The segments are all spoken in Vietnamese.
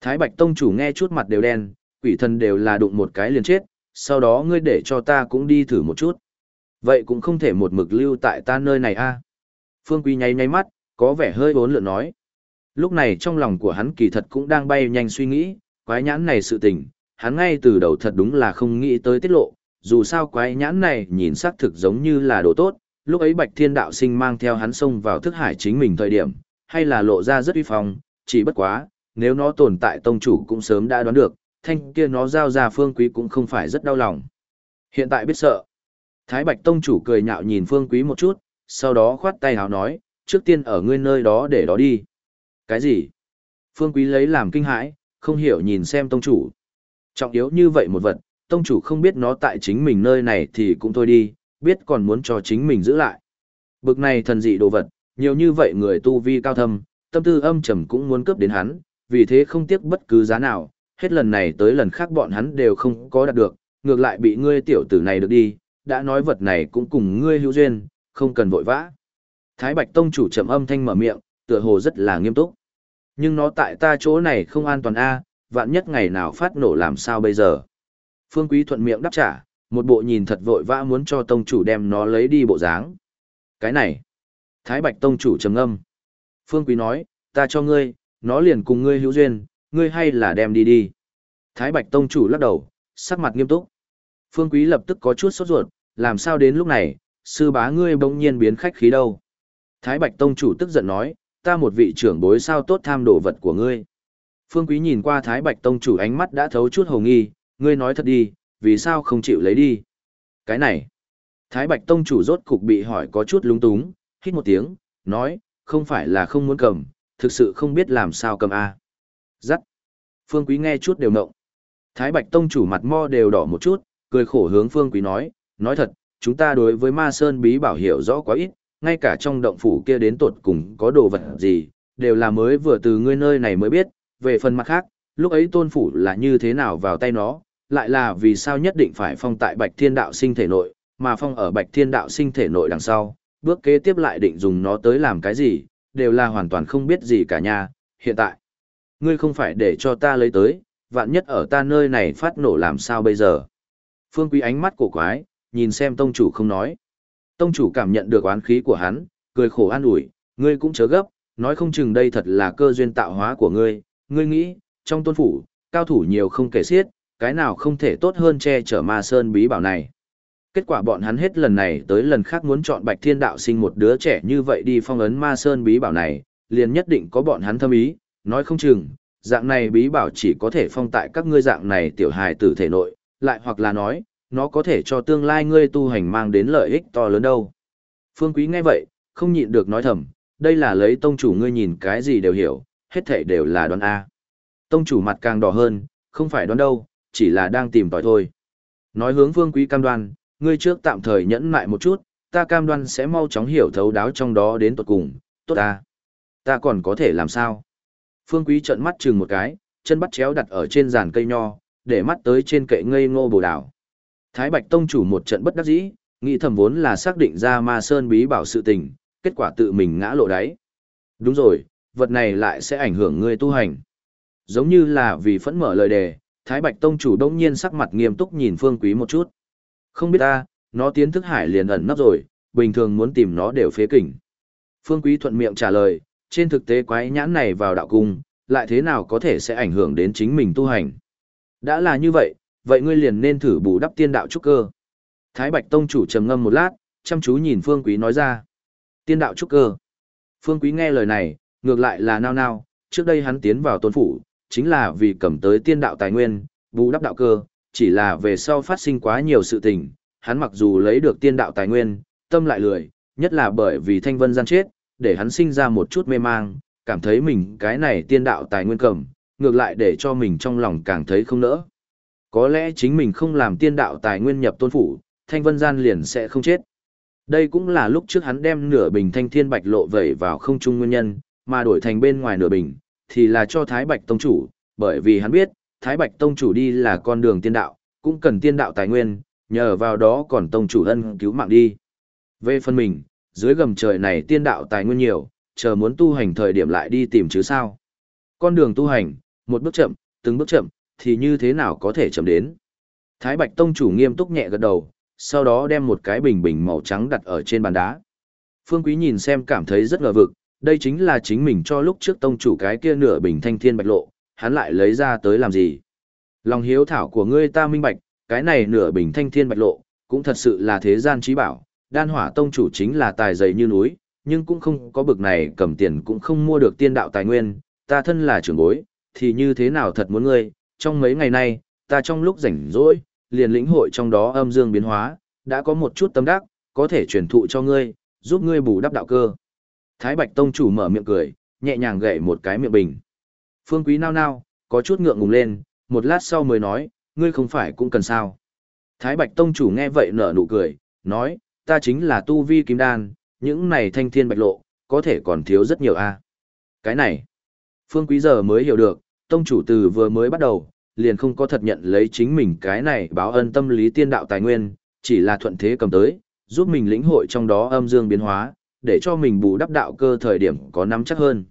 Thái Bạch Tông chủ nghe chút mặt đều đen, quỷ thần đều là đụng một cái liền chết, sau đó ngươi để cho ta cũng đi thử một chút. Vậy cũng không thể một mực lưu tại ta nơi này a. À? Phương Quý nháy nháy mắt, có vẻ hơi bốn lượn nói. Lúc này trong lòng của hắn kỳ thật cũng đang bay nhanh suy nghĩ, quái nhãn này sự tình, hắn ngay từ đầu thật đúng là không nghĩ tới tiết lộ, dù sao quái nhãn này nhìn sắc thực giống như là đồ tốt, lúc ấy Bạch Thiên Đạo Sinh mang theo hắn xông vào thức hải chính mình thời điểm, hay là lộ ra rất uy phong, chỉ bất quá, nếu nó tồn tại tông chủ cũng sớm đã đoán được, thanh kia nó giao ra phương quý cũng không phải rất đau lòng. Hiện tại biết sợ. Thái Bạch tông chủ cười nhạo nhìn phương quý một chút, sau đó khoát tay hào nói, trước tiên ở ngươi nơi đó để đó đi. Cái gì? Phương quý lấy làm kinh hãi, không hiểu nhìn xem tông chủ. Trọng yếu như vậy một vật, tông chủ không biết nó tại chính mình nơi này thì cũng thôi đi, biết còn muốn cho chính mình giữ lại. Bực này thần dị đồ vật, nhiều như vậy người tu vi cao thâm, tâm tư âm trầm cũng muốn cướp đến hắn, vì thế không tiếc bất cứ giá nào, hết lần này tới lần khác bọn hắn đều không có đạt được, ngược lại bị ngươi tiểu tử này được đi, đã nói vật này cũng cùng ngươi hữu duyên, không cần vội vã. Thái Bạch Tông chủ trầm âm thanh mở miệng, tựa hồ rất là nghiêm túc. Nhưng nó tại ta chỗ này không an toàn a, vạn nhất ngày nào phát nổ làm sao bây giờ. Phương Quý thuận miệng đáp trả, một bộ nhìn thật vội vã muốn cho tông chủ đem nó lấy đi bộ dáng. Cái này, Thái Bạch Tông chủ trầm âm. Phương Quý nói, ta cho ngươi, nó liền cùng ngươi hữu duyên, ngươi hay là đem đi đi. Thái Bạch Tông chủ lắc đầu, sắc mặt nghiêm túc. Phương Quý lập tức có chút sốt ruột, làm sao đến lúc này, sư bá ngươi bỗng nhiên biến khách khí đâu. Thái Bạch Tông chủ tức giận nói, ta một vị trưởng bối sao tốt tham đồ vật của ngươi. Phương Quý nhìn qua Thái Bạch Tông chủ ánh mắt đã thấu chút hồng nghi, ngươi nói thật đi, vì sao không chịu lấy đi. Cái này, Thái Bạch Tông chủ rốt cục bị hỏi có chút lúng túng, hít một tiếng, nói, không phải là không muốn cầm, thực sự không biết làm sao cầm A. Dắt. Phương Quý nghe chút đều nộng. Thái Bạch Tông chủ mặt mo đều đỏ một chút, cười khổ hướng Phương Quý nói, nói thật, chúng ta đối với Ma Sơn bí bảo hiểu rõ quá ít, ngay cả trong động phủ kia đến tột cùng có đồ vật gì, đều là mới vừa từ ngươi nơi này mới biết, về phần mặt khác, lúc ấy tôn phủ là như thế nào vào tay nó, lại là vì sao nhất định phải phong tại Bạch Thiên Đạo sinh thể nội, mà phong ở Bạch Thiên Đạo sinh thể nội đằng sau, bước kế tiếp lại định dùng nó tới làm cái gì, đều là hoàn toàn không biết gì cả nhà, hiện tại. Ngươi không phải để cho ta lấy tới, vạn nhất ở ta nơi này phát nổ làm sao bây giờ. Phương Quý ánh mắt cổ quái, nhìn xem tông chủ không nói. Tông chủ cảm nhận được oán khí của hắn, cười khổ an ủi, ngươi cũng chớ gấp, nói không chừng đây thật là cơ duyên tạo hóa của ngươi, ngươi nghĩ, trong tôn phủ, cao thủ nhiều không kể xiết, cái nào không thể tốt hơn che chở ma sơn bí bảo này. Kết quả bọn hắn hết lần này tới lần khác muốn chọn Bạch Thiên Đạo sinh một đứa trẻ như vậy đi phong ấn ma sơn bí bảo này, liền nhất định có bọn hắn thâm ý, nói không chừng, dạng này bí bảo chỉ có thể phong tại các ngươi dạng này tiểu hài tử thể nội, lại hoặc là nói, nó có thể cho tương lai ngươi tu hành mang đến lợi ích to lớn đâu. Phương Quý nghe vậy, không nhịn được nói thầm, đây là lấy tông chủ ngươi nhìn cái gì đều hiểu, hết thảy đều là đoán A. Tông chủ mặt càng đỏ hơn, không phải đoán đâu, chỉ là đang tìm tòi thôi. Nói hướng Phương Quý cam đoan, ngươi trước tạm thời nhẫn nại một chút, ta cam đoan sẽ mau chóng hiểu thấu đáo trong đó đến tuột cùng, tốt ta. Ta còn có thể làm sao? Phương Quý trợn mắt chừng một cái, chân bắt chéo đặt ở trên giàn cây nho, để mắt tới trên kệ ngây ngô bồ đảo. Thái Bạch Tông chủ một trận bất đắc dĩ, nghĩ thầm vốn là xác định ra ma sơn bí bảo sự tình, kết quả tự mình ngã lộ đáy. Đúng rồi, vật này lại sẽ ảnh hưởng ngươi tu hành. Giống như là vì phẫn mở lời đề, Thái Bạch Tông chủ đông nhiên sắc mặt nghiêm túc nhìn Phương Quý một chút. Không biết ta, nó tiến thức hải liền ẩn nấp rồi, bình thường muốn tìm nó đều phế kỉnh. Phương Quý thuận miệng trả lời, trên thực tế quái nhãn này vào đạo cung, lại thế nào có thể sẽ ảnh hưởng đến chính mình tu hành. Đã là như vậy, vậy ngươi liền nên thử bù đắp tiên đạo trúc cơ. Thái Bạch Tông chủ trầm ngâm một lát, chăm chú nhìn Phương Quý nói ra. Tiên đạo trúc cơ. Phương Quý nghe lời này, ngược lại là nao nao, trước đây hắn tiến vào tôn phủ, chính là vì cầm tới tiên đạo tài nguyên, bù đắp đạo cơ, chỉ là về sau phát sinh quá nhiều sự tình, hắn mặc dù lấy được tiên đạo tài nguyên, tâm lại lười, nhất là bởi vì thanh vân gian chết, để hắn sinh ra một chút mê mang, cảm thấy mình cái này tiên đạo tài nguyên cầm, ngược lại để cho mình trong lòng càng thấy không nỡ. Có lẽ chính mình không làm tiên đạo tài nguyên nhập tôn phủ, thanh vân gian liền sẽ không chết. Đây cũng là lúc trước hắn đem nửa bình thanh thiên bạch lộ vẩy vào không trung nguyên nhân, mà đổi thành bên ngoài nửa bình, thì là cho Thái Bạch Tông Chủ, bởi vì hắn biết, Thái Bạch Tông Chủ đi là con đường tiên đạo, cũng cần tiên đạo tài nguyên, nhờ vào đó còn Tông Chủ ân cứu mạng đi. Về phần mình, dưới gầm trời này tiên đạo tài nguyên nhiều, chờ muốn tu hành thời điểm lại đi tìm chứ sao. Con đường tu hành, một bước chậm, từng bước chậm, thì như thế nào có thể chậm đến. Thái Bạch Tông chủ nghiêm túc nhẹ gật đầu, sau đó đem một cái bình bình màu trắng đặt ở trên bàn đá. Phương Quý nhìn xem cảm thấy rất ngờ vực, đây chính là chính mình cho lúc trước tông chủ cái kia nửa bình thanh thiên bạch lộ, hắn lại lấy ra tới làm gì. Lòng hiếu thảo của ngươi ta minh bạch, cái này nửa bình thanh thiên bạch lộ, cũng thật sự là thế gian trí bảo, đan hỏa tông chủ chính là tài dày như núi, nhưng cũng không có bực này cầm tiền cũng không mua được tiên đạo tài nguyên, ta thân là trưởng bối, thì như thế nào thật muốn ngươi, trong mấy ngày nay, ta trong lúc rảnh rỗi, liền lĩnh hội trong đó âm dương biến hóa, đã có một chút tâm đắc, có thể truyền thụ cho ngươi, giúp ngươi bù đắp đạo cơ. Thái Bạch Tông chủ mở miệng cười, nhẹ nhàng gậy một cái miệng bình. Phương Quý nao nao, có chút ngượng ngùng lên, một lát sau mới nói, ngươi không phải cũng cần sao. Thái Bạch Tông chủ nghe vậy nở nụ cười, nói, ta chính là tu vi kim đan, những này thanh thiên bạch lộ, có thể còn thiếu rất nhiều a. Cái này, Phương Quý giờ mới hiểu được, Tông chủ từ vừa mới bắt đầu, liền không có thật nhận lấy chính mình cái này báo ân tâm lý tiên đạo tài nguyên, chỉ là thuận thế cầm tới, giúp mình lĩnh hội trong đó âm dương biến hóa, để cho mình bù đắp đạo cơ thời điểm có nắm chắc hơn.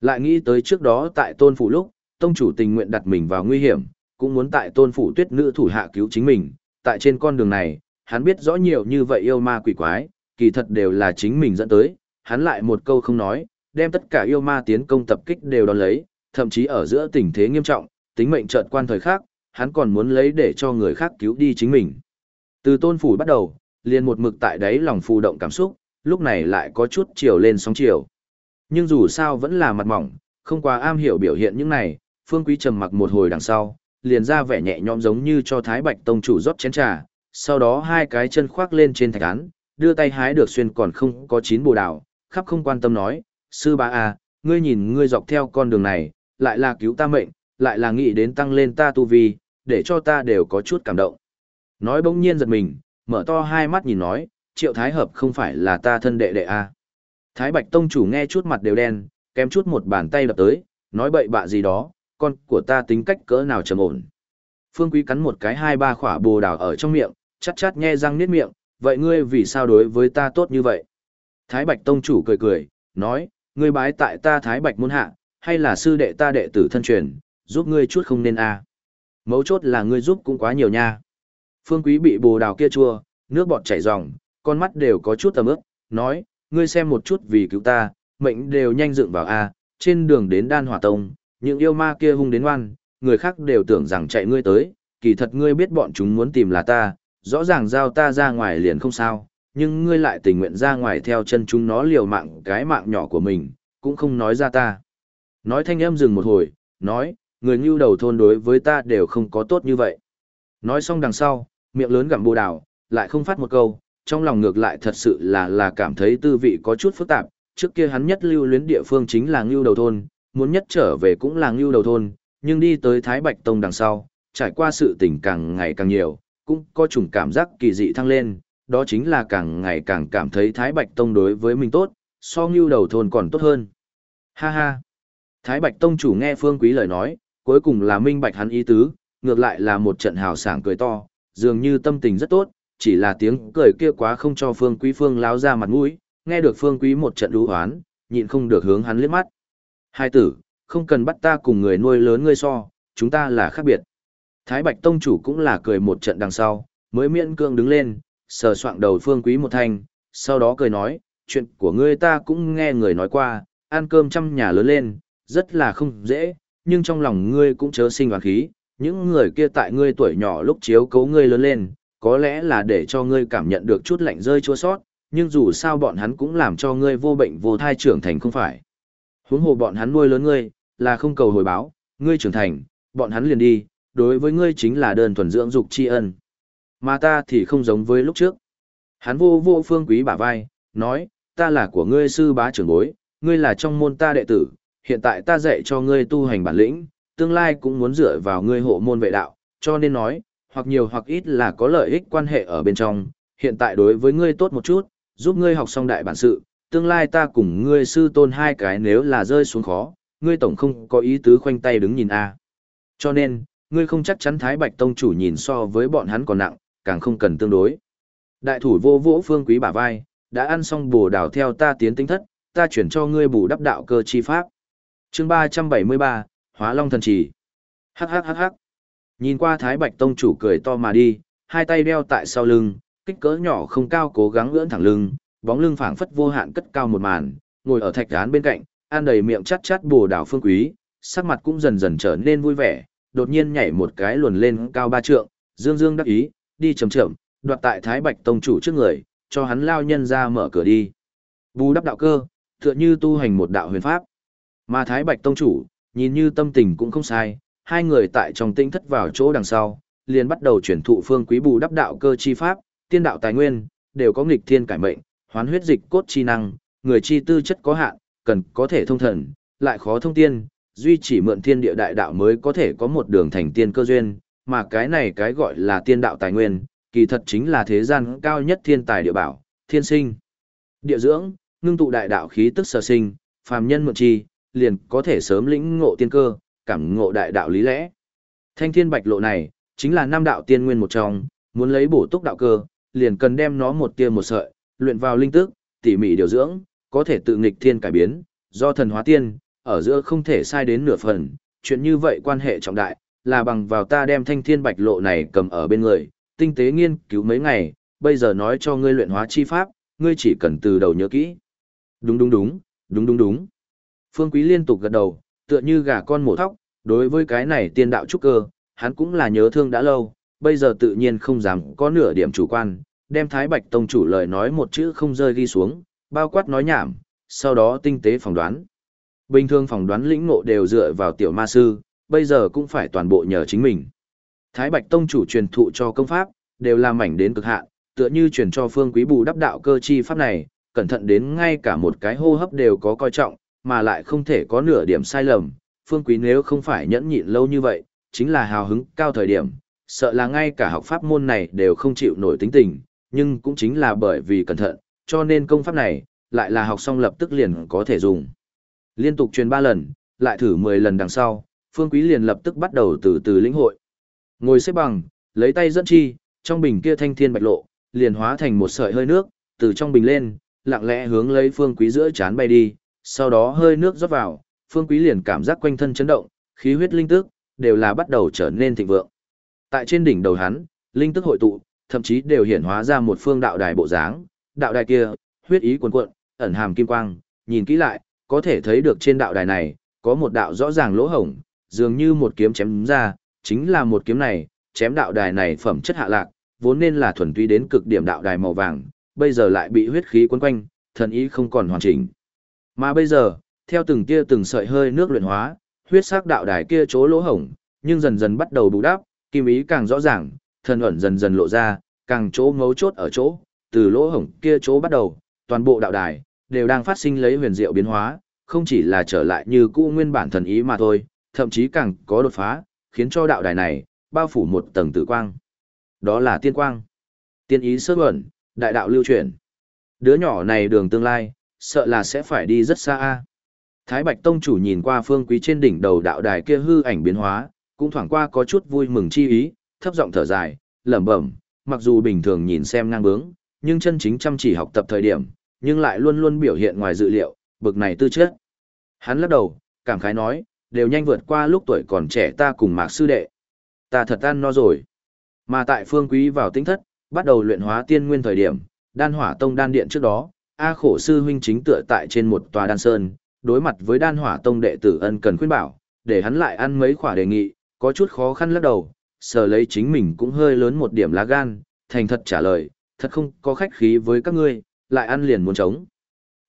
Lại nghĩ tới trước đó tại tôn phủ lúc, tông chủ tình nguyện đặt mình vào nguy hiểm, cũng muốn tại tôn phủ tuyết nữ thủ hạ cứu chính mình, tại trên con đường này, hắn biết rõ nhiều như vậy yêu ma quỷ quái, kỳ thật đều là chính mình dẫn tới, hắn lại một câu không nói, đem tất cả yêu ma tiến công tập kích đều đón lấy, thậm chí ở giữa tình thế nghiêm trọng, tính mệnh chợt quan thời khác, hắn còn muốn lấy để cho người khác cứu đi chính mình. Từ tôn phủ bắt đầu, liền một mực tại đấy lòng phù động cảm xúc, lúc này lại có chút chiều lên sóng chiều. Nhưng dù sao vẫn là mặt mỏng, không quá am hiểu biểu hiện những này, Phương Quý trầm mặc một hồi đằng sau, liền ra vẻ nhẹ nhõm giống như cho Thái Bạch Tông chủ rót chén trà, sau đó hai cái chân khoác lên trên thạch án, đưa tay hái được xuyên còn không có chín bồ đào, khắp không quan tâm nói, sư bá à, ngươi nhìn ngươi dọc theo con đường này, lại là cứu ta mệnh, lại là nghĩ đến tăng lên ta tu vi, để cho ta đều có chút cảm động. Nói bỗng nhiên giật mình, mở to hai mắt nhìn nói, triệu thái hợp không phải là ta thân đệ đệ à. Thái Bạch Tông chủ nghe chút mặt đều đen, kém chút một bàn tay đập tới, nói bậy bạ gì đó, con của ta tính cách cỡ nào trầm ổn. Phương Quý cắn một cái hai ba khỏa bồ đào ở trong miệng, chắt chắt nghe răng niết miệng, vậy ngươi vì sao đối với ta tốt như vậy? Thái Bạch Tông chủ cười cười, nói, ngươi bái tại ta Thái Bạch môn hạ, hay là sư đệ ta đệ tử thân truyền, giúp ngươi chút không nên a à. Mấu chốt là ngươi giúp cũng quá nhiều nha. Phương Quý bị bồ đào kia chua, nước bọt chảy ròng, con mắt đều có chút tầm ướp, nói, ngươi xem một chút vì cứu ta, mệnh đều nhanh dựng vào a trên đường đến đan hỏa tông, những yêu ma kia hung đến oan, người khác đều tưởng rằng chạy ngươi tới, kỳ thật ngươi biết bọn chúng muốn tìm là ta, rõ ràng giao ta ra ngoài liền không sao, nhưng ngươi lại tình nguyện ra ngoài theo chân chúng nó liều mạng cái mạng nhỏ của mình, cũng không nói ra ta. Nói thanh âm dừng một hồi, nói, người như đầu thôn đối với ta đều không có tốt như vậy. Nói xong đằng sau, miệng lớn gặm bồ đào, lại không phát một câu, trong lòng ngược lại thật sự là là cảm thấy tư vị có chút phức tạp, trước kia hắn nhất lưu luyến địa phương chính là ngưu đầu thôn, muốn nhất trở về cũng là ngưu đầu thôn, nhưng đi tới Thái Bạch Tông đằng sau, trải qua sự tình càng ngày càng nhiều, cũng có chủng cảm giác kỳ dị thăng lên, đó chính là càng ngày càng cảm thấy Thái Bạch Tông đối với mình tốt, so ngưu đầu thôn còn tốt hơn. Ha ha! Thái Bạch Tông chủ nghe Phương Quý lời nói, cuối cùng là minh bạch hắn ý tứ, ngược lại là một trận hào sảng cười to, dường như tâm tình rất tốt, chỉ là tiếng cười kia quá không cho Phương Quý Phương láo ra mặt mũi, nghe được Phương Quý một trận đú hoán, nhịn không được hướng hắn liếc mắt. Hai tử, không cần bắt ta cùng người nuôi lớn ngươi so, chúng ta là khác biệt. Thái Bạch Tông chủ cũng là cười một trận đằng sau, mới miễn cương đứng lên, sờ soạng đầu Phương Quý một thanh, sau đó cười nói, chuyện của ngươi ta cũng nghe người nói qua, ăn cơm trăm nhà lớn lên, rất là không dễ, nhưng trong lòng ngươi cũng chớ sinh hoàn khí, những người kia tại ngươi tuổi nhỏ lúc chiếu cấu ngươi lớn lên, có lẽ là để cho ngươi cảm nhận được chút lạnh rơi chua sót, nhưng dù sao bọn hắn cũng làm cho ngươi vô bệnh vô thai trưởng thành không phải. Huống hồ bọn hắn nuôi lớn ngươi, là không cầu hồi báo, ngươi trưởng thành, bọn hắn liền đi, đối với ngươi chính là đơn thuần dưỡng dục tri ân. Mà ta thì không giống với lúc trước. Hắn vô vô phương quý bả vai, nói, ta là của ngươi sư bá trưởng bối, ngươi là trong môn ta đệ tử, hiện tại ta dạy cho ngươi tu hành bản lĩnh, tương lai cũng muốn dựa vào ngươi hộ môn vệ đạo, cho nên nói, hoặc nhiều hoặc ít là có lợi ích quan hệ ở bên trong, hiện tại đối với ngươi tốt một chút, giúp ngươi học xong đại bản sự, tương lai ta cùng ngươi sư tôn hai cái nếu là rơi xuống khó, ngươi tổng không có ý tứ khoanh tay đứng nhìn a. Cho nên, ngươi không chắc chắn Thái Bạch Tông chủ nhìn so với bọn hắn còn nặng, càng không cần tương đối. Đại thủ vô vũ phương quý bả vai, đã ăn xong bổ đào theo ta tiến tinh thất, ta chuyển cho ngươi bù đắp đạo cơ chi pháp. chương 373, hóa long thần chỉ. Hắc hắc hắc hắc. Nhìn qua Thái Bạch Tông chủ cười to mà đi, hai tay đeo tại sau lưng, kích cỡ nhỏ không cao cố gắng ưỡn thẳng lưng, bóng lưng phảng phất vô hạn cất cao một màn, ngồi ở thạch án bên cạnh, ăn đầy miệng chát chát bồ đào phương quý, sắc mặt cũng dần dần trở nên vui vẻ, đột nhiên nhảy một cái luồn lên cao ba trượng, dương dương đắc ý, đi chậm chậm, đoạt tại Thái Bạch Tông chủ trước người, cho hắn lao nhân ra mở cửa đi. Bù đắp đạo cơ, tựa như tu hành một đạo huyền pháp. Mà Thái Bạch Tông chủ, nhìn như tâm tình cũng không sai, hai người tại trong tinh thất vào chỗ đằng sau, liền bắt đầu chuyển thụ phương quý bù đắp đạo cơ chi pháp, tiên đạo tài nguyên, đều có nghịch thiên cải mệnh, hoán huyết dịch cốt chi năng, người chi tư chất có hạn, cần có thể thông thần, lại khó thông tiên, duy chỉ mượn thiên địa đại đạo mới có thể có một đường thành tiên cơ duyên, mà cái này cái gọi là tiên đạo tài nguyên, kỳ thật chính là thế gian cao nhất thiên tài địa bảo, thiên sinh. Địa dưỡng, ngưng tụ đại đạo khí tức sở sinh, phàm nhân mượn chi, liền có thể sớm lĩnh ngộ tiên cơ, cảm ngộ đại đạo lý lẽ. Thanh thiên bạch lộ này, chính là năm đạo tiên nguyên một trong, muốn lấy bổ túc đạo cơ, liền cần đem nó một tia một sợi, luyện vào linh tức, tỉ mỉ điều dưỡng, có thể tự nghịch thiên cải biến, do thần hóa tiên, ở giữa không thể sai đến nửa phần, chuyện như vậy quan hệ trọng đại, là bằng vào ta đem thanh thiên bạch lộ này cầm ở bên người, tinh tế nghiên cứu mấy ngày, bây giờ nói cho ngươi luyện hóa chi pháp, ngươi chỉ cần từ đầu nhớ kỹ. Đúng đúng đúng, đúng đúng đúng. Phương Quý liên tục gật đầu, tựa như gà con mổ thóc, đối với cái này tiên đạo trúc cơ, hắn cũng là nhớ thương đã lâu, bây giờ tự nhiên không dám có nửa điểm chủ quan, đem Thái Bạch Tông chủ lời nói một chữ không rơi ghi xuống, bao quát nói nhảm, sau đó tinh tế phỏng đoán. Bình thường phỏng đoán lĩnh ngộ đều dựa vào tiểu ma sư, bây giờ cũng phải toàn bộ nhờ chính mình. Thái Bạch Tông chủ truyền thụ cho công pháp, đều làm mảnh đến cực hạn, tựa như truyền cho Phương Quý Bù đắp đạo cơ chi pháp này, cẩn thận đến ngay cả một cái hô hấp đều có coi trọng, mà lại không thể có nửa điểm sai lầm. Phương Quý nếu không phải nhẫn nhịn lâu như vậy, chính là hào hứng cao thời điểm, sợ là ngay cả học pháp môn này đều không chịu nổi tính tình, nhưng cũng chính là bởi vì cẩn thận, cho nên công pháp này, lại là học xong lập tức liền có thể dùng. Liên tục truyền 3 lần, lại thử 10 lần đằng sau, Phương Quý liền lập tức bắt đầu từ từ lĩnh hội. Ngồi xếp bằng, lấy tay dẫn chi, trong bình kia thanh thiên bạch lộ, liền hóa thành một sợi hơi nước, từ trong bình lên, lặng lẽ hướng lấy Phương Quý giữa chán bay đi, sau đó hơi nước rót vào, Phương Quý liền cảm giác quanh thân chấn động, khí huyết linh tức đều là bắt đầu trở nên thịnh vượng. Tại trên đỉnh đầu hắn, linh tức hội tụ, thậm chí đều hiển hóa ra một phương đạo đài bộ dáng, đạo đài kia, huyết ý cuồn cuộn, ẩn hàm kim quang, nhìn kỹ lại, có thể thấy được trên đạo đài này, có một đạo rõ ràng lỗ hổng, dường như một kiếm chém ra, chính là một kiếm này, chém đạo đài này phẩm chất hạ lạc, vốn nên là thuần túy đến cực điểm đạo đài màu vàng, bây giờ lại bị huyết khí quấn quanh, thần ý không còn hoàn chỉnh. Mà bây giờ, theo từng tia từng sợi hơi nước luyện hóa, huyết sắc đạo đài kia chỗ lỗ hổng, nhưng dần dần bắt đầu bù đắp, kim ý càng rõ ràng, thần ẩn dần dần lộ ra, càng chỗ ngấu chốt ở chỗ, từ lỗ hổng kia chỗ bắt đầu, toàn bộ đạo đài đều đang phát sinh lấy huyền diệu biến hóa, không chỉ là trở lại như cũ nguyên bản thần ý mà thôi, thậm chí càng có đột phá, khiến cho đạo đài này bao phủ một tầng tử quang. Đó là tiên quang. Tiên ý sơ ẩn, đại đạo lưu chuyển. Đứa nhỏ này đường tương lai, sợ là sẽ phải đi rất xa a. Thái Bạch Tông chủ nhìn qua phương quý trên đỉnh đầu đạo đài kia hư ảnh biến hóa, cũng thoảng qua có chút vui mừng chi ý, thấp giọng thở dài, lẩm bẩm, mặc dù bình thường nhìn xem ngang bướng, nhưng chân chính chăm chỉ học tập thời điểm, nhưng lại luôn luôn biểu hiện ngoài dự liệu, bực này tư chất. Hắn lắc đầu, cảm khái nói, đều nhanh vượt qua lúc tuổi còn trẻ ta cùng mạc sư đệ. Ta thật ăn no rồi. Mà tại phương quý vào tinh thất, bắt đầu luyện hóa tiên nguyên thời điểm, đan hỏa tông đan điện trước đó, A khổ sư huynh chính tựa tại trên một tòa đan sơn, đối mặt với đan hỏa tông đệ tử ân cần khuyên bảo, để hắn lại ăn mấy khỏa đề nghị, có chút khó khăn lắc đầu, sờ lấy chính mình cũng hơi lớn một điểm lá gan, thành thật trả lời, thật không có khách khí với các ngươi, lại ăn liền muốn chống.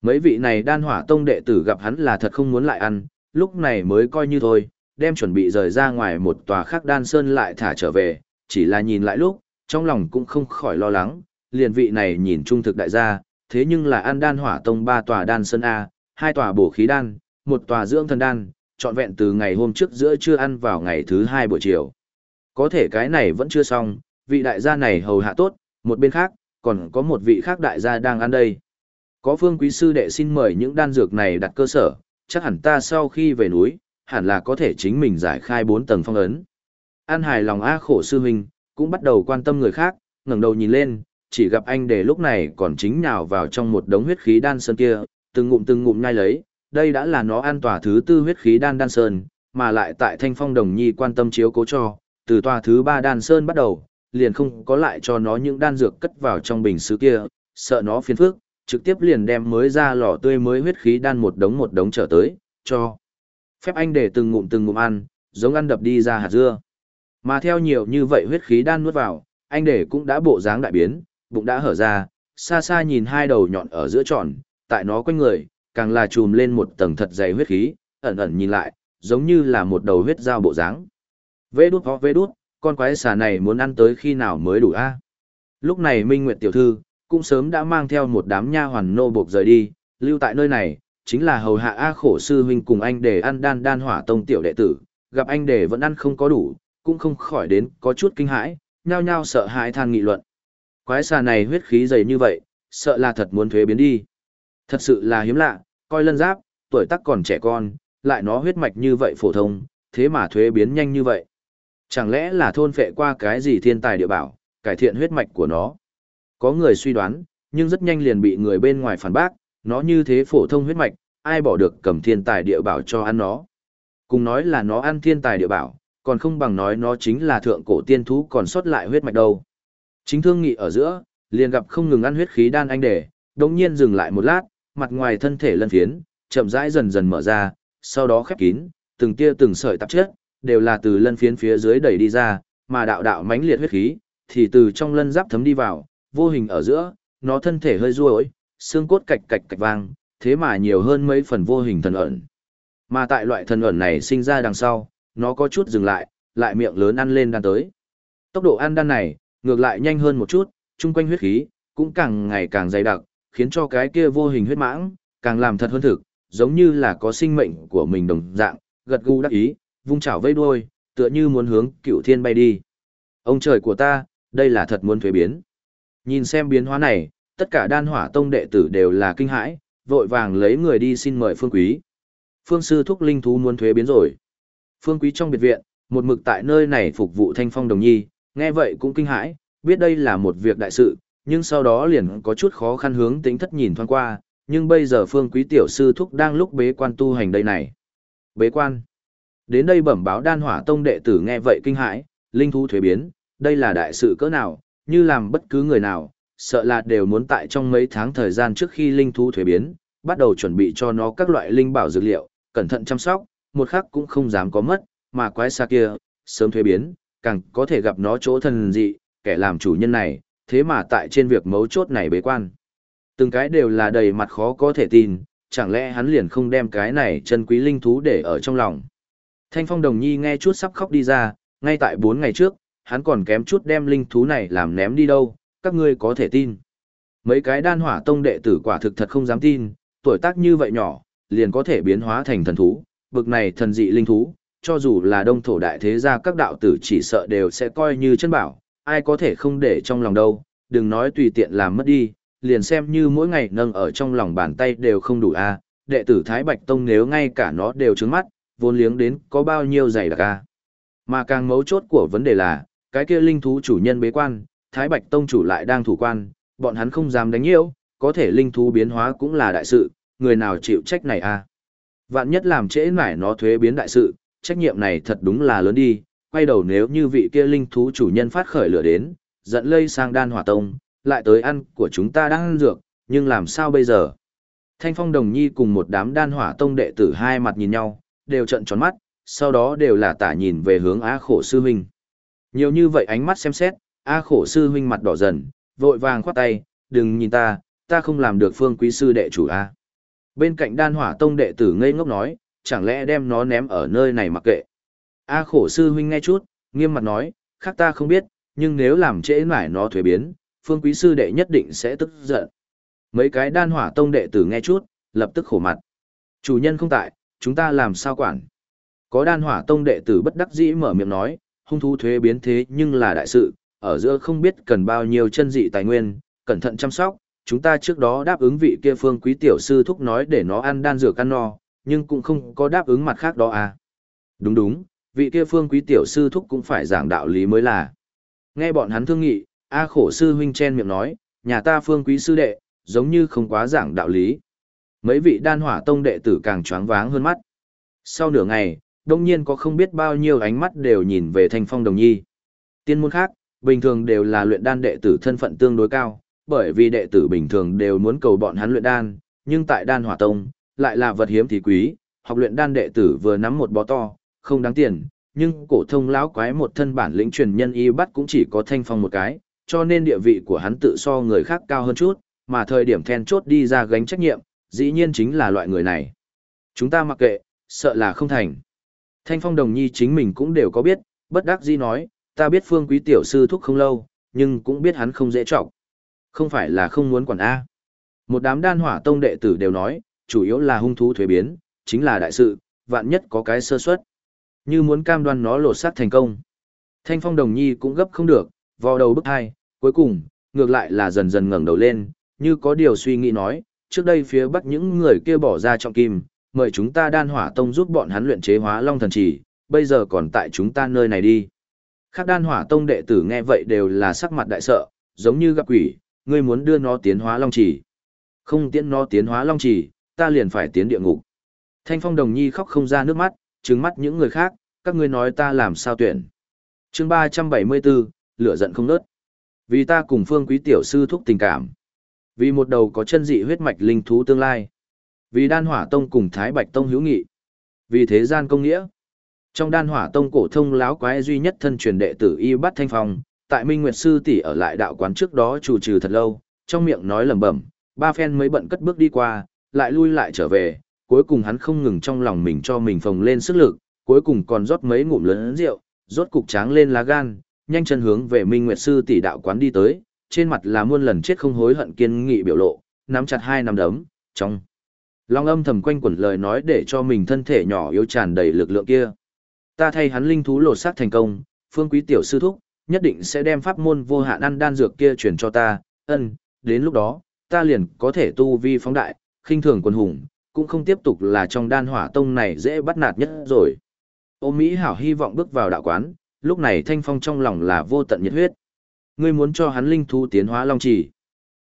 Mấy vị này đan hỏa tông đệ tử gặp hắn là thật không muốn lại ăn, lúc này mới coi như thôi, đem chuẩn bị rời ra ngoài một tòa khác đan sơn lại thả trở về, chỉ là nhìn lại lúc, trong lòng cũng không khỏi lo lắng, liền vị này nhìn trung thực đại gia, thế nhưng là ăn đan hỏa tông ba tòa đan sơn A, hai tòa bổ khí đan, một tòa dưỡng thần đan, trọn vẹn từ ngày hôm trước giữa chưa ăn vào ngày thứ hai buổi chiều. Có thể cái này vẫn chưa xong, vị đại gia này hầu hạ tốt, một bên khác, còn có một vị khác đại gia đang ăn đây. Có phương quý sư đệ xin mời những đan dược này đặt cơ sở, chắc hẳn ta sau khi về núi, hẳn là có thể chính mình giải khai bốn tầng phong ấn. An hài lòng A khổ sư huynh, cũng bắt đầu quan tâm người khác, ngẩng đầu nhìn lên, chỉ gặp anh để lúc này còn chính nhào vào trong một đống huyết khí đan sơn kia, từng ngụm từng ngụm nhai lấy, đây đã là nó an tỏa thứ tư huyết khí đan đan sơn, mà lại tại Thanh Phong Đồng Nhi quan tâm chiếu cố cho, từ tòa thứ ba đan sơn bắt đầu, liền không có lại cho nó những đan dược cất vào trong bình sứ kia, sợ nó phiền phức, trực tiếp liền đem mới ra lò tươi mới huyết khí đan một đống một đống trở tới, cho. Phép anh để từng ngụm từng ngụm ăn, giống ăn đập đi ra hạt dưa. Mà theo nhiều như vậy huyết khí đan nuốt vào, anh để cũng đã bộ dáng đại biến, bụng đã hở ra, xa xa nhìn hai đầu nhọn ở giữa tròn, tại nó quanh người, càng là trùm lên một tầng thật dày huyết khí, ẩn ẩn nhìn lại, giống như là một đầu huyết dao bộ dáng. Vê đút ho vê đút, con quái xà này muốn ăn tới khi nào mới đủ a? Lúc này Minh Nguyệt tiểu thư cũng sớm đã mang theo một đám nha hoàn nô buộc rời đi, lưu tại nơi này, chính là hầu hạ A khổ sư huynh cùng anh để ăn đan đan hỏa tông tiểu đệ tử, gặp anh để vẫn ăn không có đủ, cũng không khỏi đến có chút kinh hãi, nhao nhao sợ hãi than nghị luận. Quái xà này huyết khí dày như vậy, sợ là thật muốn thuế biến đi. Thật sự là hiếm lạ, coi lân giáp, tuổi tác còn trẻ con, lại nó huyết mạch như vậy phổ thông, thế mà thuế biến nhanh như vậy. Chẳng lẽ là thôn phệ qua cái gì thiên tài địa bảo, cải thiện huyết mạch của nó? Có người suy đoán, nhưng rất nhanh liền bị người bên ngoài phản bác, nó như thế phổ thông huyết mạch, ai bỏ được cầm thiên tài địa bảo cho ăn nó. Cùng nói là nó ăn thiên tài địa bảo, còn không bằng nói nó chính là thượng cổ tiên thú còn sót lại huyết mạch đâu. Chính thương nghị ở giữa, liền gặp không ngừng ăn huyết khí đan anh để, đồng nhiên dừng lại một lát, mặt ngoài thân thể lân phiến, chậm rãi dần dần mở ra, sau đó khép kín, từng tia từng sợi tạp chất, đều là từ lân phiến phía dưới đẩy đi ra, mà đạo đạo mãnh liệt huyết khí, thì từ trong lân giáp thấm đi vào, vô hình ở giữa, nó thân thể hơi ruồi, xương cốt cạch cạch cạch vang, thế mà nhiều hơn mấy phần vô hình thần ẩn. Mà tại loại thần ẩn này sinh ra đằng sau, nó có chút dừng lại, lại miệng lớn ăn lên đan tới. Tốc độ ăn đan này, ngược lại nhanh hơn một chút, chung quanh huyết khí, cũng càng ngày càng dày đặc, khiến cho cái kia vô hình huyết mãng, càng làm thật hơn thực, giống như là có sinh mệnh của mình đồng dạng, gật gù đắc ý, vung chảo vây đuôi, tựa như muốn hướng cựu thiên bay đi. Ông trời của ta, đây là thật muốn thuế biến. Nhìn xem biến hóa này, tất cả đan hỏa tông đệ tử đều là kinh hãi, vội vàng lấy người đi xin mời phương quý. Phương sư thúc linh thú muốn thuế biến rồi. Phương quý trong biệt viện, một mực tại nơi này phục vụ thanh phong đồng nhi, nghe vậy cũng kinh hãi, biết đây là một việc đại sự, nhưng sau đó liền có chút khó khăn hướng tính thất nhìn thoáng qua, nhưng bây giờ phương quý tiểu sư thúc đang lúc bế quan tu hành đây này. Bế quan. Đến đây bẩm báo đan hỏa tông đệ tử nghe vậy kinh hãi, linh thú thuế biến, đây là đại sự cỡ nào, như làm bất cứ người nào, sợ là đều muốn tại trong mấy tháng thời gian trước khi linh thú thuế biến, bắt đầu chuẩn bị cho nó các loại linh bảo dược liệu, cẩn thận chăm sóc, một khắc cũng không dám có mất, mà quái xa kia, sớm thuế biến, càng có thể gặp nó chỗ thần dị, kẻ làm chủ nhân này, thế mà tại trên việc mấu chốt này bế quan. Từng cái đều là đầy mặt khó có thể tin, chẳng lẽ hắn liền không đem cái này chân quý linh thú để ở trong lòng. Thanh phong đồng nhi nghe chút sắp khóc đi ra, ngay tại bốn ngày trước, hắn còn kém chút đem linh thú này làm ném đi đâu, các ngươi có thể tin. Mấy cái đan hỏa tông đệ tử quả thực thật không dám tin, tuổi tác như vậy nhỏ, liền có thể biến hóa thành thần thú, bực này thần dị linh thú, cho dù là đông thổ đại thế gia các đạo tử chỉ sợ đều sẽ coi như chân bảo, ai có thể không để trong lòng đâu, đừng nói tùy tiện làm mất đi, liền xem như mỗi ngày nâng ở trong lòng bàn tay đều không đủ a. đệ tử Thái Bạch Tông nếu ngay cả nó đều trứng mắt, vốn liếng đến có bao nhiêu dày đặc a. Mà càng mấu chốt của vấn đề là, cái kia linh thú chủ nhân bế quan, Thái Bạch Tông chủ lại đang thủ quan, bọn hắn không dám đánh nhiễu, có thể linh thú biến hóa cũng là đại sự, người nào chịu trách này a? Vạn nhất làm trễ nải nó thuế biến đại sự, trách nhiệm này thật đúng là lớn đi, quay đầu nếu như vị kia linh thú chủ nhân phát khởi lửa đến, dẫn lây sang đan hỏa tông, lại tới ăn của chúng ta đang ăn dược, nhưng làm sao bây giờ? Thanh Phong Đồng Nhi cùng một đám đan hỏa tông đệ tử hai mặt nhìn nhau, đều trận tròn mắt, sau đó đều là tả nhìn về hướng Á khổ sư huynh. Nhiều như vậy ánh mắt xem xét, A khổ sư huynh mặt đỏ dần, vội vàng khoát tay, đừng nhìn ta, ta không làm được phương quý sư đệ chủ A. Bên cạnh đan hỏa tông đệ tử ngây ngốc nói, chẳng lẽ đem nó ném ở nơi này mặc kệ. A khổ sư huynh nghe chút, nghiêm mặt nói, khác ta không biết, nhưng nếu làm trễ mải nó thuế biến, phương quý sư đệ nhất định sẽ tức giận. Mấy cái đan hỏa tông đệ tử nghe chút, lập tức khổ mặt. Chủ nhân không tại, chúng ta làm sao quản. Có đan hỏa tông đệ tử bất đắc dĩ mở miệng nói, hung thú thuế biến thế nhưng là đại sự, ở giữa không biết cần bao nhiêu chân dị tài nguyên, cẩn thận chăm sóc, chúng ta trước đó đáp ứng vị kia phương quý tiểu sư thúc nói để nó ăn đan dược ăn no, nhưng cũng không có đáp ứng mặt khác đó à. Đúng đúng, vị kia phương quý tiểu sư thúc cũng phải giảng đạo lý mới là. Nghe bọn hắn thương nghị, A khổ sư huynh chen miệng nói, nhà ta phương quý sư đệ, giống như không quá giảng đạo lý. Mấy vị đan hỏa tông đệ tử càng choáng váng hơn mắt. Sau nửa ngày, đông nhiên có không biết bao nhiêu ánh mắt đều nhìn về thanh phong đồng nhi. Tiên môn khác, bình thường đều là luyện đan đệ tử thân phận tương đối cao, bởi vì đệ tử bình thường đều muốn cầu bọn hắn luyện đan, nhưng tại đan hỏa tông, lại là vật hiếm thì quý, học luyện đan đệ tử vừa nắm một bó to, không đáng tiền, nhưng cổ thông lão quái một thân bản lĩnh truyền nhân y bắt cũng chỉ có thanh phong một cái, cho nên địa vị của hắn tự so người khác cao hơn chút, mà thời điểm then chốt đi ra gánh trách nhiệm, dĩ nhiên chính là loại người này. Chúng ta mặc kệ, sợ là không thành. Thanh phong đồng nhi chính mình cũng đều có biết, bất đắc dĩ nói, ta biết phương quý tiểu sư thúc không lâu, nhưng cũng biết hắn không dễ trọng. Không phải là không muốn quản A. Một đám đan hỏa tông đệ tử đều nói, chủ yếu là hung thú thuế biến, chính là đại sự, vạn nhất có cái sơ suất. Như muốn cam đoan nó lột xác thành công. Thanh phong đồng nhi cũng gấp không được, vò đầu bức hai, cuối cùng, ngược lại là dần dần ngẩng đầu lên, như có điều suy nghĩ nói, trước đây phía bắc những người kia bỏ ra trọng kim, mời chúng ta đan hỏa tông giúp bọn hắn luyện chế hóa long thần chỉ, bây giờ còn tại chúng ta nơi này đi. Khác đan hỏa tông đệ tử nghe vậy đều là sắc mặt đại sợ, giống như gặp quỷ, ngươi muốn đưa nó tiến hóa long chỉ. Không tiến nó tiến hóa long chỉ, ta liền phải tiến địa ngục. Thanh phong đồng nhi khóc không ra nước mắt, trừng mắt những người khác, các ngươi nói ta làm sao tuyển. chương 374, lửa giận không nớt. Vì ta cùng phương quý tiểu sư thúc tình cảm. Vì một đầu có chân dị huyết mạch linh thú tương lai. Vì đan hỏa tông cùng Thái Bạch tông hữu nghị. Vì thế gian công nghĩa. Trong đan hỏa tông cổ thông láo quái duy nhất thân truyền đệ tử Y Bát Thanh Phong, tại Minh Nguyệt sư tỷ ở lại đạo quán trước đó chủ trừ thật lâu, trong miệng nói lẩm bẩm, ba phen mới bận cất bước đi qua, lại lui lại trở về, cuối cùng hắn không ngừng trong lòng mình cho mình phồng lên sức lực, cuối cùng còn rót mấy ngụm lớn rượu, rốt cục tráng lên lá gan, nhanh chân hướng về Minh Nguyệt sư tỷ đạo quán đi tới, trên mặt là muôn lần chết không hối hận kiên nghị biểu lộ, nắm chặt hai nắm đấm, trong long âm thầm quanh quẩn lời nói để cho mình thân thể nhỏ yếu tràn đầy lực lượng kia. Ta thay hắn linh thú lột xác thành công, phương quý tiểu sư thúc, nhất định sẽ đem pháp môn vô hạn ăn đan dược kia truyền cho ta, ân, đến lúc đó, ta liền có thể tu vi phóng đại, khinh thường quân hùng, cũng không tiếp tục là trong đan hỏa tông này dễ bắt nạt nhất rồi. Ô Mỹ hảo hy vọng bước vào đạo quán, lúc này thanh phong trong lòng là vô tận nhiệt huyết. Ngươi muốn cho hắn linh thú tiến hóa long chỉ.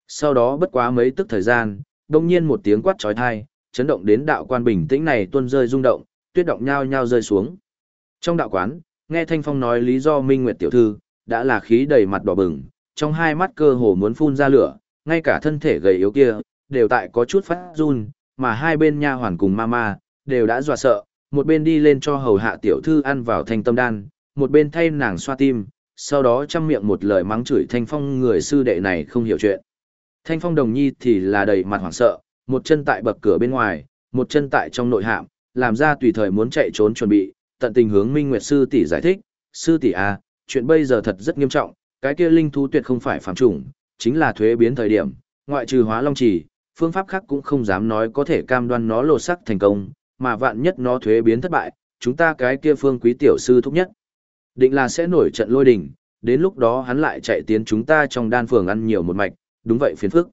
Sau đó bất quá mấy tức thời gian, đông nhiên một tiếng quát trói thai, chấn động đến đạo quan bình tĩnh này tuôn rơi rung động, tuyết động nhao nhao rơi xuống. Trong đạo quán, nghe Thanh Phong nói lý do Minh Nguyệt tiểu thư, đã là khí đầy mặt đỏ bừng, trong hai mắt cơ hồ muốn phun ra lửa, ngay cả thân thể gầy yếu kia, đều tại có chút phát run, mà hai bên nha hoàn cùng mama, đều đã dọa sợ, một bên đi lên cho hầu hạ tiểu thư ăn vào thanh tâm đan, một bên thay nàng xoa tim, sau đó chăm miệng một lời mắng chửi Thanh Phong người sư đệ này không hiểu chuyện. Thanh Phong đồng nhi thì là đầy mặt hoảng sợ, một chân tại bậc cửa bên ngoài, một chân tại trong nội hạm, làm ra tùy thời muốn chạy trốn chuẩn bị, tận tình hướng Minh Nguyệt sư tỷ giải thích, "Sư tỷ à, chuyện bây giờ thật rất nghiêm trọng, cái kia linh thú tuyệt không phải phàm chủng, chính là thuế biến thời điểm, ngoại trừ hóa long chỉ, phương pháp khác cũng không dám nói có thể cam đoan nó lột sắc thành công, mà vạn nhất nó thuế biến thất bại, chúng ta cái kia phương quý tiểu sư thúc nhất. Định là sẽ nổi trận lôi đình, đến lúc đó hắn lại chạy tiến chúng ta trong đan phường ăn nhiều một mạch, đúng vậy phiền phức.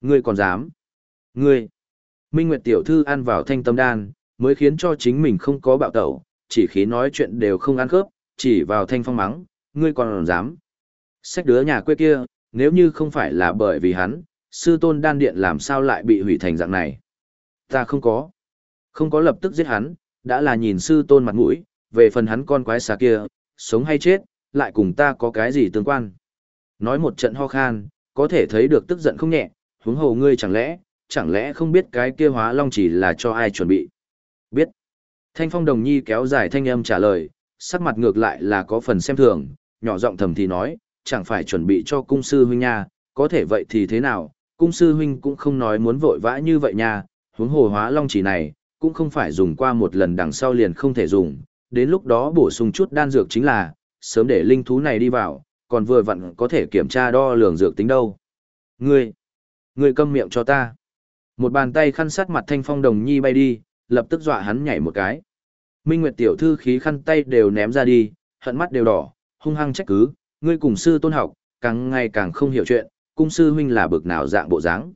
Ngươi còn dám? Ngươi! Minh Nguyệt tiểu thư ăn vào thanh tâm đan, mới khiến cho chính mình không có bạo tẩu, chỉ khí nói chuyện đều không ăn khớp, chỉ vào thanh phong mắng, ngươi còn dám. Sách đứa nhà quê kia, nếu như không phải là bởi vì hắn, sư tôn đan điện làm sao lại bị hủy thành dạng này. Ta không có. Không có lập tức giết hắn, đã là nhìn sư tôn mặt mũi, về phần hắn con quái xà kia, sống hay chết, lại cùng ta có cái gì tương quan. Nói một trận ho khan, có thể thấy được tức giận không nhẹ, huống hồ ngươi chẳng lẽ, chẳng lẽ không biết cái kia hóa long chỉ là cho ai chuẩn bị. Biết. Thanh phong đồng nhi kéo dài thanh âm trả lời, sắc mặt ngược lại là có phần xem thường, nhỏ giọng thầm thì nói, chẳng phải chuẩn bị cho cung sư huynh nha, có thể vậy thì thế nào, cung sư huynh cũng không nói muốn vội vã như vậy nha, huống hồ hóa long chỉ này, cũng không phải dùng qua một lần đằng sau liền không thể dùng, đến lúc đó bổ sung chút đan dược chính là, sớm để linh thú này đi vào, còn vừa vặn có thể kiểm tra đo lường dược tính đâu. Ngươi, ngươi câm miệng cho ta. Một bàn tay khăn sát mặt thanh phong đồng nhi bay đi, lập tức dọa hắn nhảy một cái. Minh Nguyệt tiểu thư khí khăn tay đều ném ra đi, hận mắt đều đỏ, hung hăng trách cứ, ngươi cùng sư tôn học, càng ngày càng không hiểu chuyện, cung sư huynh là bực nào dạng bộ dáng.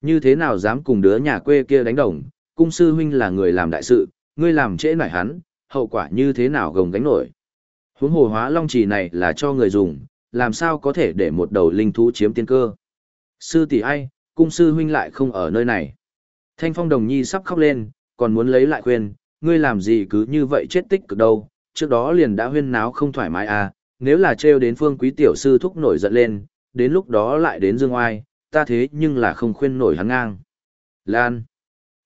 Như thế nào dám cùng đứa nhà quê kia đánh đồng, cung sư huynh là người làm đại sự, ngươi làm trễ nải hắn, hậu quả như thế nào gồng gánh nổi. Huống hồ hóa long trì này là cho người dùng, làm sao có thể để một đầu linh thú chiếm tiên cơ. Sư tỷ ai, cung sư huynh lại không ở nơi này. Thanh phong đồng nhi sắp khóc lên, còn muốn lấy lại khuyên, ngươi làm gì cứ như vậy chết tích cực đâu, trước đó liền đã huyên náo không thoải mái à, nếu là trêu đến phương quý tiểu sư thúc nổi giận lên, đến lúc đó lại đến dương oai, ta thế nhưng là không khuyên nổi hắn ngang. Lan.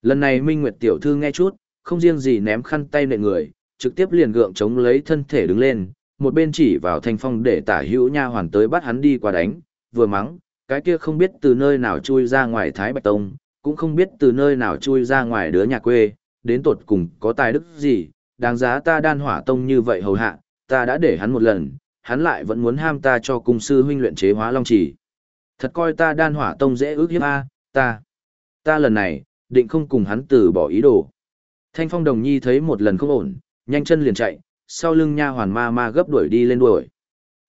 Lần này Minh Nguyệt tiểu thư nghe chút, không riêng gì ném khăn tay nệ người, trực tiếp liền gượng chống lấy thân thể đứng lên, một bên chỉ vào thanh phong để tả hữu nha hoàn tới bắt hắn đi qua đánh, vừa mắng, cái kia không biết từ nơi nào chui ra ngoài Thái Bạch Tông, cũng không biết từ nơi nào chui ra ngoài đứa nhà quê, đến tột cùng có tài đức gì, đáng giá ta đan hỏa tông như vậy hầu hạ, ta đã để hắn một lần, hắn lại vẫn muốn ham ta cho cung sư huynh luyện chế hóa long chỉ. Thật coi ta đan hỏa tông dễ ước hiếp a, ta. Ta lần này, định không cùng hắn từ bỏ ý đồ. Thanh phong đồng nhi thấy một lần không ổn, nhanh chân liền chạy, sau lưng nha hoàn ma ma gấp đuổi đi lên đuổi.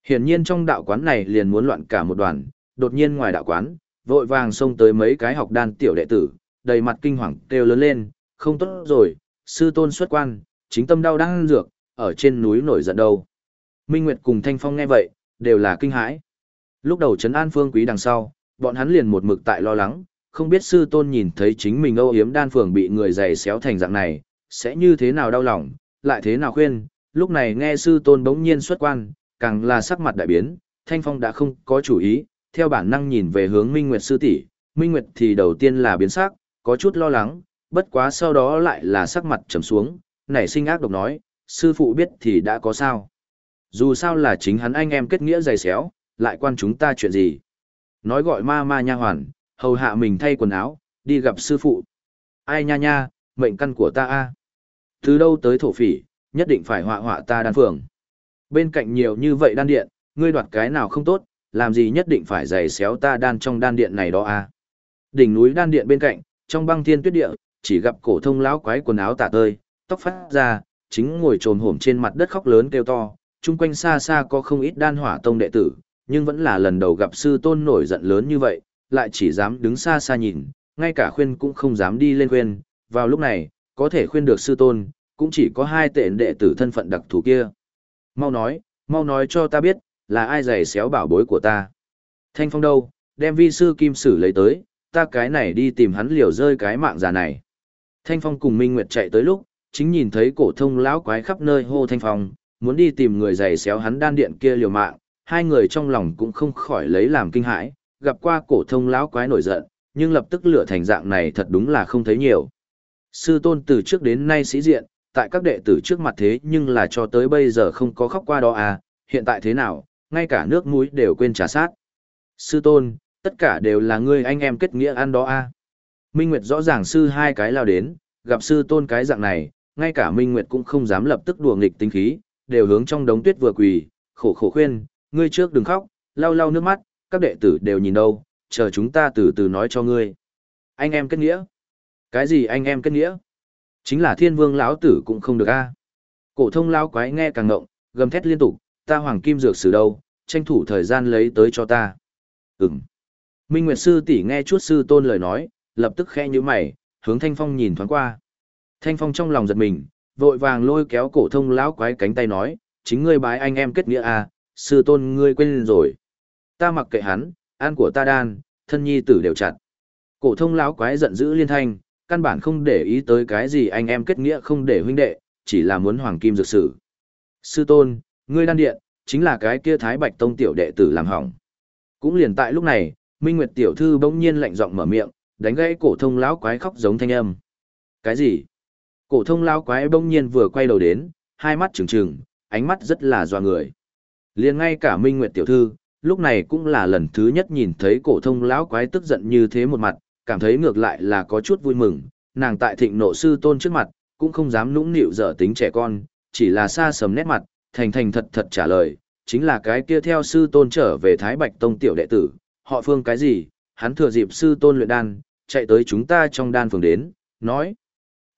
Hiển nhiên trong đạo quán này liền muốn loạn cả một đoàn, đột nhiên ngoài đạo quán, vội vàng xông tới mấy cái học đan tiểu đệ tử, đầy mặt kinh hoàng kêu lớn lên, không tốt rồi, sư tôn xuất quan, chính tâm đau đang dược, ở trên núi nổi giận đâu. Minh Nguyệt cùng Thanh Phong nghe vậy, đều là kinh hãi. Lúc đầu trấn an phương quý đằng sau, bọn hắn liền một mực tại lo lắng, không biết sư tôn nhìn thấy chính mình âu yếm đan phường bị người giày xéo thành dạng này, sẽ như thế nào đau lòng, lại thế nào khuyên, lúc này nghe sư tôn bỗng nhiên xuất quan, càng là sắc mặt đại biến, Thanh Phong đã không có chủ ý, theo bản năng nhìn về hướng Minh Nguyệt sư tỷ, Minh Nguyệt thì đầu tiên là biến sắc, có chút lo lắng, bất quá sau đó lại là sắc mặt trầm xuống, nảy sinh ác độc nói, sư phụ biết thì đã có sao. Dù sao là chính hắn anh em kết nghĩa dày xéo, lại quan chúng ta chuyện gì. Nói gọi ma ma nha hoàn, hầu hạ mình thay quần áo, đi gặp sư phụ. Ai nha nha, mệnh căn của ta a Từ đâu tới thổ phỉ, nhất định phải họa họa ta đan phường. Bên cạnh nhiều như vậy đan điện, ngươi đoạt cái nào không tốt, làm gì nhất định phải giày xéo ta đan trong đan điện này đó a Đỉnh núi đan điện bên cạnh, trong băng thiên tuyết địa, chỉ gặp cổ thông lão quái quần áo tả tơi, tóc phát ra, chính ngồi trồm hổm trên mặt đất khóc lớn kêu to, chung quanh xa xa có không ít đan hỏa tông đệ tử, nhưng vẫn là lần đầu gặp sư tôn nổi giận lớn như vậy, lại chỉ dám đứng xa xa nhìn, ngay cả khuyên cũng không dám đi lên khuyên, vào lúc này, có thể khuyên được sư tôn, cũng chỉ có hai tện đệ tử thân phận đặc thù kia. Mau nói, mau nói cho ta biết, là ai giày xéo bảo bối của ta. Thanh phong đâu, đem vi sư kim sử lấy tới, ta cái này đi tìm hắn liều rơi cái mạng già này. Thanh phong cùng Minh Nguyệt chạy tới lúc, chính nhìn thấy cổ thông lão quái khắp nơi hô Thanh phong, muốn đi tìm người giày xéo hắn đan điện kia liều mạng, hai người trong lòng cũng không khỏi lấy làm kinh hãi, gặp qua cổ thông lão quái nổi giận, nhưng lập tức lửa thành dạng này thật đúng là không thấy nhiều. Sư tôn từ trước đến nay sĩ diện, tại các đệ tử trước mặt thế nhưng là cho tới bây giờ không có khóc qua đó à, hiện tại thế nào, ngay cả nước mũi đều quên trả sát. Sư tôn, tất cả đều là ngươi anh em kết nghĩa ăn đó à. Minh Nguyệt rõ ràng sư hai cái lao đến, gặp sư tôn cái dạng này, ngay cả Minh Nguyệt cũng không dám lập tức đùa nghịch tinh khí, đều hướng trong đống tuyết vừa quỳ, khổ khổ khuyên, ngươi trước đừng khóc, lau lau nước mắt, các đệ tử đều nhìn đâu, chờ chúng ta từ từ nói cho ngươi. Anh em kết nghĩa? Cái gì anh em kết nghĩa? Chính là thiên vương lão tử cũng không được a. Cổ thông lão quái nghe càng ngộng, gầm thét liên tục, ta hoàng kim dược sử đâu, tranh thủ thời gian lấy tới cho ta. Ừm. Minh Nguyệt sư tỷ nghe chút sư tôn lời nói, lập tức khẽ nhíu mày, hướng Thanh Phong nhìn thoáng qua. Thanh Phong trong lòng giật mình, vội vàng lôi kéo cổ thông lão quái cánh tay nói, chính ngươi bái anh em kết nghĩa à, sư tôn ngươi quên rồi. Ta mặc kệ hắn, an của ta đan, thân nhi tử đều chặt. Cổ thông lão quái giận dữ liên thanh, căn bản không để ý tới cái gì anh em kết nghĩa không để huynh đệ, chỉ là muốn hoàng kim dược sử. Sư tôn, ngươi đan điện, chính là cái kia Thái Bạch Tông tiểu đệ tử làm hỏng. Cũng liền tại lúc này, Minh Nguyệt tiểu thư bỗng nhiên lạnh giọng mở miệng, đánh gãy cổ thông lão quái khóc giống thanh âm. Cái gì? Cổ thông lão quái bỗng nhiên vừa quay đầu đến, hai mắt trừng trừng, ánh mắt rất là doa người. Liền ngay cả Minh Nguyệt tiểu thư, lúc này cũng là lần thứ nhất nhìn thấy cổ thông lão quái tức giận như thế một mặt, cảm thấy ngược lại là có chút vui mừng, nàng tại thịnh nộ sư tôn trước mặt, cũng không dám nũng nịu dở tính trẻ con, chỉ là xa sầm nét mặt, thành thành thật thật trả lời, chính là cái kia theo sư tôn trở về Thái Bạch Tông tiểu đệ tử, họ phương cái gì, hắn thừa dịp sư tôn luyện đan, chạy tới chúng ta trong đan phường đến, nói.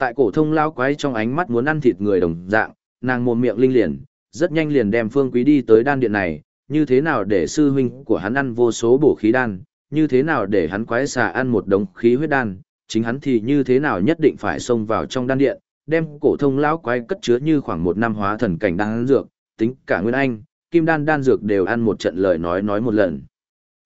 Tại cổ thông lao quái trong ánh mắt muốn ăn thịt người đồng dạng, nàng mồm miệng linh liền, rất nhanh liền đem phương quý đi tới đan điện này, như thế nào để sư huynh của hắn ăn vô số bổ khí đan, như thế nào để hắn quái xà ăn một đống khí huyết đan, chính hắn thì như thế nào nhất định phải xông vào trong đan điện, đem cổ thông lão quái cất chứa như khoảng một năm hóa thần cảnh đan dược, tính cả nguyên anh, kim đan đan dược đều ăn một trận lời nói nói một lần.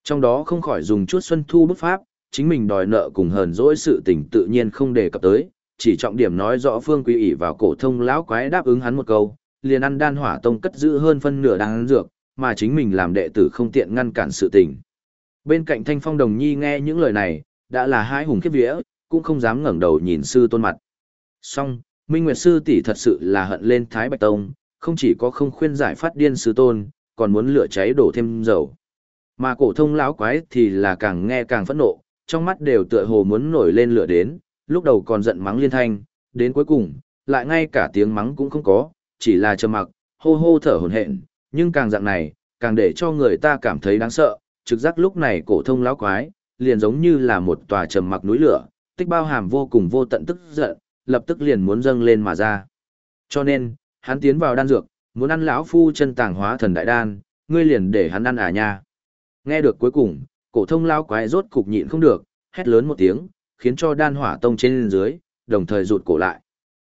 Trong đó không khỏi dùng chút xuân thu bút pháp, chính mình đòi nợ cùng hờn dỗi sự tình tự nhiên không đề cập tới, chỉ trọng điểm nói rõ Phương Quý ỷ vào cổ thông lão quái đáp ứng hắn một câu, liền ăn đan hỏa tông cất giữ hơn phân nửa đan dược, mà chính mình làm đệ tử không tiện ngăn cản sự tình. Bên cạnh Thanh Phong Đồng Nhi nghe những lời này, đã là hai hùng khiếp vía, cũng không dám ngẩng đầu nhìn sư tôn mặt. Song, Minh Nguyệt sư tỷ thật sự là hận lên Thái Bạch Tông, không chỉ có không khuyên giải phát điên sư tôn, còn muốn lửa cháy đổ thêm dầu. Mà cổ thông lão quái thì là càng nghe càng phẫn nộ, trong mắt đều tựa hồ muốn nổi lên lửa đến, lúc đầu còn giận mắng liên thanh, đến cuối cùng, lại ngay cả tiếng mắng cũng không có, chỉ là trầm mặc, hô hô thở hổn hển, nhưng càng dạng này, càng để cho người ta cảm thấy đáng sợ, trực giác lúc này cổ thông lão quái, liền giống như là một tòa trầm mặc núi lửa, tích bao hàm vô cùng vô tận tức giận, lập tức liền muốn dâng lên mà ra. Cho nên, hắn tiến vào đan dược, muốn ăn lão phu chân tàng hóa thần đại đan, ngươi liền để hắn ăn à nha. Nghe được cuối cùng, cổ thông lão quái rốt cục nhịn không được, hét lớn một tiếng, khiến cho đan hỏa tông trên dưới, đồng thời rụt cổ lại.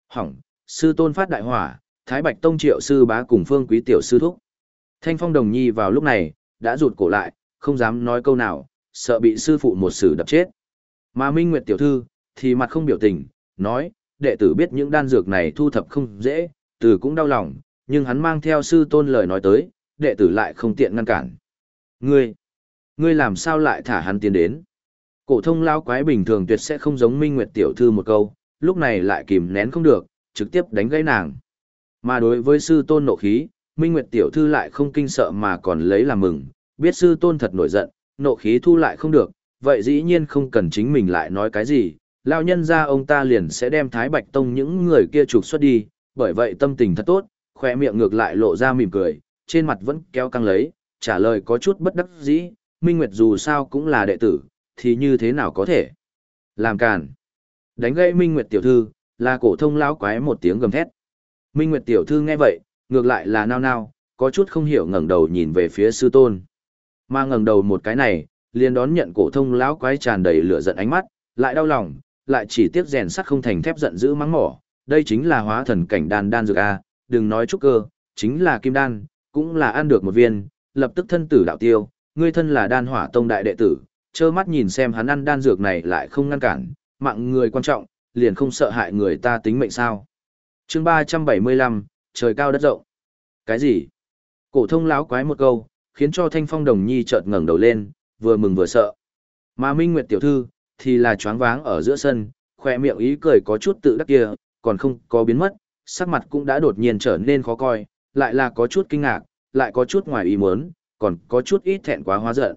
Hỏng, sư tôn phát đại hỏa, Thái Bạch Tông triệu sư bá cùng phương quý tiểu sư thúc. Thanh Phong Đồng Nhi vào lúc này, đã rụt cổ lại, không dám nói câu nào, sợ bị sư phụ một sử đập chết. Mà Minh Nguyệt tiểu thư, thì mặt không biểu tình, nói, đệ tử biết những đan dược này thu thập không dễ, tử cũng đau lòng, nhưng hắn mang theo sư tôn lời nói tới, đệ tử lại không tiện ngăn cản. Ngươi, ngươi làm sao lại thả hắn tiến đến? Cổ thông lao quái bình thường tuyệt sẽ không giống Minh Nguyệt tiểu thư một câu, lúc này lại kìm nén không được, trực tiếp đánh gãy nàng. Mà đối với sư tôn nộ khí, Minh Nguyệt tiểu thư lại không kinh sợ mà còn lấy làm mừng, biết sư tôn thật nổi giận, nộ khí thu lại không được, vậy dĩ nhiên không cần chính mình lại nói cái gì, lão nhân ra ông ta liền sẽ đem Thái Bạch Tông những người kia trục xuất đi, bởi vậy tâm tình thật tốt, khỏe miệng ngược lại lộ ra mỉm cười, trên mặt vẫn kéo căng lấy, trả lời có chút bất đắc dĩ, Minh Nguyệt dù sao cũng là đệ tử, thì như thế nào có thể làm càn. Đánh gãy Minh Nguyệt tiểu thư, là cổ thông lão quái một tiếng gầm thét. Minh Nguyệt tiểu thư nghe vậy, ngược lại là nao nao, có chút không hiểu ngẩng đầu nhìn về phía sư tôn. Mà ngẩng đầu một cái này, liền đón nhận cổ thông lão quái tràn đầy lửa giận ánh mắt, lại đau lòng, lại chỉ tiếc rèn sắt không thành thép giận dữ mắng mỏ, đây chính là hóa thần cảnh đan đan dược a, đừng nói trúc cơ, chính là kim đan, cũng là ăn được một viên, lập tức thân tử đạo tiêu, ngươi thân là đan hỏa tông đại đệ tử, trơ mắt nhìn xem hắn ăn đan dược này lại không ngăn cản, mạng người quan trọng, liền không sợ hại người ta tính mệnh sao? Chương ba trăm bảy mươi lăm, trời cao đất rộng. Cái gì? Cổ thông láo quái một câu, khiến cho Thanh Phong Đồng Nhi chợt ngẩng đầu lên, vừa mừng vừa sợ. Mà Minh Nguyệt tiểu thư thì là choáng váng ở giữa sân, khoe miệng ý cười có chút tự đắc kia, còn không có biến mất, sắc mặt cũng đã đột nhiên trở nên khó coi, lại là có chút kinh ngạc, lại có chút ngoài ý muốn, còn có chút ít thẹn quá hóa giận.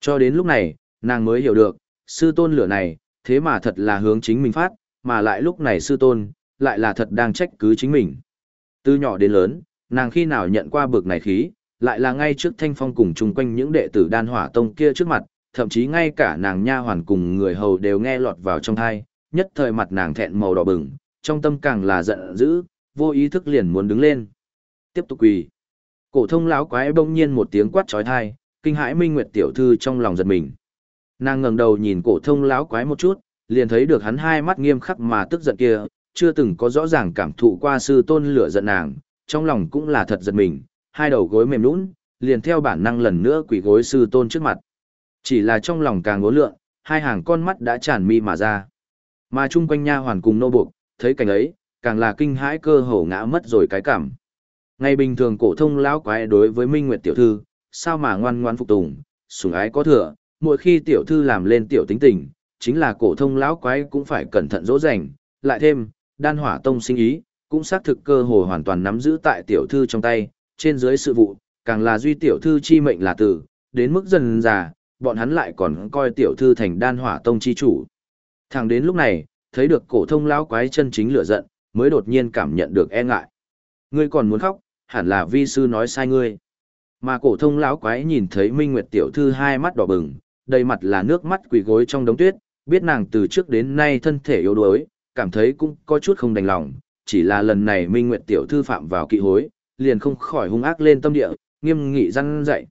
Cho đến lúc này, nàng mới hiểu được, sư tôn lửa này, thế mà thật là hướng chính mình phát, mà lại lúc này sư tôn, lại là thật đang trách cứ chính mình. Từ nhỏ đến lớn, nàng khi nào nhận qua bực này khí, lại là ngay trước thanh phong cùng chung quanh những đệ tử đan hỏa tông kia trước mặt, thậm chí ngay cả nàng nha hoàn cùng người hầu đều nghe lọt vào trong thai, nhất thời mặt nàng thẹn màu đỏ bừng, trong tâm càng là giận dữ, vô ý thức liền muốn đứng lên. Tiếp tục quỳ. Cổ thông lão quái bỗng nhiên một tiếng quát chói tai, kinh hãi Minh Nguyệt tiểu thư trong lòng giật mình. Nàng ngẩng đầu nhìn cổ thông láo quái một chút, liền thấy được hắn hai mắt nghiêm khắc mà tức giận kia, chưa từng có rõ ràng cảm thụ qua sư tôn lửa giận nàng, trong lòng cũng là thật giật mình, hai đầu gối mềm nhũn, liền theo bản năng lần nữa quỳ gối sư tôn trước mặt. Chỉ là trong lòng càng ngố lượng, hai hàng con mắt đã tràn mi mà ra. Mà chung quanh nha hoàn cùng nô buộc, thấy cảnh ấy, càng là kinh hãi cơ hồ ngã mất rồi cái cảm. Ngày bình thường cổ thông lão quái đối với Minh Nguyệt tiểu thư, sao mà ngoan ngoan phục tùng, sủng ái có thừa, mỗi khi tiểu thư làm lên tiểu tính tình, chính là cổ thông lão quái cũng phải cẩn thận dỗ dành, lại thêm, đan hỏa tông sinh ý, cũng xác thực cơ hồ hoàn toàn nắm giữ tại tiểu thư trong tay, trên dưới sự vụ, càng là duy tiểu thư chi mệnh là tử, đến mức dần già, bọn hắn lại còn coi tiểu thư thành đan hỏa tông chi chủ. Thẳng đến lúc này, thấy được cổ thông lão quái chân chính lửa giận, mới đột nhiên cảm nhận được e ngại. Ngươi còn muốn khóc, hẳn là vi sư nói sai ngươi. Mà cổ thông lão quái nhìn thấy Minh Nguyệt tiểu thư hai mắt đỏ bừng, đầy mặt là nước mắt quỳ gối trong đống tuyết, biết nàng từ trước đến nay thân thể yếu đuối, cảm thấy cũng có chút không đành lòng, chỉ là lần này Minh Nguyệt tiểu thư phạm vào kỵ hối, liền không khỏi hung ác lên tâm địa, nghiêm nghị răn dạy.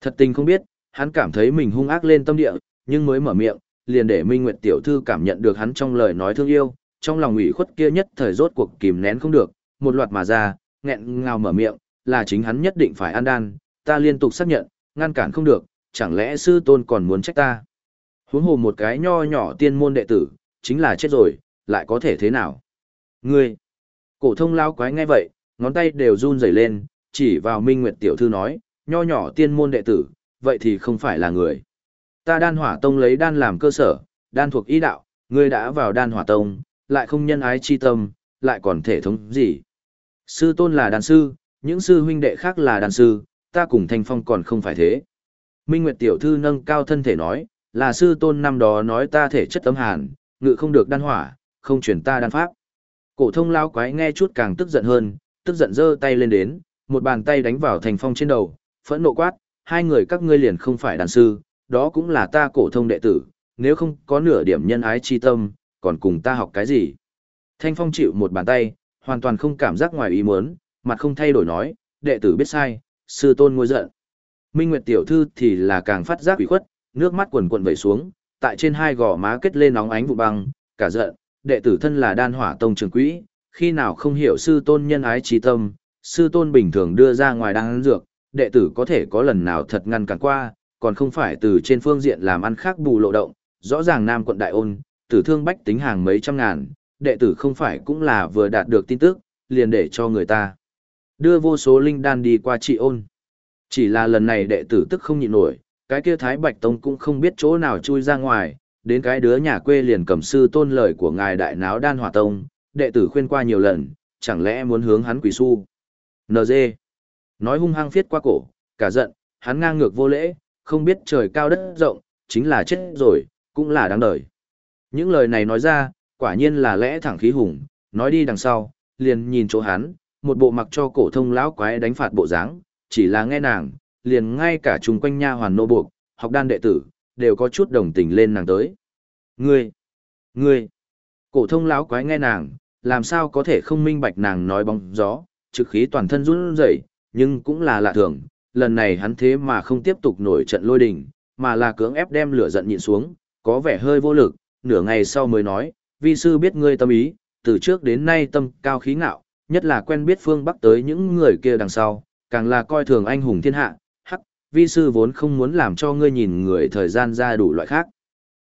Thật tình không biết, hắn cảm thấy mình hung ác lên tâm địa, nhưng mới mở miệng, liền để Minh Nguyệt tiểu thư cảm nhận được hắn trong lời nói thương yêu, trong lòng ủy khuất kia nhất thời rốt cuộc kìm nén không được, một loạt mà ra, nghẹn ngào mở miệng, là chính hắn nhất định phải ăn đan, ta liên tục xác nhận, ngăn cản không được, chẳng lẽ sư tôn còn muốn trách ta. Huống hồ một cái nho nhỏ tiên môn đệ tử, chính là chết rồi, lại có thể thế nào? Ngươi! Cổ thông lao quái nghe vậy, ngón tay đều run rẩy lên, chỉ vào Minh Nguyệt tiểu thư nói, nho nhỏ tiên môn đệ tử, vậy thì không phải là người. Ta đan hỏa tông lấy đan làm cơ sở, đan thuộc ý đạo, ngươi đã vào đan hỏa tông, lại không nhân ái chi tâm, lại còn thể thống gì. Sư tôn là đan sư, những sư huynh đệ khác là đan sư, ta cùng thanh phong còn không phải thế. Minh Nguyệt tiểu thư nâng cao thân thể nói, là sư tôn năm đó nói ta thể chất tấm hàn, ngự không được đan hỏa, không chuyển ta đan pháp. Cổ thông lao quái nghe chút càng tức giận hơn, tức giận giơ tay lên đến, một bàn tay đánh vào thành phong trên đầu, phẫn nộ quát, hai người các ngươi liền không phải đàn sư, đó cũng là ta cổ thông đệ tử, nếu không có nửa điểm nhân ái chi tâm, còn cùng ta học cái gì. Thanh phong chịu một bàn tay, hoàn toàn không cảm giác ngoài ý muốn, mặt không thay đổi nói, đệ tử biết sai, sư tôn ngôi giận. Minh Nguyệt tiểu thư thì là càng phát giác ủy khuất, nước mắt quần quần vẩy xuống, tại trên hai gò má kết lên nóng ánh vụ băng, cả giận, đệ tử thân là đan hỏa tông trường quỹ, khi nào không hiểu sư tôn nhân ái trí tâm, sư tôn bình thường đưa ra ngoài đan dược, đệ tử có thể có lần nào thật ngăn cản qua, còn không phải từ trên phương diện làm ăn khác bù lộ động, rõ ràng Nam quận Đại Ôn, tử thương bách tính hàng mấy trăm ngàn, đệ tử không phải cũng là vừa đạt được tin tức, liền để cho người ta đưa vô số linh đan đi qua trị ôn. Chỉ là lần này đệ tử tức không nhịn nổi, cái kia Thái Bạch Tông cũng không biết chỗ nào chui ra ngoài, đến cái đứa nhà quê liền cầm sư tôn lời của ngài đại náo đan hỏa tông, đệ tử khuyên qua nhiều lần, chẳng lẽ muốn hướng hắn quỳ su. NG. Nói hung hăng phiết qua cổ, cả giận, hắn ngang ngược vô lễ, không biết trời cao đất rộng, chính là chết rồi, cũng là đáng đời. Những lời này nói ra, quả nhiên là lẽ thẳng khí hùng, nói đi đằng sau, liền nhìn chỗ hắn, một bộ mặc cho cổ thông lão quái đánh phạt bộ dáng, chỉ là nghe nàng, liền ngay cả chung quanh nha hoàn nô buộc, học đan đệ tử, đều có chút đồng tình lên nàng tới. Ngươi, ngươi, cổ thông lão quái nghe nàng, làm sao có thể không minh bạch nàng nói bóng gió, trực khí toàn thân run rẩy, nhưng cũng là lạ thường, lần này hắn thế mà không tiếp tục nổi trận lôi đình, mà là cưỡng ép đem lửa giận nhịn xuống, có vẻ hơi vô lực, nửa ngày sau mới nói, vi sư biết ngươi tâm ý, từ trước đến nay tâm cao khí ngạo, nhất là quen biết phương Bắc tới những người kia đằng sau, càng là coi thường anh hùng thiên hạ, hắc, vi sư vốn không muốn làm cho ngươi nhìn người thời gian ra đủ loại khác.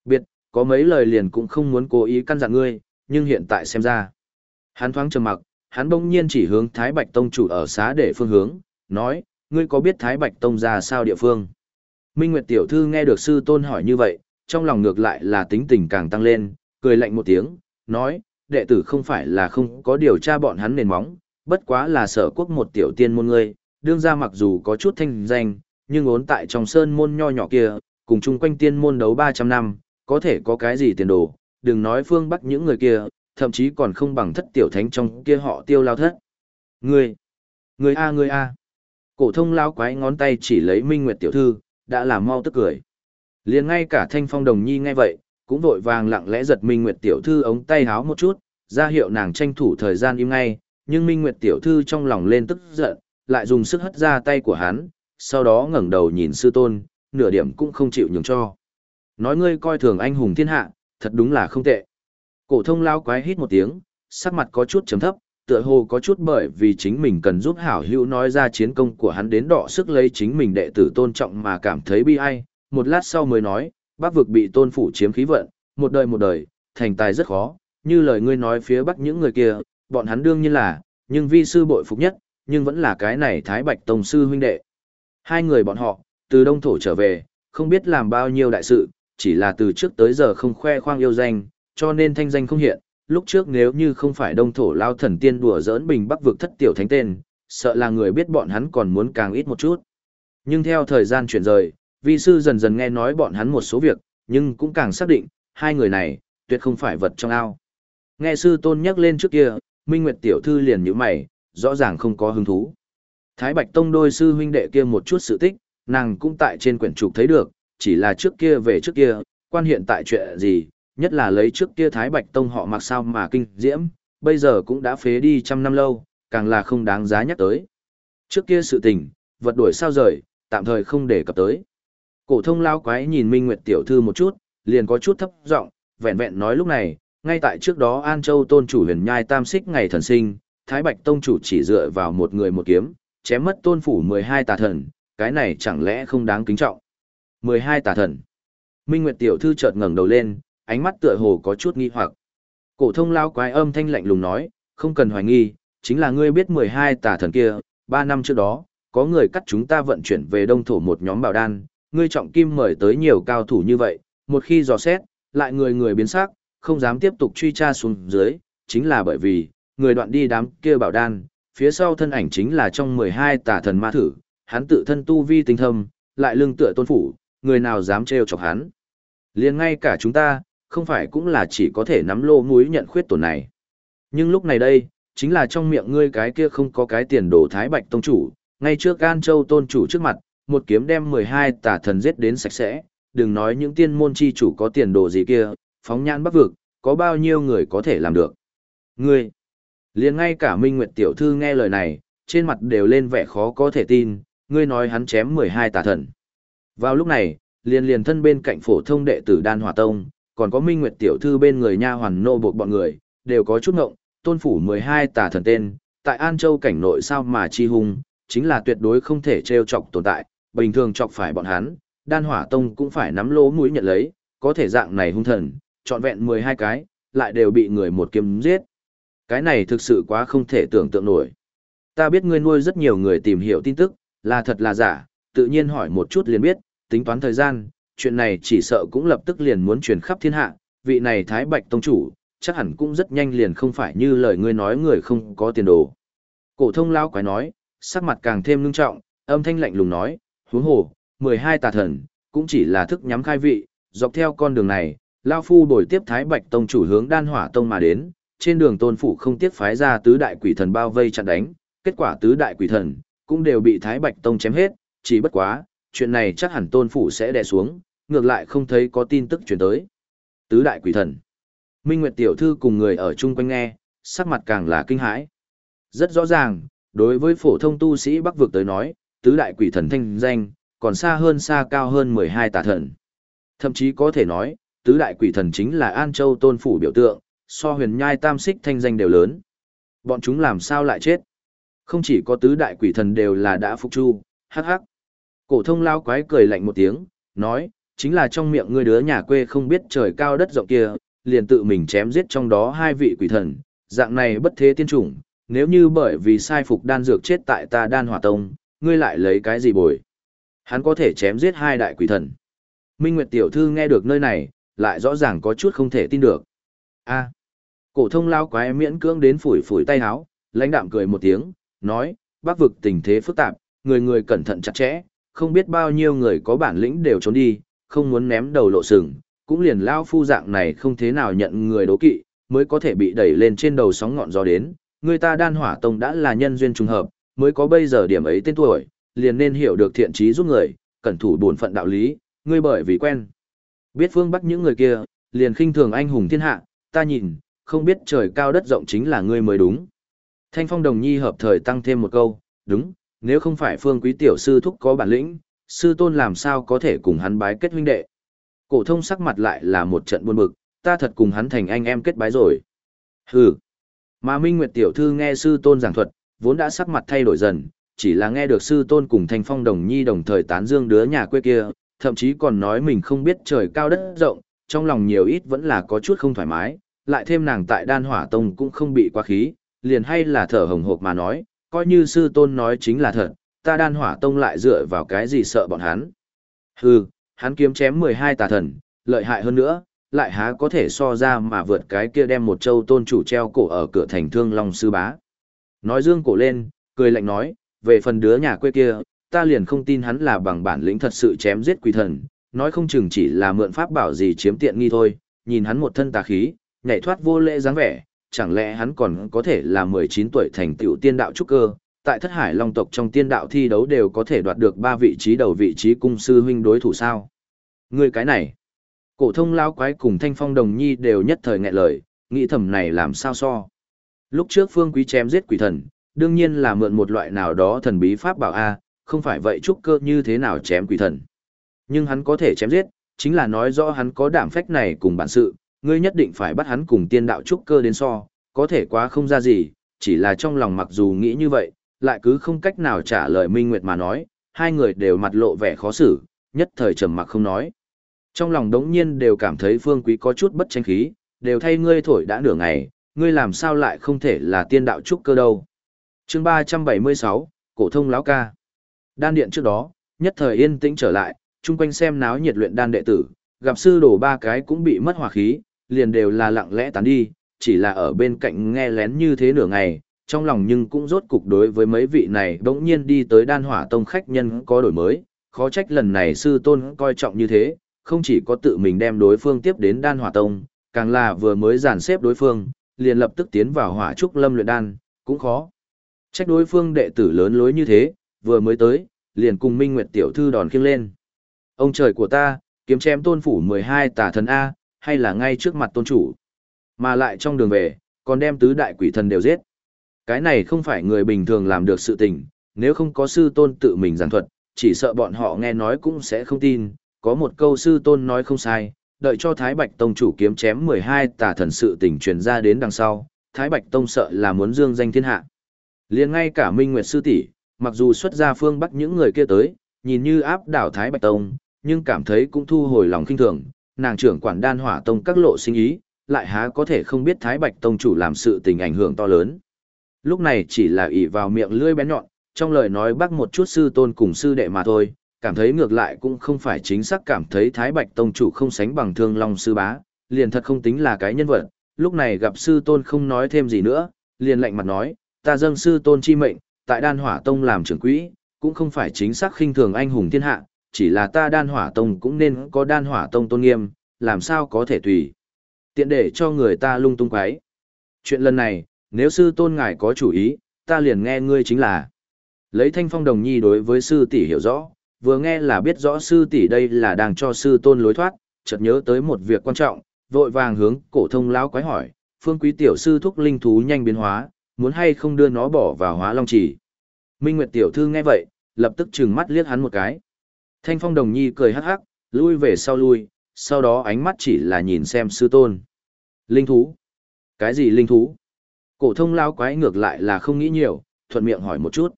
Biệt, có mấy lời liền cũng không muốn cố ý căn dặn ngươi, nhưng hiện tại xem ra. Hắn thoáng trầm mặc, hắn bỗng nhiên chỉ hướng Thái Bạch Tông chủ ở xá để phương hướng, nói, ngươi có biết Thái Bạch Tông ra sao địa phương? Minh Nguyệt Tiểu Thư nghe được sư tôn hỏi như vậy, trong lòng ngược lại là tính tình càng tăng lên, cười lạnh một tiếng, nói, đệ tử không phải là không có điều tra bọn hắn nền móng, bất quá là sở quốc một tiểu tiên môn ngươi, đương ra mặc dù có chút thanh danh, nhưng ốn tại trong sơn môn nho nhỏ kia, cùng chung quanh tiên môn đấu 300 năm, có thể có cái gì tiền đồ, đừng nói phương bắc những người kia, thậm chí còn không bằng thất tiểu thánh trong kia họ tiêu lao thất. Ngươi, ngươi a ngươi a. Cổ thông lao quái ngón tay chỉ lấy Minh Nguyệt tiểu thư, đã làm mau tức cười. Liền ngay cả Thanh Phong Đồng Nhi nghe vậy, cũng vội vàng lặng lẽ giật Minh Nguyệt tiểu thư ống tay háo một chút, ra hiệu nàng tranh thủ thời gian im ngay, nhưng Minh Nguyệt tiểu thư trong lòng lên tức giận, lại dùng sức hất ra tay của hắn, sau đó ngẩng đầu nhìn sư tôn, nửa điểm cũng không chịu nhường cho. Nói ngươi coi thường anh hùng thiên hạ, thật đúng là không tệ. Cổ thông lao quái hít một tiếng, sắc mặt có chút chấm thấp, tựa hồ có chút bởi vì chính mình cần giúp hảo hữu nói ra chiến công của hắn đến đọ sức lấy chính mình đệ tử tôn trọng mà cảm thấy bi ai, một lát sau mới nói, Bắc vực bị tôn phủ chiếm khí vận, một đời một đời, thành tài rất khó, như lời ngươi nói phía bắc những người kia, bọn hắn đương nhiên là, nhưng vi sư bội phục nhất, nhưng vẫn là cái này Thái Bạch Tông sư huynh đệ. Hai người bọn họ, từ đông thổ trở về, không biết làm bao nhiêu đại sự, chỉ là từ trước tới giờ không khoe khoang yêu danh, cho nên thanh danh không hiện. Lúc trước nếu như không phải đông thổ lao thần tiên đùa giỡn bình bắc vực thất tiểu thánh tên, sợ là người biết bọn hắn còn muốn càng ít một chút. Nhưng theo thời gian chuyển rời, vi sư dần dần nghe nói bọn hắn một số việc, nhưng cũng càng xác định, hai người này, tuyệt không phải vật trong ao. Nghe sư tôn nhắc lên trước kia, Minh Nguyệt tiểu thư liền như mày, rõ ràng không có hứng thú. Thái Bạch Tông đôi sư huynh đệ kia một chút sự tích, nàng cũng tại trên quyển trục thấy được, chỉ là trước kia về trước kia, quan hiện tại chuyện gì, nhất là lấy trước kia Thái Bạch Tông họ mặc sao mà kinh diễm, bây giờ cũng đã phế đi trăm năm lâu, càng là không đáng giá nhắc tới. Trước kia sự tình, vật đuổi sao rời, tạm thời không để cập tới. Cổ thông lao quái nhìn Minh Nguyệt tiểu thư một chút, liền có chút thấp giọng, vẹn vẹn nói lúc này, ngay tại trước đó An Châu tôn chủ huyền nhai tam xích ngày thần sinh, Thái Bạch tông chủ chỉ dựa vào một người một kiếm, chém mất tôn phủ 12 tà thần, cái này chẳng lẽ không đáng kính trọng. 12 tà thần. Minh Nguyệt tiểu thư chợt ngẩng đầu lên, ánh mắt tựa hồ có chút nghi hoặc. Cổ thông lao quái âm thanh lạnh lùng nói, không cần hoài nghi, chính là ngươi biết 12 tà thần kia, 3 năm trước đó, có người cắt chúng ta vận chuyển về đông thổ một nhóm bảo đan, ngươi trọng kim mời tới nhiều cao thủ như vậy, một khi dò xét, lại người người biến sắc, không dám tiếp tục truy tra xuống dưới, chính là bởi vì, người đoạn đi đám kia bảo đan, phía sau thân ảnh chính là trong 12 tà thần ma thử, hắn tự thân tu vi tinh thâm, lại lưng tựa tôn phủ, người nào dám trêu chọc hắn. liền ngay cả chúng ta, không phải cũng là chỉ có thể nắm lô mũi nhận khuyết tổn này. Nhưng lúc này đây, chính là trong miệng ngươi cái kia không có cái tiền đồ thái bạch tông chủ, ngay trước gan châu tôn chủ trước mặt, một kiếm đem 12 tà thần giết đến sạch sẽ, đừng nói những tiên môn chi chủ có tiền đồ gì kia, phóng nhãn bắc vực, có bao nhiêu người có thể làm được. Ngươi, liền ngay cả Minh Nguyệt tiểu thư nghe lời này, trên mặt đều lên vẻ khó có thể tin, ngươi nói hắn chém 12 tà thần. Vào lúc này, liền liền thân bên cạnh phổ thông đệ tử Đan Hòa Tông, còn có Minh Nguyệt tiểu thư bên người nha hoàn nô buộc bọn người, đều có chút ngộng, tôn phủ 12 tà thần tên, tại An Châu cảnh nội sao mà chi hung, chính là tuyệt đối không thể trêu chọc tồn tại, bình thường chọc phải bọn hắn, Đan Hỏa Tông cũng phải nắm lỗ mũi nhận lấy, có thể dạng này hung thần, trọn vẹn 12 cái, lại đều bị người một kiếm giết. Cái này thực sự quá không thể tưởng tượng nổi. Ta biết ngươi nuôi rất nhiều người tìm hiểu tin tức, là thật là giả, tự nhiên hỏi một chút liền biết, tính toán thời gian, chuyện này chỉ sợ cũng lập tức liền muốn truyền khắp thiên hạ, vị này Thái Bạch Tông Chủ, chắc hẳn cũng rất nhanh liền không phải như lời ngươi nói người không có tiền đồ. Cổ thông lao quái nói, sắc mặt càng thêm ngưng trọng, âm thanh lạnh lùng nói, huống hồ, 12 tà thần, cũng chỉ là thức nhắm khai vị, dọc theo con đường này, Lao Phu đổi tiếp Thái Bạch Tông chủ hướng đan hỏa tông mà đến, trên đường tôn phủ không tiếc phái ra tứ đại quỷ thần bao vây chặn đánh, kết quả tứ đại quỷ thần, cũng đều bị Thái Bạch Tông chém hết, chỉ bất quá, chuyện này chắc hẳn tôn phủ sẽ đè xuống, ngược lại không thấy có tin tức chuyển tới. Tứ đại quỷ thần. Minh Nguyệt tiểu thư cùng người ở chung quanh nghe, sắc mặt càng là kinh hãi. Rất rõ ràng, đối với phổ thông tu sĩ Bắc vực tới nói, tứ đại quỷ thần thanh danh, còn xa hơn xa cao hơn 12 tà thần. Thậm chí có thể nói, tứ đại quỷ thần chính là An Châu tôn phủ biểu tượng, so huyền nhai tam xích thanh danh đều lớn. Bọn chúng làm sao lại chết? Không chỉ có tứ đại quỷ thần đều là đã phục chu, hắc hắc. Cổ thông lao quái cười lạnh một tiếng, nói, chính là trong miệng ngươi đứa nhà quê không biết trời cao đất rộng kia, liền tự mình chém giết trong đó hai vị quỷ thần, dạng này bất thế tiên chủng, nếu như bởi vì sai phục đan dược chết tại ta đan hỏa tông, ngươi lại lấy cái gì bồi? Hắn có thể chém giết hai đại quỷ thần. Minh Nguyệt tiểu thư nghe được nơi này, lại rõ ràng có chút không thể tin được. A. cổ thông lao quái miễn cưỡng đến phủi phủi tay áo, lãnh đạm cười một tiếng, nói, Bắc vực tình thế phức tạp, người người cẩn thận chặt chẽ, không biết bao nhiêu người có bản lĩnh đều trốn đi, không muốn ném đầu lộ sừng, cũng liền lao phu dạng này không thế nào nhận người đố kỵ, mới có thể bị đẩy lên trên đầu sóng ngọn gió đến. Người ta đan hỏa tông đã là nhân duyên trùng hợp, mới có bây giờ điểm ấy tên tuổi, liền nên hiểu được thiện trí giúp người, cẩn thủ bổn phận đạo lý, ngươi bởi vì quen. Biết phương bắc những người kia, liền khinh thường anh hùng thiên hạ, ta nhìn, không biết trời cao đất rộng chính là ngươi mới đúng. Thanh phong đồng nhi hợp thời tăng thêm một câu, đúng, nếu không phải phương quý tiểu sư thúc có bản lĩnh, sư tôn làm sao có thể cùng hắn bái kết huynh đệ. Cổ thông sắc mặt lại là một trận buồn bực, ta thật cùng hắn thành anh em kết bái rồi. Hừ. Mà Minh Nguyệt tiểu thư nghe sư tôn giảng thuật, vốn đã sắc mặt thay đổi dần, chỉ là nghe được sư tôn cùng Thanh Phong Đồng Nhi đồng thời tán dương đứa nhà quê kia, thậm chí còn nói mình không biết trời cao đất rộng, trong lòng nhiều ít vẫn là có chút không thoải mái, lại thêm nàng tại Đan Hỏa Tông cũng không bị quá khí, liền hay là thở hồng hộc mà nói, coi như sư tôn nói chính là thật, ta Đan Hỏa Tông lại dựa vào cái gì sợ bọn hắn. Hừ, hắn kiếm chém 12 tà thần, lợi hại hơn nữa, lại há có thể so ra mà vượt cái kia đem một châu tôn chủ treo cổ ở cửa thành thương long sư bá. Nói dương cổ lên, cười lạnh nói, về phần đứa nhà quê kia, ta liền không tin hắn là bằng bản lĩnh thật sự chém giết quỷ thần, nói không chừng chỉ là mượn pháp bảo gì chiếm tiện nghi thôi, nhìn hắn một thân tà khí, nhảy thoát vô lễ dáng vẻ, chẳng lẽ hắn còn có thể là 19 tuổi thành tiểu tiên đạo trúc cơ, tại thất hải long tộc trong tiên đạo thi đấu đều có thể đoạt được ba vị trí đầu vị trí cung sư huynh đối thủ sao. Người cái này, cổ thông lao quái cùng thanh phong đồng nhi đều nhất thời nghẹn lời, nghĩ thầm này làm sao so. Lúc trước phương quý chém giết quỷ thần, đương nhiên là mượn một loại nào đó thần bí pháp bảo A, không phải vậy trúc cơ như thế nào chém quỷ thần. Nhưng hắn có thể chém giết, chính là nói rõ hắn có đảm phách này cùng bản sự, ngươi nhất định phải bắt hắn cùng tiên đạo trúc cơ đến so, có thể quá không ra gì, chỉ là trong lòng mặc dù nghĩ như vậy, lại cứ không cách nào trả lời Minh Nguyệt mà nói, hai người đều mặt lộ vẻ khó xử, nhất thời trầm mặc không nói. Trong lòng đống nhiên đều cảm thấy Phương Quý có chút bất tranh khí, đều thay ngươi thổi đã nửa ngày, ngươi làm sao lại không thể là tiên đạo trúc cơ đâu. chương 376, Cổ thông lão ca. Đan điện trước đó, nhất thời yên tĩnh trở lại, chung quanh xem náo nhiệt luyện đan đệ tử, gặp sư đổ ba cái cũng bị mất hòa khí, liền đều là lặng lẽ tán đi, chỉ là ở bên cạnh nghe lén như thế nửa ngày, trong lòng nhưng cũng rốt cục đối với mấy vị này bỗng nhiên đi tới đan hỏa tông khách nhân có đổi mới, khó trách lần này sư tôn coi trọng như thế, không chỉ có tự mình đem đối phương tiếp đến đan hỏa tông, càng là vừa mới giản xếp đối phương, liền lập tức tiến vào hỏa trúc lâm luyện đan, cũng khó. Trách đối phương đệ tử lớn lối như thế, vừa mới tới, liền cùng Minh Nguyệt tiểu thư đòn khiêng lên. Ông trời của ta, kiếm chém tôn phủ 12 tà thần A, hay là ngay trước mặt tôn chủ. Mà lại trong đường về, còn đem tứ đại quỷ thần đều giết. Cái này không phải người bình thường làm được sự tình, nếu không có sư tôn tự mình giảng thuật, chỉ sợ bọn họ nghe nói cũng sẽ không tin. Có một câu sư tôn nói không sai, đợi cho Thái Bạch Tông chủ kiếm chém 12 tà thần sự tình truyền ra đến đằng sau, Thái Bạch Tông sợ là muốn dương danh thiên hạ. liền ngay cả Minh Nguyệt Sư tỷ mặc dù xuất ra phương bắc những người kia tới, nhìn như áp đảo Thái Bạch Tông, nhưng cảm thấy cũng thu hồi lòng kinh thường, nàng trưởng quản đan hỏa tông các lộ sinh ý, lại há có thể không biết Thái Bạch Tông chủ làm sự tình ảnh hưởng to lớn. Lúc này chỉ là ỷ vào miệng lưỡi bén nhọn, trong lời nói bác một chút sư tôn cùng sư đệ mà thôi, cảm thấy ngược lại cũng không phải chính xác cảm thấy Thái Bạch Tông chủ không sánh bằng thương long sư bá, liền thật không tính là cái nhân vật, lúc này gặp sư tôn không nói thêm gì nữa, liền lạnh mặt nói, ta dâng sư tôn chi mệnh, tại đan hỏa tông làm trưởng quỹ, cũng không phải chính xác khinh thường anh hùng thiên hạ, chỉ là ta đan hỏa tông cũng nên có đan hỏa tông tôn nghiêm, làm sao có thể tùy. Tiện để cho người ta lung tung quái. Chuyện lần này, nếu sư tôn ngài có chủ ý, ta liền nghe ngươi chính là. Lấy thanh phong đồng nhi đối với sư tỷ hiểu rõ, vừa nghe là biết rõ sư tỷ đây là đang cho sư tôn lối thoát, chợt nhớ tới một việc quan trọng, vội vàng hướng cổ thông lão quái hỏi, phương quý tiểu sư thúc linh thú nhanh biến hóa, muốn hay không đưa nó bỏ vào hóa long chỉ. Minh Nguyệt tiểu thư nghe vậy, lập tức trừng mắt liếc hắn một cái. Thanh phong đồng nhi cười hắc hắc, lui về sau lui, sau đó ánh mắt chỉ là nhìn xem sư tôn. Linh thú? Cái gì linh thú? Cổ thông lão quái ngược lại là không nghĩ nhiều, thuận miệng hỏi một chút.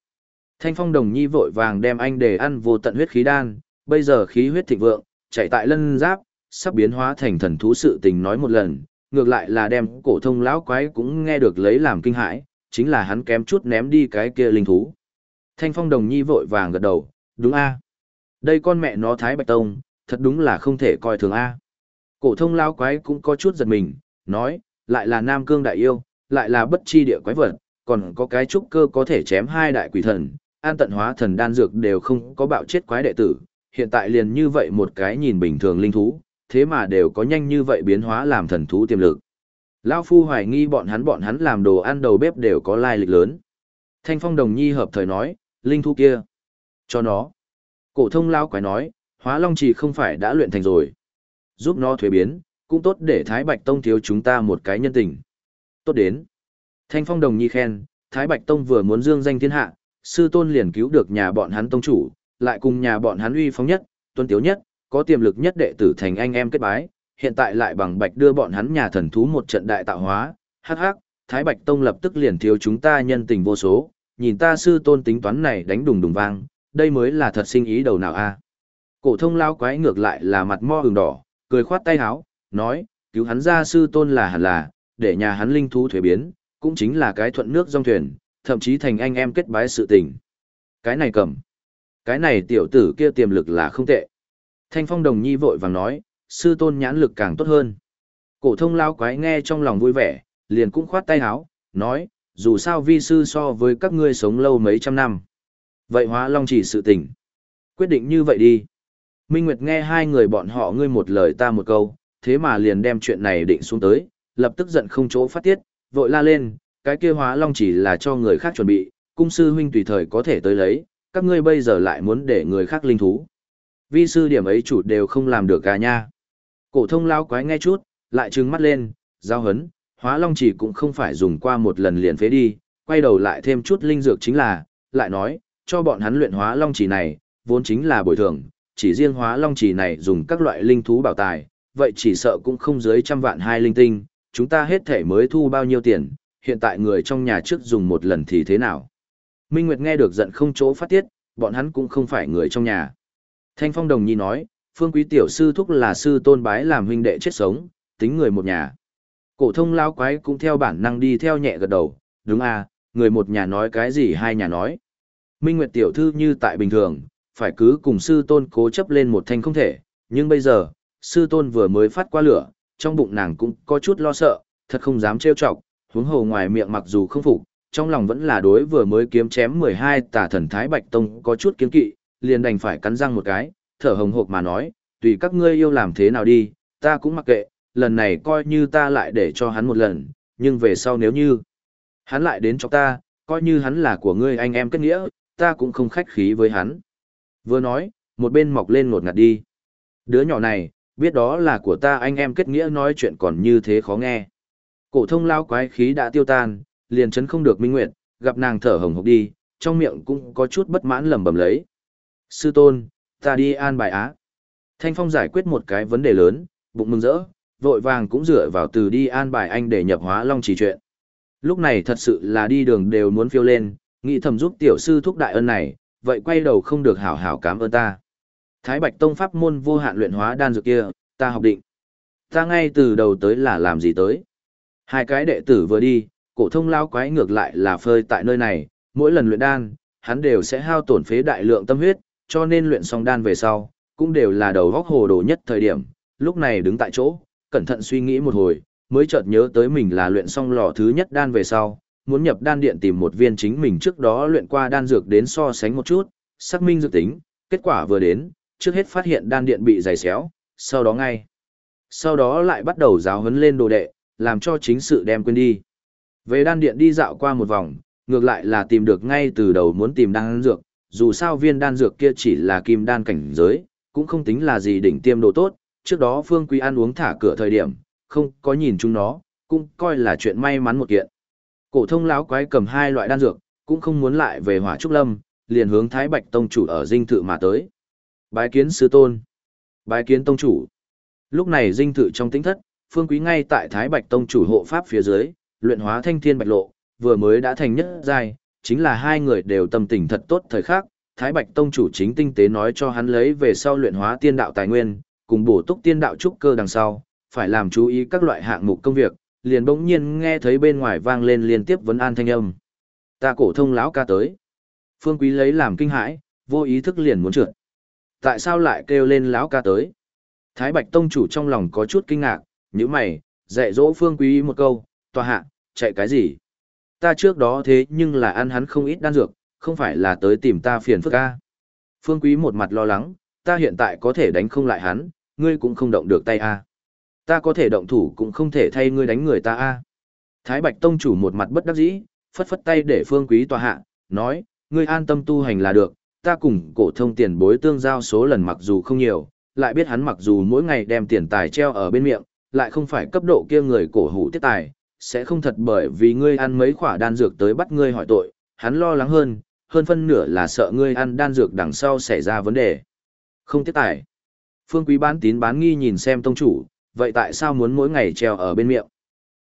Thanh phong đồng nhi vội vàng đem anh để ăn vô tận huyết khí đan, bây giờ khí huyết thịnh vượng, chạy tại lân giáp, sắp biến hóa thành thần thú sự tình nói một lần, ngược lại là đem cổ thông lão quái cũng nghe được lấy làm kinh hãi, chính là hắn kém chút ném đi cái kia linh thú. Thanh phong đồng nhi vội vàng gật đầu, đúng a Đây con mẹ nó Thái Bạch Tông, thật đúng là không thể coi thường a Cổ thông lão quái cũng có chút giật mình, nói, lại là Nam Cương đại yêu, lại là bất chi địa quái vật, còn có cái trúc cơ có thể chém hai đại quỷ thần, an tận hóa thần đan dược đều không có bạo chết quái đệ tử, hiện tại liền như vậy một cái nhìn bình thường linh thú, thế mà đều có nhanh như vậy biến hóa làm thần thú tiềm lực. Lão phu hoài nghi bọn hắn bọn hắn làm đồ ăn đầu bếp đều có lai lịch lớn. Thanh Phong Đồng Nhi hợp thời nói, linh thú kia, cho nó. Cổ thông lão quái nói, Hóa Long chỉ không phải đã luyện thành rồi, giúp nó thuế biến, cũng tốt để Thái Bạch Tông thiếu chúng ta một cái nhân tình. Tốt đến. Thanh Phong Đồng Nhi khen, Thái Bạch Tông vừa muốn dương danh thiên hạ, sư tôn liền cứu được nhà bọn hắn tông chủ, lại cùng nhà bọn hắn uy phóng nhất, tuân tiếu nhất, có tiềm lực nhất đệ tử thành anh em kết bái, hiện tại lại bằng bạch đưa bọn hắn nhà thần thú một trận đại tạo hóa, hắc hắc, Thái Bạch Tông lập tức liền thiếu chúng ta nhân tình vô số, nhìn ta sư tôn tính toán này đánh đùng đùng vang, đây mới là thật sinh ý đầu nào a. Cổ thông lao quái ngược lại là mặt mo ửng đỏ, cười khoát tay áo, nói, cứu hắn ra sư tôn là hẳn là, để nhà hắn linh thú thuế biến, cũng chính là cái thuận nước dòng thuyền, thậm chí thành anh em kết bái sự tình. Cái này cầm. Cái này tiểu tử kia tiềm lực là không tệ. Thanh phong đồng nhi vội vàng nói, sư tôn nhãn lực càng tốt hơn. Cổ thông lao quái nghe trong lòng vui vẻ, liền cũng khoát tay áo, nói, dù sao vi sư so với các ngươi sống lâu mấy trăm năm. Vậy hóa long chỉ sự tình. Quyết định như vậy đi. Minh Nguyệt nghe hai người bọn họ ngươi một lời ta một câu, thế mà liền đem chuyện này định xuống tới, lập tức giận không chỗ phát tiết, vội la lên, cái kia hóa long chỉ là cho người khác chuẩn bị, cung sư huynh tùy thời có thể tới lấy, các ngươi bây giờ lại muốn để người khác linh thú. Vi sư điểm ấy chủ đều không làm được cả nha. Cổ thông lao quái nghe chút, lại trừng mắt lên, giao hấn, hóa long chỉ cũng không phải dùng qua một lần liền phế đi, quay đầu lại thêm chút linh dược chính là, lại nói, cho bọn hắn luyện hóa long chỉ này, vốn chính là bồi thường, chỉ riêng hóa long chỉ này dùng các loại linh thú bảo tài, vậy chỉ sợ cũng không dưới trăm vạn hai linh tinh, chúng ta hết thể mới thu bao nhiêu tiền, hiện tại người trong nhà trước dùng một lần thì thế nào. Minh Nguyệt nghe được giận không chỗ phát tiết, bọn hắn cũng không phải người trong nhà. Thanh Phong Đồng Nhi nói, Phương Quý Tiểu Sư Thúc là sư tôn bái làm huynh đệ chết sống, tính người một nhà. Cổ thông lao quái cũng theo bản năng đi theo nhẹ gật đầu, đúng à, người một nhà nói cái gì hai nhà nói. Minh Nguyệt tiểu thư như tại bình thường, phải cứ cùng sư tôn cố chấp lên một thanh không thể, nhưng bây giờ, sư tôn vừa mới phát qua lửa, trong bụng nàng cũng có chút lo sợ, thật không dám trêu chọc, huống hồ ngoài miệng mặc dù không phục, trong lòng vẫn là đối vừa mới kiếm chém 12 tà thần Thái Bạch Tông có chút kiến kỵ, liền đành phải cắn răng một cái, thở hồng hộc mà nói, tùy các ngươi yêu làm thế nào đi, ta cũng mặc kệ, lần này coi như ta lại để cho hắn một lần, nhưng về sau nếu như hắn lại đến cho ta, coi như hắn là của ngươi anh em kết nghĩa, ta cũng không khách khí với hắn. Vừa nói, một bên mọc lên ngột ngạt đi. Đứa nhỏ này, biết đó là của ta anh em kết nghĩa nói chuyện còn như thế khó nghe. Cổ thông lao quái khí đã tiêu tan, liền chấn không được minh nguyệt, gặp nàng thở hồng hộc đi, trong miệng cũng có chút bất mãn lẩm bẩm lấy. Sư tôn, ta đi an bài á. Thanh Phong giải quyết một cái vấn đề lớn, bụng mừng rỡ, vội vàng cũng dựa vào từ đi an bài anh để nhập hóa long chỉ chuyện. Lúc này thật sự là đi đường đều muốn phiêu lên, nghĩ thầm giúp tiểu sư thúc đại ân này, vậy quay đầu không được hảo hảo cảm ơn ta. Thái Bạch Tông pháp môn vô hạn luyện hóa đan dược kia, ta học định. Ta ngay từ đầu tới là làm gì tới. Hai cái đệ tử vừa đi, cổ thông lao quái ngược lại là phơi tại nơi này, mỗi lần luyện đan, hắn đều sẽ hao tổn phế đại lượng tâm huyết, cho nên luyện xong đan về sau, cũng đều là đầu góc hồ đồ nhất thời điểm, lúc này đứng tại chỗ, cẩn thận suy nghĩ một hồi, mới chợt nhớ tới mình là luyện xong lò thứ nhất đan về sau, muốn nhập đan điện tìm một viên chính mình trước đó luyện qua đan dược đến so sánh một chút, xác minh dược tính, kết quả vừa đến, trước hết phát hiện đan điện bị dày xéo, sau đó ngay. Sau đó lại bắt đầu giáo huấn lên đồ đệ, làm cho chính sự đem quên đi. Về đan điện đi dạo qua một vòng, ngược lại là tìm được ngay từ đầu muốn tìm đan dược, dù sao viên đan dược kia chỉ là kim đan cảnh giới, cũng không tính là gì đỉnh tiêm đồ tốt, trước đó Phương Quý ăn uống thả cửa thời điểm, không có nhìn chúng nó, cũng coi là chuyện may mắn một kiện. Cổ thông lão quái cầm hai loại đan dược, cũng không muốn lại về Hỏa Trúc Lâm, liền hướng Thái Bạch tông chủ ở dinh thự mà tới. Bái kiến sư tôn. Bái kiến tông chủ. Lúc này dinh thự trong tĩnh thất, Phương Quý ngay tại Thái Bạch tông chủ hộ pháp phía dưới, luyện hóa thanh thiên bạch lộ, vừa mới đã thành nhất giai, chính là hai người đều tâm tình thật tốt thời khắc, Thái Bạch Tông chủ chính tinh tế nói cho hắn lấy về sau luyện hóa tiên đạo tài nguyên, cùng bổ túc tiên đạo trúc cơ đằng sau, phải làm chú ý các loại hạng mục công việc, liền bỗng nhiên nghe thấy bên ngoài vang lên liên tiếp vấn an thanh âm. Ta cổ thông lão ca tới. Phương Quý lấy làm kinh hãi, vô ý thức liền muốn trượt. Tại sao lại kêu lên lão ca tới? Thái Bạch Tông chủ trong lòng có chút kinh ngạc, nhíu mày, dạy dỗ Phương Quý một câu, "Tòa hạ, chạy cái gì?" Ta trước đó thế nhưng là ăn hắn không ít đan dược, không phải là tới tìm ta phiền phức a. Phương Quý một mặt lo lắng, ta hiện tại có thể đánh không lại hắn, ngươi cũng không động được tay a. Ta có thể động thủ cũng không thể thay ngươi đánh người ta a. Thái Bạch Tông chủ một mặt bất đắc dĩ, phất phất tay để Phương Quý tòa hạ, nói, ngươi an tâm tu hành là được, ta cùng cổ thông tiền bối tương giao số lần mặc dù không nhiều, lại biết hắn mặc dù mỗi ngày đem tiền tài treo ở bên miệng, lại không phải cấp độ kia người cổ hủ tiết tài, sẽ không thật bởi vì ngươi ăn mấy khỏa đan dược tới bắt ngươi hỏi tội, hắn lo lắng hơn, hơn phân nửa là sợ ngươi ăn đan dược đằng sau xảy ra vấn đề. Không tiết tài. Phương Quý bán tín bán nghi nhìn xem tông chủ, vậy tại sao muốn mỗi ngày treo ở bên miệng?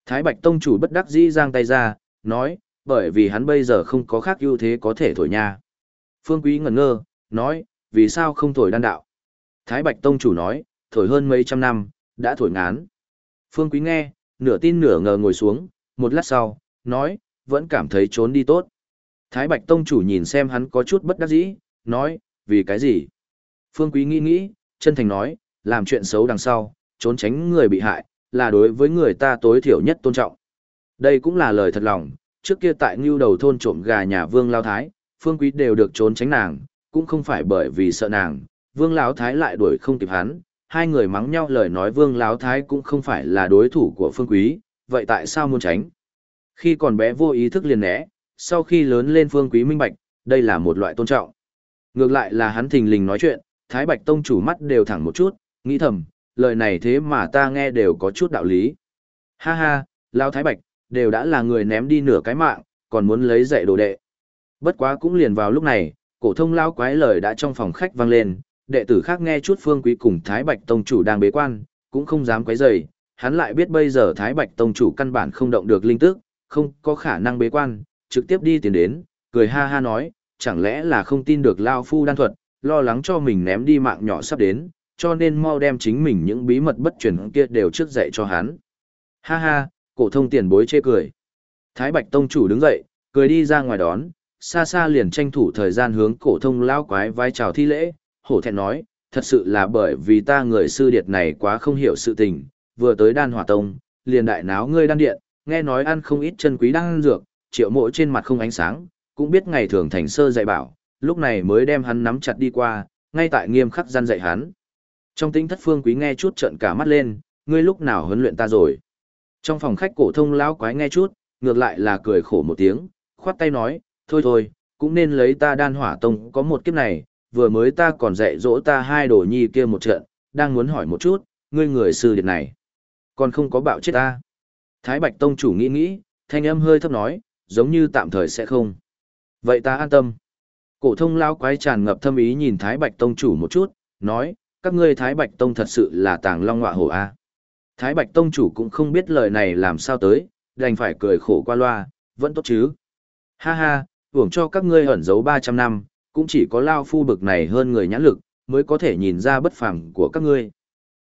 Thái Bạch tông chủ bất đắc dĩ giang tay ra, nói, bởi vì hắn bây giờ không có khác ưu thế có thể thổi nha. Phương Quý ngẩn ngơ, nói, vì sao không thổi đan đạo? Thái Bạch tông chủ nói, thổi hơn mấy trăm năm, đã thổi ngán. Phương Quý nghe, nửa tin nửa ngờ ngồi xuống, một lát sau, nói, vẫn cảm thấy trốn đi tốt. Thái Bạch Tông chủ nhìn xem hắn có chút bất đắc dĩ, nói, vì cái gì? Phương Quý nghĩ nghĩ, chân thành nói, làm chuyện xấu đằng sau, trốn tránh người bị hại, là đối với người ta tối thiểu nhất tôn trọng. Đây cũng là lời thật lòng, trước kia tại ngưu đầu thôn trộm gà nhà Vương Lao Thái, Phương Quý đều được trốn tránh nàng, cũng không phải bởi vì sợ nàng, Vương Lão Thái lại đuổi không kịp hắn, hai người mắng nhau lời nói Vương Láo Thái cũng không phải là đối thủ của Phương Quý, vậy tại sao muốn tránh? Khi còn bé vô ý thức liền né, sau khi lớn lên Phương Quý minh bạch, đây là một loại tôn trọng. Ngược lại là hắn thình lình nói chuyện, Thái Bạch Tông chủ mắt đều thẳng một chút, nghĩ thầm, lời này thế mà ta nghe đều có chút đạo lý. Ha ha, Láo Thái Bạch, đều đã là người ném đi nửa cái mạng, còn muốn lấy dạy đồ đệ. Bất quá cũng liền vào lúc này, cổ thông lão quái lời đã trong phòng khách vang lên, đệ tử khác nghe chút Phương Quý cùng Thái Bạch Tông chủ đang bế quan, cũng không dám quấy rầy, hắn lại biết bây giờ Thái Bạch Tông chủ căn bản không động được linh tức, không có khả năng bế quan, trực tiếp đi tiến đến, cười ha ha nói, chẳng lẽ là không tin được Lao Phu đan thuật, lo lắng cho mình ném đi mạng nhỏ sắp đến, cho nên mau đem chính mình những bí mật bất truyền kia đều trước dạy cho hắn. Ha ha, Cổ thông tiền bối chê cười. Thái Bạch Tông chủ đứng dậy, cười đi ra ngoài đón, xa xa liền tranh thủ thời gian hướng cổ thông lao quái vai chào thi lễ, hổ thẹn nói, thật sự là bởi vì ta người sư điệt này quá không hiểu sự tình, vừa tới đan hỏa tông, liền đại náo ngươi đan điện, nghe nói ăn không ít chân quý đan dược, triệu mộ trên mặt không ánh sáng, cũng biết ngày thường thành sơ dạy bảo, lúc này mới đem hắn nắm chặt đi qua, ngay tại nghiêm khắc gian dạy hắn. Trong tính thất phương quý nghe chút trận cả mắt lên, ngươi lúc nào huấn luyện ta rồi. Trong phòng khách cổ thông lão quái nghe chút, ngược lại là cười khổ một tiếng, khoát tay nói, thôi thôi, cũng nên lấy ta đan hỏa tông có một kiếp này, vừa mới ta còn dạy dỗ ta hai đồ nhi kia một trận, đang muốn hỏi một chút, ngươi người sư điệt này, còn không có bạo chết ta. Thái Bạch Tông chủ nghĩ nghĩ, thanh âm hơi thấp nói, giống như tạm thời sẽ không. Vậy ta an tâm. Cổ thông lao quái tràn ngập thâm ý nhìn Thái Bạch Tông chủ một chút, nói, các ngươi Thái Bạch Tông thật sự là tàng long ngọa hổ a. Thái Bạch Tông chủ cũng không biết lời này làm sao tới, đành phải cười khổ qua loa, vẫn tốt chứ. Ha ha, hưởng cho các ngươi ẩn giấu 300 năm, cũng chỉ có lao phu bực này hơn người nhãn lực, mới có thể nhìn ra bất phẳng của các ngươi.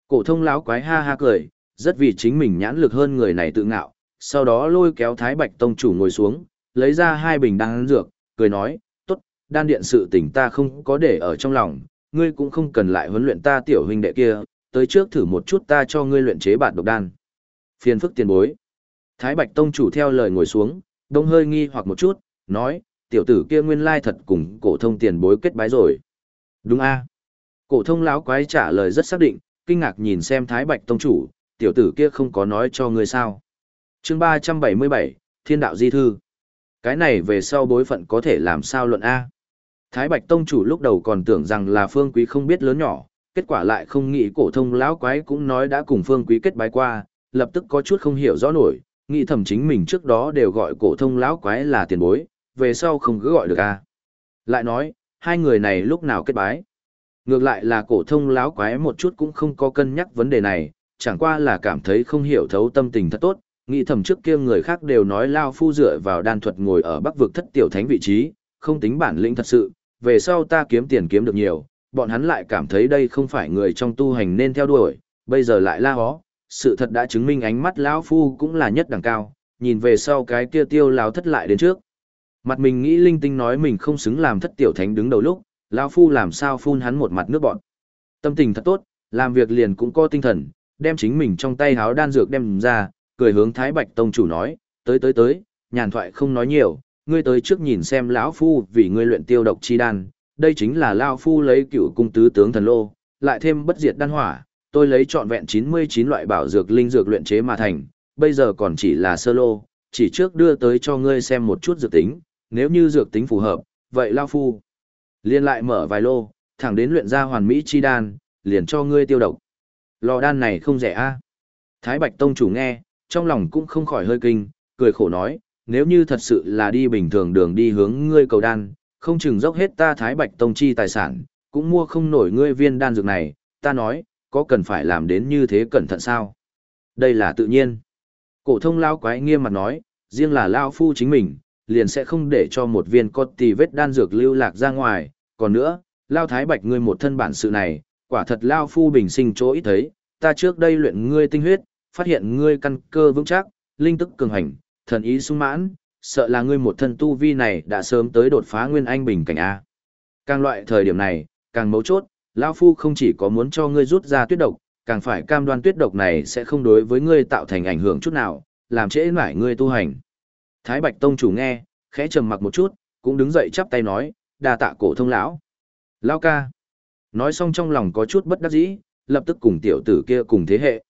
Cổ thông lão quái ha ha cười, rất vì chính mình nhãn lực hơn người này tự ngạo, sau đó lôi kéo Thái Bạch Tông chủ ngồi xuống, lấy ra hai bình đan dược, cười nói, tốt, đan điện sự tình ta không có để ở trong lòng, ngươi cũng không cần lại huấn luyện ta tiểu huynh đệ kia, tới trước thử một chút ta cho ngươi luyện chế bạt độc đan. Phiền phức tiền bối. Thái Bạch Tông chủ theo lời ngồi xuống, đông hơi nghi hoặc một chút, nói, tiểu tử kia nguyên lai thật cùng cổ thông tiền bối kết bái rồi. Đúng a Cổ thông lão quái trả lời rất xác định, kinh ngạc nhìn xem Thái Bạch Tông chủ, tiểu tử kia không có nói cho ngươi sao. chương ba trăm bảy mươi bảy Thiên đạo di thư. Cái này về sau bối phận có thể làm sao luận A. Thái Bạch Tông chủ lúc đầu còn tưởng rằng là Phương Quý không biết lớn nhỏ, kết quả lại không nghĩ cổ thông lão quái cũng nói đã cùng Phương Quý kết bái qua, lập tức có chút không hiểu rõ nổi, nghĩ thầm chính mình trước đó đều gọi cổ thông lão quái là tiền bối, về sau không cứ gọi được a. Lại nói, hai người này lúc nào kết bái? Ngược lại là cổ thông láo quái một chút cũng không có cân nhắc vấn đề này, chẳng qua là cảm thấy không hiểu thấu tâm tình thật tốt, nghĩ thầm trước kia người khác đều nói lao phu dựa vào đan thuật ngồi ở Bắc vực thất tiểu thánh vị trí, không tính bản lĩnh thật sự, về sau ta kiếm tiền kiếm được nhiều, bọn hắn lại cảm thấy đây không phải người trong tu hành nên theo đuổi, bây giờ lại la hó, sự thật đã chứng minh ánh mắt lão phu cũng là nhất đẳng cao, nhìn về sau cái kia tiêu lão thất lại đến trước. Mặt mình nghĩ linh tinh nói mình không xứng làm thất tiểu thánh đứng đầu lúc, lão phu làm sao phun hắn một mặt nước bọn. Tâm tình thật tốt, làm việc liền cũng có tinh thần, đem chính mình trong tay háo đan dược đem ra, cười hướng Thái Bạch Tông chủ nói, tới tới tới, nhàn thoại không nói nhiều, ngươi tới trước nhìn xem lão phu vì ngươi luyện tiêu độc chi đan, đây chính là lão phu lấy cựu cung tứ tướng thần lô, lại thêm bất diệt đan hỏa, tôi lấy trọn vẹn 99 loại bảo dược linh dược luyện chế mà thành, bây giờ còn chỉ là sơ lô, chỉ trước đưa tới cho ngươi xem một chút dược tính, nếu như dược tính phù hợp, vậy lao phu liên lại mở vài lô, thẳng đến luyện ra hoàn mỹ chi đan, liền cho ngươi tiêu độc. Lò đan này không rẻ a. Thái Bạch Tông chủ nghe, trong lòng cũng không khỏi hơi kinh, cười khổ nói, nếu như thật sự là đi bình thường đường đi hướng ngươi cầu đan, không chừng dốc hết ta Thái Bạch Tông chi tài sản, cũng mua không nổi ngươi viên đan dược này, ta nói, có cần phải làm đến như thế cẩn thận sao? Đây là tự nhiên. Cổ thông lao quái nghiêm mặt nói, riêng là lao phu chính mình, liền sẽ không để cho một viên có tì vết đan dược lưu lạc ra ngoài, còn nữa, lao thái bạch ngươi một thân bản sự này, quả thật lao phu bình sinh chỗ ít thấy, ta trước đây luyện ngươi tinh huyết, phát hiện ngươi căn cơ vững chắc, linh tức cường hành, thần ý sung mãn, sợ là ngươi một thân tu vi này đã sớm tới đột phá nguyên anh bình cảnh a. Càng loại thời điểm này, càng mấu chốt, lão phu không chỉ có muốn cho ngươi rút ra tuyết độc, càng phải cam đoan tuyết độc này sẽ không đối với ngươi tạo thành ảnh hưởng chút nào, làm trễ mãi ngươi tu hành. Thái Bạch tông chủ nghe, khẽ trầm mặc một chút, cũng đứng dậy chắp tay nói, đa tạ cổ thông lão. Lão ca. Nói xong trong lòng có chút bất đắc dĩ, lập tức cùng tiểu tử kia cùng thế hệ.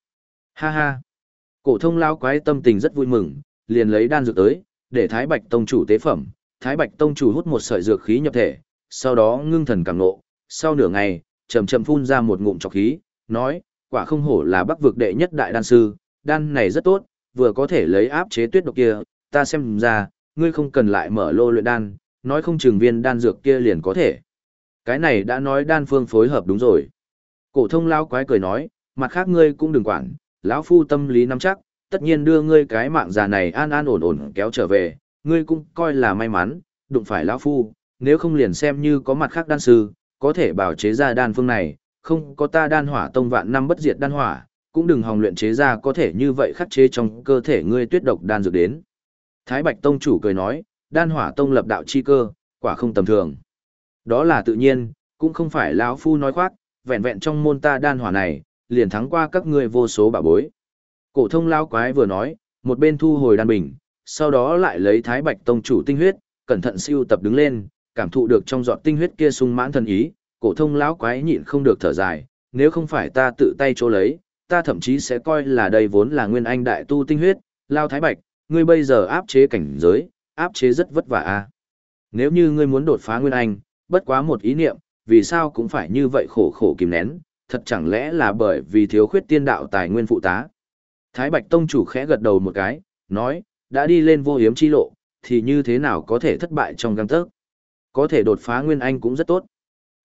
Ha ha. Cổ thông lão quái tâm tình rất vui mừng, liền lấy đan dược tới, để Thái Bạch tông chủ tế phẩm. Thái Bạch tông chủ hút một sợi dược khí nhập thể, sau đó ngưng thần cảm ngộ, sau nửa ngày, chậm chậm phun ra một ngụm trọc khí, nói, quả không hổ là bắc vực đệ nhất đại đan sư, đan này rất tốt, vừa có thể lấy áp chế tuyết độc kia, ta xem ra, ngươi không cần lại mở lô luyện đan, nói không chừng viên đan dược kia liền có thể. Cái này đã nói đan phương phối hợp đúng rồi. Cổ thông lão quái cười nói, mặt khác ngươi cũng đừng quản, lão phu tâm lý nắm chắc, tất nhiên đưa ngươi cái mạng già này an an ổn ổn kéo trở về, ngươi cũng coi là may mắn, đụng phải lão phu, nếu không liền xem như có mặt khác đan sư, có thể bảo chế ra đan phương này, không có ta đan hỏa tông vạn năm bất diệt đan hỏa, cũng đừng hòng luyện chế ra có thể như vậy khắc chế trong cơ thể ngươi tuyết độc đan dược đến. Thái Bạch Tông chủ cười nói, đan hỏa tông lập đạo chi cơ, quả không tầm thường. Đó là tự nhiên, cũng không phải lão phu nói khoác, vẹn vẹn trong môn ta đan hỏa này, liền thắng qua các ngươi vô số bảo bối. Cổ thông lão quái vừa nói, một bên thu hồi đan bình, sau đó lại lấy Thái Bạch Tông chủ tinh huyết, cẩn thận siêu tập đứng lên, cảm thụ được trong giọt tinh huyết kia sung mãn thần ý, cổ thông lão quái nhịn không được thở dài, nếu không phải ta tự tay chỗ lấy, ta thậm chí sẽ coi là đây vốn là nguyên anh đại tu tinh huyết, lao Thái Bạch, ngươi bây giờ áp chế cảnh giới, áp chế rất vất vả a. Nếu như ngươi muốn đột phá nguyên anh, bất quá một ý niệm, vì sao cũng phải như vậy khổ khổ kìm nén, thật chẳng lẽ là bởi vì thiếu khuyết tiên đạo tài nguyên phụ tá. Thái Bạch Tông chủ khẽ gật đầu một cái, nói, đã đi lên vô hiếm chi lộ, thì như thế nào có thể thất bại trong găng tớc. Có thể đột phá nguyên anh cũng rất tốt.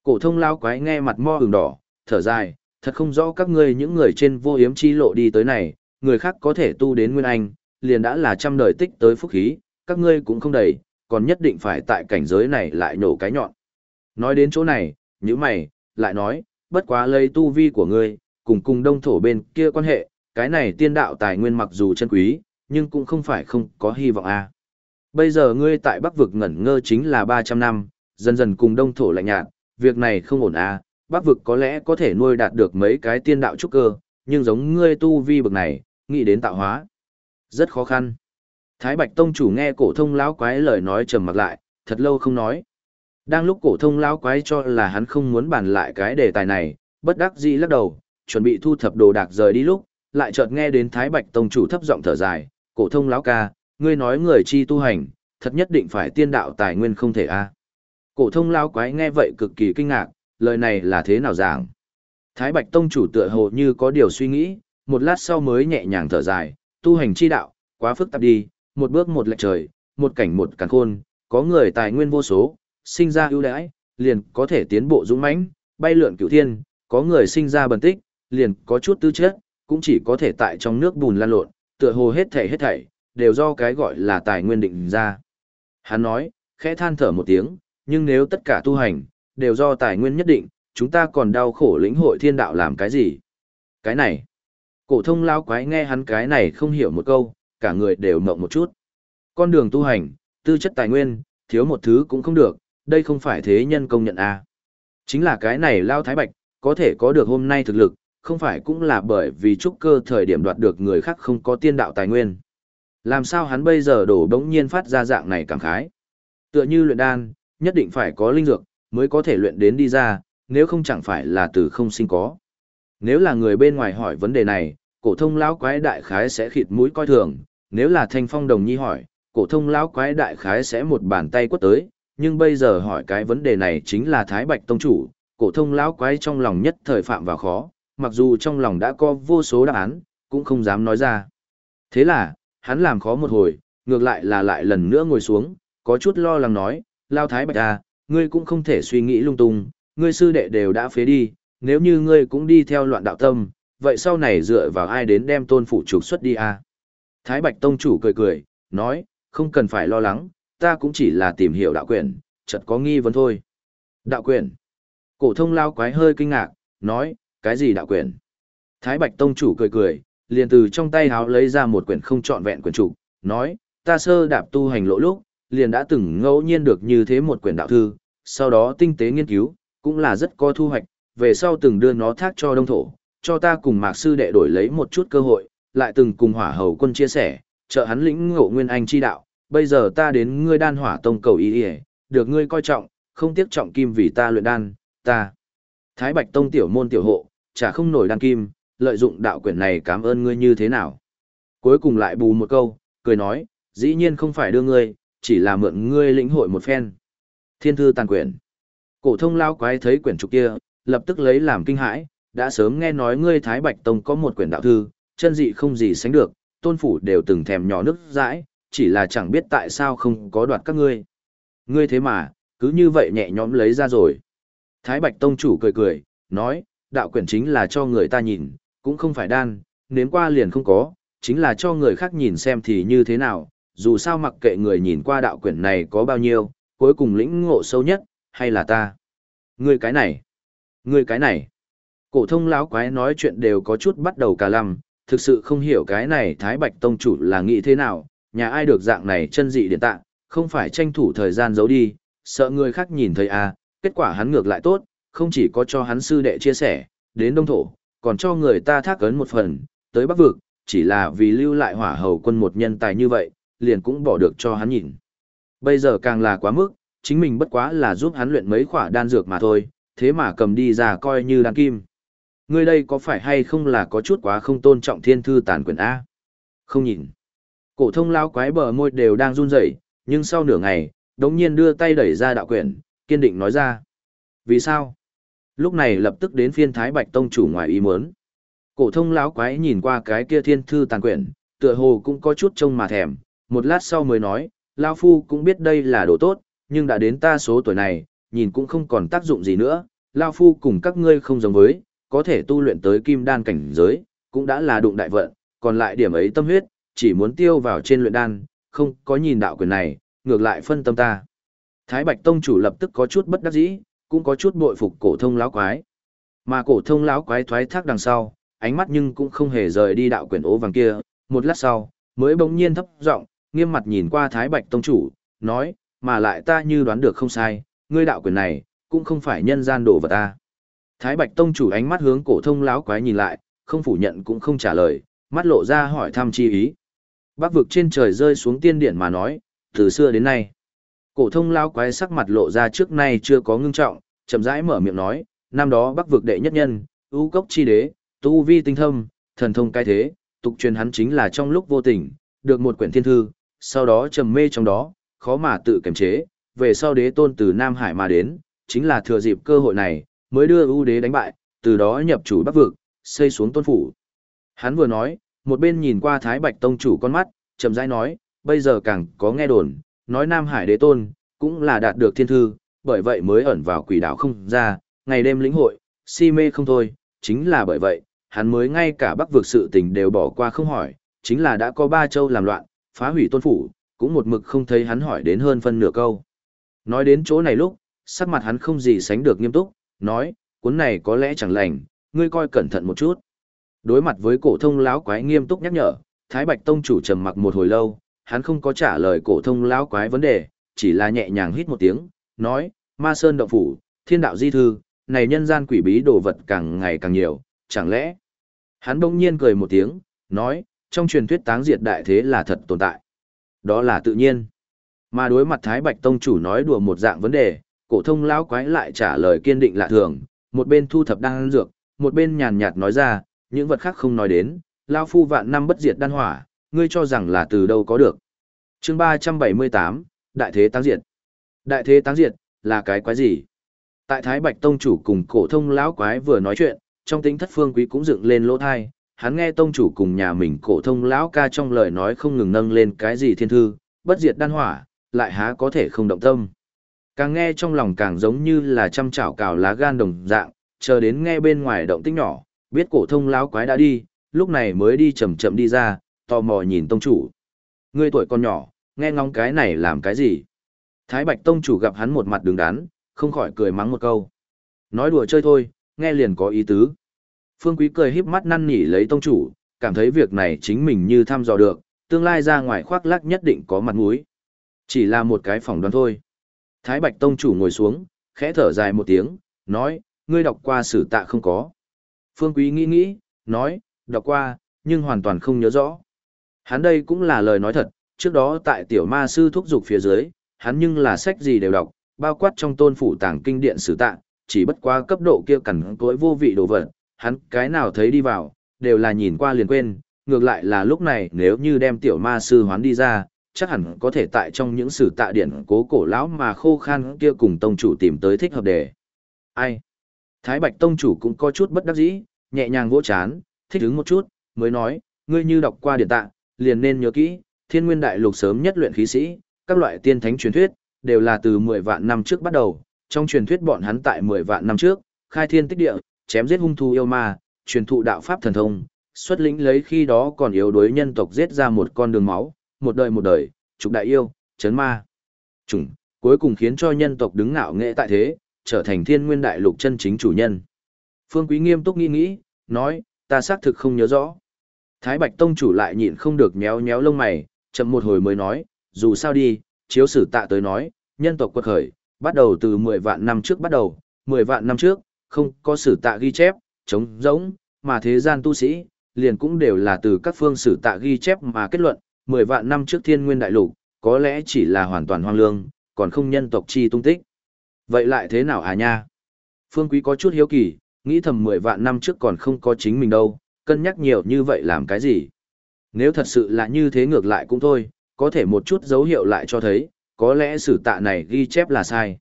Cổ thông lao quái nghe mặt mo ửng đỏ, thở dài, thật không rõ các ngươi những người trên vô hiếm chi lộ đi tới này, người khác có thể tu đến nguyên anh, liền đã là trăm đời tích tới phúc khí, các ngươi cũng không đầy, còn nhất định phải tại cảnh giới này lại nổ cái nhọn. Nói đến chỗ này, như mày, lại nói, bất quá lấy tu vi của ngươi, cùng cùng đông thổ bên kia quan hệ, cái này tiên đạo tài nguyên mặc dù chân quý, nhưng cũng không phải không có hy vọng a. À. Bây giờ ngươi tại Bắc vực ngẩn ngơ chính là 300 năm, dần dần cùng đông thổ lạnh nhạt, việc này không ổn a. À. Bắc vực có lẽ có thể nuôi đạt được mấy cái tiên đạo trúc cơ, nhưng giống ngươi tu vi bực này, nghĩ đến tạo hóa, rất khó khăn. Thái Bạch Tông chủ nghe cổ thông lão quái lời nói trầm mặc lại, thật lâu không nói. Đang lúc cổ thông lão quái cho là hắn không muốn bàn lại cái đề tài này, bất đắc dĩ lắc đầu, chuẩn bị thu thập đồ đạc rời đi lúc, lại chợt nghe đến Thái Bạch Tông chủ thấp giọng thở dài, "Cổ thông lão ca, ngươi nói người chi tu hành, thật nhất định phải tiên đạo tài nguyên không thể a?" À? Cổ thông lão quái nghe vậy cực kỳ kinh ngạc, lời này là thế nào giảng? Thái Bạch Tông chủ tựa hồ như có điều suy nghĩ, một lát sau mới nhẹ nhàng thở dài, tu hành chi đạo, quá phức tạp đi, một bước một lệch trời, một cảnh một càn khôn, có người tài nguyên vô số, sinh ra ưu đãi, liền có thể tiến bộ dũng mãnh, bay lượn cửu thiên, có người sinh ra bần tích, liền có chút tư chất, cũng chỉ có thể tại trong nước bùn lan lộn, tựa hồ hết thảy hết thảy, đều do cái gọi là tài nguyên định ra. Hắn nói, khẽ than thở một tiếng, nhưng nếu tất cả tu hành, đều do tài nguyên nhất định, chúng ta còn đau khổ lĩnh hội thiên đạo làm cái gì? Cái này, cổ thông lao quái nghe hắn cái này không hiểu một câu, cả người đều mộng một chút. Con đường tu hành, tư chất tài nguyên, thiếu một thứ cũng không được, đây không phải thế nhân công nhận à. Chính là cái này Lao Thái Bạch, có thể có được hôm nay thực lực, không phải cũng là bởi vì trúc cơ thời điểm đoạt được người khác không có tiên đạo tài nguyên. Làm sao hắn bây giờ đổ bỗng nhiên phát ra dạng này cảm khái. Tựa như luyện đan, nhất định phải có linh dược, mới có thể luyện đến đi ra, nếu không chẳng phải là từ không sinh có. Nếu là người bên ngoài hỏi vấn đề này, cổ thông lão quái đại khái sẽ khịt mũi coi thường, nếu là Thanh Phong Đồng Nhi hỏi, cổ thông lão quái đại khái sẽ một bàn tay quất tới, nhưng bây giờ hỏi cái vấn đề này chính là Thái Bạch tông chủ, cổ thông lão quái trong lòng nhất thời phạm vào khó, mặc dù trong lòng đã có vô số đáp án, cũng không dám nói ra. Thế là, hắn làm khó một hồi, ngược lại là lại lần nữa ngồi xuống, có chút lo lắng nói, Lão Thái Bạch à, ngươi cũng không thể suy nghĩ lung tung, ngươi sư đệ đều đã phế đi, nếu như ngươi cũng đi theo loạn đạo tâm, vậy sau này dựa vào ai đến đem tôn phủ trục xuất đi à? Thái Bạch Tông chủ cười cười, nói, không cần phải lo lắng, ta cũng chỉ là tìm hiểu đạo quyển, chợt có nghi vấn thôi. Đạo quyển. Cổ thông lao quái hơi kinh ngạc, nói, cái gì đạo quyển? Thái Bạch Tông chủ cười cười, liền từ trong tay háo lấy ra một quyển không trọn vẹn quyển trục, nói, ta sơ đạp tu hành lỗ lúc, liền đã từng ngẫu nhiên được như thế một quyển đạo thư, sau đó tinh tế nghiên cứu, cũng là rất có thu hoạch, về sau từng đưa nó thác cho đông thổ, cho ta cùng mạc sư đệ đổi lấy một chút cơ hội, lại từng cùng hỏa hầu quân chia sẻ, trợ hắn lĩnh ngộ nguyên anh chi đạo, bây giờ ta đến ngươi đan hỏa tông cầu ý ý, được ngươi coi trọng, không tiếc trọng kim vì ta luyện đan, ta. Thái Bạch Tông tiểu môn tiểu hộ, chả không nổi đan kim, lợi dụng đạo quyển này cảm ơn ngươi như thế nào. Cuối cùng lại bù một câu, cười nói, dĩ nhiên không phải đưa ngươi, chỉ là mượn ngươi lĩnh hội một phen. Thiên thư tàn quyển. Cổ thông lao quái thấy quyển trục kia, lập tức lấy làm kinh hãi, đã sớm nghe nói ngươi Thái Bạch Tông có một quyển đạo thư, chân dị không gì sánh được, tôn phủ đều từng thèm nhỏ nước dãi, chỉ là chẳng biết tại sao không có đoạt các ngươi. Ngươi thế mà, cứ như vậy nhẹ nhõm lấy ra rồi. Thái Bạch Tông chủ cười cười, nói, đạo quyển chính là cho người ta nhìn, cũng không phải đan, nếm qua liền không có, chính là cho người khác nhìn xem thì như thế nào, dù sao mặc kệ người nhìn qua đạo quyển này có bao nhiêu, cuối cùng lĩnh ngộ sâu nhất, hay là ta. Ngươi cái này, ngươi cái này. Cổ thông lão quái nói chuyện đều có chút bắt đầu cả lăm, thực sự không hiểu cái này Thái Bạch Tông chủ là nghĩ thế nào, nhà ai được dạng này chân dị điện tạng, không phải tranh thủ thời gian giấu đi, sợ người khác nhìn thấy à, kết quả hắn ngược lại tốt, không chỉ có cho hắn sư đệ chia sẻ, đến đông thổ, còn cho người ta thác ấn một phần, tới bắc vực, chỉ là vì lưu lại hỏa hầu quân một nhân tài như vậy, liền cũng bỏ được cho hắn nhìn. Bây giờ càng là quá mức, chính mình bất quá là giúp hắn luyện mấy khỏa đan dược mà thôi, thế mà cầm đi ra coi như đan kim. Ngươi đây có phải hay không là có chút quá không tôn trọng thiên thư tàn quyền A? Không nhìn. Cổ thông lao quái bờ môi đều đang run rẩy, nhưng sau nửa ngày, đống nhiên đưa tay đẩy ra đạo quyển, kiên định nói ra. Vì sao? Lúc này lập tức đến phiên Thái Bạch Tông chủ ngoài ý muốn. Cổ thông lão quái nhìn qua cái kia thiên thư tàn quyển, tựa hồ cũng có chút trông mà thèm, một lát sau mới nói, lão phu cũng biết đây là đồ tốt, nhưng đã đến ta số tuổi này, nhìn cũng không còn tác dụng gì nữa, lão phu cùng các ngươi không giống với, có thể tu luyện tới kim đan cảnh giới, cũng đã là đụng đại vận, còn lại điểm ấy tâm huyết, chỉ muốn tiêu vào trên luyện đan, không có nhìn đạo quyền này, ngược lại phân tâm ta. Thái Bạch Tông chủ lập tức có chút bất đắc dĩ, cũng có chút bội phục cổ thông lão quái. Mà cổ thông lão quái thoái thác đằng sau, ánh mắt nhưng cũng không hề rời đi đạo quyển ố vàng kia, một lát sau, mới bỗng nhiên thấp giọng, nghiêm mặt nhìn qua Thái Bạch tông chủ, nói, mà lại ta như đoán được không sai, ngươi đạo quyền này cũng không phải nhân gian đồ vật ta. Thái Bạch tông chủ ánh mắt hướng cổ thông lão quái nhìn lại, không phủ nhận cũng không trả lời, mắt lộ ra hỏi thăm chi ý. Bắc vực trên trời rơi xuống tiên điện mà nói, từ xưa đến nay. Cổ thông lão quái sắc mặt lộ ra trước nay chưa có ngưng trọng, chậm rãi mở miệng nói, năm đó Bắc vực đệ nhất nhân, ưu cốc chi đế, tu vi tinh thâm, thần thông cái thế, tục truyền hắn chính là trong lúc vô tình, được một quyển thiên thư, sau đó trầm mê trong đó, khó mà tự kiềm chế, về sau đế tôn từ Nam Hải mà đến, chính là thừa dịp cơ hội này, mới đưa ưu đế đánh bại, từ đó nhập chủ Bắc vực, xây xuống tôn phủ. Hắn vừa nói, một bên nhìn qua Thái Bạch tông chủ con mắt, chậm rãi nói, bây giờ càng có nghe đồn, nói Nam Hải đế tôn cũng là đạt được thiên thư, bởi vậy mới ẩn vào quỷ đảo không ra, ngày đêm lĩnh hội, si mê không thôi, chính là bởi vậy, hắn mới ngay cả bắc vực sự tình đều bỏ qua không hỏi, chính là đã có ba châu làm loạn, phá hủy tôn phủ, cũng một mực không thấy hắn hỏi đến hơn phân nửa câu. Nói đến chỗ này lúc, sắc mặt hắn không gì sánh được nghiêm túc, nói, cuốn này có lẽ chẳng lành, ngươi coi cẩn thận một chút. Đối mặt với cổ thông lão quái nghiêm túc nhắc nhở, Thái Bạch tông chủ trầm mặc một hồi lâu, hắn không có trả lời cổ thông lão quái vấn đề, chỉ là nhẹ nhàng hít một tiếng, nói, Ma Sơn động phủ, Thiên đạo di thư, này nhân gian quỷ bí đồ vật càng ngày càng nhiều, chẳng lẽ? Hắn bỗng nhiên cười một tiếng, nói, trong truyền thuyết táng diệt đại thế là thật tồn tại. Đó là tự nhiên. Mà đối mặt Thái Bạch Tông chủ nói đùa một dạng vấn đề, cổ thông lão quái lại trả lời kiên định lạ thường, một bên thu thập đan dược, một bên nhàn nhạt nói ra, những vật khác không nói đến, lão phu vạn năm bất diệt đan hỏa, ngươi cho rằng là từ đâu có được. Chương ba trăm bảy mươi tám, Đại thế táng diệt. Đại thế táng diệt là cái quái gì? Tại Thái Bạch Tông chủ cùng cổ thông lão quái vừa nói chuyện, trong tính thất phương quý cũng dựng lên lỗ tai, hắn nghe tông chủ cùng nhà mình cổ thông lão ca trong lời nói không ngừng nâng lên cái gì thiên thư, bất diệt đan hỏa, lại há có thể không động tâm. Càng nghe trong lòng càng giống như là chăm chảo cào lá gan đồng dạng, chờ đến nghe bên ngoài động tĩnh nhỏ, biết cổ thông láo quái đã đi, lúc này mới đi chậm chậm đi ra, tò mò nhìn tông chủ. Ngươi tuổi còn nhỏ, nghe ngóng cái này làm cái gì? Thái Bạch tông chủ gặp hắn một mặt đứng đắn, không khỏi cười mắng một câu. Nói đùa chơi thôi, nghe liền có ý tứ. Phương Quý cười híp mắt năn nỉ lấy tông chủ, cảm thấy việc này chính mình như thăm dò được, tương lai ra ngoài khoác lác nhất định có mặt mũi. Chỉ là một cái phỏng đoán thôi. Thái Bạch tông chủ ngồi xuống, khẽ thở dài một tiếng, nói, ngươi đọc qua sử tạ không có. Phương Quý nghĩ nghĩ, nói, đọc qua, nhưng hoàn toàn không nhớ rõ. Hắn đây cũng là lời nói thật, trước đó tại tiểu ma sư thúc dục phía dưới, hắn nhưng là sách gì đều đọc, bao quát trong tôn phủ tàng kinh điện sử tạ, chỉ bất quá cấp độ kia cẩn cối vô vị đồ vật, hắn cái nào thấy đi vào, đều là nhìn qua liền quên, ngược lại là lúc này nếu như đem tiểu ma sư hoán đi ra, chắc hẳn có thể tại trong những sử tạ điển cố cổ lão mà khô khan kia cùng tông chủ tìm tới thích hợp đề. Ai? Thái Bạch tông chủ cũng có chút bất đắc dĩ, nhẹ nhàng vỗ chán, thích ứng một chút, mới nói, ngươi như đọc qua điện tạ, liền nên nhớ kỹ, thiên nguyên đại lục sớm nhất luyện khí sĩ, các loại tiên thánh truyền thuyết, đều là từ 10 vạn năm trước bắt đầu, trong truyền thuyết bọn hắn tại 10 vạn năm trước, khai thiên tích địa, chém giết hung thú yêu ma, truyền thụ đạo pháp thần thông, xuất lĩnh lấy khi đó còn yếu đuối nhân tộc giết ra một con đường máu, một đời một đời, trục đại yêu, chấn ma. Chủng, cuối cùng khiến cho nhân tộc đứng ngạo nghệ tại thế, trở thành thiên nguyên đại lục chân chính chủ nhân. Phương Quý nghiêm túc nghĩ nghĩ, nói, ta xác thực không nhớ rõ. Thái Bạch Tông chủ lại nhịn không được nhéo nhéo lông mày, chậm một hồi mới nói, dù sao đi, chiếu sử tạ tới nói, nhân tộc quật khởi, bắt đầu từ 10 vạn năm trước bắt đầu, 10 vạn năm trước, không có sử tạ ghi chép, trống giống, mà thế gian tu sĩ, liền cũng đều là từ các phương sử tạ ghi chép mà kết luận, 10 vạn năm trước thiên nguyên đại lục, có lẽ chỉ là hoàn toàn hoang lương, còn không nhân tộc chi tung tích. Vậy lại thế nào à nha? Phương Quý có chút hiếu kỳ, nghĩ thầm 10 vạn năm trước còn không có chính mình đâu, cân nhắc nhiều như vậy làm cái gì? Nếu thật sự là như thế ngược lại cũng thôi, có thể một chút dấu hiệu lại cho thấy, có lẽ sử tạ này ghi chép là sai.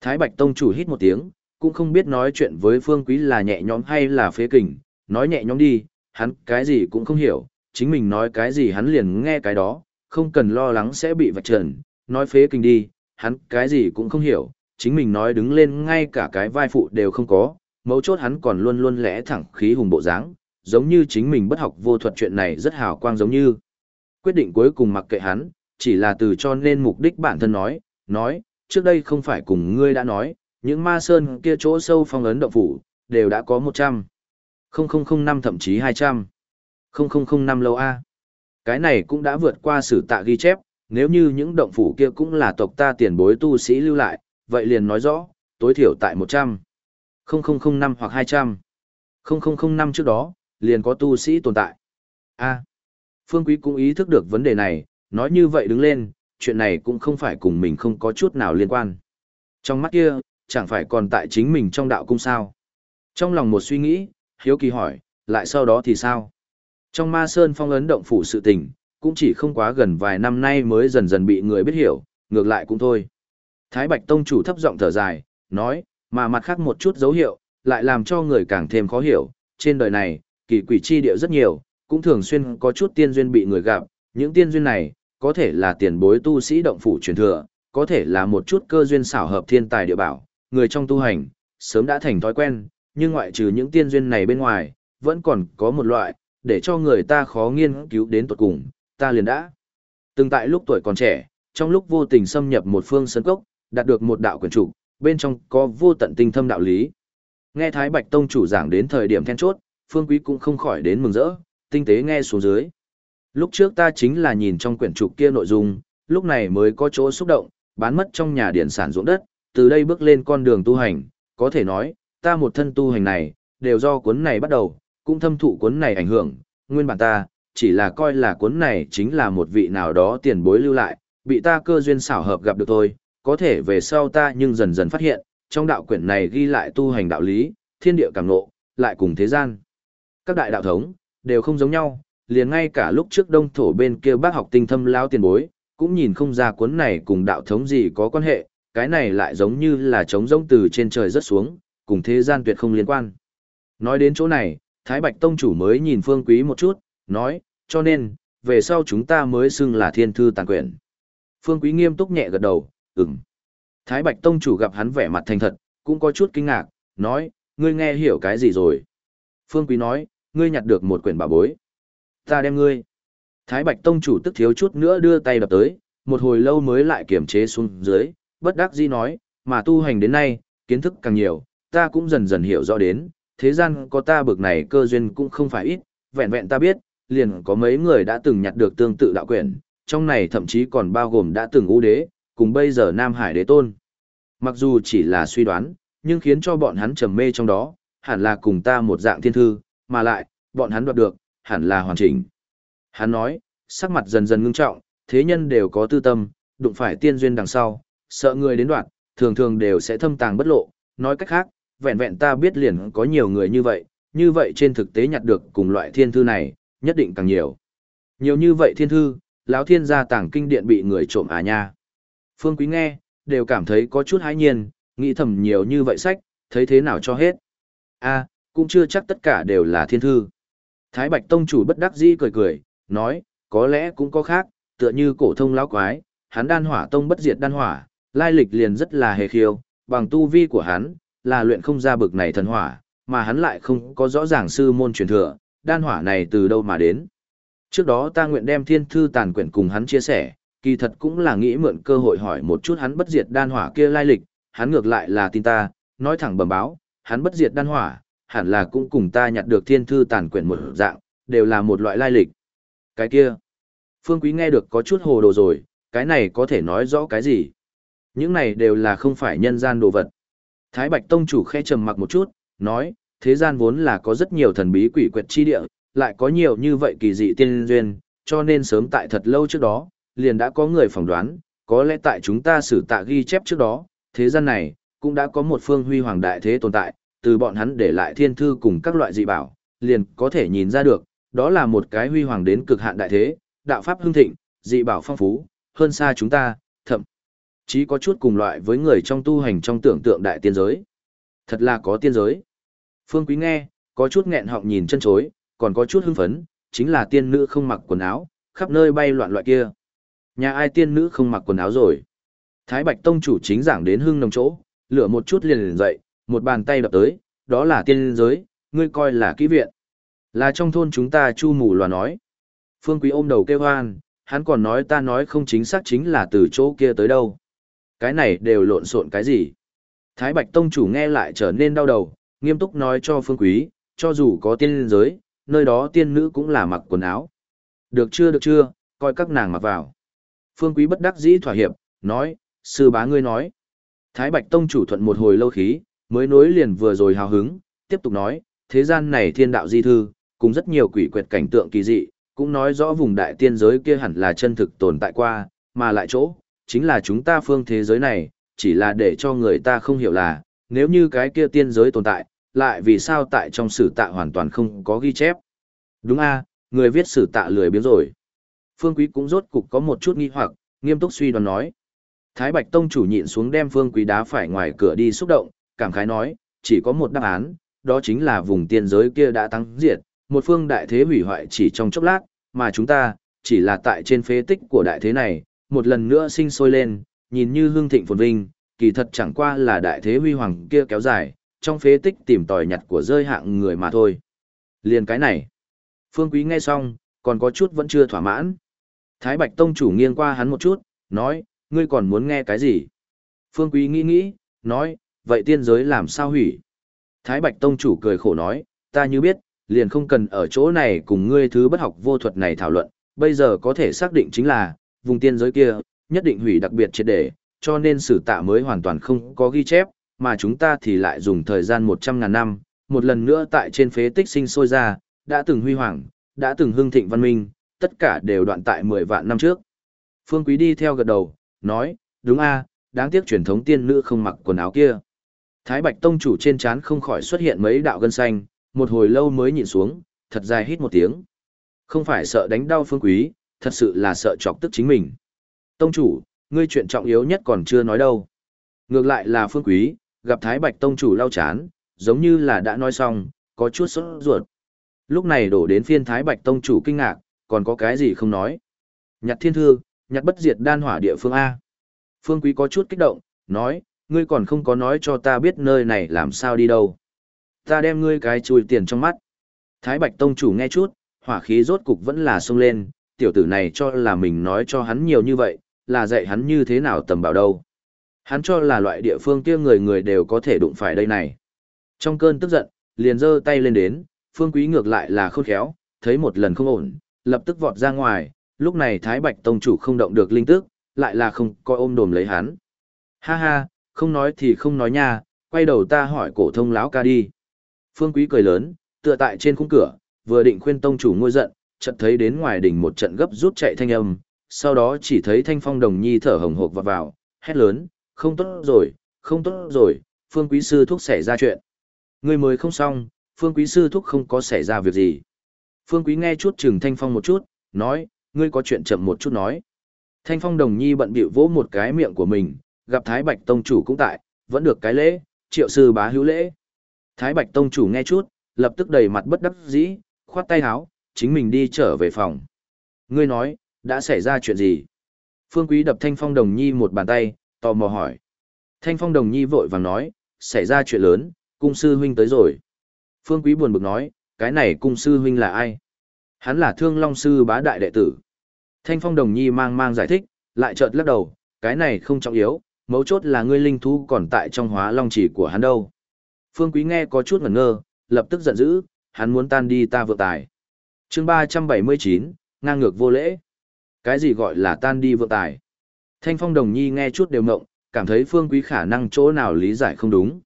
Thái Bạch Tông chủ hít một tiếng, cũng không biết nói chuyện với Phương Quý là nhẹ nhõm hay là phế kình, nói nhẹ nhõm đi, hắn cái gì cũng không hiểu, chính mình nói cái gì hắn liền nghe cái đó, không cần lo lắng sẽ bị vạch trần, nói phế kinh đi, hắn cái gì cũng không hiểu, chính mình nói đứng lên ngay cả cái vai phụ đều không có, mấu chốt hắn còn luôn luôn lẽ thẳng khí hùng bộ dáng, giống như chính mình bất học vô thuật chuyện này rất hào quang giống như. Quyết định cuối cùng mặc kệ hắn, chỉ là từ cho nên mục đích bản thân nói, nói, trước đây không phải cùng ngươi đã nói, những ma sơn kia chỗ sâu phong ấn động phủ, đều đã có 100. 0005 thậm chí 200. 0005 lâu A. Cái này cũng đã vượt qua sử tạ ghi chép, nếu như những động phủ kia cũng là tộc ta tiền bối tu sĩ lưu lại, vậy liền nói rõ, tối thiểu tại 100. 0005 hoặc 200. 0005 trước đó, liền có tu sĩ tồn tại. A. Phương Quý cũng ý thức được vấn đề này, nói như vậy đứng lên, chuyện này cũng không phải cùng mình không có chút nào liên quan. Trong mắt kia, chẳng phải còn tại chính mình trong đạo cung sao. Trong lòng một suy nghĩ, Hiếu Kỳ hỏi, lại sau đó thì sao? Trong ma sơn phong ấn động phủ sự tình, cũng chỉ không quá gần vài năm nay mới dần dần bị người biết hiểu, ngược lại cũng thôi. Thái Bạch Tông chủ thấp giọng thở dài, nói, mà mặt khác một chút dấu hiệu, lại làm cho người càng thêm khó hiểu, trên đời này, kỳ quỷ chi địa rất nhiều, cũng thường xuyên có chút tiên duyên bị người gặp, những tiên duyên này, có thể là tiền bối tu sĩ động phủ truyền thừa, có thể là một chút cơ duyên xảo hợp thiên tài địa bảo, người trong tu hành, sớm đã thành thói quen, nhưng ngoại trừ những tiên duyên này bên ngoài, vẫn còn có một loại, để cho người ta khó nghiên cứu đến tuột cùng, ta liền đã. Từng tại lúc tuổi còn trẻ, trong lúc vô tình xâm nhập một phương sân cốc, đạt được một đạo quyền chủ, bên trong có vô tận tinh thâm đạo lý. Nghe Thái Bạch Tông chủ giảng đến thời điểm then chốt, Phương Quý cũng không khỏi đến mừng rỡ, tinh tế nghe xuống dưới. Lúc trước ta chính là nhìn trong quyển trục kia nội dung, lúc này mới có chỗ xúc động, bán mất trong nhà điển sản ruộng đất, từ đây bước lên con đường tu hành, có thể nói, ta một thân tu hành này, đều do cuốn này bắt đầu, cũng thâm thụ cuốn này ảnh hưởng, nguyên bản ta, chỉ là coi là cuốn này chính là một vị nào đó tiền bối lưu lại, bị ta cơ duyên xảo hợp gặp được thôi, có thể về sau ta nhưng dần dần phát hiện, trong đạo quyển này ghi lại tu hành đạo lý, thiên địa càng ngộ, lại cùng thế gian. Các đại đạo thống, đều không giống nhau, liền ngay cả lúc trước đông thổ bên kia bác học tinh thâm lao tiền bối, cũng nhìn không ra cuốn này cùng đạo thống gì có quan hệ, cái này lại giống như là trống rỗng từ trên trời rớt xuống, cùng thế gian tuyệt không liên quan. Nói đến chỗ này, Thái Bạch Tông chủ mới nhìn Phương Quý một chút, nói, cho nên, về sau chúng ta mới xưng là thiên thư tàn quyển. Phương Quý nghiêm túc nhẹ gật đầu, ừm. Thái Bạch Tông chủ gặp hắn vẻ mặt thành thật, cũng có chút kinh ngạc, nói, ngươi nghe hiểu cái gì rồi. Phương Quý nói, ngươi nhặt được một quyển bảo bối. Ta đem ngươi. Thái Bạch Tông chủ tức thiếu chút nữa đưa tay đập tới, một hồi lâu mới lại kiềm chế xuống dưới, bất đắc dĩ nói, mà tu hành đến nay, kiến thức càng nhiều, ta cũng dần dần hiểu rõ đến, thế gian có ta bực này cơ duyên cũng không phải ít, vẹn vẹn ta biết, liền có mấy người đã từng nhặt được tương tự đạo quyển, trong này thậm chí còn bao gồm đã từng ưu đế, cùng bây giờ Nam Hải đế tôn. Mặc dù chỉ là suy đoán, nhưng khiến cho bọn hắn trầm mê trong đó, hẳn là cùng ta một dạng thiên thư, mà lại, bọn hắn đoạt được, hẳn là hoàn chỉnh. Hắn nói, sắc mặt dần dần ngưng trọng, thế nhân đều có tư tâm, đụng phải tiên duyên đằng sau, sợ người đến đoạn, thường thường đều sẽ thâm tàng bất lộ, nói cách khác, vẹn vẹn ta biết liền có nhiều người như vậy, như vậy trên thực tế nhặt được cùng loại thiên thư này, nhất định càng nhiều. Nhiều như vậy thiên thư, lão thiên gia tàng kinh điện bị người trộm à nha. Phương Quý nghe, đều cảm thấy có chút hãi nhiên, nghĩ thầm nhiều như vậy sách, thấy thế nào cho hết. a cũng chưa chắc tất cả đều là thiên thư. Thái Bạch Tông chủ bất đắc dĩ cười cười, nói, có lẽ cũng có khác, tựa như cổ thông lão quái, hắn đan hỏa tông bất diệt đan hỏa, lai lịch liền rất là hề khiêu, bằng tu vi của hắn, là luyện không ra bực này thần hỏa, mà hắn lại không có rõ ràng sư môn truyền thừa, đan hỏa này từ đâu mà đến. Trước đó ta nguyện đem thiên thư tàn quyển cùng hắn chia sẻ, kỳ thật cũng là nghĩ mượn cơ hội hỏi một chút hắn bất diệt đan hỏa kia lai lịch, hắn ngược lại là tin ta, nói thẳng bẩm báo, hắn bất diệt đan hỏa, hẳn là cũng cùng ta nhặt được thiên thư tàn quyển một dạng, đều là một loại lai lịch. Cái kia, Phương Quý nghe được có chút hồ đồ rồi, cái này có thể nói rõ cái gì? Những này đều là không phải nhân gian đồ vật. Thái Bạch Tông chủ khe trầm mặc một chút, nói, thế gian vốn là có rất nhiều thần bí quỷ quyệt chi địa, lại có nhiều như vậy kỳ dị tiên duyên, cho nên sớm tại thật lâu trước đó, liền đã có người phỏng đoán, có lẽ tại chúng ta sử tạ ghi chép trước đó, thế gian này, cũng đã có một phương huy hoàng đại thế tồn tại, từ bọn hắn để lại thiên thư cùng các loại dị bảo, liền có thể nhìn ra được, đó là một cái huy hoàng đến cực hạn đại thế, đạo pháp hưng thịnh, dị bảo phong phú, hơn xa chúng ta, thậm chí có chút cùng loại với người trong tu hành trong tưởng tượng đại tiên giới. Thật là có tiên giới. Phương Quý nghe, có chút nghẹn họng nhìn chân chối, còn có chút hưng phấn, chính là tiên nữ không mặc quần áo, khắp nơi bay loạn loại kia. Nhà ai tiên nữ không mặc quần áo rồi? Thái Bạch Tông chủ chính giảng đến hưng nồng chỗ, lửa một chút liền liền dậy, một bàn tay đập tới, đó là tiên giới, ngươi coi là kỹ viện. Là trong thôn chúng ta chu mù loà nói. Phương Quý ôm đầu kêu hoan, hắn còn nói ta nói không chính xác chính là từ chỗ kia tới đâu. Cái này đều lộn xộn cái gì? Thái Bạch Tông chủ nghe lại trở nên đau đầu, nghiêm túc nói cho Phương Quý, cho dù có tiên giới, nơi đó tiên nữ cũng là mặc quần áo. Được chưa được chưa, coi các nàng mặc vào. Phương Quý bất đắc dĩ thỏa hiệp, nói, sư bá ngươi nói. Thái Bạch Tông chủ thuận một hồi lâu khí, mới nối liền vừa rồi hào hứng, tiếp tục nói, thế gian này thiên đạo di thư, cùng rất nhiều quỷ quyệt cảnh tượng kỳ dị, cũng nói rõ vùng đại tiên giới kia hẳn là chân thực tồn tại qua, mà lại chỗ, chính là chúng ta phương thế giới này, chỉ là để cho người ta không hiểu là, nếu như cái kia tiên giới tồn tại, lại vì sao tại trong sử tạ hoàn toàn không có ghi chép. Đúng a, người viết sử tạ lười biếng rồi. Phương Quý cũng rốt cục có một chút nghi hoặc, nghiêm túc suy đoán nói. Thái Bạch Tông chủ nhịn xuống đem Phương Quý đá phải ngoài cửa đi xúc động, cảm khái nói, chỉ có một đáp án, đó chính là vùng tiên giới kia đã tăng diệt, một phương đại thế hủy hoại chỉ trong chốc lát, mà chúng ta, chỉ là tại trên phế tích của đại thế này, một lần nữa sinh sôi lên, nhìn như hương thịnh phồn vinh, kỳ thật chẳng qua là đại thế huy hoàng kia kéo dài, trong phế tích tìm tòi nhặt của rơi hạng người mà thôi. Liền cái này. Phương Quý nghe xong, còn có chút vẫn chưa thỏa mãn. Thái Bạch Tông chủ nghiêng qua hắn một chút, nói, ngươi còn muốn nghe cái gì? Phương Quý nghĩ nghĩ, nói, vậy tiên giới làm sao hủy? Thái Bạch Tông chủ cười khổ nói, ta như biết, liền không cần ở chỗ này cùng ngươi thứ bất học vô thuật này thảo luận, bây giờ có thể xác định chính là, vùng tiên giới kia, nhất định hủy đặc biệt triệt để, cho nên sử tạ mới hoàn toàn không có ghi chép, mà chúng ta thì lại dùng thời gian 100 ngàn năm, một lần nữa tại trên phế tích sinh sôi ra, đã từng huy hoàng, đã từng hưng thịnh văn minh, tất cả đều đoạn tại 10 vạn năm trước. Phương Quý đi theo gật đầu, nói, đúng a, đáng tiếc truyền thống tiên nữ không mặc quần áo kia. Thái Bạch Tông chủ trên trán không khỏi xuất hiện mấy đạo gân xanh, một hồi lâu mới nhìn xuống, thật dài hít một tiếng. Không phải sợ đánh đau Phương Quý, thật sự là sợ chọc tức chính mình. Tông chủ, ngươi chuyện trọng yếu nhất còn chưa nói đâu. Ngược lại là Phương Quý, gặp Thái Bạch Tông chủ lau chán, giống như là đã nói xong, có chút sốt ruột. Lúc này đổ đến phiên Thái Bạch Tông chủ kinh ngạc, còn có cái gì không nói. Nhặt thiên thư, nhặt bất diệt đan hỏa địa phương A. Phương Quý có chút kích động, nói, ngươi còn không có nói cho ta biết nơi này làm sao đi đâu. Ta đem ngươi cái chùi tiền trong mắt. Thái Bạch Tông chủ nghe chút, hỏa khí rốt cục vẫn là sung lên, tiểu tử này cho là mình nói cho hắn nhiều như vậy, là dạy hắn như thế nào tầm bảo đâu. Hắn cho là loại địa phương kia người người đều có thể đụng phải đây này. Trong cơn tức giận, liền giơ tay lên đến, phương quý ngược lại là khôn khéo, thấy một lần không ổn, lập tức vọt ra ngoài, lúc này Thái Bạch Tông chủ không động được linh tức, lại là không coi ôm đồm lấy hắn. Ha ha, không nói thì không nói nha, quay đầu ta hỏi cổ thông lão ca đi. Phương Quý cười lớn, tựa tại trên khung cửa, vừa định khuyên tông chủ ngôi giận, chợt thấy đến ngoài đỉnh một trận gấp rút chạy thanh âm, sau đó chỉ thấy thanh phong đồng nhi thở hồng hộc vào vào, hét lớn, không tốt rồi, không tốt rồi, phương quý sư thúc xảy ra chuyện. Người mới không xong, phương quý sư thúc không có xảy ra việc gì. Phương quý nghe chút chừng thanh phong một chút, nói, ngươi có chuyện chậm một chút nói. Thanh phong đồng nhi bận bịu vỗ một cái miệng của mình, gặp Thái Bạch Tông chủ cũng tại, vẫn được cái lễ, triệu sư bá hữu lễ. Thái Bạch Tông chủ nghe chút, lập tức đầy mặt bất đắc dĩ, khoát tay háo chính mình đi trở về phòng. Ngươi nói, đã xảy ra chuyện gì? Phương Quý đập Thanh Phong Đồng Nhi một bàn tay, tò mò hỏi. Thanh Phong Đồng Nhi vội vàng nói, xảy ra chuyện lớn, cung sư huynh tới rồi. Phương Quý buồn bực nói, cái này cung sư huynh là ai? Hắn là thương long sư bá đại đệ tử. Thanh Phong Đồng Nhi mang mang giải thích, lại chợt lắc đầu, cái này không trọng yếu, mấu chốt là ngươi linh thú còn tại trong hóa long chỉ của hắn đâu. Phương Quý nghe có chút ngẩn ngơ, lập tức giận dữ, hắn muốn tan đi ta vượng tài chương 379, ngang ngược vô lễ. Cái gì gọi là tan đi vượng tài? Thanh phong đồng nhi nghe chút đều ngộng, cảm thấy phương quý khả năng chỗ nào lý giải không đúng.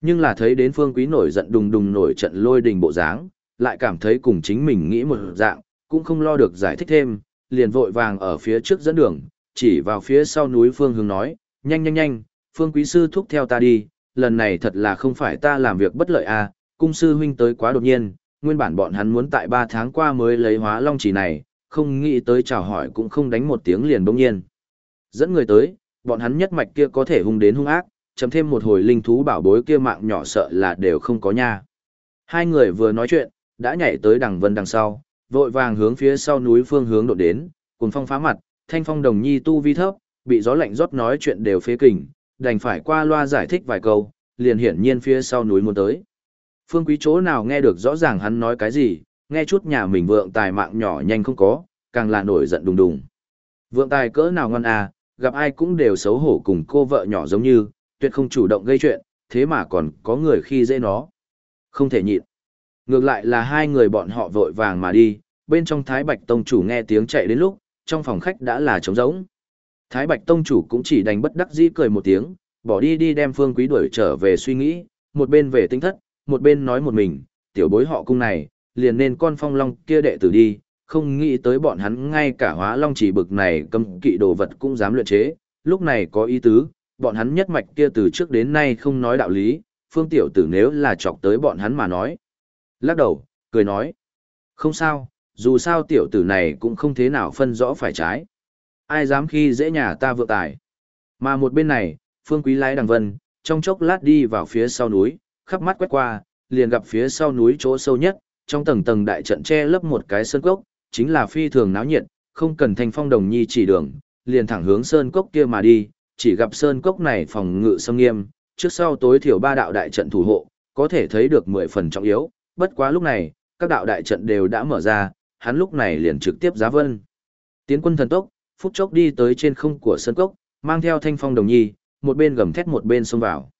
Nhưng là thấy đến phương quý nổi giận đùng đùng nổi trận lôi đình bộ dáng, lại cảm thấy cùng chính mình nghĩ một dạng, cũng không lo được giải thích thêm, liền vội vàng ở phía trước dẫn đường, chỉ vào phía sau núi phương hướng nói, nhanh nhanh nhanh, phương quý sư thúc theo ta đi, lần này thật là không phải ta làm việc bất lợi à, cung sư huynh tới quá đột nhiên, nguyên bản bọn hắn muốn tại 3 tháng qua mới lấy hóa long chỉ này, không nghĩ tới chào hỏi cũng không đánh một tiếng liền bỗng nhiên. Dẫn người tới, bọn hắn nhất mạch kia có thể hung đến hung ác, chấm thêm một hồi linh thú bảo bối kia mạng nhỏ sợ là đều không có nha. Hai người vừa nói chuyện, đã nhảy tới đằng vân đằng sau, vội vàng hướng phía sau núi phương hướng độ đến, cùng phong phá mặt, thanh phong đồng nhi tu vi thấp, bị gió lạnh rót nói chuyện đều phế kình, đành phải qua loa giải thích vài câu, liền hiển nhiên phía sau núi muốn tới. Phương quý chỗ nào nghe được rõ ràng hắn nói cái gì, nghe chút nhà mình vượng tài mạng nhỏ nhanh không có, càng là nổi giận đùng đùng. Vượng tài cỡ nào ngon à, gặp ai cũng đều xấu hổ cùng cô vợ nhỏ giống như, tuyệt không chủ động gây chuyện, thế mà còn có người khi dễ nó. Không thể nhịn. Ngược lại là hai người bọn họ vội vàng mà đi, bên trong Thái Bạch Tông chủ nghe tiếng chạy đến lúc, trong phòng khách đã là trống rỗng. Thái Bạch Tông chủ cũng chỉ đành bất đắc dĩ cười một tiếng, bỏ đi đi đem Phương Quý đuổi trở về suy nghĩ, một bên về tinh thất, một bên nói một mình, tiểu bối họ cung này, liền nên con phong long kia đệ tử đi, không nghĩ tới bọn hắn ngay cả hóa long chỉ bực này cấm kỵ đồ vật cũng dám luyện chế, lúc này có ý tứ, bọn hắn nhất mạch kia từ trước đến nay không nói đạo lý, phương tiểu tử nếu là chọc tới bọn hắn mà nói. Lắc đầu, cười nói, không sao, dù sao tiểu tử này cũng không thế nào phân rõ phải trái. Ai dám khi dễ nhà ta vượng tài. Mà một bên này, phương quý lái đằng vân, trong chốc lát đi vào phía sau núi, khắp mắt quét qua, liền gặp phía sau núi chỗ sâu nhất, trong tầng tầng đại trận che lấp một cái sơn cốc, chính là phi thường náo nhiệt, không cần thanh phong đồng nhi chỉ đường, liền thẳng hướng sơn cốc kia mà đi, chỉ gặp sơn cốc này phòng ngự sông nghiêm, trước sau tối thiểu ba đạo đại trận thủ hộ, có thể thấy được mười phần trọng yếu, bất quá lúc này, các đạo đại trận đều đã mở ra, hắn lúc này liền trực tiếp giá vân. Tiến quân thần tốc, phút chốc đi tới trên không của sơn cốc, mang theo thanh phong đồng nhi, một bên gầm thét một bên xông vào.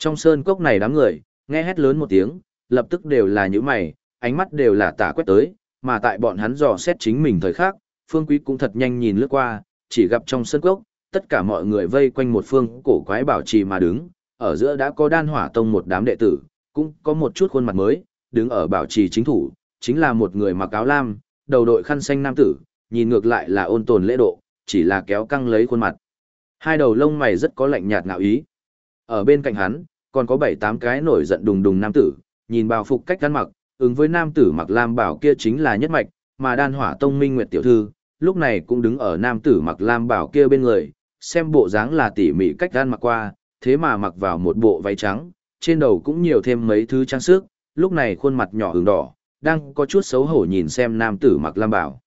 Trong sơn cốc này đám người, nghe hét lớn một tiếng, lập tức đều là những mày, ánh mắt đều là tả quét tới, mà tại bọn hắn dò xét chính mình thời khắc, Phương Quý cũng thật nhanh nhìn lướt qua, chỉ gặp trong sân cốc, tất cả mọi người vây quanh một phương cổ quái bảo trì mà đứng, ở giữa đã có đan hỏa tông một đám đệ tử, cũng có một chút khuôn mặt mới, đứng ở bảo trì chính thủ, chính là một người mặc áo lam, đầu đội khăn xanh nam tử, nhìn ngược lại là ôn tồn lễ độ, chỉ là kéo căng lấy khuôn mặt. Hai đầu lông mày rất có lạnh nhạt ngạo ý. Ở bên cạnh hắn, còn có bảy tám cái nổi giận đùng đùng nam tử, nhìn bào phục cách ăn mặc, ứng với nam tử mặc lam bảo kia chính là nhất mạch, mà đan hỏa tông minh nguyệt tiểu thư, lúc này cũng đứng ở nam tử mặc lam bảo kia bên người, xem bộ dáng là tỉ mỉ cách ăn mặc qua, thế mà mặc vào một bộ váy trắng, trên đầu cũng nhiều thêm mấy thứ trang sức, lúc này khuôn mặt nhỏ ửng đỏ, đang có chút xấu hổ nhìn xem nam tử mặc lam bảo.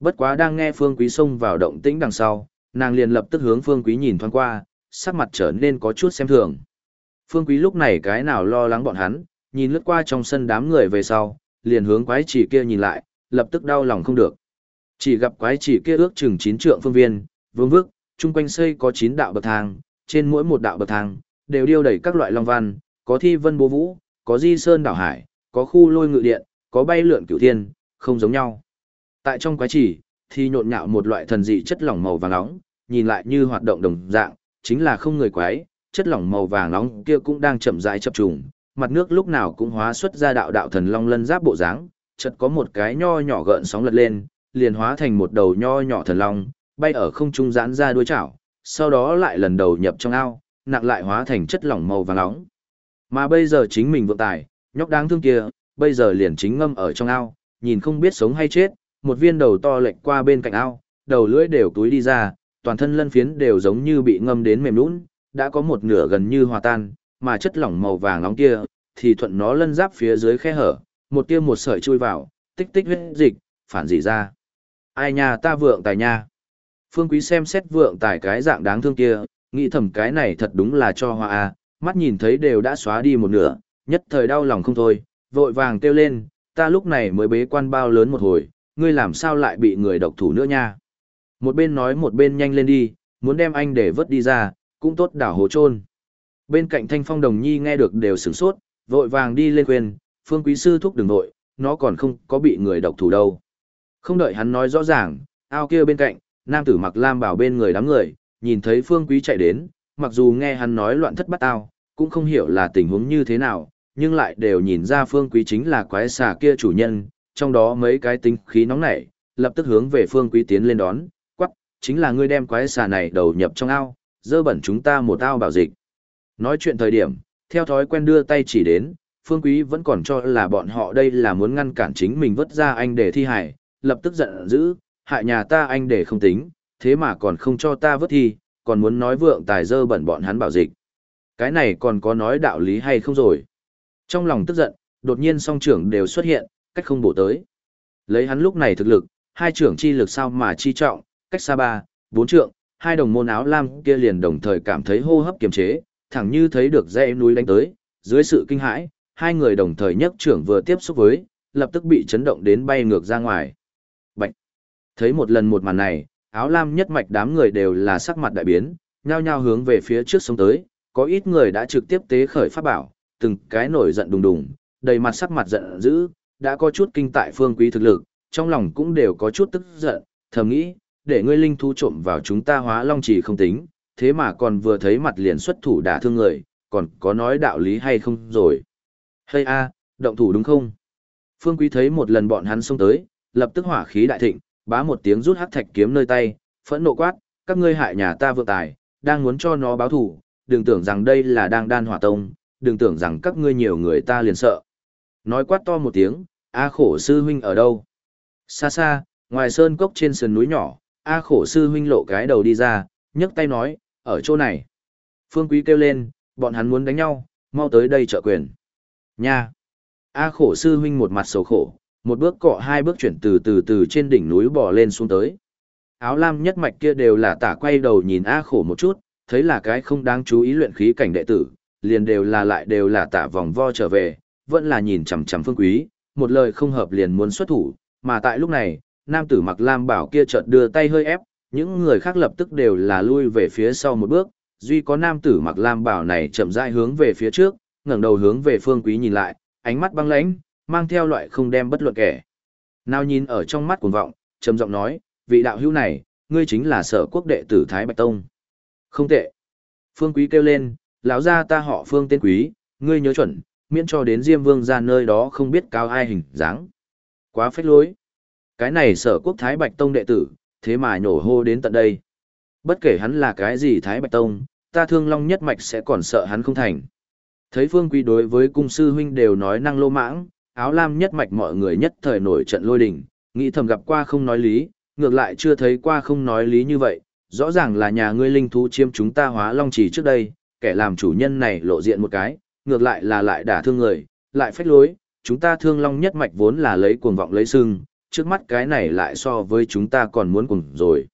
Bất quá đang nghe Phương Quý xông vào động tĩnh đằng sau, nàng liền lập tức hướng Phương Quý nhìn thoáng qua, sắc mặt trở nên có chút xem thường. Phương Quý lúc này cái nào lo lắng bọn hắn, nhìn lướt qua trong sân đám người về sau, liền hướng quái chỉ kia nhìn lại, lập tức đau lòng không được. Chỉ gặp quái chỉ kia ước chừng chín trượng phương viên, vương vức, chung quanh xây có chín đạo bậc thang, trên mỗi một đạo bậc thang, đều điêu đầy các loại long văn, có thi vân bố vũ, có di sơn đảo hải, có khu lôi ngự điện, có bay lượn cửu thiên, không giống nhau. Tại trong quái chỉ, thì nhộn nhạo một loại thần dị chất lỏng màu vàng nóng, nhìn lại như hoạt động đồng dạng, chính là không người quái, chất lỏng màu vàng nóng kia cũng đang chậm rãi chập trùng, mặt nước lúc nào cũng hóa xuất ra đạo đạo thần long lân giáp bộ dáng, chợt có một cái nho nhỏ gợn sóng lật lên, liền hóa thành một đầu nho nhỏ thần long, bay ở không trung giãn ra đuôi chảo, sau đó lại lần đầu nhập trong ao, nặng lại hóa thành chất lỏng màu vàng nóng. Mà bây giờ chính mình vượng tài, nhóc đáng thương kia, bây giờ liền chính ngâm ở trong ao, nhìn không biết sống hay chết, một viên đầu to lệch qua bên cạnh ao, đầu lưỡi đều túi đi ra, toàn thân lân phiến đều giống như bị ngâm đến mềm nhũn, đã có một nửa gần như hòa tan, mà chất lỏng màu vàng nóng kia thì thuận nó lân giáp phía dưới khe hở, một tia một sợi chui vào, tích tích huyết dịch, phản dị ra. Ai nha ta vượng tài nha. Phương Quý xem xét vượng tài cái dạng đáng thương kia, nghĩ thầm cái này thật đúng là cho hoa a, mắt nhìn thấy đều đã xóa đi một nửa, nhất thời đau lòng không thôi, vội vàng kêu lên, ta lúc này mới bế quan bao lớn một hồi, ngươi làm sao lại bị người độc thủ nữa nha. Một bên nói một bên nhanh lên đi, muốn đem anh để vớt đi ra, cũng tốt đảo hồ trôn. Bên cạnh thanh phong đồng nhi nghe được đều sửng sốt, vội vàng đi lên khuyên, phương quý sư thúc đừng nội, nó còn không có bị người độc thủ đâu. Không đợi hắn nói rõ ràng, ao kia bên cạnh, nam tử mặc lam bảo bên người đám người, nhìn thấy phương quý chạy đến, mặc dù nghe hắn nói loạn thất bắt ao, cũng không hiểu là tình huống như thế nào, nhưng lại đều nhìn ra phương quý chính là quái xà kia chủ nhân, trong đó mấy cái tính khí nóng nảy, lập tức hướng về phương quý tiến lên đón, quắc, chính là ngươi đem quái xà này đầu nhập trong ao, dơ bẩn chúng ta một ao bảo dịch. Nói chuyện thời điểm, theo thói quen đưa tay chỉ đến, phương quý vẫn còn cho là bọn họ đây là muốn ngăn cản chính mình vứt ra anh để thi hải, lập tức giận dữ, hại nhà ta anh để không tính, thế mà còn không cho ta vứt thi, còn muốn nói vượng tài dơ bẩn bọn hắn bảo dịch. Cái này còn có nói đạo lý hay không rồi? Trong lòng tức giận, đột nhiên song trưởng đều xuất hiện, cách không bổ tới. Lấy hắn lúc này thực lực, hai trưởng chi lực sao mà chi trọng, cách xa ba, bốn trượng, hai đồng môn áo lam kia liền đồng thời cảm thấy hô hấp kiềm chế, thẳng như thấy được dãy núi đánh tới, dưới sự kinh hãi, hai người đồng thời nhấc trưởng vừa tiếp xúc với, lập tức bị chấn động đến bay ngược ra ngoài. Bạch! Thấy một lần một màn này, áo lam nhất mạch đám người đều là sắc mặt đại biến, nhao nhao hướng về phía trước sống tới, có ít người đã trực tiếp tế khởi pháp bảo, từng cái nổi giận đùng đùng, đầy mặt sắc mặt giận dữ, đã có chút kinh tại phương quý thực lực, trong lòng cũng đều có chút tức giận, thầm nghĩ, để ngươi linh thú trộm vào chúng ta hóa long chỉ không tính, thế mà còn vừa thấy mặt liền xuất thủ đả thương người, còn có nói đạo lý hay không rồi. Hay a, động thủ đúng không? Phương Quý thấy một lần bọn hắn xông tới, lập tức hỏa khí đại thịnh, bá một tiếng rút hắc thạch kiếm nơi tay, phẫn nộ quát, các ngươi hại nhà ta vượng tài, đang muốn cho nó báo thù, đừng tưởng rằng đây là đang đan hỏa tông, đừng tưởng rằng các ngươi nhiều người ta liền sợ. Nói quát to một tiếng, A khổ sư huynh ở đâu? Xa xa, ngoài sơn cốc trên sườn núi nhỏ, A khổ sư huynh lộ cái đầu đi ra, nhấc tay nói, ở chỗ này. Phương Quý kêu lên, bọn hắn muốn đánh nhau, mau tới đây trợ quyền. Nha! A khổ sư huynh một mặt sầu khổ, một bước cọ hai bước chuyển từ từ từ trên đỉnh núi bò lên xuống tới. Áo lam nhất mạch kia đều là tả quay đầu nhìn A khổ một chút, thấy là cái không đáng chú ý luyện khí cảnh đệ tử, liền đều là lại đều là tả vòng vo trở về, vẫn là nhìn chằm chằm phương quý, một lời không hợp liền muốn xuất thủ, mà tại lúc này, nam tử mặc lam bảo kia chợt đưa tay hơi ép, những người khác lập tức đều là lui về phía sau một bước, duy có nam tử mặc lam bảo này chậm rãi hướng về phía trước, ngẩng đầu hướng về phương quý nhìn lại, ánh mắt băng lãnh, mang theo loại không đem bất luận kẻ. Nào nhìn ở trong mắt cuồng vọng, trầm giọng nói, vị đạo hữu này, ngươi chính là sở quốc đệ tử Thái Bạch Tông. Không tệ. Phương Quý kêu lên, lão gia ta họ Phương tên Quý, ngươi nhớ chuẩn, miễn cho đến Diêm Vương ra nơi đó không biết cao ai hình dáng. Quá phách lối. Cái này sở quốc Thái Bạch Tông đệ tử, thế mà nhổ hô đến tận đây. Bất kể hắn là cái gì Thái Bạch Tông, ta thương long nhất mạch sẽ còn sợ hắn không thành. Thấy Phương Quý đối với cung sư huynh đều nói năng lô mãng, áo lam nhất mạch mọi người nhất thời nổi trận lôi đình, nghĩ thầm gặp qua không nói lý, ngược lại chưa thấy qua không nói lý như vậy, rõ ràng là nhà ngươi linh thú chiếm chúng ta hóa long chỉ trước đây, kẻ làm chủ nhân này lộ diện một cái, ngược lại là lại đả thương người, lại phách lối, chúng ta thương long nhất mạch vốn là lấy cuồng vọng lấy sưng, trước mắt cái này lại so với chúng ta còn muốn cùng rồi.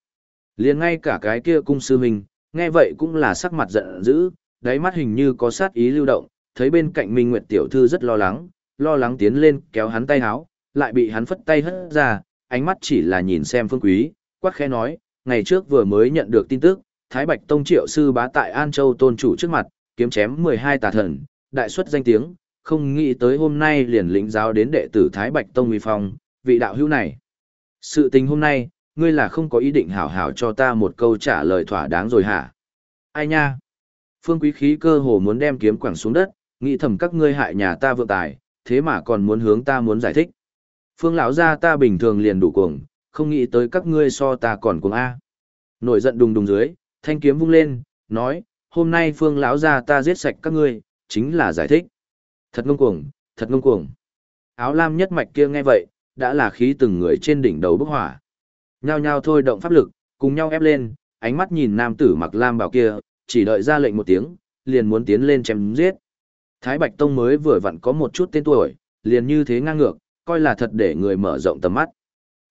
liền ngay cả cái kia cung sư huynh, nghe vậy cũng là sắc mặt giận dữ, đáy mắt hình như có sát ý lưu động, thấy bên cạnh Minh Nguyệt tiểu thư rất lo lắng, lo lắng tiến lên kéo hắn tay háo, lại bị hắn phất tay hất ra, ánh mắt chỉ là nhìn xem phương quý, quát khẽ nói, ngày trước vừa mới nhận được tin tức, Thái Bạch Tông triệu sư bá tại An Châu tôn chủ trước mặt, kiếm chém 12 tà thần, đại xuất danh tiếng, không nghĩ tới hôm nay liền lĩnh giáo đến đệ tử Thái Bạch Tông uy phong, vị đạo hữu này. Sự tình hôm nay, ngươi là không có ý định hảo hảo cho ta một câu trả lời thỏa đáng rồi hả? Ai nha? Phương Quý khí cơ hồ muốn đem kiếm quẳng xuống đất, nghĩ thầm các ngươi hại nhà ta vượng tài, thế mà còn muốn hướng ta muốn giải thích. Phương lão gia ta bình thường liền đủ cuồng, không nghĩ tới các ngươi so ta còn cuồng a. Nổi giận đùng đùng dưới, thanh kiếm vung lên, nói, hôm nay Phương lão gia ta giết sạch các ngươi, chính là giải thích. Thật ngông cuồng, thật ngông cuồng. Áo lam nhất mạch kia nghe vậy, đã là khí từng người trên đỉnh đầu bức hỏa. Nhao nhao thôi động pháp lực, cùng nhau ép lên, ánh mắt nhìn nam tử mặc lam bào kia, chỉ đợi ra lệnh một tiếng, liền muốn tiến lên chém giết. Thái Bạch Tông mới vừa vặn có một chút tên tuổi, liền như thế ngang ngược, coi là thật để người mở rộng tầm mắt.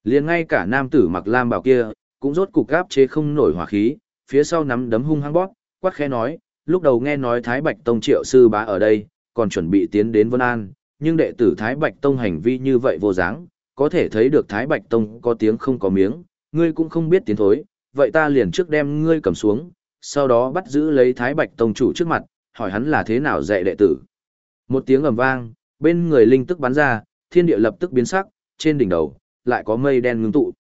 Liền ngay cả nam tử mặc lam bào kia, cũng rốt cục gáp chế không nổi hỏa khí, phía sau nắm đấm hung hăng bóp, quát khẽ nói, lúc đầu nghe nói Thái Bạch Tông triệu sư bá ở đây, còn chuẩn bị tiến đến Vân An, nhưng đệ tử Thái Bạch Tông hành vi như vậy vô dáng, có thể thấy được Thái Bạch Tông có tiếng không có miếng, ngươi cũng không biết tiến thối, vậy ta liền trước đem ngươi cầm xuống, sau đó bắt giữ lấy Thái Bạch Tông chủ trước mặt, hỏi hắn là thế nào dạy đệ tử. Một tiếng ầm vang, Bên người linh tức bắn ra, thiên địa lập tức biến sắc, trên đỉnh đầu lại có mây đen ngưng tụ.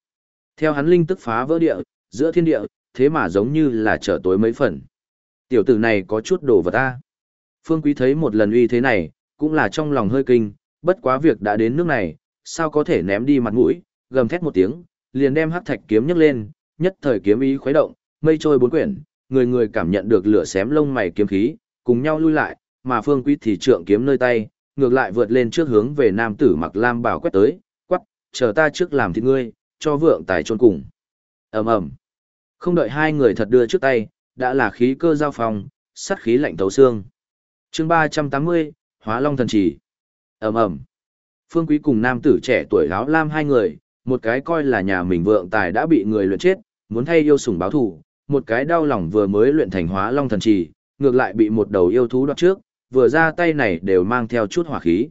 Theo hắn linh tức phá vỡ địa, giữa thiên địa, thế mà giống như là trở tối mấy phần. Tiểu tử này có chút đồ vật ta. Phương Quý thấy một lần uy thế này, cũng là trong lòng hơi kinh, bất quá việc đã đến nước này, sao có thể ném đi mặt mũi, gầm thét một tiếng, liền đem hắc thạch kiếm nhấc lên, nhất thời kiếm ý khuấy động, mây trôi bốn quyển, người người cảm nhận được lửa xém lông mày kiếm khí, cùng nhau lui lại, mà Phương Quý thì trượng kiếm nơi tay, ngược lại vượt lên trước hướng về nam tử mặc lam bảo quét tới, quắc, chờ ta trước làm thịt ngươi, cho vượng tài trôn cùng. ầm ầm, không đợi hai người thật đưa trước tay, đã là khí cơ giao phòng, sát khí lạnh tấu xương. Chương ba trăm tám mươi, Hóa Long thần chỉ. ầm ầm, Phương Quý cùng nam tử trẻ tuổi áo lam hai người, một cái coi là nhà mình vượng tài đã bị người luyện chết, muốn thay yêu sủng báo thù, một cái đau lòng vừa mới luyện thành Hóa Long thần chỉ, ngược lại bị một đầu yêu thú đoạt trước, vừa ra tay này đều mang theo chút hỏa khí.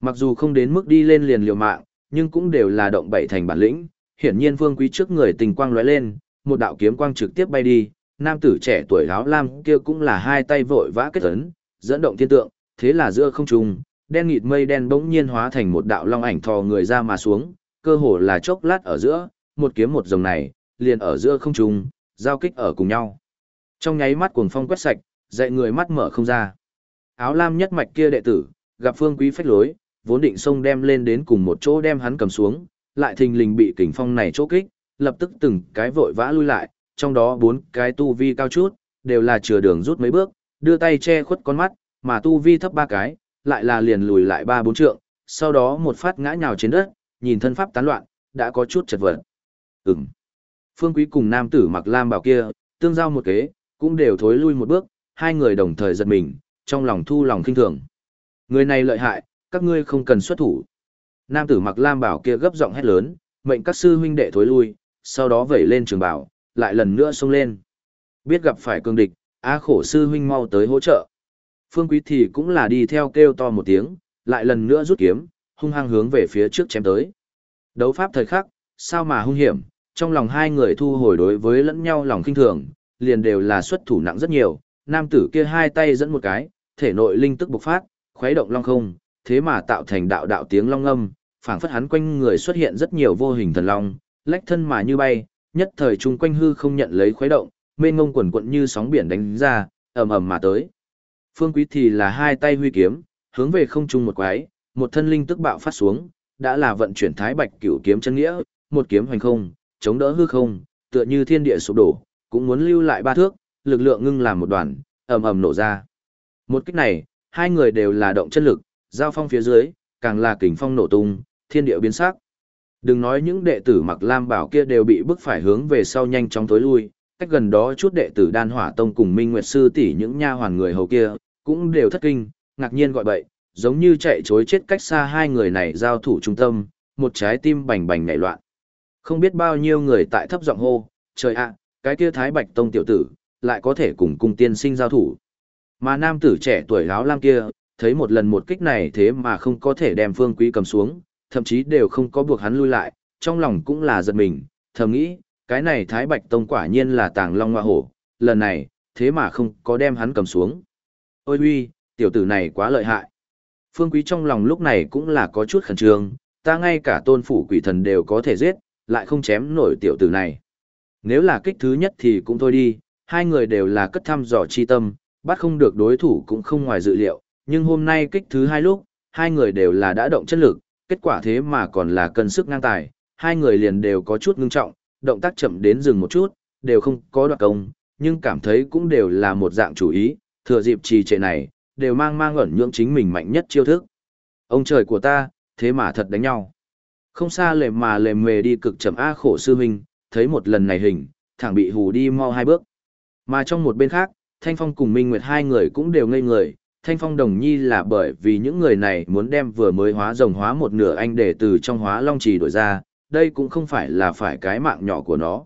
Mặc dù không đến mức đi lên liền liều mạng, nhưng cũng đều là động bảy thành bản lĩnh. Hiển nhiên Vương Quý trước người tình quang lóe lên, một đạo kiếm quang trực tiếp bay đi, nam tử trẻ tuổi áo lam kia cũng là hai tay vội vã kết ấn, dẫn động thiên tượng, thế là giữa không trung, đen nghịt mây đen bỗng nhiên hóa thành một đạo long ảnh thò người ra mà xuống, cơ hồ là chốc lát ở giữa, một kiếm một rồng này, liền ở giữa không trung, giao kích ở cùng nhau. Trong nháy mắt cuồng phong quét sạch, dạy người mắt mở không ra áo lam nhất mạch kia đệ tử, gặp phương quý phách lối, vốn định xông đem lên đến cùng một chỗ đem hắn cầm xuống, lại thình lình bị kình phong này chỗ kích, lập tức từng cái vội vã lui lại, trong đó bốn cái tu vi cao chút, đều là chừa đường rút mấy bước, đưa tay che khuất con mắt, mà tu vi thấp ba cái, lại là liền lùi lại ba bốn trượng, sau đó một phát ngã nhào trên đất, nhìn thân pháp tán loạn, đã có chút chật vật. Ừm. Phương Quý cùng nam tử mặc lam bảo kia, tương giao một kế, cũng đều thối lui một bước, hai người đồng thời giật mình, trong lòng thu lòng kinh thường. Người này lợi hại, các ngươi không cần xuất thủ. Nam tử mặc lam bảo kia gấp giọng hét lớn, mệnh các sư huynh đệ thối lui, sau đó vẩy lên trường bảo, lại lần nữa xông lên. Biết gặp phải cương địch, á khổ sư huynh mau tới hỗ trợ. Phương Quý thì cũng là đi theo kêu to một tiếng, lại lần nữa rút kiếm, hung hăng hướng về phía trước chém tới. Đấu pháp thời khắc, sao mà hung hiểm, trong lòng hai người thu hồi đối với lẫn nhau lòng kinh thường, liền đều là xuất thủ nặng rất nhiều, nam tử kia hai tay dẫn một cái, thể nội linh tức bộc phát, khuấy động long không, thế mà tạo thành đạo đạo tiếng long âm, phảng phất hắn quanh người xuất hiện rất nhiều vô hình thần long, lách thân mà như bay, nhất thời chung quanh hư không nhận lấy khuấy động, mênh ngông quần quận như sóng biển đánh ra, ầm ầm mà tới. Phương Quý thì là hai tay huy kiếm, hướng về không trung một quái, một thân linh tức bạo phát xuống, đã là vận chuyển thái bạch cửu kiếm chân nghĩa, một kiếm hoành không, chống đỡ hư không, tựa như thiên địa sụp đổ, cũng muốn lưu lại ba thước, lực lượng ngưng làm một đoàn, ầm ầm nổ ra. Một kích này, hai người đều là động chân lực, giao phong phía dưới, càng là kình phong nổ tung, thiên địa biến sắc. Đừng nói những đệ tử mặc lam bảo kia đều bị bức phải hướng về sau nhanh chóng tối lui, cách gần đó chút đệ tử đan hỏa tông cùng minh nguyệt sư tỷ những nha hoàn người hầu kia, cũng đều thất kinh, ngạc nhiên gọi bậy, giống như chạy chối chết cách xa hai người này giao thủ trung tâm, một trái tim bành bành nảy loạn. Không biết bao nhiêu người tại thấp giọng hô, trời ạ, cái kia thái bạch tông tiểu tử, lại có thể cùng cung tiên sinh giao thủ. Mà nam tử trẻ tuổi áo lam kia, thấy một lần một kích này thế mà không có thể đem phương quý cầm xuống, thậm chí đều không có buộc hắn lui lại, trong lòng cũng là giật mình, thầm nghĩ, cái này Thái Bạch Tông quả nhiên là tàng long hoa hổ, lần này, thế mà không có đem hắn cầm xuống. Ôi huy, tiểu tử này quá lợi hại. Phương Quý trong lòng lúc này cũng là có chút khẩn trương, ta ngay cả tôn phủ quỷ thần đều có thể giết, lại không chém nổi tiểu tử này. Nếu là kích thứ nhất thì cũng thôi đi, hai người đều là cất thăm dò chi tâm, bắt không được đối thủ cũng không ngoài dự liệu, nhưng hôm nay kích thứ hai lúc, hai người đều là đã động chất lực, kết quả thế mà còn là cân sức ngang tài, hai người liền đều có chút ngưng trọng, động tác chậm đến dừng một chút, đều không có đoạt công, nhưng cảm thấy cũng đều là một dạng chủ ý, thừa dịp trì trệ này, đều mang mang ẩn nhượng chính mình mạnh nhất chiêu thức. Ông trời của ta, thế mà thật đánh nhau. Không xa lề mà lề mề đi cực chậm A khổ sư huynh, thấy một lần này hình, thẳng bị hù đi mau hai bước. Mà trong một bên khác, Thanh Phong cùng Minh Nguyệt hai người cũng đều ngây người, Thanh Phong đồng nhi là bởi vì những người này muốn đem vừa mới hóa rồng hóa một nửa anh để từ trong hóa long trì đổi ra, đây cũng không phải là phải cái mạng nhỏ của nó.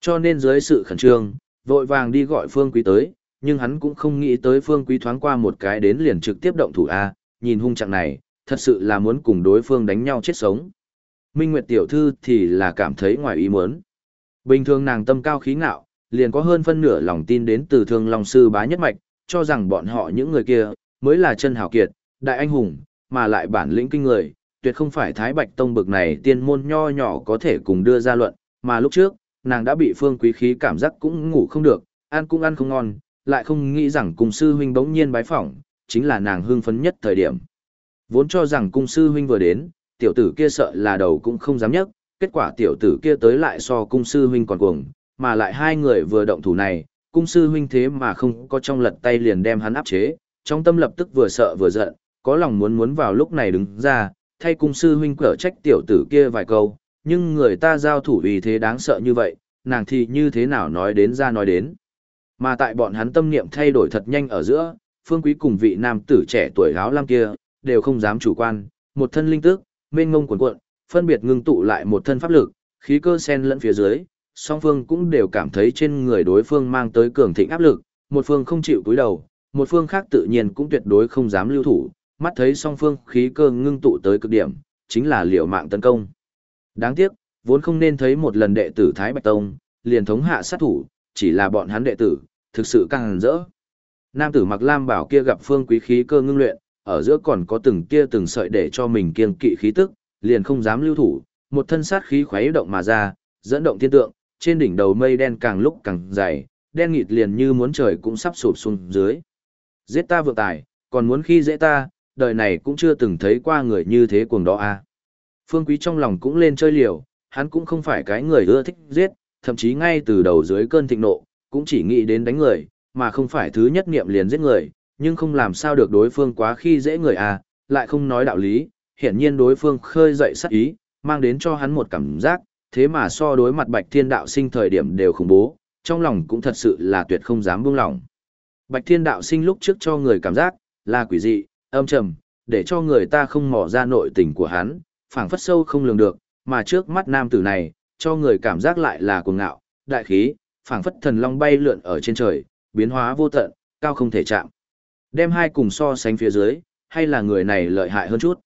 Cho nên dưới sự khẩn trương, vội vàng đi gọi Phương Quý tới, nhưng hắn cũng không nghĩ tới Phương Quý thoáng qua một cái đến liền trực tiếp động thủ A, nhìn hung trạng này, thật sự là muốn cùng đối phương đánh nhau chết sống. Minh Nguyệt tiểu thư thì là cảm thấy ngoài ý muốn. Bình thường nàng tâm cao khí ngạo, liền có hơn phân nửa lòng tin đến từ thương long sư bá nhất mạch, cho rằng bọn họ những người kia, mới là chân hào kiệt, đại anh hùng, mà lại bản lĩnh kinh người, tuyệt không phải Thái Bạch Tông bực này tiên môn nho nhỏ có thể cùng đưa ra luận, mà lúc trước, nàng đã bị phương quý khí cảm giác cũng ngủ không được, ăn cũng ăn không ngon, lại không nghĩ rằng cung sư huynh bỗng nhiên bái phỏng, chính là nàng hưng phấn nhất thời điểm. Vốn cho rằng cung sư huynh vừa đến, tiểu tử kia sợ là đầu cũng không dám nhấc, kết quả tiểu tử kia tới lại so cung sư huynh còn cuồng, mà lại hai người vừa động thủ này, cung sư huynh thế mà không có trong lật tay liền đem hắn áp chế, trong tâm lập tức vừa sợ vừa giận, có lòng muốn muốn vào lúc này đứng ra, thay cung sư huynh cở trách tiểu tử kia vài câu, nhưng người ta giao thủ vì thế đáng sợ như vậy, nàng thì như thế nào nói đến ra nói đến. Mà tại bọn hắn tâm niệm thay đổi thật nhanh ở giữa, phương quý cùng vị nam tử trẻ tuổi áo lam kia, đều không dám chủ quan, một thân linh tức, mênh ngông cuộn cuộn, phân biệt ngưng tụ lại một thân pháp lực, khí cơ sen lẫn phía dưới, song phương cũng đều cảm thấy trên người đối phương mang tới cường thịnh áp lực, một phương không chịu cúi đầu, một phương khác tự nhiên cũng tuyệt đối không dám lưu thủ, mắt thấy song phương khí cơ ngưng tụ tới cực điểm, chính là liều mạng tấn công. Đáng tiếc, vốn không nên thấy một lần đệ tử Thái Bạch Tông, liền thống hạ sát thủ, chỉ là bọn hắn đệ tử, thực sự càng rỡ. Nam tử mặc lam bảo kia gặp phương quý khí cơ ngưng luyện, ở giữa còn có từng kia từng sợi để cho mình kiêng kỵ khí tức, liền không dám lưu thủ, một thân sát khí khuấy động mà ra, dẫn động thiên tượng, trên đỉnh đầu mây đen càng lúc càng dày, đen nghịt liền như muốn trời cũng sắp sụp xuống dưới. Giết ta vượng tài, còn muốn khi dễ ta, đời này cũng chưa từng thấy qua người như thế cuồng đó a. À. Phương Quý trong lòng cũng lên chơi liều, hắn cũng không phải cái người ưa thích giết, thậm chí ngay từ đầu dưới cơn thịnh nộ, cũng chỉ nghĩ đến đánh người, mà không phải thứ nhất niệm liền giết người, nhưng không làm sao được đối phương quá khi dễ người à, lại không nói đạo lý, hiển nhiên đối phương khơi dậy sát ý, mang đến cho hắn một cảm giác, thế mà so đối mặt Bạch Thiên Đạo Sinh thời điểm đều khủng bố, trong lòng cũng thật sự là tuyệt không dám buông lòng. Bạch Thiên Đạo Sinh lúc trước cho người cảm giác là quỷ dị, âm trầm, để cho người ta không mò ra nội tình của hắn, phảng phất sâu không lường được, mà trước mắt nam tử này, cho người cảm giác lại là cuồng ngạo, đại khí, phảng phất thần long bay lượn ở trên trời, biến hóa vô tận, cao không thể chạm. Đem hai cùng so sánh phía dưới, hay là người này lợi hại hơn chút.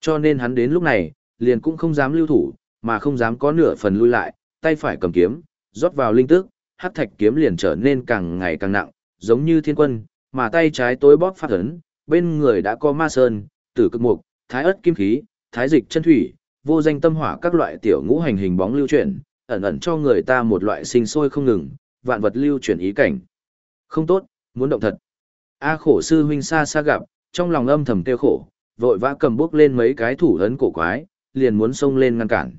Cho nên hắn đến lúc này, liền cũng không dám lưu thủ, mà không dám có nửa phần lui lại, tay phải cầm kiếm, rót vào linh tức, hắc thạch kiếm liền trở nên càng ngày càng nặng, giống như thiên quân, mà tay trái tối bóp phát ấn, bên người đã có ma sơn, tử cực mục, thái ớt kim khí, thái dịch chân thủy, vô danh tâm hỏa các loại tiểu ngũ hành hình bóng lưu chuyển, ẩn ẩn cho người ta một loại sinh sôi không ngừng, vạn vật lưu chuyển ý cảnh. Không tốt, muốn động thật. A khổ sư huynh xa xa gặp, trong lòng âm thầm tiêu khổ, vội vã cầm bước lên mấy cái thủ ấn cổ quái, liền muốn xông lên ngăn cản.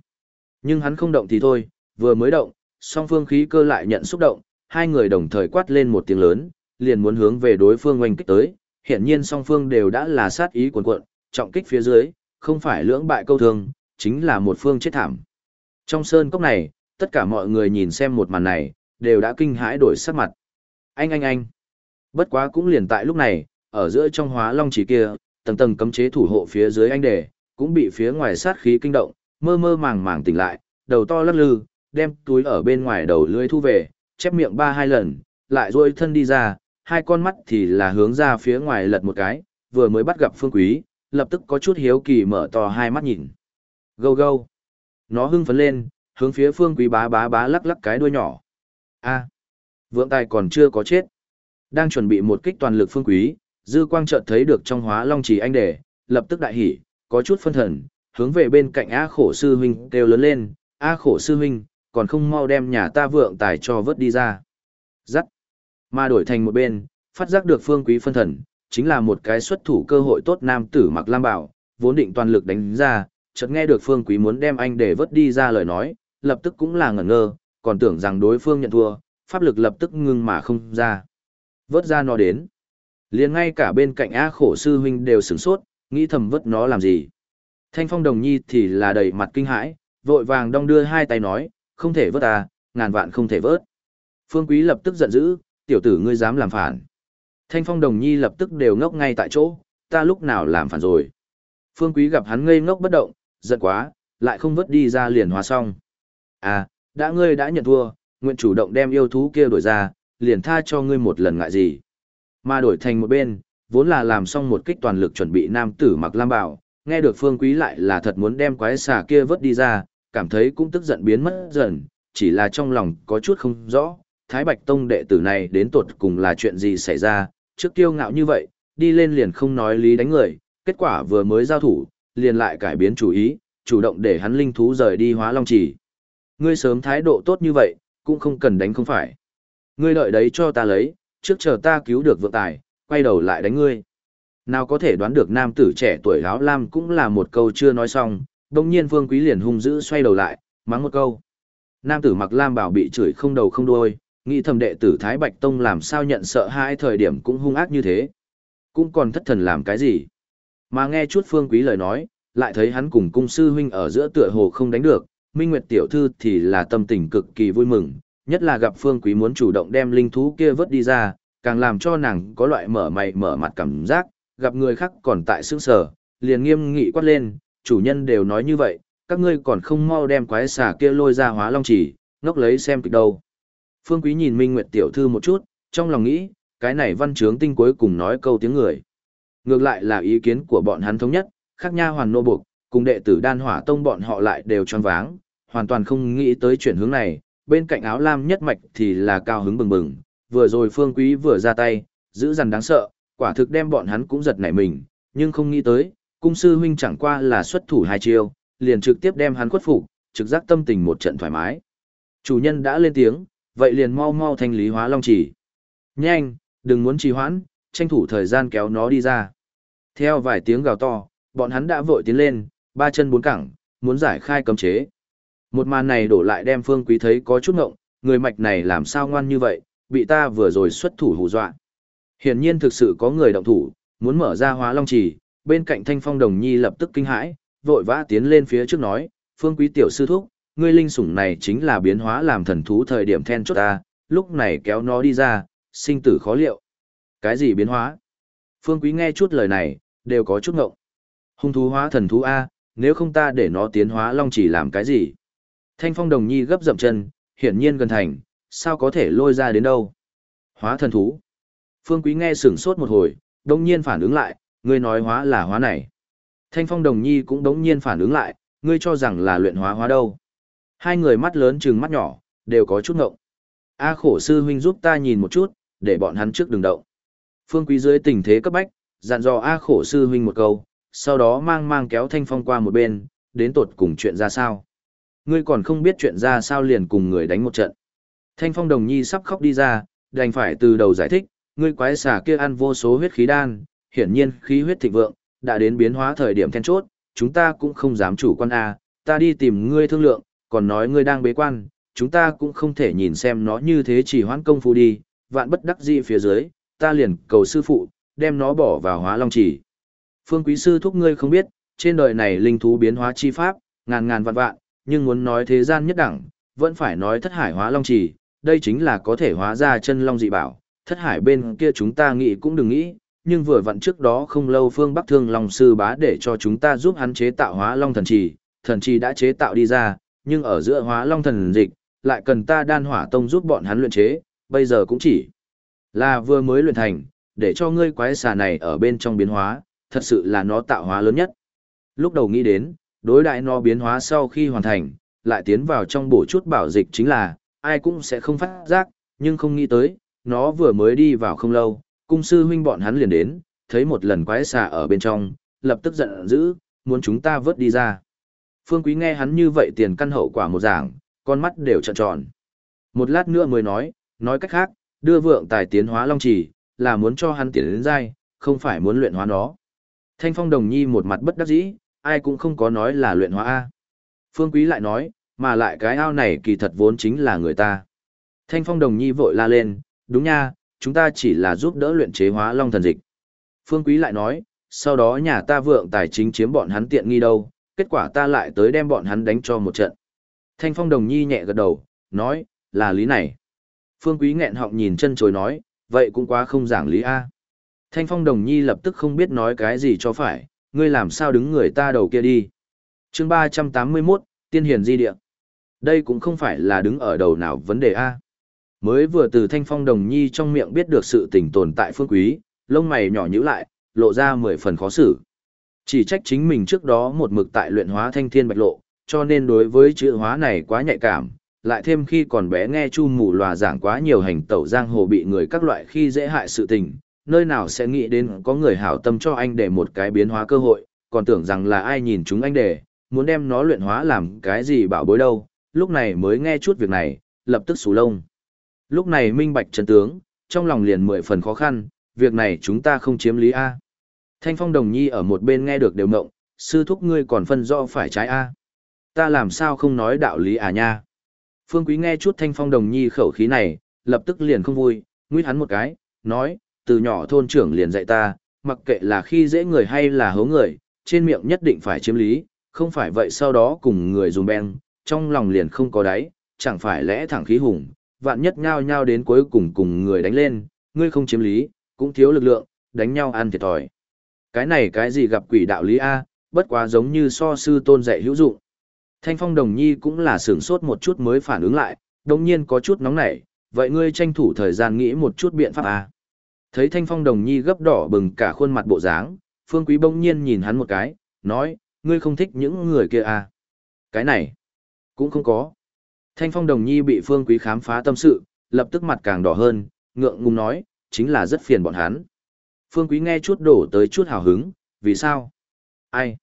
Nhưng hắn không động thì thôi, vừa mới động, song phương khí cơ lại nhận xúc động, hai người đồng thời quát lên một tiếng lớn, liền muốn hướng về đối phương oanh kích tới, hiện nhiên song phương đều đã là sát ý cuồn cuộn, trọng kích phía dưới, không phải lưỡng bại câu thương, chính là một phương chết thảm. Trong sơn cốc này, tất cả mọi người nhìn xem một màn này, đều đã kinh hãi đổi sắc mặt. Anh anh anh. Bất quá cũng liền tại lúc này, ở giữa trong hóa long chỉ kia, tầng tầng cấm chế thủ hộ phía dưới anh đề, cũng bị phía ngoài sát khí kinh động, mơ mơ màng màng tỉnh lại, đầu to lắc lư, đem túi ở bên ngoài đầu lưỡi thu về, chép miệng ba hai lần, lại rôi thân đi ra, hai con mắt thì là hướng ra phía ngoài lật một cái, vừa mới bắt gặp phương quý, lập tức có chút hiếu kỳ mở to hai mắt nhìn. Gâu gâu. Nó hưng phấn lên, hướng phía phương quý bá bá bá lắc lắc cái đuôi nhỏ. a vượng tài còn chưa có chết. Đang chuẩn bị một kích toàn lực phương quý, dư quang chợt thấy được trong hóa long trì anh đề, lập tức đại hỉ, có chút phân thần, hướng về bên cạnh A khổ sư huynh kêu lớn lên, A khổ sư huynh, còn không mau đem nhà ta vượng tài cho vớt đi ra. Dắt. Mà đổi thành một bên, phát giác được phương quý phân thần, chính là một cái xuất thủ cơ hội tốt nam tử mặc lam bảo, vốn định toàn lực đánh ra, chợt nghe được phương quý muốn đem anh để vớt đi ra lời nói, lập tức cũng là ngẩn ngơ, còn tưởng rằng đối phương nhận thua, pháp lực lập tức ngưng mà không ra. Vớt ra nó đến. liền ngay cả bên cạnh A khổ sư huynh đều sửng sốt, nghĩ thầm vớt nó làm gì. Thanh phong đồng nhi thì là đầy mặt kinh hãi, vội vàng đong đưa hai tay nói, không thể vớt à, ngàn vạn không thể vớt. Phương quý lập tức giận dữ, tiểu tử ngươi dám làm phản. Thanh phong đồng nhi lập tức đều ngốc ngay tại chỗ, ta lúc nào làm phản rồi. Phương quý gặp hắn ngây ngốc bất động, giận quá, lại không vớt đi ra liền hòa xong. À, đã ngươi đã nhận thua, nguyện chủ động đem yêu thú kia đổi ra, liền tha cho ngươi một lần ngại gì. Mà đổi thành một bên, vốn là làm xong một kích toàn lực chuẩn bị nam tử mặc lam bảo, nghe được phương quý lại là thật muốn đem quái xà kia vớt đi ra, cảm thấy cũng tức giận biến mất dần, chỉ là trong lòng có chút không rõ, Thái Bạch Tông đệ tử này đến tột cùng là chuyện gì xảy ra, trước kiêu ngạo như vậy, đi lên liền không nói lý đánh người, kết quả vừa mới giao thủ, liền lại cải biến chủ ý, chủ động để hắn linh thú rời đi hóa long chỉ. Ngươi sớm thái độ tốt như vậy, cũng không cần đánh không phải. Ngươi đợi đấy cho ta lấy, trước chờ ta cứu được vượng tài, quay đầu lại đánh ngươi. Nào có thể đoán được nam tử trẻ tuổi áo lam cũng là một câu chưa nói xong, đồng nhiên Vương Quý liền hung dữ xoay đầu lại, mắng một câu. Nam tử mặc lam bảo bị chửi không đầu không đuôi, nghĩ thầm đệ tử Thái Bạch Tông làm sao nhận sợ hai thời điểm cũng hung ác như thế. Cũng còn thất thần làm cái gì. Mà nghe chút Phương Quý lời nói, lại thấy hắn cùng cung sư huynh ở giữa tựa hồ không đánh được, Minh Nguyệt tiểu thư thì là tâm tình cực kỳ vui mừng, nhất là gặp Phương Quý muốn chủ động đem linh thú kia vớt đi ra, càng làm cho nàng có loại mở mày mở mặt cảm giác, gặp người khác còn tại sững sở, liền nghiêm nghị quát lên, chủ nhân đều nói như vậy, các ngươi còn không mau đem quái xà kia lôi ra hóa long chỉ, ngốc lấy xem kịch đâu. Phương Quý nhìn Minh Nguyệt tiểu thư một chút, trong lòng nghĩ, cái này văn chướng tinh cuối cùng nói câu tiếng người. Ngược lại là ý kiến của bọn hắn thống nhất, khác nha hoàn nô buộc, cùng đệ tử đan hỏa tông bọn họ lại đều tròn váng, hoàn toàn không nghĩ tới chuyển hướng này, bên cạnh áo lam nhất mạch thì là cao hứng bừng bừng, vừa rồi phương quý vừa ra tay, giữ dằn đáng sợ, quả thực đem bọn hắn cũng giật nảy mình, nhưng không nghĩ tới, cung sư huynh chẳng qua là xuất thủ hai chiêu, liền trực tiếp đem hắn khuất phục, trực giác tâm tình một trận thoải mái. Chủ nhân đã lên tiếng, vậy liền mau mau thanh lý hóa long chỉ. Nhanh, đừng muốn trì hoãn, tranh thủ thời gian kéo nó đi ra. Theo vài tiếng gào to, bọn hắn đã vội tiến lên, ba chân bốn cẳng, muốn giải khai cấm chế. Một màn này đổ lại đem Phương Quý thấy có chút ngộng, người mạch này làm sao ngoan như vậy, bị ta vừa rồi xuất thủ hù dọa. Hiển nhiên thực sự có người động thủ, muốn mở ra hóa long trì, bên cạnh Thanh Phong Đồng Nhi lập tức kinh hãi, vội vã tiến lên phía trước nói, "Phương Quý tiểu sư thúc, ngươi linh sủng này chính là biến hóa làm thần thú thời điểm then chốt ta, lúc này kéo nó đi ra, sinh tử khó liệu." Cái gì biến hóa? Phương Quý nghe chút lời này, đều có chút ngộng. Hung thú hóa thần thú A, nếu không ta để nó tiến hóa long chỉ làm cái gì? Thanh phong đồng nhi gấp dậm chân, hiển nhiên gần thành, sao có thể lôi ra đến đâu? Hóa thần thú. Phương Quý nghe sửng sốt một hồi, đồng nhiên phản ứng lại, ngươi nói hóa là hóa này. Thanh phong đồng nhi cũng đống nhiên phản ứng lại, ngươi cho rằng là luyện hóa hóa đâu. Hai người mắt lớn trừng mắt nhỏ, đều có chút ngộng. A khổ sư huynh giúp ta nhìn một chút, để bọn hắn trước đừng động. Phương Quý dưới tình thế cấp bách, dặn dò A khổ sư huynh một câu, sau đó mang mang kéo thanh phong qua một bên, đến tột cùng chuyện ra sao. Ngươi còn không biết chuyện ra sao liền cùng người đánh một trận. Thanh phong đồng nhi sắp khóc đi ra, đành phải từ đầu giải thích, ngươi quái xà kia ăn vô số huyết khí đan, hiển nhiên khí huyết thịnh vượng, đã đến biến hóa thời điểm then chốt, chúng ta cũng không dám chủ quan A, ta đi tìm ngươi thương lượng, còn nói ngươi đang bế quan, chúng ta cũng không thể nhìn xem nó như thế chỉ hoãn công phu đi, vạn bất đắc dĩ phía dưới, ta liền cầu sư phụ, đem nó bỏ vào hóa long chỉ. Phương quý sư thúc ngươi không biết, trên đời này linh thú biến hóa chi pháp, ngàn ngàn vạn vạn, nhưng muốn nói thế gian nhất đẳng, vẫn phải nói thất hải hóa long chỉ, đây chính là có thể hóa ra chân long dị bảo, thất hải bên kia chúng ta nghĩ cũng đừng nghĩ, nhưng vừa vặn trước đó không lâu phương Bắc Thương Long Sư bá để cho chúng ta giúp hắn chế tạo hóa long thần trì, thần trì đã chế tạo đi ra, nhưng ở giữa hóa long thần dịch, lại cần ta đan hỏa tông giúp bọn hắn luyện chế, bây giờ cũng chỉ là vừa mới luyện thành, để cho ngươi quái xà này ở bên trong biến hóa, thật sự là nó tạo hóa lớn nhất. Lúc đầu nghĩ đến, đối đại nó biến hóa sau khi hoàn thành, lại tiến vào trong bổ chút bảo dịch chính là, ai cũng sẽ không phát giác, nhưng không nghĩ tới, nó vừa mới đi vào không lâu, cung sư huynh bọn hắn liền đến, thấy một lần quái xà ở bên trong, lập tức giận dữ, muốn chúng ta vớt đi ra. Phương Quý nghe hắn như vậy tiền căn hậu quả một giảng, con mắt đều trợn tròn. Một lát nữa mới nói, nói cách khác, đưa vượng tài tiến hóa long chỉ, là muốn cho hắn tiến đến dai, không phải muốn luyện hóa nó. Thanh phong đồng nhi một mặt bất đắc dĩ, ai cũng không có nói là luyện hóa A. Phương Quý lại nói, mà lại cái ao này kỳ thật vốn chính là người ta. Thanh phong đồng nhi vội la lên, đúng nha, chúng ta chỉ là giúp đỡ luyện chế hóa long thần dịch. Phương Quý lại nói, sau đó nhà ta vượng tài chính chiếm bọn hắn tiện nghi đâu, kết quả ta lại tới đem bọn hắn đánh cho một trận. Thanh phong đồng nhi nhẹ gật đầu, nói, là lý này. Phương Quý nghẹn họng nhìn chân chối nói, vậy cũng quá không giảng lý A. Thanh phong đồng nhi lập tức không biết nói cái gì cho phải, ngươi làm sao đứng người ta đầu kia đi. chương 381, Tiên Hiền Di Địa. Đây cũng không phải là đứng ở đầu nào vấn đề A. Mới vừa từ thanh phong đồng nhi trong miệng biết được sự tình tồn tại phương quý, lông mày nhỏ nhữ lại, lộ ra mười phần khó xử. Chỉ trách chính mình trước đó một mực tại luyện hóa thanh thiên bạch lộ, cho nên đối với chữ hóa này quá nhạy cảm, lại thêm khi còn bé nghe chu mù lòa giảng quá nhiều hành tẩu giang hồ bị người các loại khi dễ hại sự tình, nơi nào sẽ nghĩ đến có người hảo tâm cho anh để một cái biến hóa cơ hội, còn tưởng rằng là ai nhìn chúng anh để, muốn đem nó luyện hóa làm cái gì bảo bối đâu, lúc này mới nghe chút việc này, lập tức xù lông. Lúc này minh bạch chân tướng, trong lòng liền mười phần khó khăn, việc này chúng ta không chiếm lý A. Thanh phong đồng nhi ở một bên nghe được đều mộng, sư thúc ngươi còn phân rõ phải trái A. Ta làm sao không nói đạo lý à nha. Phương Quý nghe chút thanh phong đồng nhi khẩu khí này, lập tức liền không vui, nguyết hắn một cái, nói, từ nhỏ thôn trưởng liền dạy ta, mặc kệ là khi dễ người hay là hố người, trên miệng nhất định phải chiếm lý, không phải vậy sau đó cùng người dùng beng, trong lòng liền không có đáy, chẳng phải lẽ thẳng khí hùng, vạn nhất nhao nhao đến cuối cùng cùng người đánh lên, ngươi không chiếm lý, cũng thiếu lực lượng, đánh nhau ăn thiệt thòi. Cái này cái gì gặp quỷ đạo lý A, bất quá giống như so sư tôn dạy hữu dụng. Thanh phong đồng nhi cũng là sửng sốt một chút mới phản ứng lại, đồng nhiên có chút nóng nảy, vậy ngươi tranh thủ thời gian nghĩ một chút biện pháp A. Thấy thanh phong đồng nhi gấp đỏ bừng cả khuôn mặt bộ dáng, phương quý bỗng nhiên nhìn hắn một cái, nói, ngươi không thích những người kia à Cái này, cũng không có. Thanh phong đồng nhi bị phương quý khám phá tâm sự, lập tức mặt càng đỏ hơn, ngượng ngùng nói, chính là rất phiền bọn hắn. Phương quý nghe chút đổ tới chút hào hứng, vì sao? Ai?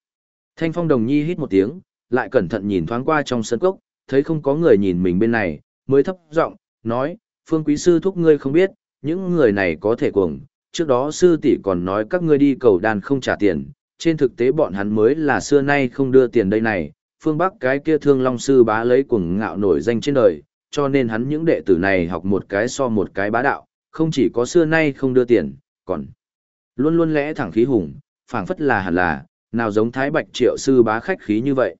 Thanh phong đồng nhi hít một tiếng, lại cẩn thận nhìn thoáng qua trong sân cốc, thấy không có người nhìn mình bên này, mới thấp giọng nói, phương quý sư thúc ngươi không biết, những người này có thể cuồng, trước đó sư tỷ còn nói các ngươi đi cầu đàn không trả tiền, trên thực tế bọn hắn mới là xưa nay không đưa tiền đây này, phương Bắc cái kia thương long sư bá lấy cuồng ngạo nổi danh trên đời, cho nên hắn những đệ tử này học một cái so một cái bá đạo, không chỉ có xưa nay không đưa tiền, còn luôn luôn lẽ thẳng khí hùng, phảng phất là hẳn là, nào giống thái bạch triệu sư bá khách khí như vậy.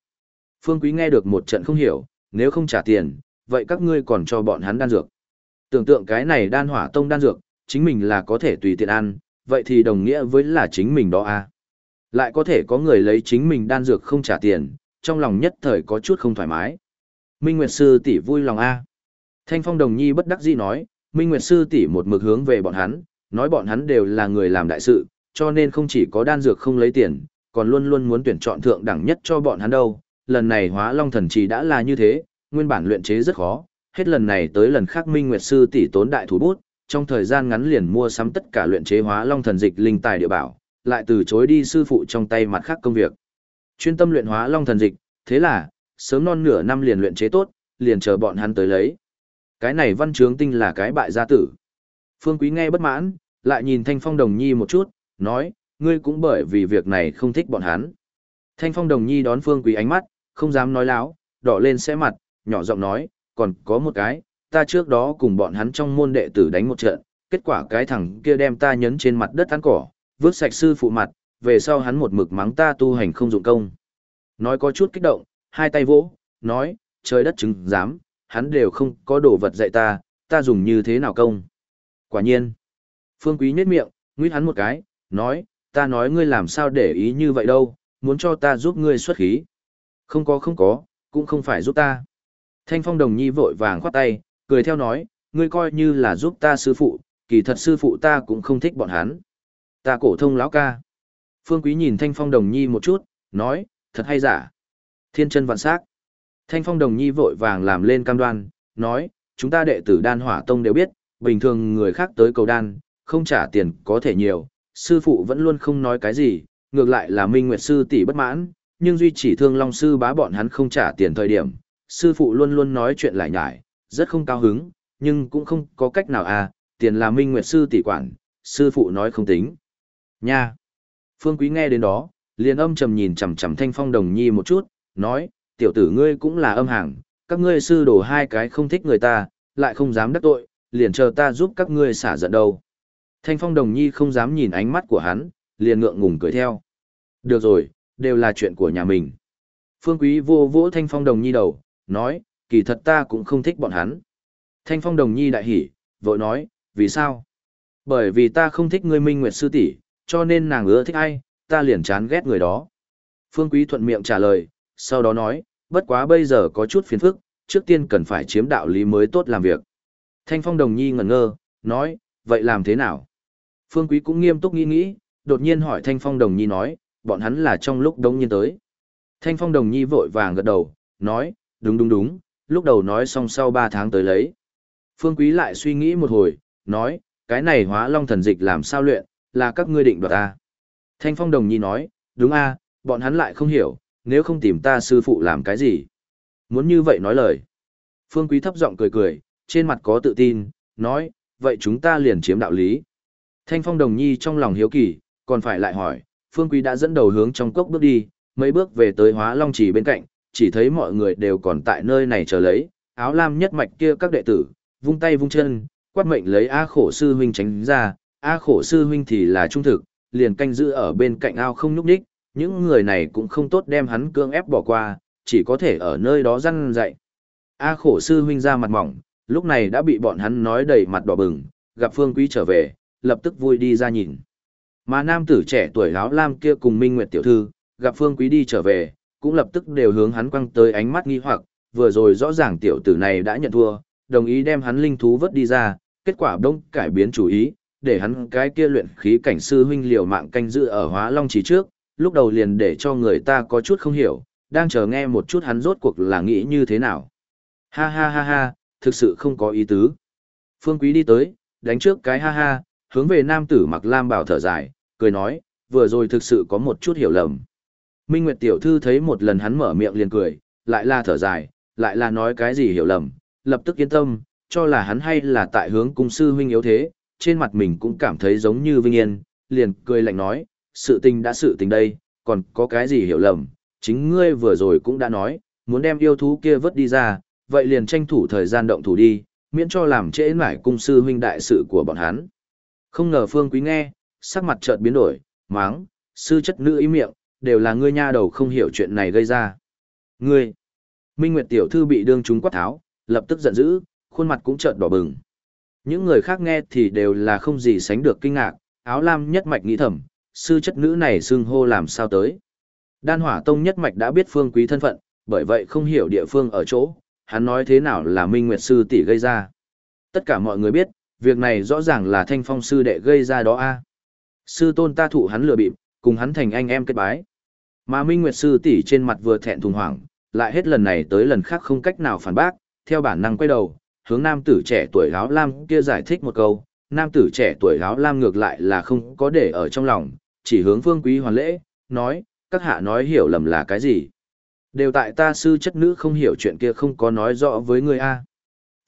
Phương Quý nghe được một trận không hiểu, nếu không trả tiền, vậy các ngươi còn cho bọn hắn đan dược. Tưởng tượng cái này đan hỏa tông đan dược, chính mình là có thể tùy tiện ăn, vậy thì đồng nghĩa với là chính mình đó à. Lại có thể có người lấy chính mình đan dược không trả tiền, trong lòng nhất thời có chút không thoải mái. Minh Nguyệt Sư tỷ vui lòng a. Thanh Phong Đồng Nhi bất đắc dĩ nói, Minh Nguyệt Sư tỷ một mực hướng về bọn hắn, nói bọn hắn đều là người làm đại sự, cho nên không chỉ có đan dược không lấy tiền, còn luôn luôn muốn tuyển chọn thượng đẳng nhất cho bọn hắn đâu. Lần này hóa long thần trì đã là như thế, nguyên bản luyện chế rất khó, hết lần này tới lần khác Minh Nguyệt Sư tỷ tốn đại thủ bút, trong thời gian ngắn liền mua sắm tất cả luyện chế hóa long thần dịch linh tài địa bảo, lại từ chối đi sư phụ trong tay mặt khác công việc. Chuyên tâm luyện hóa long thần dịch, thế là, sớm non nửa năm liền luyện chế tốt, liền chờ bọn hắn tới lấy. Cái này văn trướng tinh là cái bại gia tử. Phương Quý nghe bất mãn, lại nhìn Thanh Phong Đồng Nhi một chút, nói, ngươi cũng bởi vì việc này không thích bọn hắn. Thanh Phong Đồng Nhi đón Phương Quý ánh mắt, không dám nói láo, đỏ lên sẽ mặt, nhỏ giọng nói, còn có một cái, ta trước đó cùng bọn hắn trong môn đệ tử đánh một trận, kết quả cái thằng kia đem ta nhấn trên mặt đất ăn cỏ, vứt sạch sư phụ mặt, về sau hắn một mực mắng ta tu hành không dụng công. Nói có chút kích động, hai tay vỗ, nói, trời đất chứng dám, hắn đều không có đồ vật dạy ta, ta dùng như thế nào công. Quả nhiên. Phương Quý nhếch miệng, nguyết hắn một cái, nói, ta nói ngươi làm sao để ý như vậy đâu, muốn cho ta giúp ngươi xuất khí. Không có không có, cũng không phải giúp ta. Thanh Phong Đồng Nhi vội vàng khoát tay, cười theo nói, ngươi coi như là giúp ta sư phụ, kỳ thật sư phụ ta cũng không thích bọn hắn. Ta cổ thông lão ca. Phương Quý nhìn Thanh Phong Đồng Nhi một chút, nói, thật hay giả. Thiên chân vạn sắc. Thanh Phong Đồng Nhi vội vàng làm lên cam đoan, nói, chúng ta đệ tử đan hỏa tông đều biết, bình thường người khác tới cầu đan, không trả tiền có thể nhiều, sư phụ vẫn luôn không nói cái gì, ngược lại là Minh Nguyệt sư tỷ bất mãn, nhưng duy chỉ thương Long sư bá bọn hắn không trả tiền thời điểm, sư phụ luôn luôn nói chuyện lại nhải, rất không cao hứng, nhưng cũng không có cách nào à, tiền là Minh Nguyệt sư tỷ quản, sư phụ nói không tính. Nha. Phương Quý nghe đến đó, liền âm trầm nhìn chằm chằm Thanh Phong Đồng Nhi một chút, nói, tiểu tử ngươi cũng là âm hàng, các ngươi sư đồ hai cái không thích người ta, lại không dám đắc tội, liền chờ ta giúp các ngươi xả giận đâu. Thanh Phong Đồng Nhi không dám nhìn ánh mắt của hắn, liền ngượng ngùng cười theo. Được rồi, đều là chuyện của nhà mình. Phương Quý vô vỗ Thanh Phong Đồng Nhi đầu, nói, kỳ thật ta cũng không thích bọn hắn. Thanh Phong Đồng Nhi đại hỉ, vội nói, vì sao? Bởi vì ta không thích ngươi Minh Nguyệt Sư tỷ, cho nên nàng ưa thích ai, ta liền chán ghét người đó. Phương Quý thuận miệng trả lời, sau đó nói, bất quá bây giờ có chút phiền phức, trước tiên cần phải chiếm đạo lý mới tốt làm việc. Thanh Phong Đồng Nhi ngẩn ngơ, nói, vậy làm thế nào? Phương Quý cũng nghiêm túc nghĩ nghĩ, đột nhiên hỏi Thanh Phong Đồng Nhi nói, bọn hắn là trong lúc đống nhiên tới. Thanh Phong Đồng Nhi vội vàng gật đầu, nói, đúng đúng đúng, lúc đầu nói xong sau 3 tháng tới lấy. Phương Quý lại suy nghĩ một hồi, nói, cái này hóa long thần dịch làm sao luyện, là các ngươi định đoạt ta. Thanh Phong Đồng Nhi nói, đúng a, bọn hắn lại không hiểu, nếu không tìm ta sư phụ làm cái gì. Muốn như vậy nói lời. Phương Quý thấp giọng cười cười, trên mặt có tự tin, nói, vậy chúng ta liền chiếm đạo lý. Thanh Phong Đồng Nhi trong lòng hiếu kỳ, còn phải lại hỏi, Phương Quý đã dẫn đầu hướng trong cốc bước đi, mấy bước về tới hóa long chỉ bên cạnh, chỉ thấy mọi người đều còn tại nơi này chờ lấy, áo lam nhất mạch kia các đệ tử, vung tay vung chân, quát mệnh lấy A khổ sư huynh tránh ra, A khổ sư huynh thì là trung thực, liền canh giữ ở bên cạnh ao không nhúc đích, những người này cũng không tốt đem hắn cương ép bỏ qua, chỉ có thể ở nơi đó răn dạy. A khổ sư huynh ra mặt mỏng, lúc này đã bị bọn hắn nói đầy mặt đỏ bừng, gặp Phương Quý trở về, lập tức vui đi ra nhìn. Mà nam tử trẻ tuổi áo lam kia cùng Minh Nguyệt tiểu thư, gặp Phương Quý đi trở về, cũng lập tức đều hướng hắn quăng tới ánh mắt nghi hoặc, vừa rồi rõ ràng tiểu tử này đã nhận thua, đồng ý đem hắn linh thú vớt đi ra, kết quả đông cải biến chủ ý, để hắn cái kia luyện khí cảnh sư huynh liều mạng canh giữ ở hóa long chỉ trước, lúc đầu liền để cho người ta có chút không hiểu, đang chờ nghe một chút hắn rốt cuộc là nghĩ như thế nào. Ha ha ha ha, thực sự không có ý tứ. Phương Quý đi tới, đánh trước cái ha ha, hướng về nam tử mặc lam bảo thở dài, cười nói, vừa rồi thực sự có một chút hiểu lầm. Minh Nguyệt tiểu thư thấy một lần hắn mở miệng liền cười, lại là thở dài, lại là nói cái gì hiểu lầm, lập tức yên tâm, cho là hắn hay là tại hướng cung sư huynh yếu thế, trên mặt mình cũng cảm thấy giống như vinh yên, liền cười lạnh nói, sự tình đã sự tình đây, còn có cái gì hiểu lầm, chính ngươi vừa rồi cũng đã nói, muốn đem yêu thú kia vớt đi ra, vậy liền tranh thủ thời gian động thủ đi, miễn cho làm trễ nải cung sư huynh đại sự của bọn hắn. Không ngờ Phương Quý nghe, sắc mặt chợt biến đổi, máng, sư chất nữ ý miệng, đều là ngươi nha đầu không hiểu chuyện này gây ra. Ngươi! Minh Nguyệt tiểu thư bị đương chúng quát tháo, lập tức giận dữ, khuôn mặt cũng chợt đỏ bừng. Những người khác nghe thì đều là không gì sánh được kinh ngạc, áo lam nhất mạch nghĩ thầm, sư chất nữ này xưng hô làm sao tới. Đan hỏa tông nhất mạch đã biết phương quý thân phận, bởi vậy không hiểu địa phương ở chỗ, hắn nói thế nào là Minh Nguyệt sư tỷ gây ra. Tất cả mọi người biết, việc này rõ ràng là thanh phong sư đệ gây ra đó a. Sư tôn ta thụ hắn lừa bịp, cùng hắn thành anh em kết bái. Mà Minh Nguyệt sư tỷ trên mặt vừa thẹn thùng hoảng, lại hết lần này tới lần khác không cách nào phản bác, theo bản năng quay đầu, hướng nam tử trẻ tuổi áo lam kia giải thích một câu, nam tử trẻ tuổi áo lam ngược lại là không có để ở trong lòng, chỉ hướng phương quý hoàn lễ, nói, các hạ nói hiểu lầm là cái gì. Đều tại ta sư chất nữ không hiểu chuyện kia không có nói rõ với người A.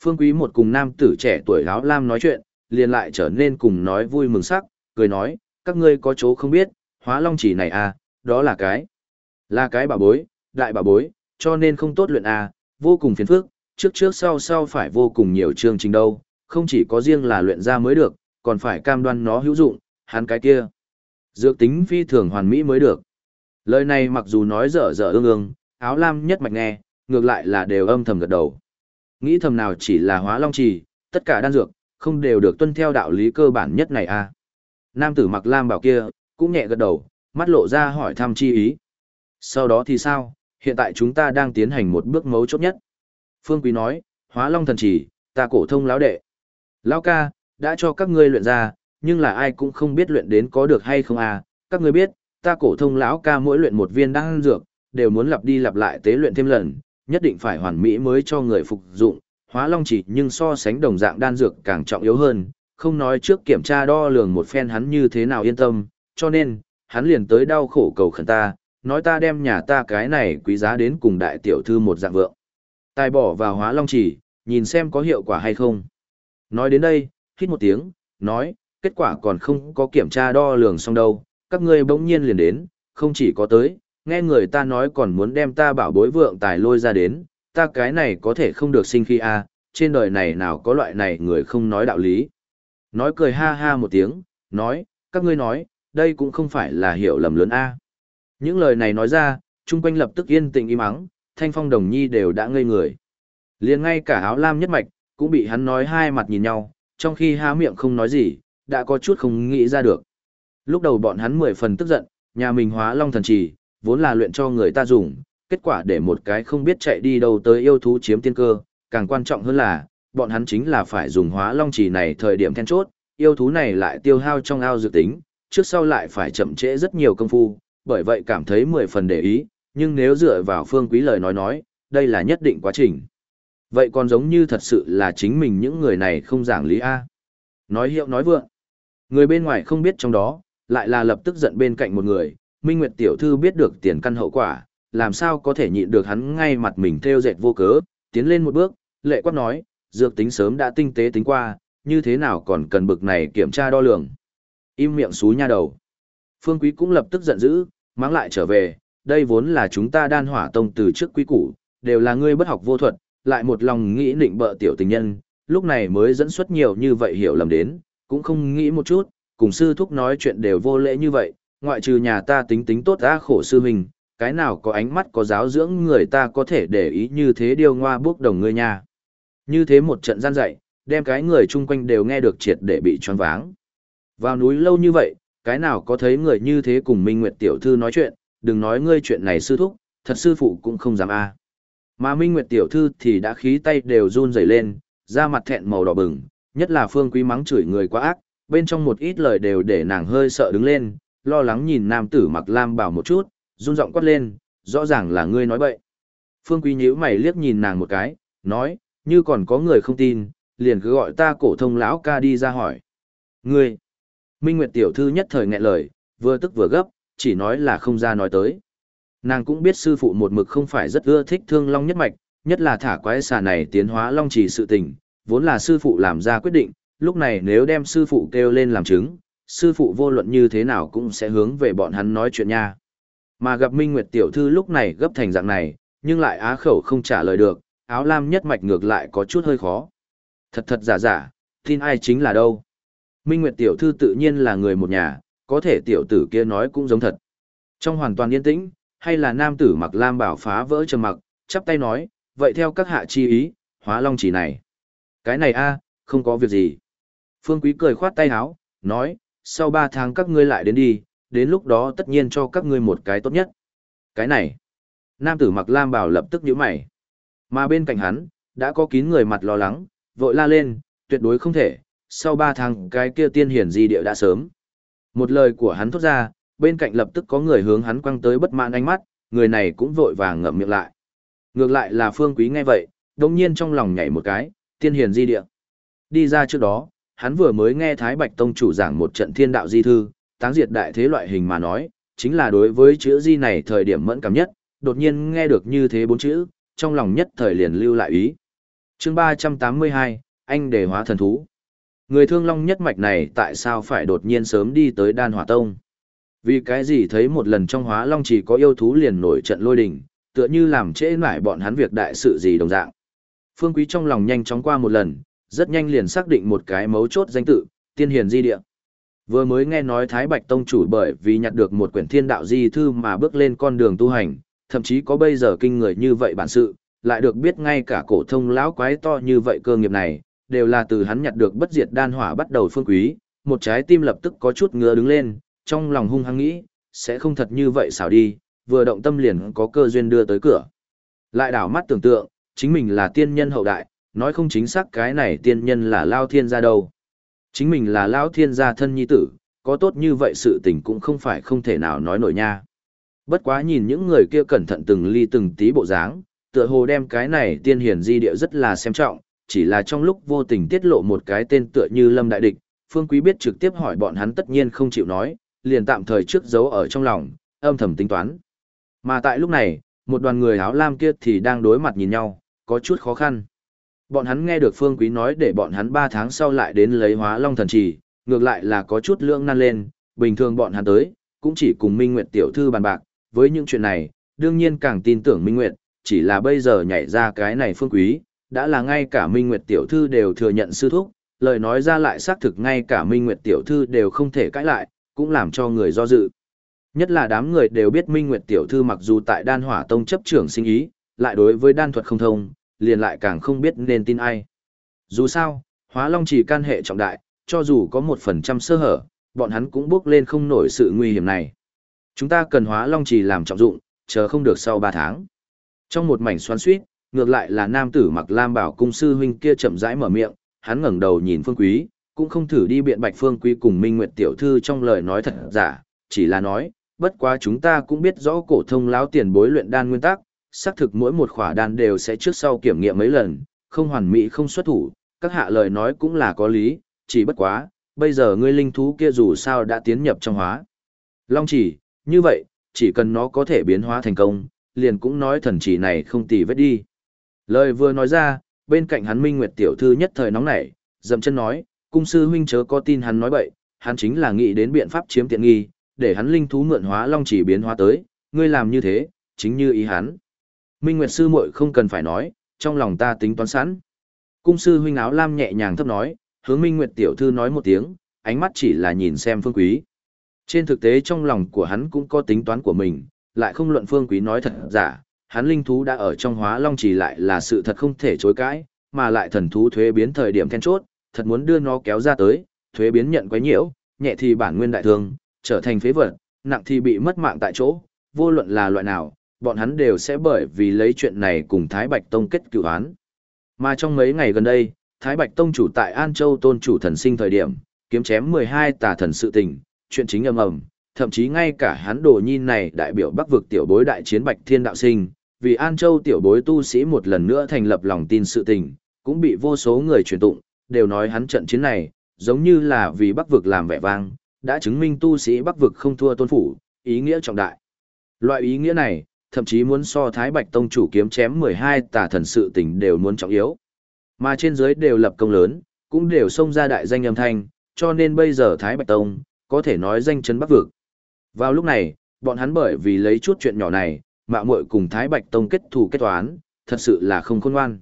Phương quý một cùng nam tử trẻ tuổi áo lam nói chuyện, liền lại trở nên cùng nói vui mừng sắc, cười nói, các ngươi có chỗ không biết, hóa long chỉ này à? đó là cái. Là cái bà bối, đại bà bối, cho nên không tốt luyện à, vô cùng phiền phức, trước trước sau sau phải vô cùng nhiều chương trình đâu, không chỉ có riêng là luyện ra mới được, còn phải cam đoan nó hữu dụng, hắn cái kia. Dược tính phi thường hoàn mỹ mới được. Lời này mặc dù nói dở dở ương ương, áo lam nhất mạch nghe, ngược lại là đều âm thầm gật đầu. Nghĩ thầm nào chỉ là hóa long trì, tất cả đan dược, không đều được tuân theo đạo lý cơ bản nhất này à. Nam tử mặc lam bảo kia, cũng nhẹ gật đầu, mắt lộ ra hỏi thăm chi ý. Sau đó thì sao, hiện tại chúng ta đang tiến hành một bước mấu chốt nhất. Phương Quý nói, hóa long thần chỉ, ta cổ thông lão đệ. Lão ca, đã cho các ngươi luyện ra, nhưng là ai cũng không biết luyện đến có được hay không à, các ngươi biết, ta cổ thông lão ca mỗi luyện một viên đan dược, đều muốn lặp đi lặp lại tế luyện thêm lần, nhất định phải hoàn mỹ mới cho người phục dụng. Hóa long chỉ nhưng so sánh đồng dạng đan dược càng trọng yếu hơn, không nói trước kiểm tra đo lường một phen hắn như thế nào yên tâm, cho nên, hắn liền tới đau khổ cầu khẩn ta, nói ta đem nhà ta cái này quý giá đến cùng đại tiểu thư một dạng vượng. Tài bỏ vào hóa long chỉ, nhìn xem có hiệu quả hay không. Nói đến đây, hít một tiếng, nói, kết quả còn không có kiểm tra đo lường xong đâu, các ngươi bỗng nhiên liền đến, không chỉ có tới, nghe người ta nói còn muốn đem ta bảo bối vượng tài lôi ra đến, ta cái này có thể không được sinh khi a trên đời này nào có loại này người không nói đạo lý. Nói cười ha ha một tiếng, nói, các ngươi nói, đây cũng không phải là hiểu lầm lớn a Những lời này nói ra, chung quanh lập tức yên tĩnh im ắng, thanh phong đồng nhi đều đã ngây người. liền ngay cả áo lam nhất mạch, cũng bị hắn nói hai mặt nhìn nhau, trong khi há miệng không nói gì, đã có chút không nghĩ ra được. Lúc đầu bọn hắn mười phần tức giận, nhà mình hóa long thần trì, vốn là luyện cho người ta dùng, kết quả để một cái không biết chạy đi đâu tới yêu thú chiếm tiên cơ, càng quan trọng hơn là, bọn hắn chính là phải dùng hóa long trì này thời điểm then chốt, yêu thú này lại tiêu hao trong ao dự tính, trước sau lại phải chậm trễ rất nhiều công phu, bởi vậy cảm thấy mười phần để ý, nhưng nếu dựa vào phương quý lời nói nói, đây là nhất định quá trình. Vậy còn giống như thật sự là chính mình những người này không giảng lý A. Nói hiệu nói vượng. Người bên ngoài không biết trong đó, lại là lập tức giận bên cạnh một người, Minh Nguyệt tiểu thư biết được tiền căn hậu quả, làm sao có thể nhịn được hắn ngay mặt mình theo dệt vô cớ, tiến lên một bước, lệ quát nói, dược tính sớm đã tinh tế tính qua, như thế nào còn cần bực này kiểm tra đo lường. Im miệng xú nha đầu. Phương Quý cũng lập tức giận dữ, mang lại trở về, đây vốn là chúng ta đan hỏa tông từ trước quý củ, đều là ngươi bất học vô thuật, lại một lòng nghĩ định bợ tiểu tình nhân, lúc này mới dẫn xuất nhiều như vậy hiểu lầm đến, cũng không nghĩ một chút, cùng sư thúc nói chuyện đều vô lễ như vậy, ngoại trừ nhà ta tính tính tốt ra khổ sư mình, cái nào có ánh mắt có giáo dưỡng người ta có thể để ý như thế điều ngoa bước đồng ngươi nha. Như thế một trận gian dạy, đem cái người chung quanh đều nghe được triệt để bị choáng váng. Vào núi lâu như vậy, cái nào có thấy người như thế cùng Minh Nguyệt tiểu thư nói chuyện, đừng nói ngươi chuyện này sư thúc, thật sư phụ cũng không dám a. Mà Minh Nguyệt tiểu thư thì đã khí tay đều run rẩy lên, da mặt thẹn màu đỏ bừng, nhất là Phương Quý mắng chửi người quá ác, bên trong một ít lời đều để nàng hơi sợ đứng lên, lo lắng nhìn nam tử mặc lam bảo một chút, run giọng quát lên, rõ ràng là ngươi nói bậy. Phương Quý nhíu mày liếc nhìn nàng một cái, nói, như còn có người không tin, liền cứ gọi ta cổ thông lão ca đi ra hỏi. Ngươi! Minh Nguyệt tiểu thư nhất thời nghẹn lời, vừa tức vừa gấp, chỉ nói là không ra nói tới. Nàng cũng biết sư phụ một mực không phải rất ưa thích thương long nhất mạch, nhất là thả quái xà này tiến hóa long trì sự tình, vốn là sư phụ làm ra quyết định, lúc này nếu đem sư phụ kêu lên làm chứng, sư phụ vô luận như thế nào cũng sẽ hướng về bọn hắn nói chuyện nha. Mà gặp Minh Nguyệt tiểu thư lúc này gấp thành dạng này, nhưng lại á khẩu không trả lời được, áo lam nhất mạch ngược lại có chút hơi khó. Thật thật giả giả, tin ai chính là đâu. Minh Nguyệt tiểu thư tự nhiên là người một nhà, có thể tiểu tử kia nói cũng giống thật. Trong hoàn toàn yên tĩnh, hay là nam tử mặc lam bảo phá vỡ trầm mặc, chắp tay nói, vậy theo các hạ chi ý, hóa long chỉ này. Cái này a, không có việc gì. Phương Quý cười khoát tay áo, nói, sau ba tháng các ngươi lại đến đi, đến lúc đó tất nhiên cho các ngươi một cái tốt nhất. Cái này, nam tử mặc lam bảo lập tức nhíu mày. Mà bên cạnh hắn, đã có kín người mặt lo lắng, vội la lên, tuyệt đối không thể, sau ba tháng cái kia tiên hiển di địa đã sớm. Một lời của hắn thốt ra, bên cạnh lập tức có người hướng hắn quăng tới bất mãn ánh mắt, người này cũng vội vàng ngậm miệng lại. Ngược lại là Phương Quý nghe vậy, đồng nhiên trong lòng nhảy một cái, tiên hiển di địa. Đi ra trước đó, hắn vừa mới nghe Thái Bạch Tông chủ giảng một trận thiên đạo di thư, táng diệt đại thế loại hình mà nói, chính là đối với chữ di này thời điểm mẫn cảm nhất, đột nhiên nghe được như thế bốn chữ, trong lòng nhất thời liền lưu lại ý. chương 382, anh đề hóa thần thú. Người thương long nhất mạch này tại sao phải đột nhiên sớm đi tới đan hỏa tông? Vì cái gì thấy một lần trong hóa long chỉ có yêu thú liền nổi trận lôi đình, tựa như làm trễ mãi bọn hắn việc đại sự gì đồng dạng. Phương Quý trong lòng nhanh chóng qua một lần, rất nhanh liền xác định một cái mấu chốt danh tự, tiên hiền di địa. Vừa mới nghe nói Thái Bạch Tông chủ bởi vì nhặt được một quyển thiên đạo di thư mà bước lên con đường tu hành, thậm chí có bây giờ kinh người như vậy bản sự, lại được biết ngay cả cổ thông lão quái to như vậy cơ nghiệp này, đều là từ hắn nhặt được bất diệt đan hỏa bắt đầu phương quý, một trái tim lập tức có chút ngứa đứng lên, trong lòng hung hăng nghĩ, sẽ không thật như vậy xảo đi, vừa động tâm liền có cơ duyên đưa tới cửa. Lại đảo mắt tưởng tượng, chính mình là tiên nhân hậu đại, nói không chính xác cái này tiên nhân là Lao Thiên gia đâu. Chính mình là Lao Thiên gia thân nhi tử, có tốt như vậy sự tình cũng không phải không thể nào nói nổi nha. Bất quá nhìn những người kia cẩn thận từng ly từng tí bộ dáng, tựa hồ đem cái này tiên hiển di địa rất là xem trọng, chỉ là trong lúc vô tình tiết lộ một cái tên tựa như Lâm Đại Địch, Phương Quý biết trực tiếp hỏi bọn hắn tất nhiên không chịu nói, liền tạm thời trước giấu ở trong lòng, âm thầm tính toán. Mà tại lúc này, một đoàn người áo lam kia thì đang đối mặt nhìn nhau, có chút khó khăn. Bọn hắn nghe được Phương Quý nói để bọn hắn 3 tháng sau lại đến lấy hóa long thần chỉ, ngược lại là có chút lưỡng nan lên, bình thường bọn hắn tới, cũng chỉ cùng Minh Nguyệt tiểu thư bàn bạc, với những chuyện này, đương nhiên càng tin tưởng Minh Nguyệt, chỉ là bây giờ nhảy ra cái này Phương Quý, đã là ngay cả Minh Nguyệt tiểu thư đều thừa nhận sư thúc, lời nói ra lại xác thực ngay cả Minh Nguyệt tiểu thư đều không thể cãi lại, cũng làm cho người do dự. Nhất là đám người đều biết Minh Nguyệt tiểu thư mặc dù tại Đan Hỏa Tông chấp trưởng sinh ý, lại đối với đan thuật không thông, liền lại càng không biết nên tin ai. Dù sao, Hóa Long chỉ can hệ trọng đại, cho dù có một phần trăm sơ hở, bọn hắn cũng bước lên không nổi sự nguy hiểm này. Chúng ta cần Hóa Long chỉ làm trọng dụng, chờ không được sau 3 tháng. Trong một mảnh xoắn xuýt, ngược lại là nam tử mặc lam bảo cung sư huynh kia chậm rãi mở miệng, hắn ngẩng đầu nhìn Phương Quý, cũng không thử đi biện bạch Phương Quý cùng Minh Nguyệt tiểu thư trong lời nói thật giả, chỉ là nói, bất quá chúng ta cũng biết rõ cổ thông lão tiền bối luyện đan nguyên tắc, xác thực mỗi một khỏa đan đều sẽ trước sau kiểm nghiệm mấy lần, không hoàn mỹ không xuất thủ, các hạ lời nói cũng là có lý, chỉ bất quá, bây giờ ngươi linh thú kia dù sao đã tiến nhập trong hóa. Long chỉ, như vậy, chỉ cần nó có thể biến hóa thành công, liền cũng nói thần chỉ này không tì vết đi. Lời vừa nói ra, bên cạnh hắn Minh Nguyệt tiểu thư nhất thời nóng nảy, dậm chân nói, cung sư huynh chớ có tin hắn nói bậy, hắn chính là nghĩ đến biện pháp chiếm tiện nghi, để hắn linh thú mượn hóa long chỉ biến hóa tới, ngươi làm như thế, chính như ý hắn. Minh Nguyệt sư muội không cần phải nói, trong lòng ta tính toán sẵn. Cung sư huynh áo lam nhẹ nhàng thấp nói, hướng Minh Nguyệt tiểu thư nói một tiếng, ánh mắt chỉ là nhìn xem phương quý. Trên thực tế trong lòng của hắn cũng có tính toán của mình, lại không luận phương quý nói thật giả, hắn linh thú đã ở trong hóa long chỉ lại là sự thật không thể chối cãi, mà lại thần thú thuế biến thời điểm then chốt, thật muốn đưa nó kéo ra tới, thuế biến nhận quấy nhiễu, nhẹ thì bản nguyên đại thương, trở thành phế vật, nặng thì bị mất mạng tại chỗ, vô luận là loại nào, bọn hắn đều sẽ bởi vì lấy chuyện này cùng Thái Bạch Tông kết cựu án. Mà trong mấy ngày gần đây, Thái Bạch Tông chủ tại An Châu tôn chủ thần sinh thời điểm, kiếm chém 12 tà thần sự tình, chuyện chính ầm ầm, thậm chí ngay cả hắn đồ nhi này đại biểu Bắc vực tiểu bối đại chiến Bạch Thiên đạo sinh, vì An Châu tiểu bối tu sĩ một lần nữa thành lập lòng tin sự tình, cũng bị vô số người truyền tụng, đều nói hắn trận chiến này, giống như là vì Bắc vực làm vẻ vang, đã chứng minh tu sĩ Bắc vực không thua tôn phủ, ý nghĩa trọng đại. Loại ý nghĩa này, thậm chí muốn so Thái Bạch Tông chủ kiếm chém 12 tà thần sự tình đều muốn trọng yếu. Mà trên dưới đều lập công lớn, cũng đều xông ra đại danh âm thanh, cho nên bây giờ Thái Bạch Tông, có thể nói danh chấn Bắc vực. Vào lúc này, bọn hắn bởi vì lấy chút chuyện nhỏ này, mạo muội cùng Thái Bạch Tông kết thù kết toán, thật sự là không khôn ngoan.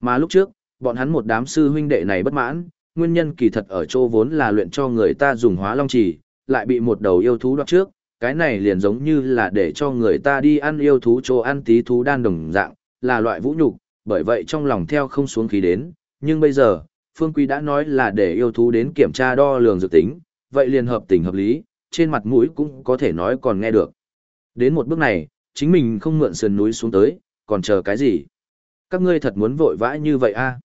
Mà lúc trước, bọn hắn một đám sư huynh đệ này bất mãn, nguyên nhân kỳ thật ở chỗ vốn là luyện cho người ta dùng hóa long chỉ, lại bị một đầu yêu thú đoạt trước, cái này liền giống như là để cho người ta đi ăn yêu thú chỗ ăn tí thú đan đồng dạng, là loại vũ nhục, bởi vậy trong lòng theo không xuống khí đến, nhưng bây giờ, Phương Quý đã nói là để yêu thú đến kiểm tra đo lường dự tính, vậy liền hợp tình hợp lý, trên mặt mũi cũng có thể nói còn nghe được. Đến một bước này, chính mình không mượn sườn núi xuống tới, còn chờ cái gì? Các ngươi thật muốn vội vã như vậy a? À?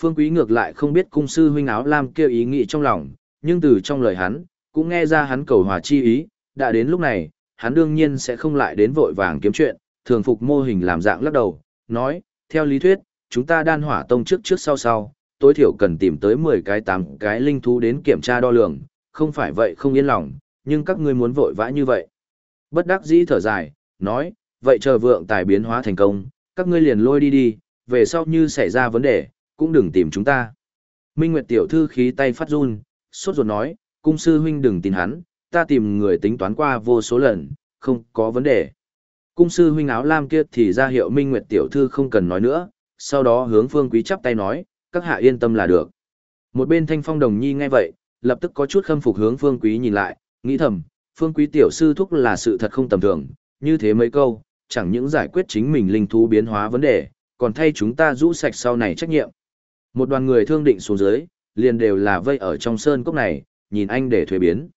Phương Quý ngược lại không biết cung sư huynh áo lam kêu ý nghĩ trong lòng, nhưng từ trong lời hắn, cũng nghe ra hắn cầu hòa chi ý, đã đến lúc này, hắn đương nhiên sẽ không lại đến vội vàng kiếm chuyện, thường phục mô hình làm dạng lắc đầu, nói, theo lý thuyết, chúng ta đan hỏa tông trước trước sau sau, tối thiểu cần tìm tới 10 cái 8 cái linh thú đến kiểm tra đo lường, không phải vậy không yên lòng, nhưng các ngươi muốn vội vã như vậy. Bất đắc dĩ thở dài, nói, vậy chờ vượng tài biến hóa thành công, các ngươi liền lôi đi đi, về sau như xảy ra vấn đề, cũng đừng tìm chúng ta. Minh Nguyệt tiểu thư khí tay phát run, sốt ruột nói, cung sư huynh đừng tin hắn, ta tìm người tính toán qua vô số lần, không có vấn đề. Cung sư huynh áo lam kia thì ra hiệu Minh Nguyệt tiểu thư không cần nói nữa, sau đó hướng Phương Quý chắp tay nói, các hạ yên tâm là được. Một bên Thanh Phong Đồng Nhi nghe vậy, lập tức có chút khâm phục hướng Phương Quý nhìn lại, nghĩ thầm, Phương Quý tiểu sư thúc là sự thật không tầm thường, như thế mấy câu, chẳng những giải quyết chính mình linh thú biến hóa vấn đề, còn thay chúng ta rũ sạch sau này trách nhiệm. Một đoàn người thương định xuống dưới, liền đều là vây ở trong sơn cốc này, nhìn anh để thuế biến.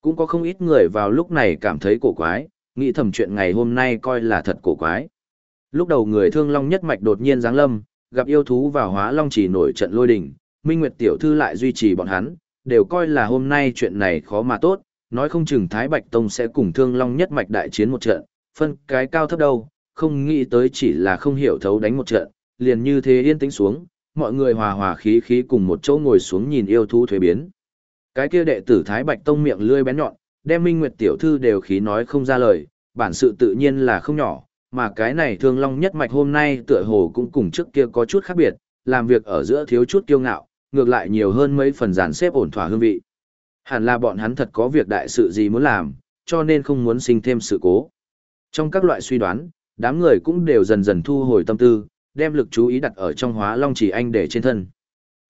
Cũng có không ít người vào lúc này cảm thấy cổ quái, nghĩ thầm chuyện ngày hôm nay coi là thật cổ quái. Lúc đầu người thương long nhất mạch đột nhiên giáng lâm, gặp yêu thú vào hóa long chỉ nổi trận lôi đình, Minh Nguyệt tiểu thư lại duy trì bọn hắn, đều coi là hôm nay chuyện này khó mà tốt, nói không chừng Thái Bạch Tông sẽ cùng thương long nhất mạch đại chiến một trận, phân cái cao thấp đâu, không nghĩ tới chỉ là không hiểu thấu đánh một trận, liền như thế yên tĩnh xuống, mọi người hòa hòa khí khí cùng một chỗ ngồi xuống nhìn yêu thú thuế biến. Cái kia đệ tử Thái Bạch Tông miệng lươi bén nhọn, đem Minh Nguyệt tiểu thư đều khí nói không ra lời, bản sự tự nhiên là không nhỏ, mà cái này Thương Long nhất mạch hôm nay tựa hồ cũng cùng trước kia có chút khác biệt, làm việc ở giữa thiếu chút kiêu ngạo, ngược lại nhiều hơn mấy phần dàn xếp ổn thỏa hương vị. Hẳn là bọn hắn thật có việc đại sự gì muốn làm, cho nên không muốn sinh thêm sự cố. Trong các loại suy đoán, đám người cũng đều dần dần thu hồi tâm tư, đem lực chú ý đặt ở trong hóa long chỉ anh để trên thân.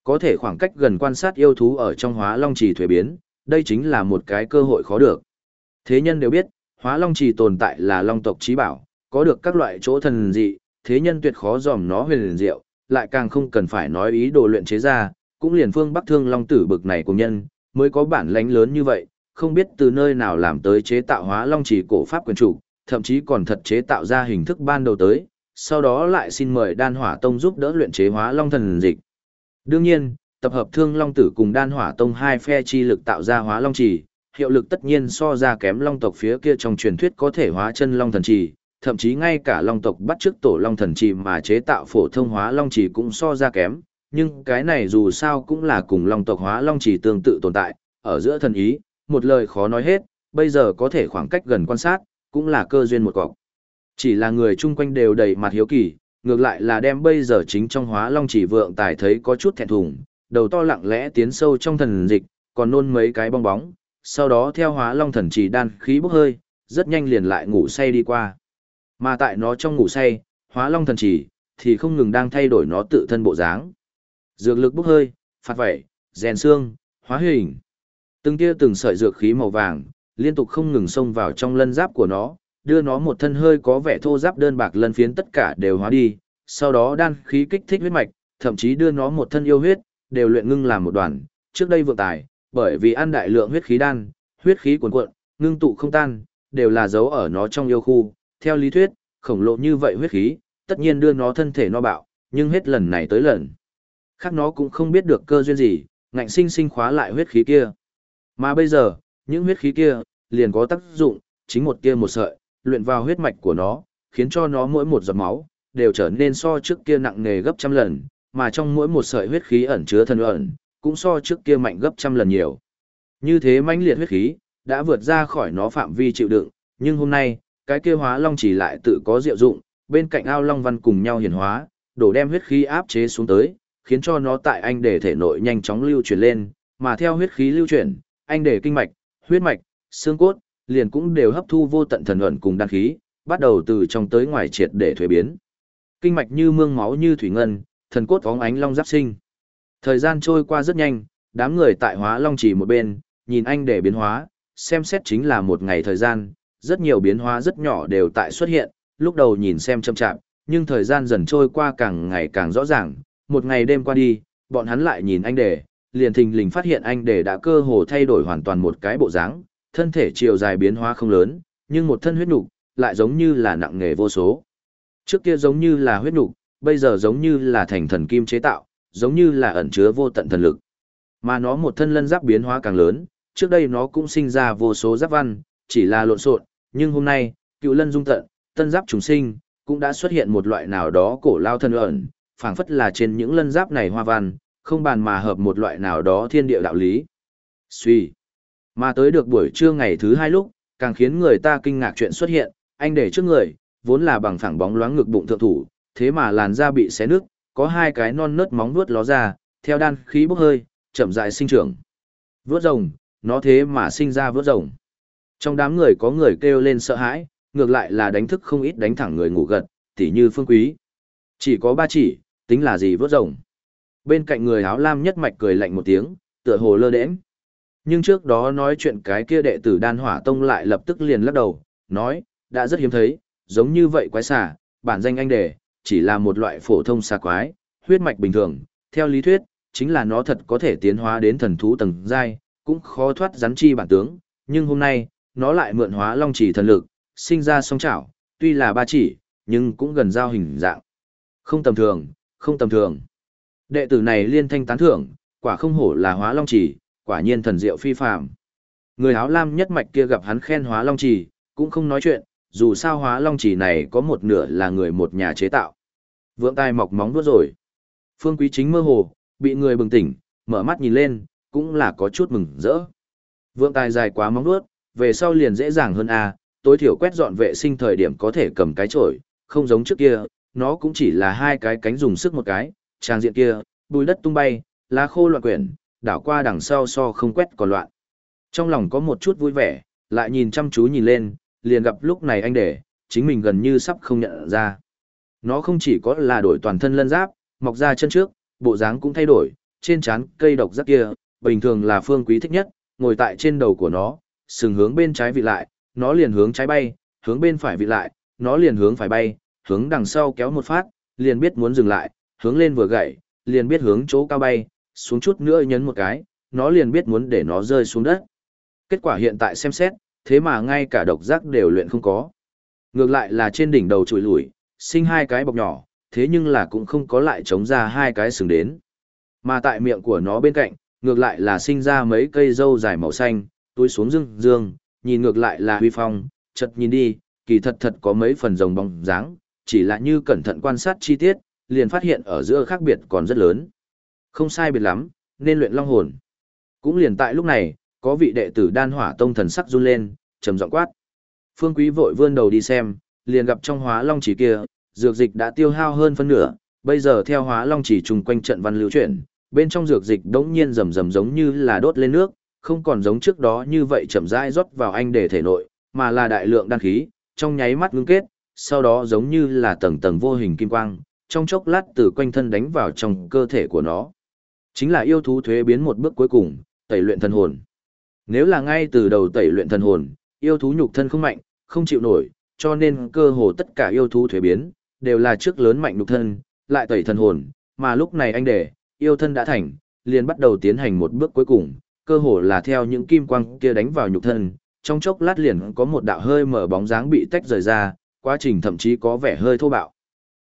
Có thể khoảng cách gần quan sát yêu thú ở trong hóa long trì thuế biến, đây chính là một cái cơ hội khó được. Thế nhân đều biết, hóa long trì tồn tại là long tộc trí bảo, có được các loại chỗ thần dị, thế nhân tuyệt khó dòm nó huyền liền diệu, lại càng không cần phải nói ý đồ luyện chế ra, cũng liền phương bắc thương long tử bực này của nhân, mới có bản lãnh lớn như vậy, không biết từ nơi nào làm tới chế tạo hóa long chỉ cổ pháp quyền chủ, thậm chí còn thật chế tạo ra hình thức ban đầu tới, sau đó lại xin mời đan hỏa tông giúp đỡ luyện chế hóa long thần dịch. Đương nhiên, tập hợp thương long tử cùng đan hỏa tông hai phe chi lực tạo ra hóa long chỉ, hiệu lực tất nhiên so ra kém long tộc phía kia trong truyền thuyết có thể hóa chân long thần chỉ, thậm chí ngay cả long tộc bắt trước tổ long thần chỉ mà chế tạo phổ thông hóa long chỉ cũng so ra kém, nhưng cái này dù sao cũng là cùng long tộc hóa long chỉ tương tự tồn tại, ở giữa thần ý, một lời khó nói hết, bây giờ có thể khoảng cách gần quan sát, cũng là cơ duyên một cọc. Chỉ là người chung quanh đều đầy mặt hiếu kỳ, ngược lại là đem bây giờ chính trong hóa long chỉ vượng tài thấy có chút thẹn thùng, đầu to lặng lẽ tiến sâu trong thần dịch, còn nôn mấy cái bong bóng, sau đó theo hóa long thần chỉ đan khí bốc hơi, rất nhanh liền lại ngủ say đi qua. Mà tại nó trong ngủ say, hóa long thần chỉ, thì không ngừng đang thay đổi nó tự thân bộ dáng. Dược lực bốc hơi, phạt vẩy, rèn xương, hóa hình. Từng tia từng sợi dược khí màu vàng, liên tục không ngừng xông vào trong lân giáp của nó, đưa nó một thân hơi có vẻ thô giáp đơn bạc lân phiến tất cả đều hóa đi, sau đó đan khí kích thích huyết mạch, thậm chí đưa nó một thân yêu huyết, đều luyện ngưng làm một đoàn. Trước đây vượng tài, bởi vì ăn đại lượng huyết khí đan, huyết khí cuồn cuộn, ngưng tụ không tan, đều là dấu ở nó trong yêu khu. Theo lý thuyết, khổng lồ như vậy huyết khí, tất nhiên đưa nó thân thể no bạo, nhưng hết lần này tới lần. Khác nó cũng không biết được cơ duyên gì, ngạnh sinh sinh khóa lại huyết khí kia. Mà bây giờ, những huyết khí kia, liền có tác dụng, chính một kia một sợi, luyện vào huyết mạch của nó, khiến cho nó mỗi một giọt máu, đều trở nên so trước kia nặng nề gấp trăm lần, mà trong mỗi một sợi huyết khí ẩn chứa thần ẩn, cũng so trước kia mạnh gấp trăm lần nhiều. Như thế mãnh liệt huyết khí, đã vượt ra khỏi nó phạm vi chịu đựng, nhưng hôm nay, cái kia hóa long chỉ lại tự có diệu dụng, bên cạnh ao long văn cùng nhau hiển hóa, đổ đem huyết khí áp chế xuống tới, khiến cho nó tại anh để thể nội nhanh chóng lưu chuyển lên, mà theo huyết khí lưu chuyển, anh để kinh mạch, huyết mạch, xương cốt, liền cũng đều hấp thu vô tận thần ẩn cùng đan khí, bắt đầu từ trong tới ngoài triệt để thuế biến. Kinh mạch như mương máu như thủy ngân, thần cốt phóng ánh long giáp sinh. Thời gian trôi qua rất nhanh, đám người tại hóa long chỉ một bên, nhìn anh để biến hóa, xem xét chính là một ngày thời gian, rất nhiều biến hóa rất nhỏ đều tại xuất hiện, lúc đầu nhìn xem chậm chạp, nhưng thời gian dần trôi qua càng ngày càng rõ ràng, một ngày đêm qua đi, bọn hắn lại nhìn anh đề, liền thình lình phát hiện anh đề đã cơ hồ thay đổi hoàn toàn một cái bộ dáng, thân thể chiều dài biến hóa không lớn, nhưng một thân huyết nục lại giống như là nặng nghề vô số. Trước kia giống như là huyết nục, bây giờ giống như là thành thần kim chế tạo, giống như là ẩn chứa vô tận thần lực. Mà nó một thân lân giáp biến hóa càng lớn, trước đây nó cũng sinh ra vô số giáp văn, chỉ là lộn xộn, nhưng hôm nay, cựu lân dung tận, tân giáp trùng sinh, cũng đã xuất hiện một loại nào đó cổ lao thân ẩn, phảng phất là trên những lân giáp này hoa văn, không bàn mà hợp một loại nào đó thiên địa đạo lý. Suy. Mà tới được buổi trưa ngày thứ hai lúc, càng khiến người ta kinh ngạc chuyện xuất hiện, anh để trước người, vốn là bằng phẳng bóng loáng ngực bụng thượng thủ, thế mà làn da bị xé nước, có hai cái non nớt móng vuốt ló ra, theo đan khí bốc hơi, chậm rãi sinh trưởng. Vướt rồng, nó thế mà sinh ra vướt rồng. Trong đám người có người kêu lên sợ hãi, ngược lại là đánh thức không ít đánh thẳng người ngủ gật, tỉ như phương quý. Chỉ có ba chỉ, tính là gì vớt rồng. Bên cạnh người áo lam nhất mạch cười lạnh một tiếng, tựa hồ lơ đễnh. Nhưng trước đó nói chuyện cái kia đệ tử đan hỏa tông lại lập tức liền lắc đầu, nói, đã rất hiếm thấy, giống như vậy quái xà, bản danh anh đề, chỉ là một loại phổ thông xà quái, huyết mạch bình thường, theo lý thuyết, chính là nó thật có thể tiến hóa đến thần thú tầng giai, cũng khó thoát rắn chi bản tướng, nhưng hôm nay, nó lại mượn hóa long chỉ thần lực, sinh ra song chảo, tuy là ba chỉ, nhưng cũng gần giao hình dạng. Không tầm thường, không tầm thường. Đệ tử này liên thanh tán thưởng, quả không hổ là hóa long chỉ, quả nhiên thần diệu phi phàm. Người áo lam nhất mạch kia gặp hắn khen hóa long chỉ, cũng không nói chuyện, dù sao hóa long chỉ này có một nửa là người một nhà chế tạo. Vượng tai mọc móng vuốt rồi. Phương Quý Chính mơ hồ, bị người bừng tỉnh, mở mắt nhìn lên, cũng là có chút mừng rỡ. Vượng tài dài quá móng vuốt, về sau liền dễ dàng hơn a, tối thiểu quét dọn vệ sinh thời điểm có thể cầm cái chổi, không giống trước kia, nó cũng chỉ là hai cái cánh dùng sức một cái, trang diện kia, bùi đất tung bay, lá khô loạn quyển, đảo qua đằng sau so không quét còn loạn. Trong lòng có một chút vui vẻ, lại nhìn chăm chú nhìn lên, liền gặp lúc này anh để, chính mình gần như sắp không nhận ra. Nó không chỉ có là đổi toàn thân lân giáp, mọc ra chân trước, bộ dáng cũng thay đổi, trên trán cây độc giác kia, bình thường là phương quý thích nhất, ngồi tại trên đầu của nó, sừng hướng bên trái vị lại, nó liền hướng trái bay, hướng bên phải vị lại, nó liền hướng phải bay, hướng đằng sau kéo một phát, liền biết muốn dừng lại, hướng lên vừa gậy, liền biết hướng chỗ cao bay, xuống chút nữa nhấn một cái, nó liền biết muốn để nó rơi xuống đất. Kết quả hiện tại xem xét, thế mà ngay cả độc giác đều luyện không có. Ngược lại là trên đỉnh đầu trụi lủi, sinh hai cái bọc nhỏ, thế nhưng là cũng không có lại chống ra hai cái sừng đến. Mà tại miệng của nó bên cạnh, ngược lại là sinh ra mấy cây dâu dài màu xanh, túi xuống dương dương, nhìn ngược lại là huy phong, chật nhìn đi, kỳ thật thật có mấy phần rồng bóng dáng, chỉ là như cẩn thận quan sát chi tiết, liền phát hiện ở giữa khác biệt còn rất lớn. Không sai biệt lắm, nên luyện long hồn. Cũng liền tại lúc này, có vị đệ tử đan hỏa tông thần sắc run lên, trầm giọng quát. Phương Quý vội vươn đầu đi xem, liền gặp trong hóa long chỉ kia, dược dịch đã tiêu hao hơn phân nửa, bây giờ theo hóa long chỉ trùng quanh trận văn lưu chuyển, bên trong dược dịch đống nhiên rầm rầm giống như là đốt lên nước, không còn giống trước đó như vậy chậm rãi rót vào anh để thể nội, mà là đại lượng đan khí, trong nháy mắt ngưng kết, sau đó giống như là tầng tầng vô hình kim quang, trong chốc lát từ quanh thân đánh vào trong cơ thể của nó. Chính là yêu thú thuế biến một bước cuối cùng, tẩy luyện thần hồn. Nếu là ngay từ đầu tẩy luyện thần hồn, yêu thú nhục thân không mạnh, không chịu nổi, cho nên cơ hồ tất cả yêu thú thuế biến, đều là trước lớn mạnh nhục thân, lại tẩy thần hồn, mà lúc này anh để, yêu thân đã thành, liền bắt đầu tiến hành một bước cuối cùng, cơ hồ là theo những kim quang kia đánh vào nhục thân, trong chốc lát liền có một đạo hơi mở bóng dáng bị tách rời ra, quá trình thậm chí có vẻ hơi thô bạo.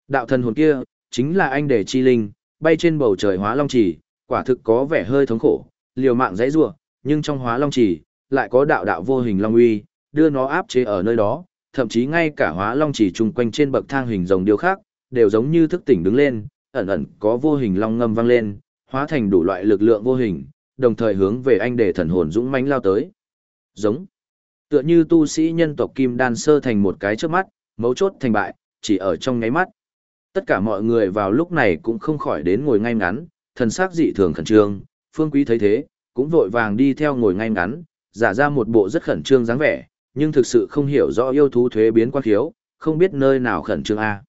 Đạo thần hồn kia, chính là anh để chi linh, bay trên bầu trời hóa long chỉ, quả thực có vẻ hơi thống khổ, liều mạng dãy rủa, nhưng trong hóa long chỉ, lại có đạo đạo vô hình long uy, đưa nó áp chế ở nơi đó, thậm chí ngay cả hóa long chỉ chung quanh trên bậc thang hình rồng điêu khác, đều giống như thức tỉnh đứng lên, ẩn ẩn có vô hình long ngâm vang lên, hóa thành đủ loại lực lượng vô hình, đồng thời hướng về anh để thần hồn dũng mãnh lao tới. Giống. Tựa như tu sĩ nhân tộc Kim Đan sơ thành một cái trước mắt, mấu chốt thành bại, chỉ ở trong ngáy mắt. Tất cả mọi người vào lúc này cũng không khỏi đến ngồi ngay ngắn, thần sắc dị thường khẩn trương, Phương Quý thấy thế, cũng vội vàng đi theo ngồi ngay ngắn, giả ra một bộ rất khẩn trương dáng vẻ, nhưng thực sự không hiểu rõ yêu thú thuế biến quan khiếu, không biết nơi nào khẩn trương a.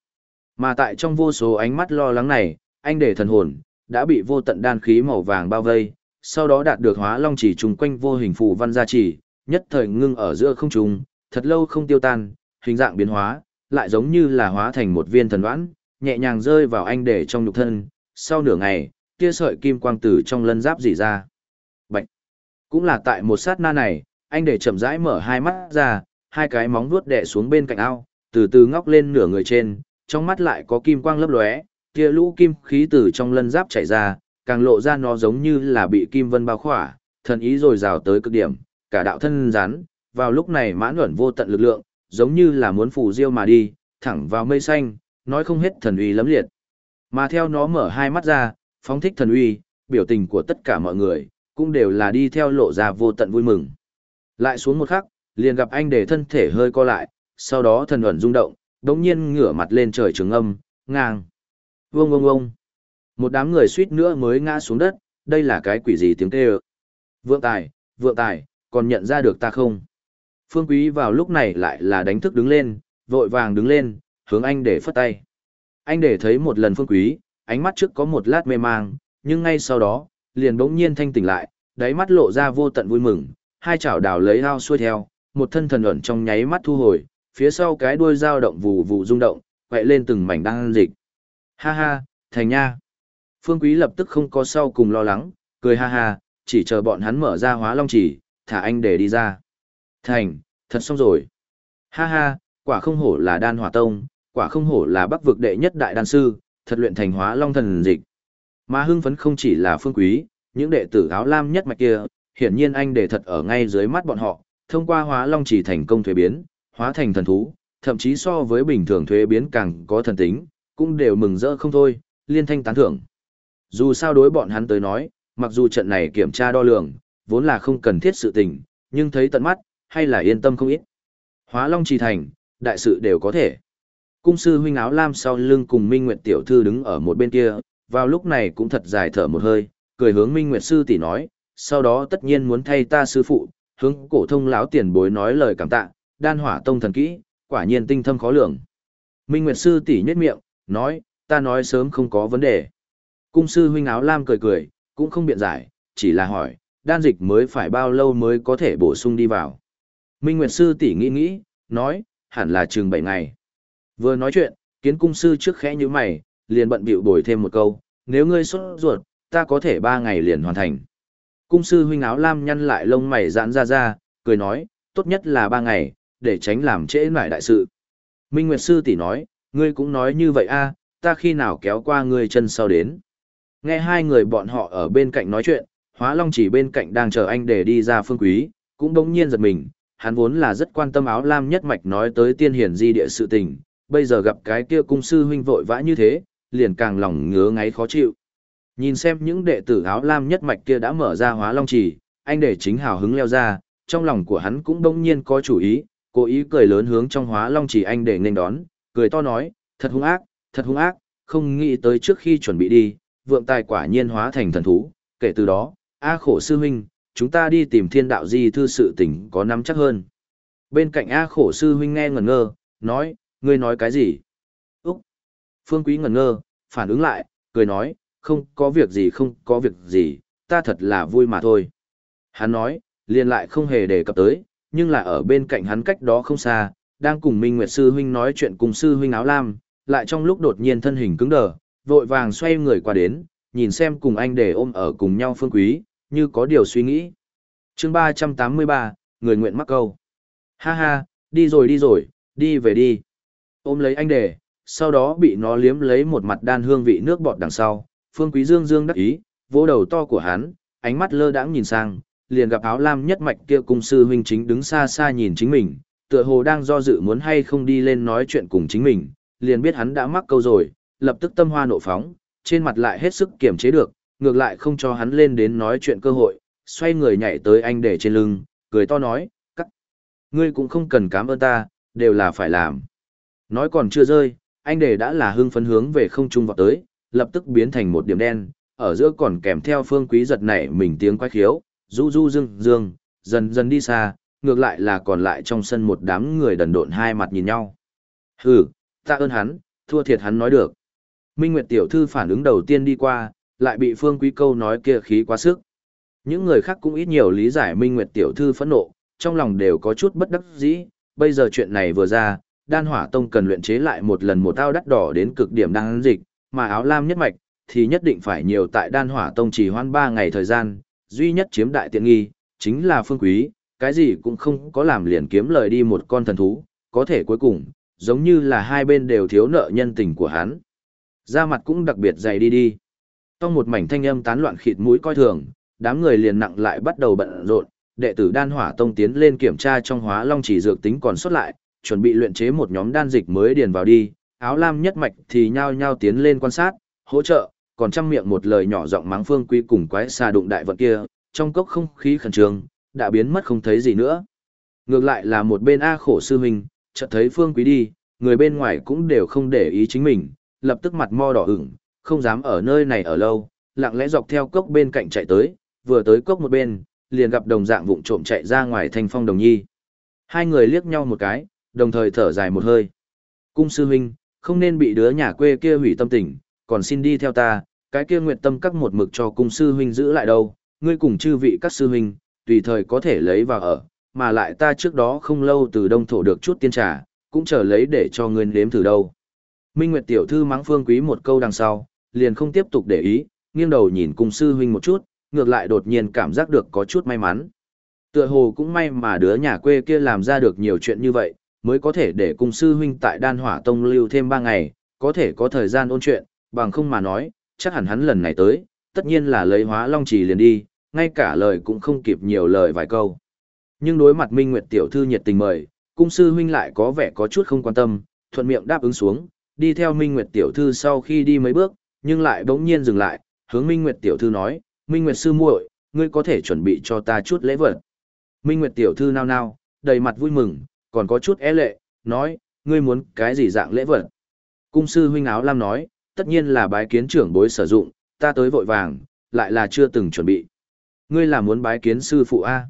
Mà tại trong vô số ánh mắt lo lắng này, anh để thần hồn đã bị vô tận đan khí màu vàng bao vây, sau đó đạt được hóa long chỉ trùng quanh vô hình phù văn gia chỉ, nhất thời ngưng ở giữa không trung, thật lâu không tiêu tan, hình dạng biến hóa, lại giống như là hóa thành một viên thần đoán, nhẹ nhàng rơi vào anh để trong nhục thân, sau nửa ngày, kia sợi kim quang tử trong lân giáp dỉ ra. Bạch! Cũng là tại một sát na này, anh để chậm rãi mở hai mắt ra, hai cái móng vuốt đè xuống bên cạnh ao, từ từ ngóc lên nửa người trên, trong mắt lại có kim quang lấp lóe, kia lũ kim khí từ trong lân giáp chảy ra, càng lộ ra nó giống như là bị kim vân bao khỏa, thần ý rồi rào tới cực điểm, cả đạo thân rắn, vào lúc này mãn luẩn vô tận lực lượng, giống như là muốn phủ diêu mà đi, thẳng vào mây xanh, nói không hết thần uy lấm liệt. Mà theo nó mở hai mắt ra, phóng thích thần uy, biểu tình của tất cả mọi người, cũng đều là đi theo lộ ra vô tận vui mừng. Lại xuống một khắc, liền gặp anh để thân thể hơi co lại, sau đó thần ẩn rung động, đống nhiên ngửa mặt lên trời trường âm, ngang. Vông vông vông. Một đám người suýt nữa mới ngã xuống đất, đây là cái quỷ gì tiếng kêu. Vượng tài, vượng tài, còn nhận ra được ta không? Phương Quý vào lúc này lại là đánh thức đứng lên, vội vàng đứng lên, hướng anh để phất tay. Anh để thấy một lần Phương Quý, ánh mắt trước có một lát mê mang, nhưng ngay sau đó, liền bỗng nhiên thanh tỉnh lại, đáy mắt lộ ra vô tận vui mừng, hai chảo đào lấy ao xuôi theo, một thân thần ẩn trong nháy mắt thu hồi, phía sau cái đuôi dao động vù vù rung động, quậy lên từng mảnh đang dịch. Ha ha, thành nha. Phương Quý lập tức không có sau cùng lo lắng, cười ha ha, chỉ chờ bọn hắn mở ra hóa long chỉ, thả anh để đi ra. Thành, thật xong rồi. Ha ha, quả không hổ là đan hỏa tông, quả không hổ là bắc vực đệ nhất đại đan sư, thật luyện thành hóa long thần dịch. Mà hưng phấn không chỉ là phương quý, những đệ tử áo lam nhất mạch kia, hiển nhiên anh để thật ở ngay dưới mắt bọn họ, thông qua hóa long chỉ thành công thuế biến, hóa thành thần thú, thậm chí so với bình thường thuế biến càng có thần tính, cũng đều mừng rỡ không thôi, liên thanh tán thưởng. Dù sao đối bọn hắn tới nói, mặc dù trận này kiểm tra đo lường, vốn là không cần thiết sự tình, nhưng thấy tận mắt, hay là yên tâm không ít. Hóa Long trì thành, đại sự đều có thể. Cung sư huynh áo lam sau lưng cùng Minh Nguyệt tiểu thư đứng ở một bên kia, vào lúc này cũng thật dài thở một hơi, cười hướng Minh Nguyệt sư tỷ nói, sau đó tất nhiên muốn thay ta sư phụ, hướng cổ thông lão tiền bối nói lời cảm tạ, đan hỏa tông thần kỹ, quả nhiên tinh thâm khó lường. Minh Nguyệt sư tỷ nhếch miệng, nói, ta nói sớm không có vấn đề. Cung sư huynh áo lam cười cười, cũng không biện giải, chỉ là hỏi, đan dịch mới phải bao lâu mới có thể bổ sung đi vào. Minh Nguyệt sư tỷ nghĩ nghĩ, nói, hẳn là chừng 7 ngày. Vừa nói chuyện, kiến cung sư trước khẽ như mày, liền bận bịu bồi thêm một câu, nếu ngươi sốt ruột, ta có thể 3 ngày liền hoàn thành. Cung sư huynh áo lam nhăn lại lông mày giãn ra ra, cười nói, tốt nhất là 3 ngày, để tránh làm trễ nải đại sự. Minh Nguyệt sư tỷ nói, ngươi cũng nói như vậy a, ta khi nào kéo qua ngươi chân sau đến. Nghe hai người bọn họ ở bên cạnh nói chuyện, Hóa Long chỉ bên cạnh đang chờ anh để đi ra phương quý, cũng bỗng nhiên giật mình, hắn vốn là rất quan tâm áo lam nhất mạch nói tới tiên hiển di địa sự tình, bây giờ gặp cái kia cung sư huynh vội vã như thế, liền càng lòng ngứa ngáy khó chịu. Nhìn xem những đệ tử áo lam nhất mạch kia đã mở ra hóa long trì, anh để chính hào hứng leo ra, trong lòng của hắn cũng đông nhiên có chủ ý, cố ý cười lớn hướng trong hóa long trì anh để nên đón, cười to nói, thật hung ác, thật hung ác, không nghĩ tới trước khi chuẩn bị đi, vượng tài quả nhiên hóa thành thần thú, kể từ đó, A khổ sư huynh, chúng ta đi tìm thiên đạo di thư sự tình có nắm chắc hơn. Bên cạnh A khổ sư huynh nghe ngẩn ngơ, nói, ngươi nói cái gì? Úc! Phương Quý ngẩn ngơ, phản ứng lại, cười nói, không có việc gì không có việc gì, ta thật là vui mà thôi. Hắn nói, liền lại không hề đề cập tới, nhưng là ở bên cạnh hắn cách đó không xa, đang cùng Minh Nguyệt Sư Huynh nói chuyện cùng Sư Huynh áo lam, lại trong lúc đột nhiên thân hình cứng đờ, vội vàng xoay người qua đến, nhìn xem cùng anh để ôm ở cùng nhau phương quý, như có điều suy nghĩ. chương 383, người nguyện mắc câu. Ha ha, đi rồi đi rồi, đi về đi. Ôm lấy anh để, sau đó bị nó liếm lấy một mặt đan hương vị nước bọt đằng sau, phương quý dương dương đắc ý, vỗ đầu to của hắn, ánh mắt lơ đãng nhìn sang, liền gặp áo lam nhất mạch kia cung sư huynh chính đứng xa xa nhìn chính mình, tựa hồ đang do dự muốn hay không đi lên nói chuyện cùng chính mình, liền biết hắn đã mắc câu rồi, lập tức tâm hoa nộ phóng, trên mặt lại hết sức kiềm chế được, ngược lại không cho hắn lên đến nói chuyện cơ hội, xoay người nhảy tới anh để trên lưng, cười to nói, cắt. Ngươi cũng không cần cảm ơn ta, đều là phải làm. Nói còn chưa rơi, anh để đã là hưng phấn hướng về không trung vọt tới, lập tức biến thành một điểm đen, ở giữa còn kèm theo phương quý giật nảy mình tiếng quái khiếu, du du dương dương, dần dần đi xa, ngược lại là còn lại trong sân một đám người đần độn hai mặt nhìn nhau. Hừ, ta ơn hắn, thua thiệt hắn nói được. Minh Nguyệt tiểu thư phản ứng đầu tiên đi qua, lại bị Phương Quý câu nói kia khí quá sức. Những người khác cũng ít nhiều lý giải Minh Nguyệt tiểu thư phẫn nộ, trong lòng đều có chút bất đắc dĩ, bây giờ chuyện này vừa ra, đan hỏa tông cần luyện chế lại một lần một tao đắt đỏ đến cực điểm đang dịch, mà áo lam nhất mạch, thì nhất định phải nhiều tại đan hỏa tông chỉ hoan 3 ngày thời gian, duy nhất chiếm đại tiện nghi, chính là phương quý, cái gì cũng không có làm liền kiếm lời đi một con thần thú, có thể cuối cùng, giống như là hai bên đều thiếu nợ nhân tình của hắn. Da mặt cũng đặc biệt dày đi đi. Trong một mảnh thanh âm tán loạn khịt mũi coi thường, đám người liền nặng lại bắt đầu bận rộn, đệ tử đan hỏa tông tiến lên kiểm tra trong hóa long chỉ dược tính còn xuất lại, chuẩn bị luyện chế một nhóm đan dịch mới điền vào đi, áo lam nhất mạch thì nhao nhao tiến lên quan sát, hỗ trợ, còn trăm miệng một lời nhỏ giọng mắng phương quy cùng quái xa đụng đại vật kia, trong cốc không khí khẩn trương, đã biến mất không thấy gì nữa. Ngược lại là một bên A khổ sư huynh, chợt thấy phương quý đi, người bên ngoài cũng đều không để ý chính mình, lập tức mặt mo đỏ ửng, không dám ở nơi này ở lâu, lặng lẽ dọc theo cốc bên cạnh chạy tới, vừa tới cốc một bên, liền gặp đồng dạng vụng trộm chạy ra ngoài thanh phong đồng nhi. Hai người liếc nhau một cái, đồng thời thở dài một hơi. Cung sư huynh, không nên bị đứa nhà quê kia hủy tâm tình, còn xin đi theo ta, cái kia nguyện tâm các một mực cho cung sư huynh giữ lại đâu, ngươi cùng chư vị các sư huynh, tùy thời có thể lấy vào ở, mà lại ta trước đó không lâu từ đông thổ được chút tiên trà, cũng chờ lấy để cho ngươi nếm thử đâu. Minh Nguyệt tiểu thư mắng Phương Quý một câu đằng sau, liền không tiếp tục để ý, nghiêng đầu nhìn cung sư huynh một chút, ngược lại đột nhiên cảm giác được có chút may mắn. Tựa hồ cũng may mà đứa nhà quê kia làm ra được nhiều chuyện như vậy, mới có thể để cung sư huynh tại đan hỏa tông lưu thêm 3 ngày, có thể có thời gian ôn chuyện, bằng không mà nói, chắc hẳn hắn lần này tới, tất nhiên là lấy hóa long trì liền đi, ngay cả lời cũng không kịp nhiều lời vài câu. Nhưng đối mặt Minh Nguyệt tiểu thư nhiệt tình mời, cung sư huynh lại có vẻ có chút không quan tâm, thuận miệng đáp ứng xuống, đi theo Minh Nguyệt tiểu thư sau khi đi mấy bước, nhưng lại bỗng nhiên dừng lại, hướng Minh Nguyệt tiểu thư nói, Minh Nguyệt sư muội, ngươi có thể chuẩn bị cho ta chút lễ vật. Minh Nguyệt tiểu thư nao nao, đầy mặt vui mừng, còn có chút é e lệ, nói, ngươi muốn cái gì dạng lễ vật. Cung sư huynh áo lam nói, tất nhiên là bái kiến trưởng bối sử dụng, ta tới vội vàng, lại là chưa từng chuẩn bị. Ngươi là muốn bái kiến sư phụ A.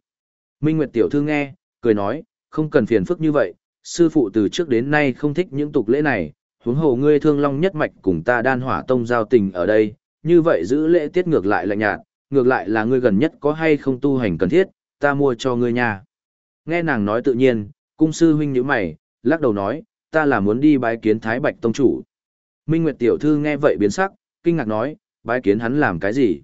Minh Nguyệt tiểu thư nghe, cười nói, không cần phiền phức như vậy, sư phụ từ trước đến nay không thích những tục lễ này, huống hồ ngươi thương long nhất mạch cùng ta đan hỏa tông giao tình ở đây, như vậy giữ lễ tiết ngược lại lạnh nhạt, ngược lại là ngươi gần nhất có hay không tu hành cần thiết, ta mua cho ngươi nha. Nghe nàng nói tự nhiên, cung sư huynh nhíu mày, lắc đầu nói, ta là muốn đi bái kiến Thái Bạch tông chủ. Minh Nguyệt tiểu thư nghe vậy biến sắc, kinh ngạc nói, bái kiến hắn làm cái gì?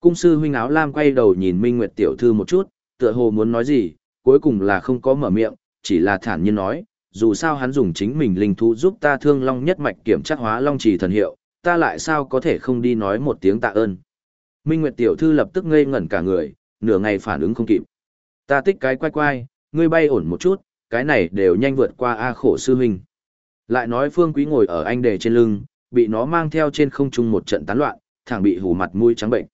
Cung sư huynh áo lam quay đầu nhìn Minh Nguyệt tiểu thư một chút, tựa hồ muốn nói gì, cuối cùng là không có mở miệng, chỉ là thản nhiên nói, dù sao hắn dùng chính mình linh thú giúp ta thương long nhất mạch kiểm tra hóa long trì thần hiệu, ta lại sao có thể không đi nói một tiếng tạ ơn. Minh Nguyệt tiểu thư lập tức ngây ngẩn cả người, nửa ngày phản ứng không kịp. Ta tích cái quay quay, ngươi bay ổn một chút, cái này đều nhanh vượt qua A khổ sư huynh. Lại nói Phương Quý ngồi ở anh đề trên lưng, bị nó mang theo trên không trung một trận tán loạn, thẳng bị hù mặt mũi trắng bệnh.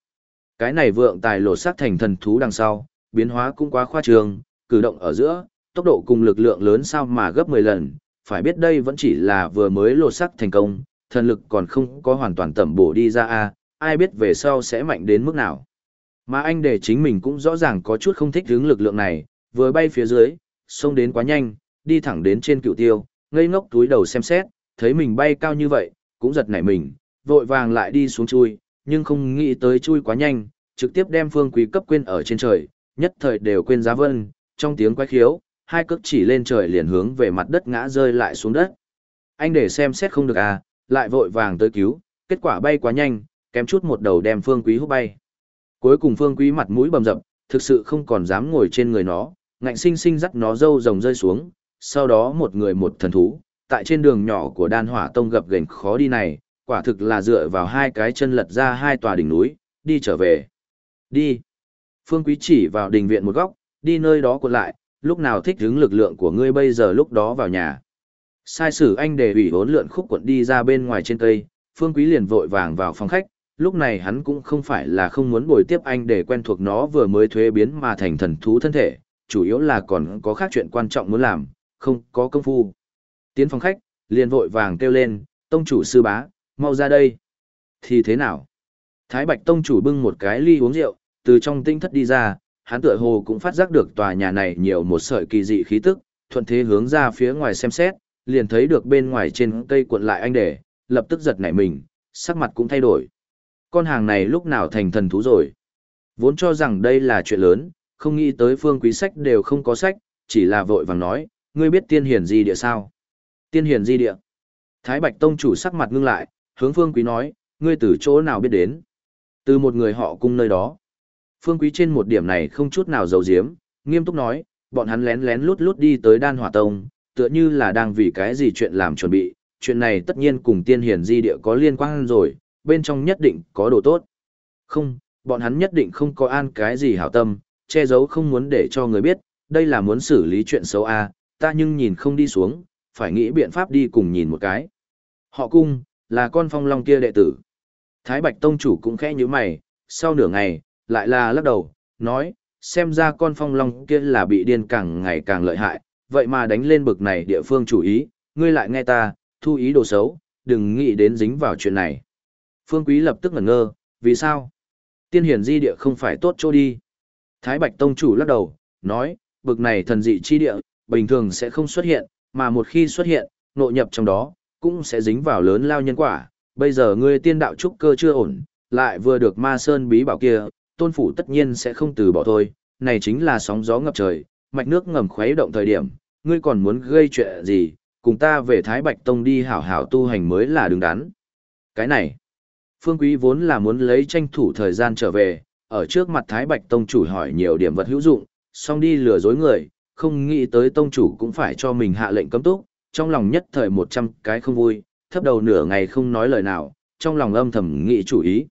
Cái này vượng tài lột xác thành thần thú đằng sau, biến hóa cũng quá khoa trương, cử động ở giữa, tốc độ cùng lực lượng lớn sao mà gấp 10 lần, phải biết đây vẫn chỉ là vừa mới lột sắc thành công, thần lực còn không có hoàn toàn tẩm bổ đi ra a, ai biết về sau sẽ mạnh đến mức nào. Mà anh để chính mình cũng rõ ràng có chút không thích hướng lực lượng này, vừa bay phía dưới, xông đến quá nhanh, đi thẳng đến trên cựu tiêu, ngây ngốc túi đầu xem xét, thấy mình bay cao như vậy, cũng giật nảy mình, vội vàng lại đi xuống chui, nhưng không nghĩ tới chui quá nhanh, trực tiếp đem phương quý cấp quên ở trên trời, nhất thời đều quên giá vân, trong tiếng quái khiếu, hai cước chỉ lên trời liền hướng về mặt đất ngã rơi lại xuống đất. Anh để xem xét không được à, lại vội vàng tới cứu, kết quả bay quá nhanh, kém chút một đầu đem phương quý hút bay. Cuối cùng phương quý mặt mũi bầm dập, thực sự không còn dám ngồi trên người nó, ngạnh sinh sinh dắt nó dâu rồng rơi xuống, sau đó một người một thần thú, tại trên đường nhỏ của đan hỏa tông gập ghềnh khó đi này, quả thực là dựa vào hai cái chân lật ra hai tòa đỉnh núi, đi trở về. Đi. Phương Quý chỉ vào đình viện một góc, đi nơi đó cuộn lại, lúc nào thích hứng lực lượng của ngươi bây giờ lúc đó vào nhà. Sai sử anh để ủy hốn lượn khúc cuộn đi ra bên ngoài trên cây, Phương Quý liền vội vàng vào phòng khách, lúc này hắn cũng không phải là không muốn bồi tiếp anh để quen thuộc nó vừa mới thuế biến mà thành thần thú thân thể, chủ yếu là còn có khác chuyện quan trọng muốn làm, không có công phu. Tiến phòng khách, liền vội vàng kêu lên, tông chủ sư bá, mau ra đây. Thì thế nào? Thái Bạch tông chủ bưng một cái ly uống rượu, từ trong tinh thất đi ra, hắn tựa hồ cũng phát giác được tòa nhà này nhiều một sợi kỳ dị khí tức, thuận thế hướng ra phía ngoài xem xét, liền thấy được bên ngoài trên cây cuộn lại anh để, lập tức giật nảy mình, sắc mặt cũng thay đổi. Con hàng này lúc nào thành thần thú rồi? Vốn cho rằng đây là chuyện lớn, không nghĩ tới phương quý sách đều không có sách, chỉ là vội vàng nói, ngươi biết tiên hiển di địa sao? Tiên hiển di địa. Thái Bạch Tông chủ sắc mặt ngưng lại, hướng phương quý nói, ngươi từ chỗ nào biết đến? Từ một người họ cung nơi đó. Phương quý trên một điểm này không chút nào giấu giếm, nghiêm túc nói, bọn hắn lén lén lút lút đi tới đan hỏa tông, tựa như là đang vì cái gì chuyện làm chuẩn bị, chuyện này tất nhiên cùng tiên hiển di địa có liên quan rồi, bên trong nhất định có đồ tốt. Không, bọn hắn nhất định không có an cái gì hảo tâm, che giấu không muốn để cho người biết, đây là muốn xử lý chuyện xấu a, à, ta nhưng nhìn không đi xuống, phải nghĩ biện pháp đi cùng nhìn một cái. Họ cung, là con phong long kia đệ tử. Thái Bạch Tông chủ cũng khẽ như mày, sau nửa ngày, lại là lắc đầu, nói, xem ra con phong long kia là bị điên càng ngày càng lợi hại, vậy mà đánh lên bực này địa phương chủ ý, ngươi lại nghe ta, thu ý đồ xấu, đừng nghĩ đến dính vào chuyện này. Phương Quý lập tức ngẩn ngơ, vì sao? Tiên hiển di địa không phải tốt chỗ đi. Thái Bạch Tông chủ lắc đầu, nói, bực này thần dị chi địa, bình thường sẽ không xuất hiện, mà một khi xuất hiện, nội nhập trong đó, cũng sẽ dính vào lớn lao nhân quả. Bây giờ ngươi tiên đạo trúc cơ chưa ổn, lại vừa được ma sơn bí bảo kia, tôn phủ tất nhiên sẽ không từ bỏ thôi. Này chính là sóng gió ngập trời, mạch nước ngầm khuấy động thời điểm, ngươi còn muốn gây chuyện gì, cùng ta về Thái Bạch Tông đi hảo hảo tu hành mới là đứng đắn. Cái này, Phương Quý vốn là muốn lấy tranh thủ thời gian trở về, ở trước mặt Thái Bạch Tông chủ hỏi nhiều điểm vật hữu dụng, xong đi lừa dối người, không nghĩ tới Tông chủ cũng phải cho mình hạ lệnh cấm túc, trong lòng nhất thời một trăm cái không vui, thấp đầu nửa ngày không nói lời nào, trong lòng âm thầm nghĩ chủ ý.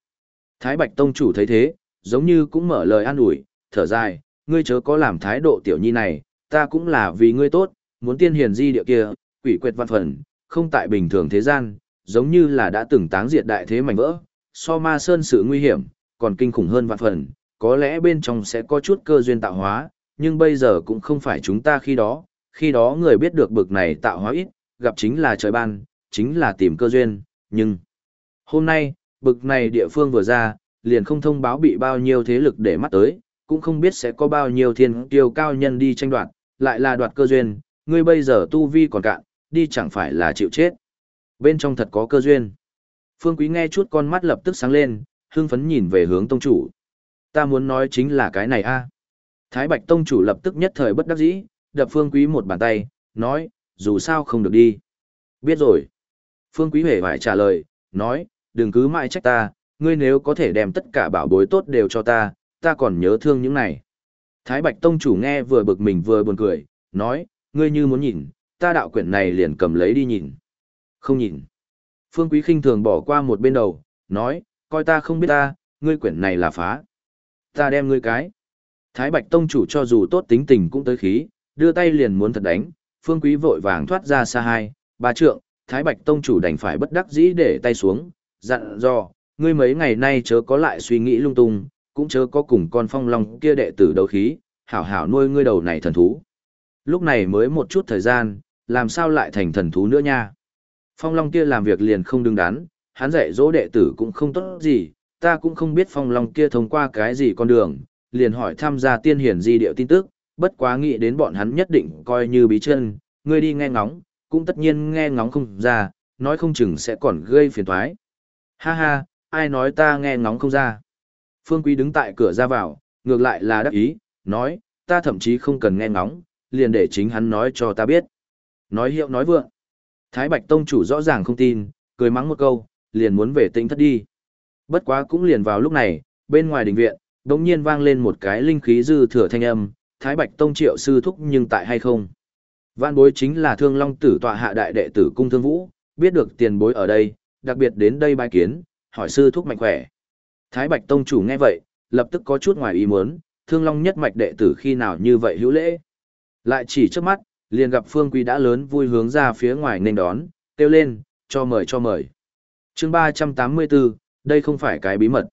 Thái Bạch Tông chủ thấy thế, giống như cũng mở lời an ủi, thở dài, ngươi chớ có làm thái độ tiểu nhi này, ta cũng là vì ngươi tốt, muốn tiên hiền di địa kia, quỷ quyệt văn phần, không tại bình thường thế gian, giống như là đã từng táng diệt đại thế mảnh vỡ, so ma sơn sự nguy hiểm, còn kinh khủng hơn vạn phần, có lẽ bên trong sẽ có chút cơ duyên tạo hóa, nhưng bây giờ cũng không phải chúng ta khi đó, khi đó người biết được bực này tạo hóa ít, gặp chính là trời ban, chính là tìm cơ duyên, nhưng hôm nay, bực này địa phương vừa ra, liền không thông báo bị bao nhiêu thế lực để mắt tới, cũng không biết sẽ có bao nhiêu thiên kiêu cao nhân đi tranh đoạt, lại là đoạt cơ duyên, ngươi bây giờ tu vi còn cạn, đi chẳng phải là chịu chết. Bên trong thật có cơ duyên. Phương Quý nghe chút con mắt lập tức sáng lên, hưng phấn nhìn về hướng tông chủ. Ta muốn nói chính là cái này a. Thái Bạch tông chủ lập tức nhất thời bất đắc dĩ, đập Phương Quý một bàn tay, nói, dù sao không được đi. Biết rồi. Phương Quý hề phải trả lời, nói, đừng cứ mãi trách ta, ngươi nếu có thể đem tất cả bảo bối tốt đều cho ta, ta còn nhớ thương những này. Thái Bạch Tông chủ nghe vừa bực mình vừa buồn cười, nói, ngươi như muốn nhìn, ta đạo quyển này liền cầm lấy đi nhìn. Không nhìn. Phương Quý khinh thường bỏ qua một bên đầu, nói, coi ta không biết ta, ngươi quyển này là phá. Ta đem ngươi cái. Thái Bạch Tông chủ cho dù tốt tính tình cũng tới khí, đưa tay liền muốn thật đánh, Phương Quý vội vàng thoát ra xa hai, ba trượng, Thái Bạch Tông chủ đành phải bất đắc dĩ để tay xuống, dặn dò, ngươi mấy ngày nay chớ có lại suy nghĩ lung tung, cũng chớ có cùng con phong long kia đệ tử đấu khí, hảo hảo nuôi ngươi đầu này thần thú. Lúc này mới một chút thời gian, làm sao lại thành thần thú nữa nha. Phong long kia làm việc liền không đứng đắn, hắn dạy dỗ đệ tử cũng không tốt gì, ta cũng không biết phong long kia thông qua cái gì con đường, liền hỏi tham gia tiên hiển di điệu tin tức, bất quá nghĩ đến bọn hắn nhất định coi như bí chân, ngươi đi nghe ngóng, cũng tất nhiên nghe ngóng không ra, nói không chừng sẽ còn gây phiền toái. Ha ha, ai nói ta nghe ngóng không ra. Phương Quý đứng tại cửa ra vào, ngược lại là đắc ý, nói, ta thậm chí không cần nghe ngóng, liền để chính hắn nói cho ta biết. Nói hiệu nói vượng. Thái Bạch Tông chủ rõ ràng không tin, cười mắng một câu, liền muốn về tĩnh thất đi. Bất quá cũng liền vào lúc này, bên ngoài đình viện, đống nhiên vang lên một cái linh khí dư thừa thanh âm, Thái Bạch Tông triệu sư thúc nhưng tại hay không. Vạn bối chính là thương long tử tọa hạ đại đệ tử cung thương vũ, biết được tiền bối ở đây, đặc biệt đến đây bài kiến, hỏi sư thúc mạnh khỏe. Thái Bạch Tông chủ nghe vậy, lập tức có chút ngoài ý muốn, thương long nhất mạch đệ tử khi nào như vậy hữu lễ. Lại chỉ trước mắt, liền gặp Phương Quý đã lớn vui hướng ra phía ngoài nên đón, kêu lên, cho mời cho mời. chương 384, đây không phải cái bí mật.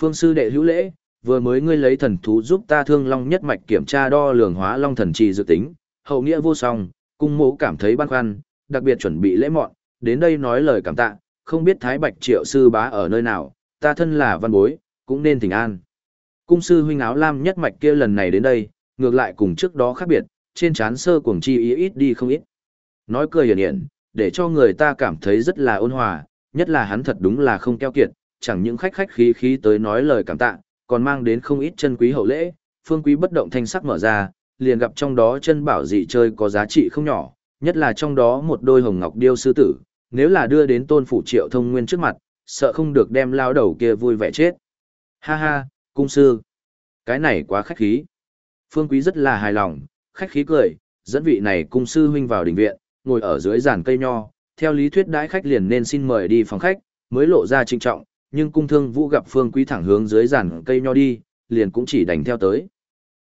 Phương sư đệ hữu lễ, vừa mới ngươi lấy thần thú giúp ta thương long nhất mạch kiểm tra đo lường hóa long thần trì dự tính, hậu nghĩa vô song, cung mẫu cảm thấy băn khoăn, đặc biệt chuẩn bị lễ mọn, đến đây nói lời cảm tạ, không biết Thái Bạch Triệu sư bá ở nơi nào, ta thân là văn bối, cũng nên thỉnh an. Cung sư huynh áo lam nhất mạch kia lần này đến đây, ngược lại cùng trước đó khác biệt, trên trán sơ cuồng chi ý ít đi không ít. Nói cười hiển hiển, để cho người ta cảm thấy rất là ôn hòa, nhất là hắn thật đúng là không keo kiệt, chẳng những khách khách khí khí tới nói lời cảm tạ, còn mang đến không ít chân quý hậu lễ, phương quý bất động thanh sắc mở ra, liền gặp trong đó chân bảo dị chơi có giá trị không nhỏ, nhất là trong đó một đôi hồng ngọc điêu sư tử, nếu là đưa đến tôn phủ triệu thông nguyên trước mặt, sợ không được đem lao đầu kia vui vẻ chết. Ha ha, cung sư, cái này quá khách khí. Phương quý rất là hài lòng, khách khí cười, dẫn vị này cung sư huynh vào đình viện, ngồi ở dưới giàn cây nho, theo lý thuyết đãi khách liền nên xin mời đi phòng khách, mới lộ ra trinh trọng, nhưng cung thương vũ gặp phương quý thẳng hướng dưới giàn cây nho đi, liền cũng chỉ đành theo tới.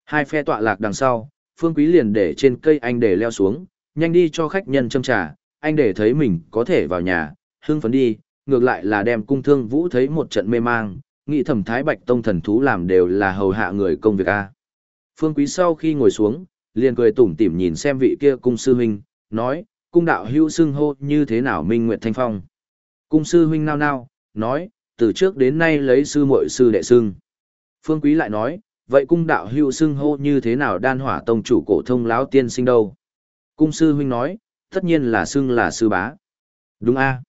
Hai phe tọa lạc đằng sau, phương quý liền để trên cây anh để leo xuống, nhanh đi cho khách nhân châm trà, anh để thấy mình có thể vào nhà, hưng phấn đi, ngược lại là đem cung thương vũ thấy một trận mê mang, nghĩ thẩm thái bạch tông thần thú làm đều là hầu hạ người công việc a. Phương quý sau khi ngồi xuống, liền cười tủm tỉm nhìn xem vị kia cung sư huynh, nói, cung đạo hữu xưng hô như thế nào minh nguyệt thanh phong. Cung sư huynh nao nao, nói, từ trước đến nay lấy sư muội sư đệ xưng. Phương quý lại nói, vậy cung đạo hữu xưng hô như thế nào đan hỏa tông chủ cổ thông lão tiên sinh đâu? Cung sư huynh nói, tất nhiên là xưng là sư bá. Đúng a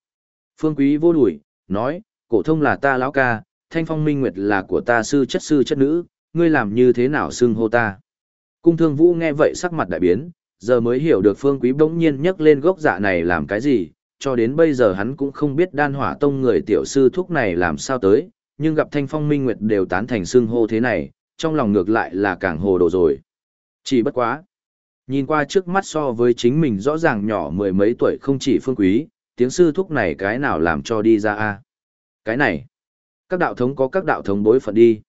Phương quý vô đuổi, nói, cổ thông là ta lão ca, thanh phong minh nguyệt là của ta sư chất sư chất nữ, ngươi làm như thế nào xưng hô ta? Cung thương vũ nghe vậy sắc mặt đại biến, giờ mới hiểu được phương quý bỗng nhiên nhắc lên gốc dạ này làm cái gì, cho đến bây giờ hắn cũng không biết đan hỏa tông người tiểu sư thúc này làm sao tới, nhưng gặp thanh phong minh nguyệt đều tán thành xưng hô thế này, trong lòng ngược lại là càng hồ đồ rồi. Chỉ bất quá. Nhìn qua trước mắt so với chính mình rõ ràng nhỏ mười mấy tuổi không chỉ phương quý, tiếng sư thúc này cái nào làm cho đi ra a Cái này. Các đạo thống có các đạo thống bối phận đi.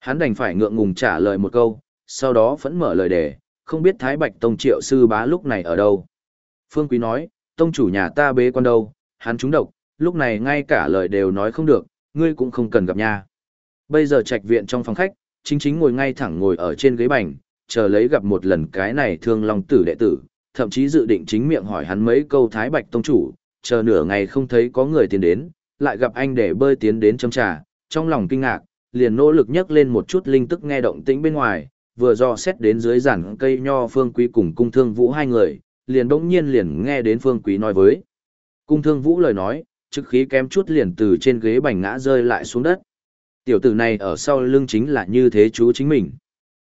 Hắn đành phải ngượng ngùng trả lời một câu, sau đó vẫn mở lời đề, không biết Thái Bạch Tông triệu sư bá lúc này ở đâu. Phương Quý nói, Tông chủ nhà ta bế quan đâu, hắn trúng độc, lúc này ngay cả lời đều nói không được, ngươi cũng không cần gặp nha. Bây giờ trạch viện trong phòng khách, chính chính ngồi ngay thẳng ngồi ở trên ghế bành, chờ lấy gặp một lần cái này thương long tử đệ tử, thậm chí dự định chính miệng hỏi hắn mấy câu Thái Bạch Tông chủ, chờ nửa ngày không thấy có người tiến đến, lại gặp anh để bơi tiến đến châm trà, trong lòng kinh ngạc, liền nỗ lực nhấc lên một chút linh tức nghe động tĩnh bên ngoài, vừa do xét đến dưới giản cây nho phương quý cùng cung thương vũ hai người, liền bỗng nhiên liền nghe đến phương quý nói với. Cung thương vũ lời nói, trực khí kém chút liền từ trên ghế bành ngã rơi lại xuống đất. Tiểu tử này ở sau lưng chính là như thế chú chính mình.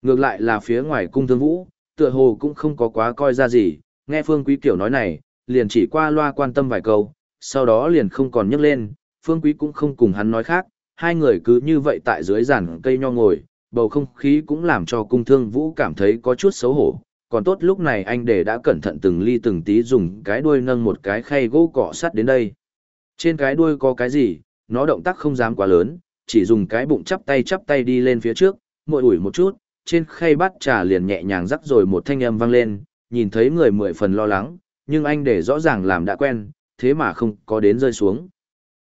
Ngược lại là phía ngoài cung thương vũ, tựa hồ cũng không có quá coi ra gì, nghe phương quý kiểu nói này, liền chỉ qua loa quan tâm vài câu, sau đó liền không còn nhấc lên, phương quý cũng không cùng hắn nói khác, hai người cứ như vậy tại dưới giàn cây nho ngồi, bầu không khí cũng làm cho cung thương vũ cảm thấy có chút xấu hổ. Còn tốt lúc này anh để đã cẩn thận từng ly từng tí dùng cái đuôi nâng một cái khay gỗ cọ sắt đến đây. Trên cái đuôi có cái gì, nó động tác không dám quá lớn, chỉ dùng cái bụng chắp tay chắp tay đi lên phía trước, mội ủi một chút, trên khay bát trà liền nhẹ nhàng rắc rồi một thanh âm vang lên, nhìn thấy người mười phần lo lắng, nhưng anh để rõ ràng làm đã quen, thế mà không có đến rơi xuống.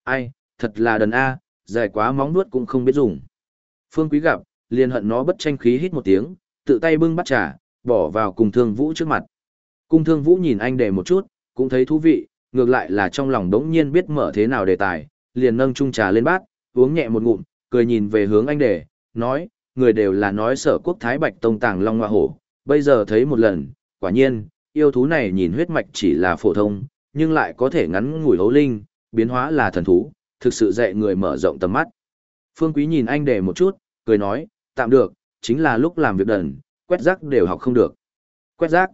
Ai, thật là đần A, dài quá móng nuốt cũng không biết dùng. Phương Quý gặp, liền hận nó bất tranh khí hít một tiếng, tự tay bưng bắt trà, bỏ vào cùng thương vũ trước mặt. Cung thương vũ nhìn anh để một chút, cũng thấy thú vị, ngược lại là trong lòng đống nhiên biết mở thế nào đề tài, liền nâng chung trà lên bát, uống nhẹ một ngụm, cười nhìn về hướng anh để, nói, người đều là nói sở quốc Thái Bạch Tông tàng Long Hoa Hổ, bây giờ thấy một lần, quả nhiên, yêu thú này nhìn huyết mạch chỉ là phổ thông, nhưng lại có thể ngắn ngủi hấu linh, biến hóa là thần thú, thực sự dạy người mở rộng tầm mắt. Phương Quý nhìn anh để một chút, cười nói, tạm được, chính là lúc làm việc đần, quét rác đều học không được. Quét rác.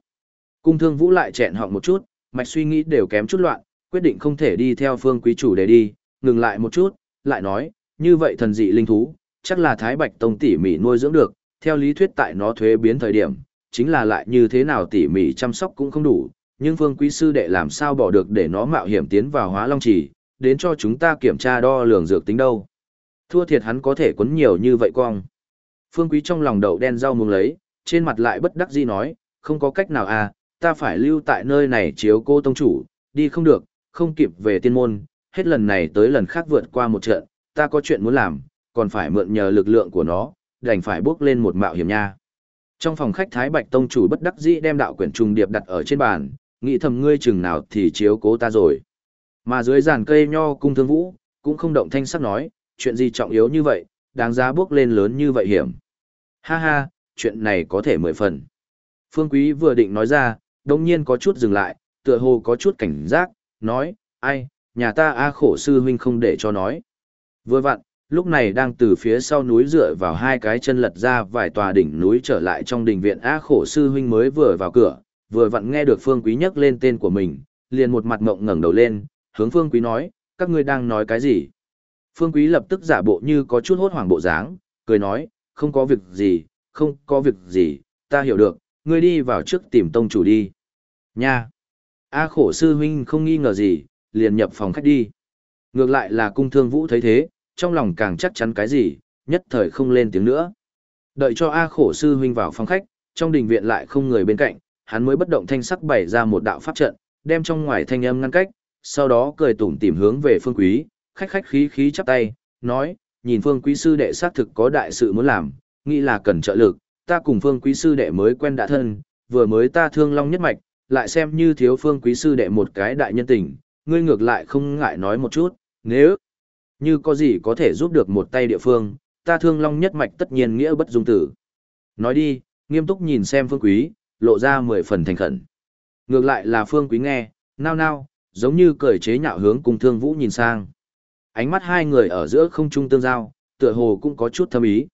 Cung thương vũ lại chẹn họng một chút, mạch suy nghĩ đều kém chút loạn, quyết định không thể đi theo phương quý chủ để đi, ngừng lại một chút, lại nói, như vậy thần dị linh thú, chắc là Thái Bạch Tông tỉ mỉ nuôi dưỡng được, theo lý thuyết tại nó thuế biến thời điểm, chính là lại như thế nào tỉ mỉ chăm sóc cũng không đủ, nhưng phương quý sư đệ làm sao bỏ được để nó mạo hiểm tiến vào hóa long trì, đến cho chúng ta kiểm tra đo lường dược tính đâu. Thua thiệt hắn có thể quấn nhiều như vậy quong. Phương quý trong lòng đậu đen rau muống lấy, trên mặt lại bất đắc dĩ nói, không có cách nào à, ta phải lưu tại nơi này chiếu cô tông chủ, đi không được, không kịp về tiên môn, hết lần này tới lần khác vượt qua một trận, ta có chuyện muốn làm, còn phải mượn nhờ lực lượng của nó, đành phải bước lên một mạo hiểm nha. Trong phòng khách Thái Bạch Tông chủ bất đắc dĩ đem đạo quyển trùng điệp đặt ở trên bàn, nghĩ thầm ngươi chừng nào thì chiếu cố ta rồi. Mà dưới giàn cây nho cung thương vũ, cũng không động thanh sắc nói, chuyện gì trọng yếu như vậy, đáng giá bước lên lớn như vậy hiểm. Ha ha, chuyện này có thể mười phần. Phương Quý vừa định nói ra, đồng nhiên có chút dừng lại, tựa hồ có chút cảnh giác, nói, ai, nhà ta A khổ sư huynh không để cho nói. Vừa vặn, lúc này đang từ phía sau núi dựa vào hai cái chân lật ra vài tòa đỉnh núi trở lại trong đình viện A khổ sư huynh mới vừa vào cửa, vừa vặn nghe được Phương Quý nhắc lên tên của mình, liền một mặt ngộng ngẩng đầu lên, hướng Phương Quý nói, các ngươi đang nói cái gì? Phương Quý lập tức giả bộ như có chút hốt hoảng bộ dáng, cười nói, không có việc gì, không có việc gì, ta hiểu được, ngươi đi vào trước tìm tông chủ đi. Nha! A khổ sư huynh không nghi ngờ gì, liền nhập phòng khách đi. Ngược lại là cung thương vũ thấy thế, trong lòng càng chắc chắn cái gì, nhất thời không lên tiếng nữa. Đợi cho A khổ sư huynh vào phòng khách, trong đình viện lại không người bên cạnh, hắn mới bất động thanh sắc bày ra một đạo pháp trận, đem trong ngoài thanh âm ngăn cách, sau đó cười tủm tỉm hướng về phương quý, khách khách khí khí chắp tay, nói, nhìn phương quý sư đệ xác thực có đại sự muốn làm, nghĩ là cần trợ lực, ta cùng phương quý sư đệ mới quen đã thân, vừa mới ta thương long nhất mạch, lại xem như thiếu phương quý sư đệ một cái đại nhân tình, ngươi ngược lại không ngại nói một chút, nếu như có gì có thể giúp được một tay địa phương, ta thương long nhất mạch tất nhiên nghĩa bất dung tử. Nói đi, nghiêm túc nhìn xem phương quý, lộ ra mười phần thành khẩn. Ngược lại là phương quý nghe, nao nao, giống như cởi chế nhạo hướng cùng thương vũ nhìn sang. Ánh mắt hai người ở giữa không trung tương giao, tựa hồ cũng có chút thâm ý.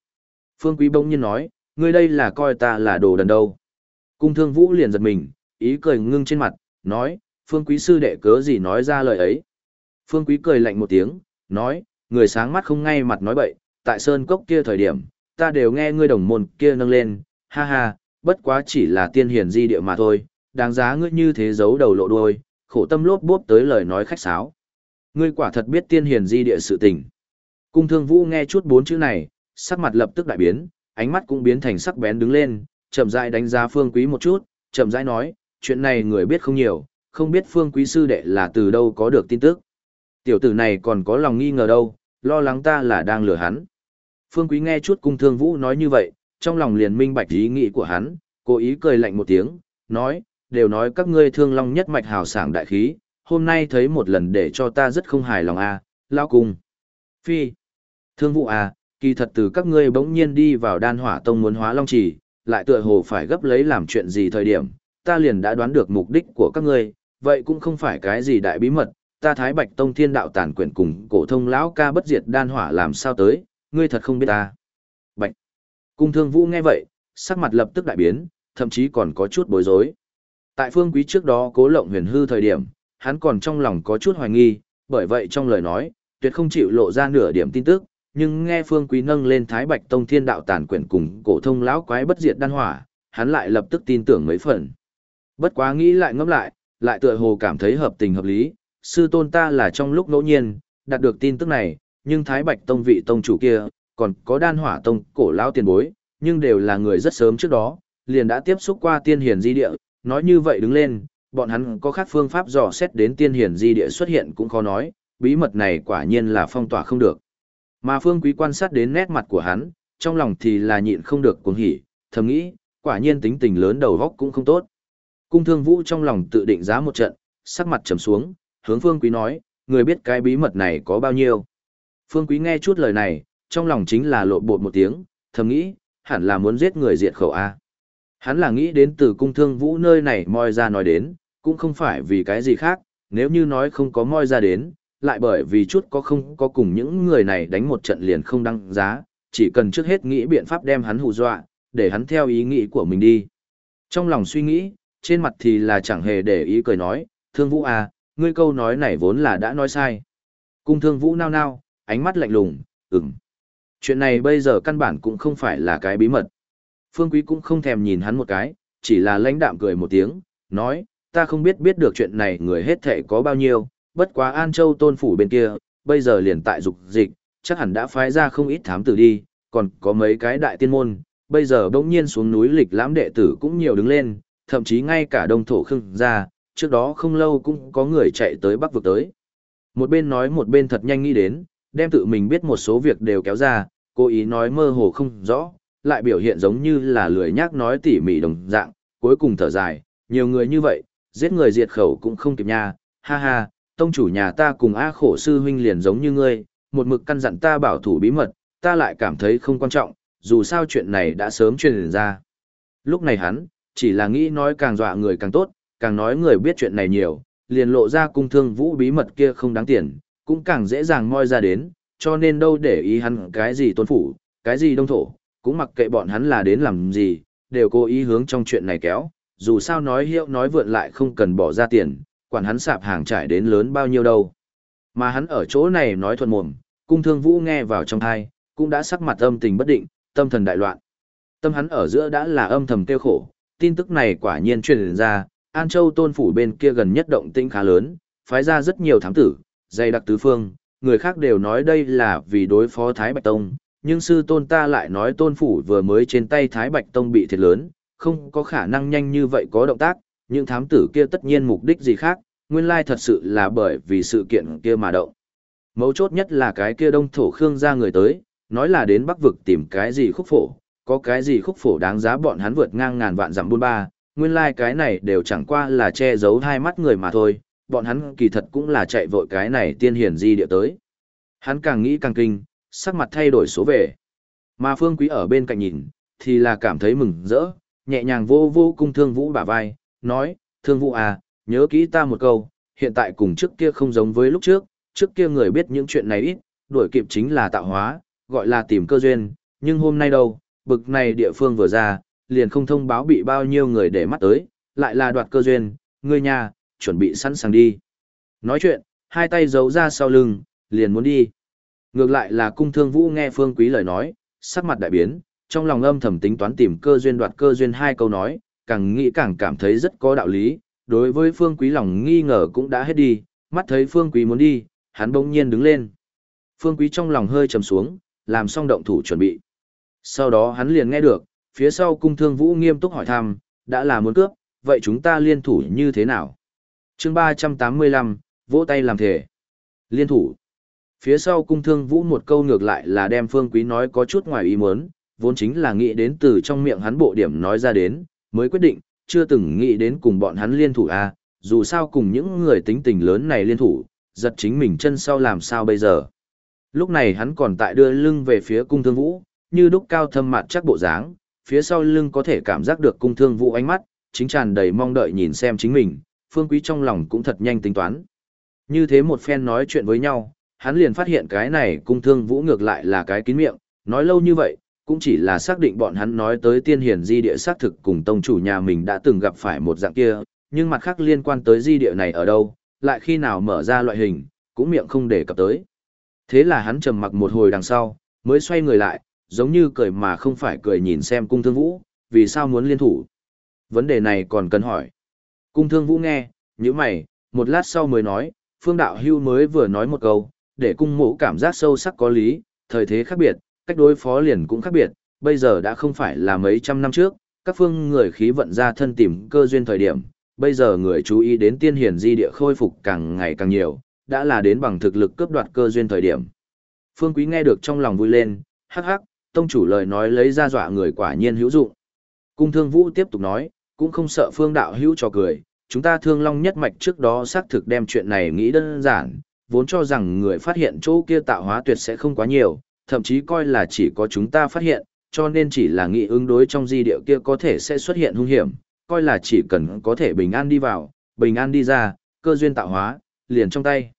Phương Quý bỗng nhiên nói, ngươi đây là coi ta là đồ đần đâu. Cung thương vũ liền giật mình, ý cười ngưng trên mặt, nói, Phương Quý sư đệ cớ gì nói ra lời ấy. Phương Quý cười lạnh một tiếng, nói, người sáng mắt không ngay mặt nói bậy, tại sơn cốc kia thời điểm, ta đều nghe ngươi đồng môn kia nâng lên, ha ha, bất quá chỉ là tiên hiền di địa mà thôi, đáng giá ngươi như thế giấu đầu lộ đuôi, khổ tâm lốp bốp tới lời nói khách sáo. Ngươi quả thật biết tiên hiền di địa sự tình. Cung thương vũ nghe chút bốn chữ này, sắc mặt lập tức đại biến, ánh mắt cũng biến thành sắc bén đứng lên, chậm rãi đánh giá Phương Quý một chút, chậm rãi nói, chuyện này người biết không nhiều, không biết Phương Quý sư đệ là từ đâu có được tin tức. Tiểu tử này còn có lòng nghi ngờ đâu, lo lắng ta là đang lừa hắn. Phương Quý nghe chút cung thương vũ nói như vậy, trong lòng liền minh bạch ý nghĩ của hắn, cố ý cười lạnh một tiếng, nói, đều nói các ngươi thương long nhất mạch hào sảng đại khí, hôm nay thấy một lần để cho ta rất không hài lòng a, à, lao cùng. Phi. Thương Vũ à, kỳ thật từ các ngươi bỗng nhiên đi vào đan hỏa tông muốn hóa long Chỉ, lại tựa hồ phải gấp lấy làm chuyện gì thời điểm, ta liền đã đoán được mục đích của các ngươi, vậy cũng không phải cái gì đại bí mật, ta Thái Bạch Tông Thiên Đạo Tàn quyển cùng cổ thông lão ca bất diệt đan hỏa làm sao tới, ngươi thật không biết ta. Bạch. Cung Thương Vũ nghe vậy, sắc mặt lập tức đại biến, thậm chí còn có chút bối rối. Tại phương quý trước đó cố lộng huyền hư thời điểm, hắn còn trong lòng có chút hoài nghi, bởi vậy trong lời nói, tuyệt không chịu lộ ra nửa điểm tin tức, nhưng nghe Phương Quý nâng lên Thái Bạch Tông Thiên Đạo Tàn quyển cùng cổ thông lão quái bất diệt đan hỏa, hắn lại lập tức tin tưởng mấy phần. Bất quá nghĩ lại ngẫm lại, lại tựa hồ cảm thấy hợp tình hợp lý, sư tôn ta là trong lúc ngẫu nhiên đạt được tin tức này, nhưng Thái Bạch Tông vị tông chủ kia, còn có đan hỏa tông cổ lão tiền bối, nhưng đều là người rất sớm trước đó, liền đã tiếp xúc qua tiên hiền di địa, nói như vậy đứng lên, bọn hắn có khác phương pháp dò xét đến tiên hiền di địa xuất hiện cũng khó nói, bí mật này quả nhiên là phong tỏa không được. Mà Phương Quý quan sát đến nét mặt của hắn, trong lòng thì là nhịn không được cuồng hỉ, thầm nghĩ, quả nhiên tính tình lớn đầu góc cũng không tốt. Cung Thương Vũ trong lòng tự định giá một trận, sắc mặt trầm xuống, hướng Phương Quý nói, người biết cái bí mật này có bao nhiêu. Phương Quý nghe chút lời này, trong lòng chính là lộ bột một tiếng, thầm nghĩ, hẳn là muốn giết người diệt khẩu A. Hắn là nghĩ đến từ cung thương vũ nơi này moi ra nói đến, cũng không phải vì cái gì khác, nếu như nói không có moi ra đến, lại bởi vì chút có không có cùng những người này đánh một trận liền không đăng giá, chỉ cần trước hết nghĩ biện pháp đem hắn hù dọa, để hắn theo ý nghĩ của mình đi. Trong lòng suy nghĩ, trên mặt thì là chẳng hề để ý cười nói, thương vũ à, ngươi câu nói này vốn là đã nói sai. Cung thương vũ nao nao, ánh mắt lạnh lùng, ừm. Chuyện này bây giờ căn bản cũng không phải là cái bí mật. Phương Quý cũng không thèm nhìn hắn một cái, chỉ là lãnh đạm cười một tiếng, nói, ta không biết biết được chuyện này người hết thể có bao nhiêu, bất quá An Châu tôn phủ bên kia, bây giờ liền tại dục dịch, chắc hẳn đã phái ra không ít thám tử đi, còn có mấy cái đại tiên môn, bây giờ bỗng nhiên xuống núi lịch lãm đệ tử cũng nhiều đứng lên, thậm chí ngay cả đông thổ khưng ra, trước đó không lâu cũng có người chạy tới bắc vực tới. Một bên nói một bên thật nhanh nghĩ đến, đem tự mình biết một số việc đều kéo ra, cố ý nói mơ hồ không rõ, lại biểu hiện giống như là lười nhác nói tỉ mỉ đồng dạng, cuối cùng thở dài, nhiều người như vậy, giết người diệt khẩu cũng không kịp nha, ha ha, tông chủ nhà ta cùng A khổ sư huynh liền giống như ngươi, một mực căn dặn ta bảo thủ bí mật, ta lại cảm thấy không quan trọng, dù sao chuyện này đã sớm truyền ra. Lúc này hắn, chỉ là nghĩ nói càng dọa người càng tốt, càng nói người biết chuyện này nhiều, liền lộ ra cung thương vũ bí mật kia không đáng tiền, cũng càng dễ dàng moi ra đến, cho nên đâu để ý hắn cái gì tôn phủ, cái gì đông thổ, cũng mặc kệ bọn hắn là đến làm gì, đều cố ý hướng trong chuyện này kéo, dù sao nói hiệu nói vượn lại không cần bỏ ra tiền, quản hắn sạp hàng trải đến lớn bao nhiêu đâu. Mà hắn ở chỗ này nói thuận mồm, cung thương vũ nghe vào trong thai, cũng đã sắc mặt âm tình bất định, tâm thần đại loạn. Tâm hắn ở giữa đã là âm thầm tiêu khổ, tin tức này quả nhiên truyền ra, An Châu tôn phủ bên kia gần nhất động tĩnh khá lớn, phái ra rất nhiều thám tử, dày đặc tứ phương, người khác đều nói đây là vì đối phó Thái Bạch Tông, nhưng sư tôn ta lại nói tôn phủ vừa mới trên tay Thái Bạch Tông bị thiệt lớn, không có khả năng nhanh như vậy có động tác, những thám tử kia tất nhiên mục đích gì khác, nguyên lai thật sự là bởi vì sự kiện kia mà động. Mấu chốt nhất là cái kia đông thổ khương ra người tới, nói là đến bắc vực tìm cái gì khúc phổ, có cái gì khúc phổ đáng giá bọn hắn vượt ngang ngàn vạn dặm buôn ba, nguyên lai cái này đều chẳng qua là che giấu hai mắt người mà thôi, bọn hắn kỳ thật cũng là chạy vội cái này tiên hiển di địa tới. Hắn càng nghĩ càng kinh, sắc mặt thay đổi số về. Mà phương quý ở bên cạnh nhìn, thì là cảm thấy mừng rỡ, nhẹ nhàng vô vô cung thương vũ bả vai, nói, thương vũ à, nhớ kỹ ta một câu, hiện tại cùng trước kia không giống với lúc trước, trước kia người biết những chuyện này ít, đuổi kịp chính là tạo hóa, gọi là tìm cơ duyên, nhưng hôm nay đâu, bực này địa phương vừa ra, liền không thông báo bị bao nhiêu người để mắt tới, lại là đoạt cơ duyên, ngươi nhà, chuẩn bị sẵn sàng đi. Nói chuyện, hai tay giấu ra sau lưng, liền muốn đi. Ngược lại là cung thương vũ nghe phương quý lời nói, sắc mặt đại biến, trong lòng âm thầm tính toán tìm cơ duyên đoạt cơ duyên hai câu nói, càng nghĩ càng cảm thấy rất có đạo lý, đối với phương quý lòng nghi ngờ cũng đã hết đi, mắt thấy phương quý muốn đi, hắn bỗng nhiên đứng lên. Phương quý trong lòng hơi trầm xuống, làm xong động thủ chuẩn bị. Sau đó hắn liền nghe được, phía sau cung thương vũ nghiêm túc hỏi thăm, đã là muốn cướp, vậy chúng ta liên thủ như thế nào? chương 385, vỗ tay làm thể. Liên thủ. Phía sau cung thương vũ một câu ngược lại là đem phương quý nói có chút ngoài ý muốn, vốn chính là nghĩ đến từ trong miệng hắn bộ điểm nói ra đến, mới quyết định, chưa từng nghĩ đến cùng bọn hắn liên thủ à, dù sao cùng những người tính tình lớn này liên thủ, giật chính mình chân sau làm sao bây giờ. Lúc này hắn còn tại đưa lưng về phía cung thương vũ, như đúc cao thâm mặt chắc bộ dáng, phía sau lưng có thể cảm giác được cung thương vũ ánh mắt, chính tràn đầy mong đợi nhìn xem chính mình, phương quý trong lòng cũng thật nhanh tính toán. Như thế một phen nói chuyện với nhau, hắn liền phát hiện cái này cung thương vũ ngược lại là cái kín miệng, nói lâu như vậy, cũng chỉ là xác định bọn hắn nói tới tiên hiển di địa xác thực cùng tông chủ nhà mình đã từng gặp phải một dạng kia, nhưng mặt khác liên quan tới di địa này ở đâu, lại khi nào mở ra loại hình, cũng miệng không để cập tới. Thế là hắn trầm mặc một hồi đằng sau, mới xoay người lại, giống như cười mà không phải cười nhìn xem cung thương vũ, vì sao muốn liên thủ. Vấn đề này còn cần hỏi. Cung thương vũ nghe, như mày, một lát sau mới nói, phương đạo hưu mới vừa nói một câu, để cung mũ cảm giác sâu sắc có lý, thời thế khác biệt, cách đối phó liền cũng khác biệt, bây giờ đã không phải là mấy trăm năm trước, các phương người khí vận ra thân tìm cơ duyên thời điểm, bây giờ người chú ý đến tiên hiển di địa khôi phục càng ngày càng nhiều, đã là đến bằng thực lực cướp đoạt cơ duyên thời điểm. Phương Quý nghe được trong lòng vui lên, hắc hắc, tông chủ lời nói lấy ra dọa người quả nhiên hữu dụng. Cung thương vũ tiếp tục nói, cũng không sợ phương đạo hữu cho cười, chúng ta thương long nhất mạch trước đó xác thực đem chuyện này nghĩ đơn giản, vốn cho rằng người phát hiện chỗ kia tạo hóa tuyệt sẽ không quá nhiều, thậm chí coi là chỉ có chúng ta phát hiện, cho nên chỉ là nghĩ ứng đối trong di địa kia có thể sẽ xuất hiện hung hiểm, coi là chỉ cần có thể bình an đi vào, bình an đi ra, cơ duyên tạo hóa, liền trong tay.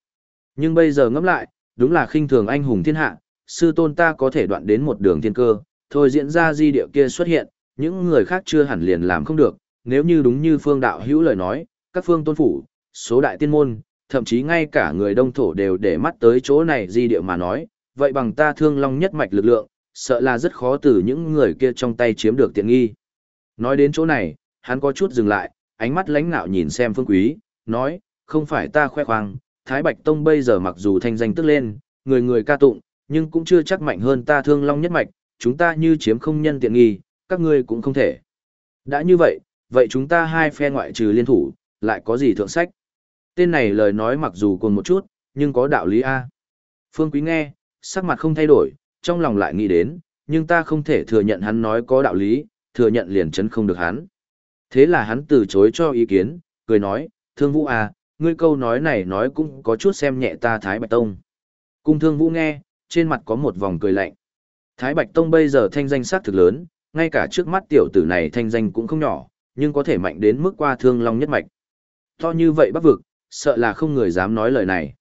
Nhưng bây giờ ngẫm lại, đúng là khinh thường anh hùng thiên hạ, sư tôn ta có thể đoạn đến một đường thiên cơ, thôi diễn ra di địa kia xuất hiện, những người khác chưa hẳn liền làm không được, nếu như đúng như phương đạo hữu lời nói, các phương tôn phủ, số đại tiên môn, thậm chí ngay cả người đông thổ đều để mắt tới chỗ này di địa mà nói, vậy bằng ta thương long nhất mạch lực lượng, sợ là rất khó từ những người kia trong tay chiếm được tiện nghi. Nói đến chỗ này, hắn có chút dừng lại, ánh mắt lãnh nạo nhìn xem phương quý, nói, không phải ta khoe khoang, Thái Bạch Tông bây giờ mặc dù thanh danh tức lên, người người ca tụng, nhưng cũng chưa chắc mạnh hơn ta thương long nhất mạch, chúng ta như chiếm không nhân tiện nghi, các ngươi cũng không thể. Đã như vậy, vậy chúng ta hai phe ngoại trừ liên thủ, lại có gì thượng sách? Tên này lời nói mặc dù còn một chút, nhưng có đạo lý A. Phương Quý nghe, sắc mặt không thay đổi, trong lòng lại nghĩ đến, nhưng ta không thể thừa nhận hắn nói có đạo lý, thừa nhận liền chấn không được hắn. Thế là hắn từ chối cho ý kiến, cười nói, thương vũ à, ngươi câu nói này nói cũng có chút xem nhẹ ta Thái Bạch Tông. Cung thương vũ nghe, trên mặt có một vòng cười lạnh. Thái Bạch Tông bây giờ thanh danh sát thực lớn, ngay cả trước mắt tiểu tử này thanh danh cũng không nhỏ, nhưng có thể mạnh đến mức qua thương long nhất mạch. To như vậy bắc vực, sợ là không người dám nói lời này.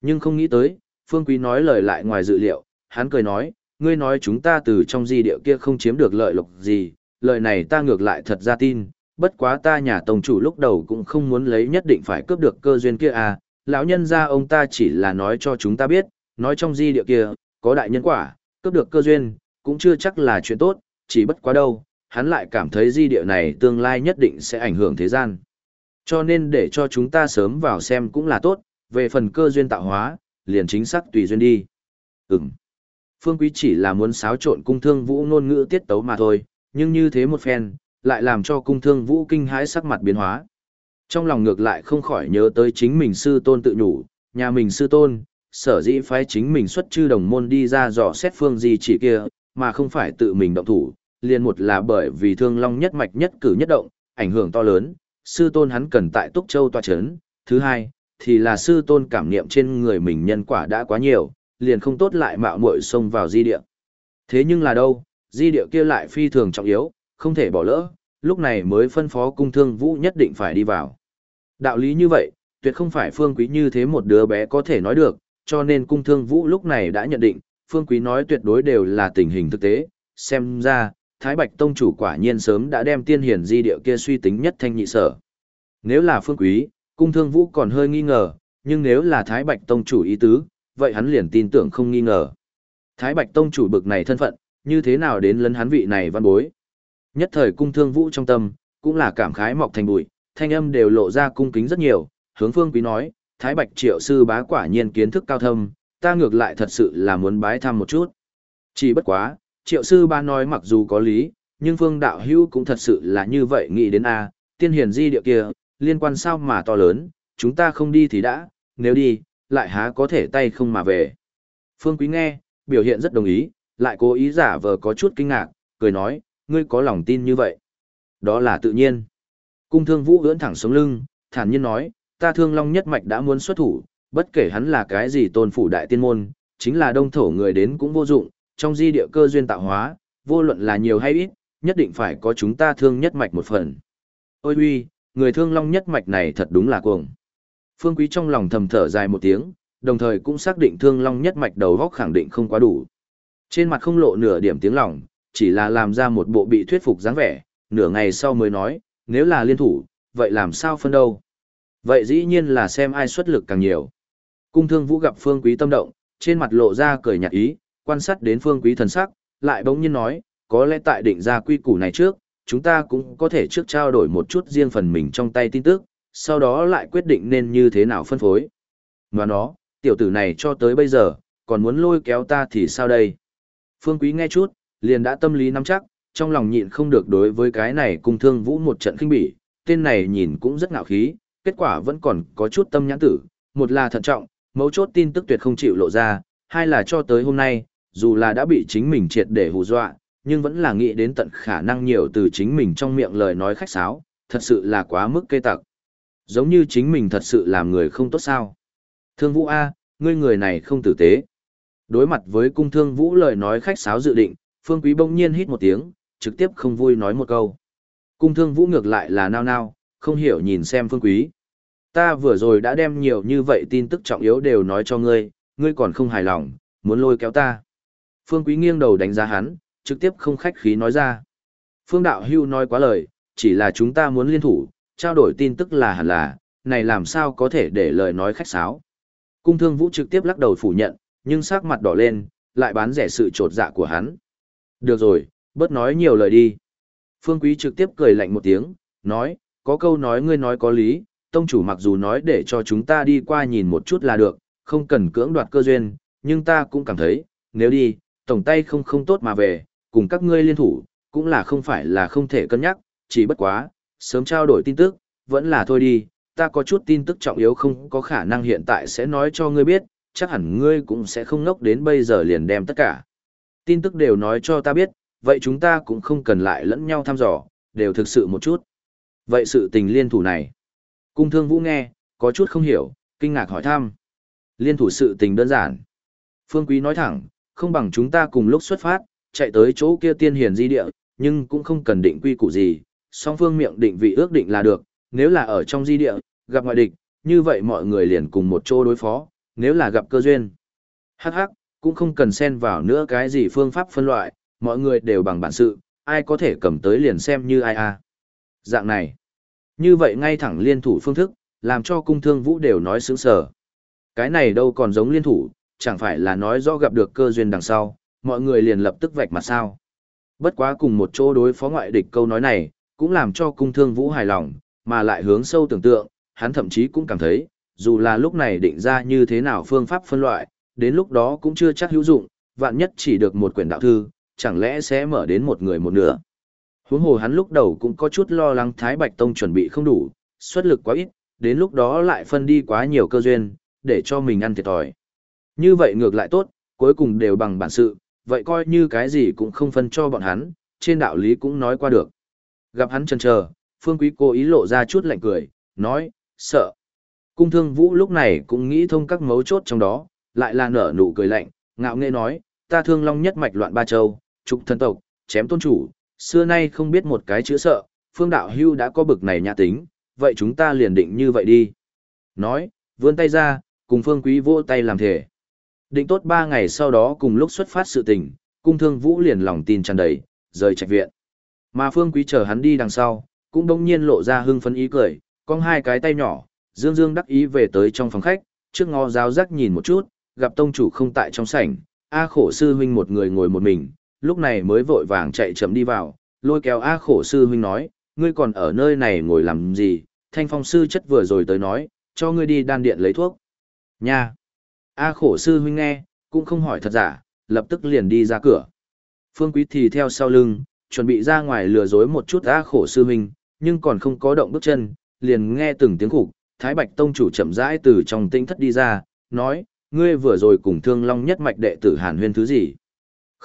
Nhưng không nghĩ tới, Phương Quý nói lời lại ngoài dự liệu, hắn cười nói, ngươi nói chúng ta từ trong di địa kia không chiếm được lợi lộc gì, lời này ta ngược lại thật ra tin, bất quá ta nhà tông chủ lúc đầu cũng không muốn lấy nhất định phải cướp được cơ duyên kia à, lão nhân gia ông ta chỉ là nói cho chúng ta biết, nói trong di địa kia, có đại nhân quả, cướp được cơ duyên, cũng chưa chắc là chuyện tốt, chỉ bất quá đâu, hắn lại cảm thấy di địa này tương lai nhất định sẽ ảnh hưởng thế gian. Cho nên để cho chúng ta sớm vào xem cũng là tốt, về phần cơ duyên tạo hóa, liền chính xác tùy duyên đi. Ừm. Phương Quý chỉ là muốn xáo trộn cung thương vũ ngôn ngữ tiết tấu mà thôi, nhưng như thế một phen, lại làm cho cung thương vũ kinh hãi sắc mặt biến hóa. Trong lòng ngược lại không khỏi nhớ tới chính mình sư tôn tự nhủ, nhà mình sư tôn, sở dĩ phái chính mình xuất chư đồng môn đi ra dò xét phương di chỉ kia, mà không phải tự mình động thủ, liền một là bởi vì thương long nhất mạch nhất cử nhất động, ảnh hưởng to lớn, sư tôn hắn cần tại Túc Châu tòa chấn, thứ hai, thì là sư tôn cảm niệm trên người mình nhân quả đã quá nhiều, liền không tốt lại mạo muội xông vào di địa. Thế nhưng là đâu, di địa kia lại phi thường trọng yếu, không thể bỏ lỡ, lúc này mới phân phó cung thương vũ nhất định phải đi vào. Đạo lý như vậy, tuyệt không phải phương quý như thế một đứa bé có thể nói được, cho nên cung thương vũ lúc này đã nhận định, phương quý nói tuyệt đối đều là tình hình thực tế, xem ra, Thái Bạch Tông chủ quả nhiên sớm đã đem tiên hiển di địa kia suy tính nhất thanh nhị sở. Nếu là phương quý, cung thương vũ còn hơi nghi ngờ, nhưng nếu là Thái Bạch Tông chủ ý tứ, vậy hắn liền tin tưởng không nghi ngờ. Thái Bạch Tông chủ bực này thân phận, như thế nào đến lấn hắn vị này văn bối. Nhất thời cung thương vũ trong tâm, cũng là cảm khái mọc thành bụi, thanh âm đều lộ ra cung kính rất nhiều, hướng phương quý nói, Thái Bạch triệu sư bá quả nhiên kiến thức cao thâm, ta ngược lại thật sự là muốn bái thăm một chút. Chỉ bất quá, triệu sư bá nói mặc dù có lý, nhưng phương đạo hữu cũng thật sự là như vậy nghĩ đến a tiên hiền di địa kia, liên quan sao mà to lớn, chúng ta không đi thì đã, nếu đi, lại há có thể tay không mà về. Phương Quý nghe, biểu hiện rất đồng ý, lại cố ý giả vờ có chút kinh ngạc, cười nói, ngươi có lòng tin như vậy. Đó là tự nhiên. Cung thương vũ ưỡn thẳng sống lưng, thản nhiên nói, ta thương long nhất mạch đã muốn xuất thủ, bất kể hắn là cái gì tôn phủ đại tiên môn, chính là đông thổ người đến cũng vô dụng, trong di địa cơ duyên tạo hóa, vô luận là nhiều hay ít, nhất định phải có chúng ta thương nhất mạch một phần. Ôi huy, người thương long nhất mạch này thật đúng là cuồng. Phương Quý trong lòng thầm thở dài một tiếng, đồng thời cũng xác định thương long nhất mạch đầu góc khẳng định không quá đủ. Trên mặt không lộ nửa điểm tiếng lòng, chỉ là làm ra một bộ bị thuyết phục dáng vẻ, nửa ngày sau mới nói, nếu là liên thủ, vậy làm sao phân đâu? Vậy dĩ nhiên là xem ai xuất lực càng nhiều. Cung thương vũ gặp Phương Quý tâm động, trên mặt lộ ra cười nhạt ý, quan sát đến Phương Quý thần sắc, lại bỗng nhiên nói, có lẽ tại định ra quy củ này trước, chúng ta cũng có thể trước trao đổi một chút riêng phần mình trong tay tin tức, sau đó lại quyết định nên như thế nào phân phối. Và nó, tiểu tử này cho tới bây giờ, còn muốn lôi kéo ta thì sao đây? Phương Quý nghe chút, liền đã tâm lý nắm chắc, trong lòng nhịn không được đối với cái này cung thương vũ một trận kinh bỉ, tên này nhìn cũng rất ngạo khí, kết quả vẫn còn có chút tâm nhãn tử, một là thận trọng, mấu chốt tin tức tuyệt không chịu lộ ra, hai là cho tới hôm nay, dù là đã bị chính mình triệt để hù dọa, nhưng vẫn là nghĩ đến tận khả năng nhiều từ chính mình trong miệng lời nói khách sáo, thật sự là quá mức cây tặc. Giống như chính mình thật sự làm người không tốt sao. Thương Vũ A, ngươi người này không tử tế. Đối mặt với cung thương Vũ lời nói khách sáo dự định, Phương Quý bỗng nhiên hít một tiếng, trực tiếp không vui nói một câu. Cung thương Vũ ngược lại là nao nao, không hiểu nhìn xem Phương Quý. Ta vừa rồi đã đem nhiều như vậy tin tức trọng yếu đều nói cho ngươi, ngươi còn không hài lòng, muốn lôi kéo ta. Phương Quý nghiêng đầu đánh giá hắn, trực tiếp không khách khí nói ra. Phương Đạo Hưu nói quá lời, chỉ là chúng ta muốn liên thủ, trao đổi tin tức là hẳn là, này làm sao có thể để lời nói khách sáo. Cung thương vũ trực tiếp lắc đầu phủ nhận, nhưng sắc mặt đỏ lên, lại bán rẻ sự trột dạ của hắn. Được rồi, bớt nói nhiều lời đi. Phương Quý trực tiếp cười lạnh một tiếng, nói, có câu nói ngươi nói có lý, tông chủ mặc dù nói để cho chúng ta đi qua nhìn một chút là được, không cần cưỡng đoạt cơ duyên, nhưng ta cũng cảm thấy, nếu đi, tổng tay không không tốt mà về, cùng các ngươi liên thủ, cũng là không phải là không thể cân nhắc, chỉ bất quá, sớm trao đổi tin tức, vẫn là thôi đi, ta có chút tin tức trọng yếu không có khả năng hiện tại sẽ nói cho ngươi biết, chắc hẳn ngươi cũng sẽ không ngốc đến bây giờ liền đem tất cả. Tin tức đều nói cho ta biết, vậy chúng ta cũng không cần lại lẫn nhau thăm dò, đều thực sự một chút. Vậy sự tình liên thủ này, cung thương vũ nghe, có chút không hiểu, kinh ngạc hỏi thăm. Liên thủ sự tình đơn giản. Phương Quý nói thẳng, không bằng chúng ta cùng lúc xuất phát, chạy tới chỗ kia tiên hiền di địa, nhưng cũng không cần định quy củ gì, song phương miệng định vị ước định là được, nếu là ở trong di địa, gặp ngoại địch, như vậy mọi người liền cùng một chỗ đối phó, nếu là gặp cơ duyên. Hắc hắc, cũng không cần xen vào nữa cái gì phương pháp phân loại, mọi người đều bằng bản sự, ai có thể cầm tới liền xem như ai a. Dạng này. Như vậy ngay thẳng liên thủ phương thức, làm cho cung thương vũ đều nói sướng sở. Cái này đâu còn giống liên thủ, chẳng phải là nói rõ gặp được cơ duyên đằng sau, mọi người liền lập tức vạch mặt sao. Bất quá cùng một chỗ đối phó ngoại địch câu nói này, cũng làm cho cung thương vũ hài lòng, mà lại hướng sâu tưởng tượng, hắn thậm chí cũng cảm thấy, dù là lúc này định ra như thế nào phương pháp phân loại, đến lúc đó cũng chưa chắc hữu dụng, vạn nhất chỉ được một quyển đạo thư, chẳng lẽ sẽ mở đến một người một nửa. Huống hồ hắn lúc đầu cũng có chút lo lắng Thái Bạch Tông chuẩn bị không đủ, xuất lực quá ít, đến lúc đó lại phân đi quá nhiều cơ duyên, để cho mình ăn thiệt thòi. Như vậy ngược lại tốt, cuối cùng đều bằng bản sự, vậy coi như cái gì cũng không phân cho bọn hắn, trên đạo lý cũng nói qua được. Gặp hắn chần chờ, Phương Quý cố ý lộ ra chút lạnh cười, nói, sợ. Cung thương vũ lúc này cũng nghĩ thông các mấu chốt trong đó, lại là nở nụ cười lạnh, ngạo nghễ nói, ta thương long nhất mạch loạn ba châu, trục thân tộc, chém tôn chủ, xưa nay không biết một cái chữ sợ, phương đạo hưu đã có bực này nhã tính, vậy chúng ta liền định như vậy đi. Nói, vươn tay ra, cùng phương quý vỗ tay làm thể. Định tốt ba ngày sau đó cùng lúc xuất phát sự tình, cung thương vũ liền lòng tin tràn đầy, rời trạch viện. Mà phương quý chờ hắn đi đằng sau, cũng đông nhiên lộ ra hưng phấn ý cười, cong hai cái tay nhỏ, dương dương đắc ý về tới trong phòng khách, trước ngó giáo giác nhìn một chút, gặp tông chủ không tại trong sảnh, A khổ sư huynh một người ngồi một mình, lúc này mới vội vàng chạy chậm đi vào, lôi kéo A khổ sư huynh nói, ngươi còn ở nơi này ngồi làm gì, thanh phong sư chất vừa rồi tới nói, cho ngươi đi đan điện lấy thuốc. Nha! A khổ sư huynh nghe, cũng không hỏi thật giả, lập tức liền đi ra cửa. Phương Quý thì theo sau lưng, chuẩn bị ra ngoài lừa dối một chút A khổ sư huynh, nhưng còn không có động bước chân, liền nghe từng tiếng khục, Thái Bạch Tông chủ chậm rãi từ trong tinh thất đi ra, nói, ngươi vừa rồi cùng thương long nhất mạch đệ tử Hàn Huyên thứ gì?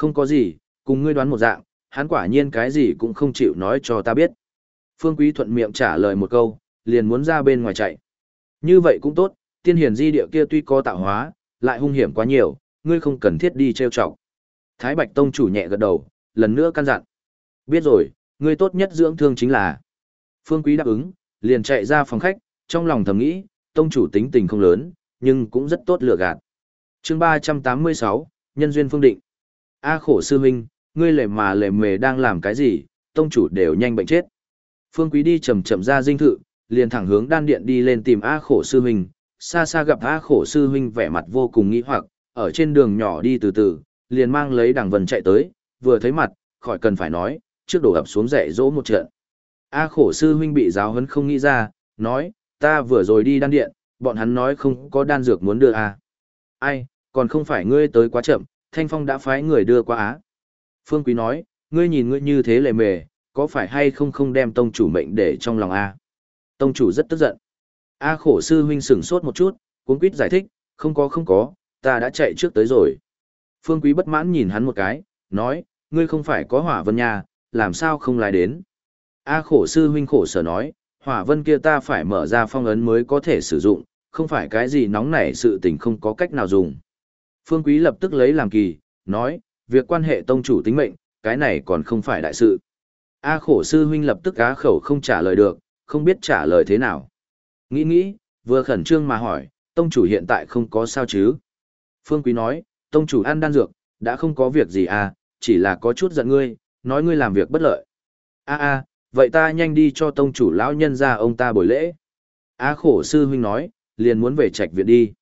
Không có gì, cùng ngươi đoán một dạng, hắn quả nhiên cái gì cũng không chịu nói cho ta biết. Phương Quý thuận miệng trả lời một câu, liền muốn ra bên ngoài chạy. Như vậy cũng tốt, tiên hiển di địa kia tuy có tạo hóa, lại hung hiểm quá nhiều, ngươi không cần thiết đi trêu chọc. Thái Bạch Tông chủ nhẹ gật đầu, lần nữa căn dặn. Biết rồi, ngươi tốt nhất dưỡng thương chính là. Phương Quý đáp ứng, liền chạy ra phòng khách, trong lòng thầm nghĩ, tông chủ tính tình không lớn, nhưng cũng rất tốt lựa gạt. chương 386, Nhân duyên phương định. A khổ sư huynh, ngươi lề mà lề mề đang làm cái gì, tông chủ đều nhanh bệnh chết. Phương Quý đi chậm chậm ra dinh thự, liền thẳng hướng đan điện đi lên tìm A khổ sư huynh, xa xa gặp A khổ sư huynh vẻ mặt vô cùng nghi hoặc, ở trên đường nhỏ đi từ từ, liền mang lấy đằng vần chạy tới, vừa thấy mặt, khỏi cần phải nói, trước đổ ập xuống dạy dỗ một trận. A khổ sư huynh bị giáo huấn không nghĩ ra, nói, ta vừa rồi đi đan điện, bọn hắn nói không có đan dược muốn đưa A. Ai, còn không phải ngươi tới quá chậm, Thanh Phong đã phái người đưa qua Á. Phương Quý nói, ngươi nhìn ngươi như thế lề mề, có phải hay không không đem tông chủ mệnh để trong lòng A. Tông chủ rất tức giận. A khổ sư huynh sửng sốt một chút, cuốn quýt giải thích, không có không có, ta đã chạy trước tới rồi. Phương Quý bất mãn nhìn hắn một cái, nói, ngươi không phải có hỏa vân nhà, làm sao không lại đến. A khổ sư huynh khổ sở nói, hỏa vân kia ta phải mở ra phong ấn mới có thể sử dụng, không phải cái gì nóng nảy sự tình không có cách nào dùng. Phương Quý lập tức lấy làm kỳ, nói, việc quan hệ tông chủ tính mệnh, cái này còn không phải đại sự. A khổ sư huynh lập tức á khẩu không trả lời được, không biết trả lời thế nào. Nghĩ nghĩ, vừa khẩn trương mà hỏi, tông chủ hiện tại không có sao chứ. Phương Quý nói, tông chủ ăn đan dược, đã không có việc gì à, chỉ là có chút giận ngươi, nói ngươi làm việc bất lợi. A a, vậy ta nhanh đi cho tông chủ lão nhân ra ông ta buổi lễ. A khổ sư huynh nói, liền muốn về trạch viện đi.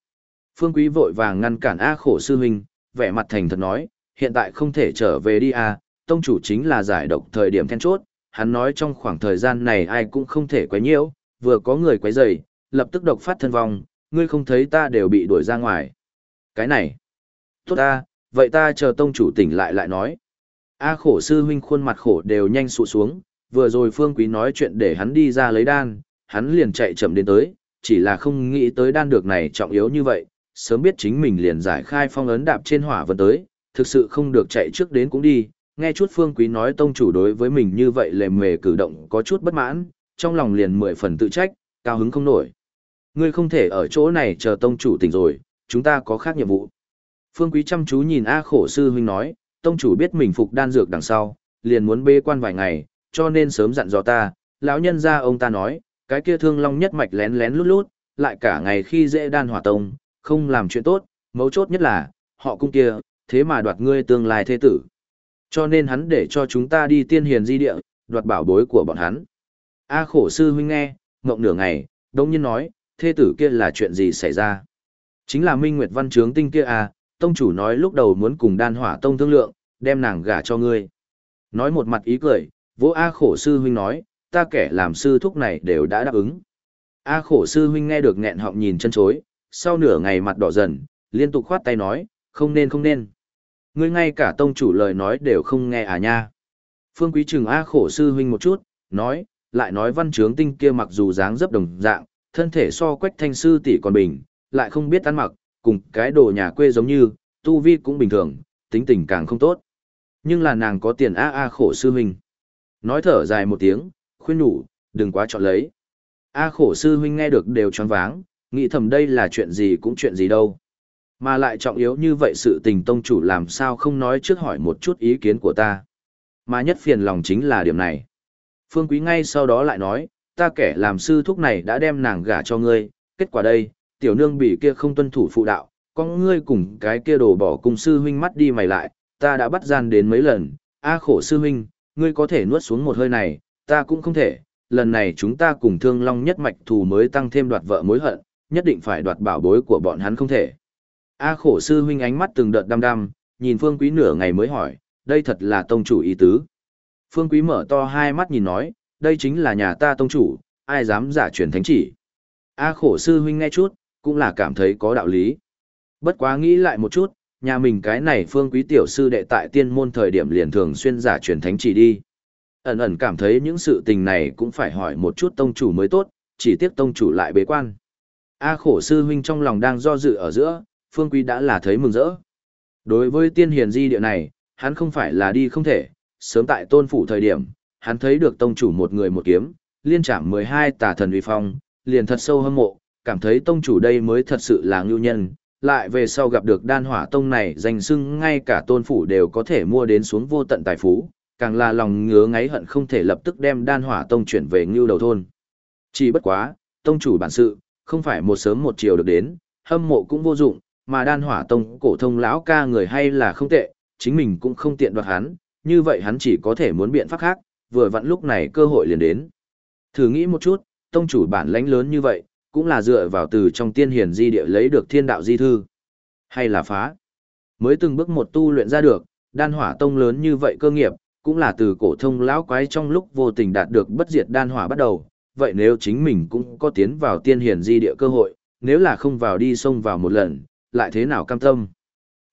Phương Quý vội vàng ngăn cản A khổ sư huynh, vẻ mặt thành thật nói, hiện tại không thể trở về đi à, tông chủ chính là giải độc thời điểm then chốt, hắn nói trong khoảng thời gian này ai cũng không thể quấy nhiễu, vừa có người quấy rầy, lập tức độc phát thân vong, ngươi không thấy ta đều bị đuổi ra ngoài. Cái này, tốt ta, vậy ta chờ tông chủ tỉnh lại lại nói. A khổ sư huynh khuôn mặt khổ đều nhanh sụ xuống, vừa rồi phương quý nói chuyện để hắn đi ra lấy đan, hắn liền chạy chậm đến tới, chỉ là không nghĩ tới đan được này trọng yếu như vậy, sớm biết chính mình liền giải khai phong ấn đạp trên hỏa vân tới, thực sự không được chạy trước đến cũng đi, nghe chút phương quý nói tông chủ đối với mình như vậy lề mề cử động có chút bất mãn, trong lòng liền mười phần tự trách, cao hứng không nổi. Ngươi không thể ở chỗ này chờ tông chủ tỉnh rồi, chúng ta có khác nhiệm vụ. Phương quý chăm chú nhìn A khổ sư huynh nói, tông chủ biết mình phục đan dược đằng sau, liền muốn bê quan vài ngày, cho nên sớm dặn dò ta, lão nhân ra ông ta nói, cái kia thương long nhất mạch lén lén lút lút, lại cả ngày khi dễ đan hỏa tông, không làm chuyện tốt, mấu chốt nhất là, họ cung kia, thế mà đoạt ngươi tương lai thế tử. Cho nên hắn để cho chúng ta đi tiên hiền di địa, đoạt bảo bối của bọn hắn. A khổ sư huynh nghe, ngộng nửa ngày, đông nhiên nói, thế tử kia là chuyện gì xảy ra? Chính là Minh Nguyệt Văn Trướng Tinh kia à, tông chủ nói lúc đầu muốn cùng đan hỏa tông thương lượng, đem nàng gả cho ngươi. Nói một mặt ý cười, vỗ A khổ sư huynh nói, ta kẻ làm sư thúc này đều đã đáp ứng. A khổ sư huynh nghe được nghẹn họng nhìn chân chối, sau nửa ngày mặt đỏ dần, liên tục khoát tay nói, không nên không nên. Ngươi ngay cả tông chủ lời nói đều không nghe à nha. Phương Quý Trừng A khổ sư huynh một chút, nói, lại nói văn trướng tinh kia mặc dù dáng dấp đồng dạng, thân thể so quách thanh sư tỷ còn bình, lại không biết ăn mặc, cùng cái đồ nhà quê giống như, tu vi cũng bình thường, tính tình càng không tốt. Nhưng là nàng có tiền A A khổ sư huynh. Nói thở dài một tiếng, khuyên nhủ, đừng quá chọn lấy. A khổ sư huynh nghe được đều choáng váng, nghĩ thầm đây là chuyện gì cũng chuyện gì đâu. Mà lại trọng yếu như vậy sự tình tông chủ làm sao không nói trước hỏi một chút ý kiến của ta. Mà nhất phiền lòng chính là điểm này. Phương Quý ngay sau đó lại nói, ta kẻ làm sư thúc này đã đem nàng gả cho ngươi, kết quả đây, tiểu nương bị kia không tuân thủ phụ đạo, con ngươi cùng cái kia đổ bỏ cùng sư huynh mắt đi mày lại, ta đã bắt gian đến mấy lần, a khổ sư huynh, ngươi có thể nuốt xuống một hơi này, ta cũng không thể, lần này chúng ta cùng thương long nhất mạch thù mới tăng thêm đoạt vợ mối hận, nhất định phải đoạt bảo bối của bọn hắn không thể. A khổ sư huynh ánh mắt từng đợt đăm đăm, nhìn phương quý nửa ngày mới hỏi, đây thật là tông chủ ý tứ. Phương quý mở to hai mắt nhìn nói, đây chính là nhà ta tông chủ, ai dám giả truyền thánh chỉ. A khổ sư huynh nghe chút, cũng là cảm thấy có đạo lý. Bất quá nghĩ lại một chút, nhà mình cái này phương quý tiểu sư đệ tại tiên môn thời điểm liền thường xuyên giả truyền thánh chỉ đi. Ẩn ẩn cảm thấy những sự tình này cũng phải hỏi một chút tông chủ mới tốt, chỉ tiếc tông chủ lại bế quan. A khổ sư huynh trong lòng đang do dự ở giữa, phương quý đã là thấy mừng rỡ. Đối với tiên hiền di địa này, hắn không phải là đi không thể, sớm tại tôn phủ thời điểm, hắn thấy được tông chủ một người một kiếm, liên trảm 12 tà thần uy phong, liền thật sâu hâm mộ, cảm thấy tông chủ đây mới thật sự là ngưu nhân, lại về sau gặp được đan hỏa tông này danh sưng ngay cả tôn phủ đều có thể mua đến xuống vô tận tài phú, càng là lòng ngứa ngáy hận không thể lập tức đem đan hỏa tông chuyển về ngưu đầu thôn. Chỉ bất quá, tông chủ bản sự, không phải một sớm một chiều được đến, hâm mộ cũng vô dụng, mà đan hỏa tông cổ thông lão ca người hay là không tệ, chính mình cũng không tiện đoạt hắn, như vậy hắn chỉ có thể muốn biện pháp khác, vừa vặn lúc này cơ hội liền đến. Thử nghĩ một chút, tông chủ bản lãnh lớn như vậy, cũng là dựa vào từ trong tiên hiền di địa lấy được thiên đạo di thư. Hay là phá. Mới từng bước một tu luyện ra được, đan hỏa tông lớn như vậy cơ nghiệp, cũng là từ cổ thông lão quái trong lúc vô tình đạt được bất diệt đan hỏa bắt đầu. Vậy nếu chính mình cũng có tiến vào tiên hiền di địa cơ hội, nếu là không vào đi xông vào một lần, lại thế nào cam tâm.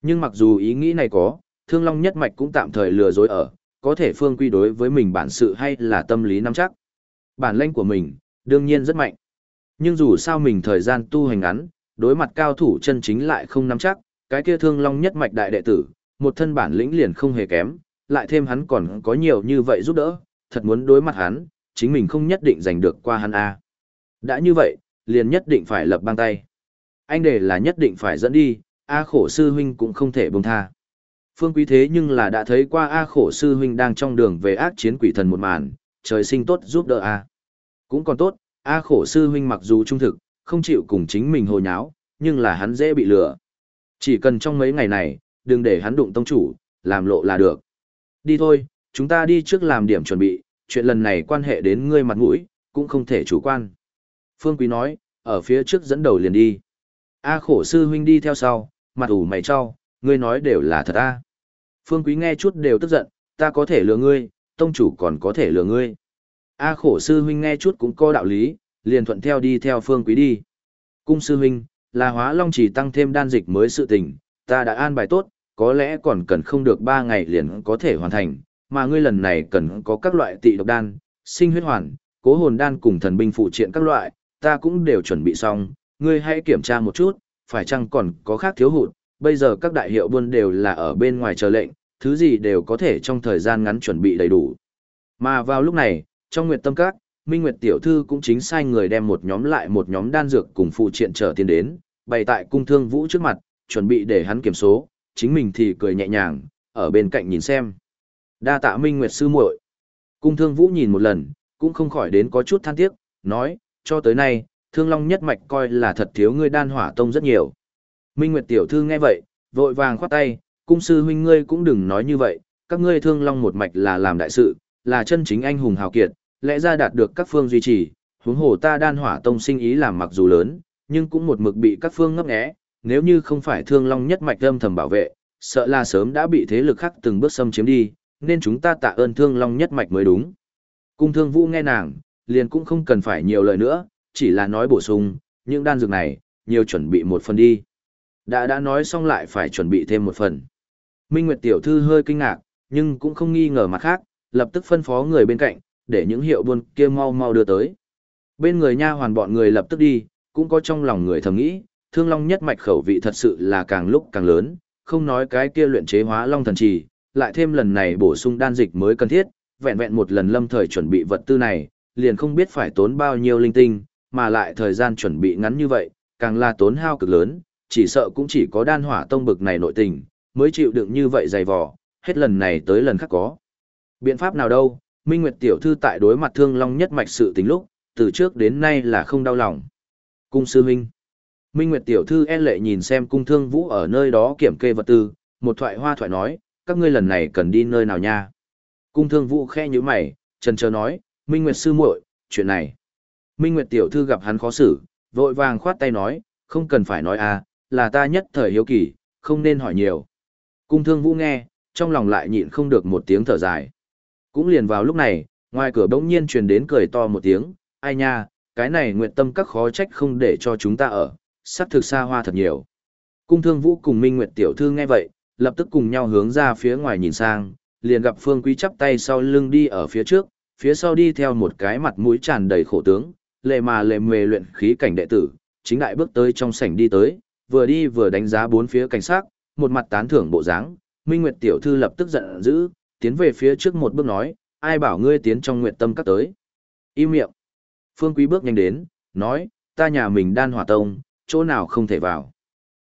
Nhưng mặc dù ý nghĩ này có, thương long nhất mạch cũng tạm thời lừa dối ở, có thể phương quy đối với mình bản sự hay là tâm lý nắm chắc. Bản lĩnh của mình, đương nhiên rất mạnh. Nhưng dù sao mình thời gian tu hành ngắn, đối mặt cao thủ chân chính lại không nắm chắc, cái kia thương long nhất mạch đại đệ tử, một thân bản lĩnh liền không hề kém, lại thêm hắn còn có nhiều như vậy giúp đỡ, thật muốn đối mặt hắn, chính mình không nhất định giành được qua hắn a. Đã như vậy, liền nhất định phải lập băng tay. Anh để là nhất định phải dẫn đi, A khổ sư huynh cũng không thể buông tha. Phương Quý thế nhưng là đã thấy qua A khổ sư huynh đang trong đường về ác chiến quỷ thần một màn, trời sinh tốt giúp đỡ A. Cũng còn tốt, A khổ sư huynh mặc dù trung thực, không chịu cùng chính mình hồ nháo, nhưng là hắn dễ bị lừa. Chỉ cần trong mấy ngày này, đừng để hắn đụng tông chủ, làm lộ là được. Đi thôi, chúng ta đi trước làm điểm chuẩn bị, chuyện lần này quan hệ đến ngươi mặt mũi, cũng không thể chủ quan. Phương Quý nói, ở phía trước dẫn đầu liền đi. A khổ sư huynh đi theo sau, mặt ủ mày cho, ngươi nói đều là thật a. Phương Quý nghe chút đều tức giận, ta có thể lừa ngươi, tông chủ còn có thể lừa ngươi. A khổ sư huynh nghe chút cũng có đạo lý, liền thuận theo đi theo Phương Quý đi. Cung sư huynh, là hóa long chỉ tăng thêm đan dịch mới sự tình, ta đã an bài tốt, có lẽ còn cần không được 3 ngày liền có thể hoàn thành, mà ngươi lần này cần có các loại tị độc đan, sinh huyết hoàn, cố hồn đan cùng thần binh phụ triện các loại, ta cũng đều chuẩn bị xong, ngươi hãy kiểm tra một chút, phải chăng còn có khác thiếu hụt, bây giờ các đại hiệu buôn đều là ở bên ngoài chờ lệnh, thứ gì đều có thể trong thời gian ngắn chuẩn bị đầy đủ. Mà vào lúc này, trong Nguyệt Tâm Các, Minh Nguyệt Tiểu Thư cũng chính sai người đem một nhóm lại một nhóm đan dược cùng phụ triện trở tiền đến, bày tại cung thương vũ trước mặt, chuẩn bị để hắn kiểm số, chính mình thì cười nhẹ nhàng, ở bên cạnh nhìn xem. Đa tạ Minh Nguyệt Sư muội Cung thương vũ nhìn một lần, cũng không khỏi đến có chút than tiếc, nói, cho tới nay, thương long nhất mạch coi là thật thiếu ngươi đan hỏa tông rất nhiều. Minh Nguyệt Tiểu Thư nghe vậy, vội vàng khoát tay, cung sư huynh ngươi cũng đừng nói như vậy, các ngươi thương long một mạch là làm đại sự, là chân chính anh hùng hào kiệt, lẽ ra đạt được các phương duy trì, huống hồ ta đan hỏa tông sinh ý làm mặc dù lớn, nhưng cũng một mực bị các phương ngấp nghé, nếu như không phải thương long nhất mạch âm thầm bảo vệ, sợ là sớm đã bị thế lực khác từng bước xâm chiếm đi, nên chúng ta tạ ơn thương long nhất mạch mới đúng. Cung thương vũ nghe nàng, liền cũng không cần phải nhiều lời nữa, chỉ là nói bổ sung, những đan dược này, nhiều chuẩn bị một phần đi. Đã đã nói xong lại phải chuẩn bị thêm một phần. Minh Nguyệt tiểu thư hơi kinh ngạc, nhưng cũng không nghi ngờ mặt khác, lập tức phân phó người bên cạnh, để những hiệu buôn kia mau mau đưa tới. Bên người nha hoàn bọn người lập tức đi, cũng có trong lòng người thầm nghĩ, thương long nhất mạch khẩu vị thật sự là càng lúc càng lớn, không nói cái kia luyện chế hóa long thần trì, lại thêm lần này bổ sung đan dịch mới cần thiết, vẹn vẹn một lần lâm thời chuẩn bị vật tư này, liền không biết phải tốn bao nhiêu linh tinh, mà lại thời gian chuẩn bị ngắn như vậy, càng là tốn hao cực lớn, chỉ sợ cũng chỉ có đan hỏa tông bực này nội tình, mới chịu đựng như vậy dày vò, hết lần này tới lần khác có. Biện pháp nào đâu, Minh Nguyệt tiểu thư tại đối mặt Thương Long nhất mạch sự tình lúc, từ trước đến nay là không đau lòng. Cung sư huynh. Minh Nguyệt tiểu thư e lệ nhìn xem cung thương vũ ở nơi đó kiểm kê vật tư, một thoại hoa thoại nói, các ngươi lần này cần đi nơi nào nha. Cung thương vũ khe như mày, trần chờ nói, Minh Nguyệt sư muội, chuyện này. Minh Nguyệt tiểu thư gặp hắn khó xử, vội vàng khoát tay nói, không cần phải nói à, là ta nhất thời hiếu kỳ, không nên hỏi nhiều. Cung thương vũ nghe, trong lòng lại nhịn không được một tiếng thở dài. Cũng liền vào lúc này, ngoài cửa bỗng nhiên truyền đến cười to một tiếng, ai nha, cái này nguyện tâm các khó trách không để cho chúng ta ở, sắp thực xa hoa thật nhiều. Cung thương vũ cùng Minh Nguyệt tiểu thư nghe vậy, lập tức cùng nhau hướng ra phía ngoài nhìn sang, liền gặp Phương Quý chắp tay sau lưng đi ở phía trước, phía sau đi theo một cái mặt mũi tràn đầy khổ tướng, lệ mà lệ mề luyện khí cảnh đệ tử, chính đại bước tới trong sảnh đi tới, vừa đi vừa đánh giá bốn phía cảnh sát, một mặt tán thưởng bộ dáng, Minh Nguyệt tiểu thư lập tức giận dữ, tiến về phía trước một bước nói, ai bảo ngươi tiến trong nguyệt tâm các tới. Im miệng. Phương Quý bước nhanh đến, nói, ta nhà mình đan hỏa tông, chỗ nào không thể vào.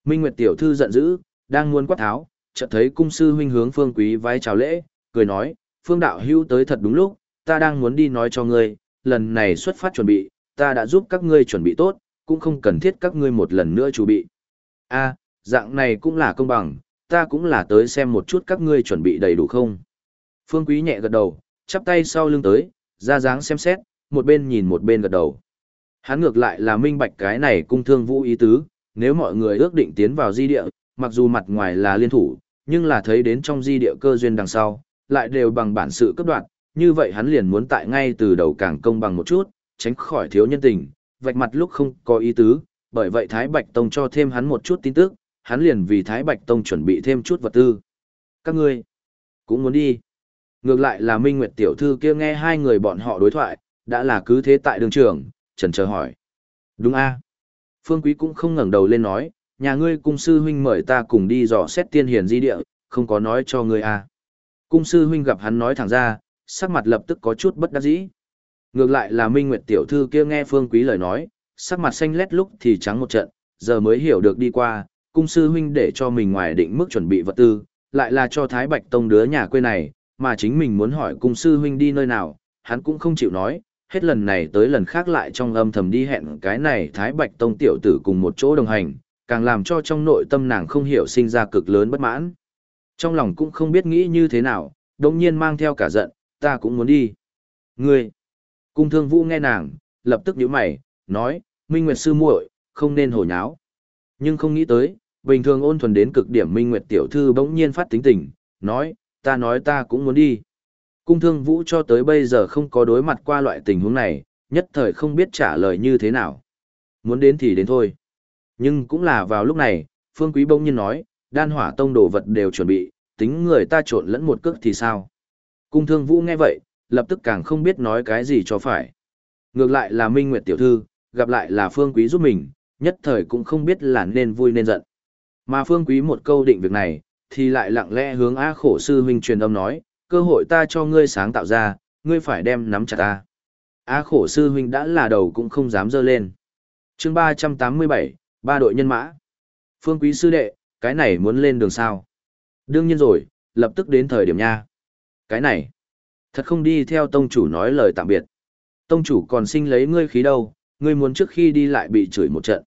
Minh Nguyệt tiểu thư giận dữ, đang muốn quát tháo, chợt thấy cung sư huynh hướng Phương Quý vái chào lễ, cười nói, Phương đạo hưu tới thật đúng lúc, ta đang muốn đi nói cho ngươi, lần này xuất phát chuẩn bị, ta đã giúp các ngươi chuẩn bị tốt, cũng không cần thiết các ngươi một lần nữa chuẩn bị. A, dạng này cũng là công bằng, ta cũng là tới xem một chút các ngươi chuẩn bị đầy đủ không. Phương Quý nhẹ gật đầu, chắp tay sau lưng tới, ra dáng xem xét, một bên nhìn một bên gật đầu. Hắn ngược lại là minh bạch cái này cung thương vũ ý tứ, nếu mọi người ước định tiến vào di địa, mặc dù mặt ngoài là liên thủ, nhưng là thấy đến trong di địa cơ duyên đằng sau, lại đều bằng bản sự cấp đoạn, như vậy hắn liền muốn tại ngay từ đầu càng công bằng một chút, tránh khỏi thiếu nhân tình, vạch mặt lúc không có ý tứ, bởi vậy Thái Bạch Tông cho thêm hắn một chút tin tức, hắn liền vì Thái Bạch Tông chuẩn bị thêm chút vật tư. Các ngươi cũng muốn đi. Ngược lại là Minh Nguyệt tiểu thư kia nghe hai người bọn họ đối thoại, đã là cứ thế tại đường trường, trần chờ hỏi. Đúng a Phương Quý cũng không ngẩng đầu lên nói, nhà ngươi cung sư huynh mời ta cùng đi dò xét tiên hiền di địa, không có nói cho ngươi à. Cung sư huynh gặp hắn nói thẳng ra, sắc mặt lập tức có chút bất đắc dĩ. Ngược lại là Minh Nguyệt tiểu thư kia nghe Phương Quý lời nói, sắc mặt xanh lét lúc thì trắng một trận, giờ mới hiểu được đi qua, cung sư huynh để cho mình ngoài định mức chuẩn bị vật tư, lại là cho Thái Bạch Tông đứa nhà quê này, mà chính mình muốn hỏi cung sư huynh đi nơi nào, hắn cũng không chịu nói, hết lần này tới lần khác lại trong âm thầm đi hẹn cái này Thái Bạch Tông tiểu tử cùng một chỗ đồng hành, càng làm cho trong nội tâm nàng không hiểu sinh ra cực lớn bất mãn. Trong lòng cũng không biết nghĩ như thế nào, đồng nhiên mang theo cả giận, ta cũng muốn đi. Ngươi! Cung thương vũ nghe nàng, lập tức nhíu mày, nói, Minh Nguyệt sư muội, không nên hồ nháo. Nhưng không nghĩ tới, bình thường ôn thuần đến cực điểm Minh Nguyệt tiểu thư bỗng nhiên phát tính tình, nói, ta nói ta cũng muốn đi. Cung thương vũ cho tới bây giờ không có đối mặt qua loại tình huống này, nhất thời không biết trả lời như thế nào. Muốn đến thì đến thôi. Nhưng cũng là vào lúc này, Phương Quý bỗng nhiên nói, đan hỏa tông đồ vật đều chuẩn bị, tính người ta trộn lẫn một cước thì sao. Cung thương vũ nghe vậy, lập tức càng không biết nói cái gì cho phải. Ngược lại là Minh Nguyệt tiểu thư, gặp lại là Phương Quý giúp mình, nhất thời cũng không biết là nên vui nên giận. Mà Phương Quý một câu định việc này, thì lại lặng lẽ hướng A khổ sư huynh truyền âm nói, cơ hội ta cho ngươi sáng tạo ra, ngươi phải đem nắm chặt ta. A khổ sư huynh đã là đầu cũng không dám dơ lên. chương 387, ba đội nhân mã. Phương Quý sư đệ, cái này muốn lên đường sao? Đương nhiên rồi, lập tức đến thời điểm nha. Cái này, thật không đi theo tông chủ nói lời tạm biệt. Tông chủ còn sinh lấy ngươi khí đâu, ngươi muốn trước khi đi lại bị chửi một trận.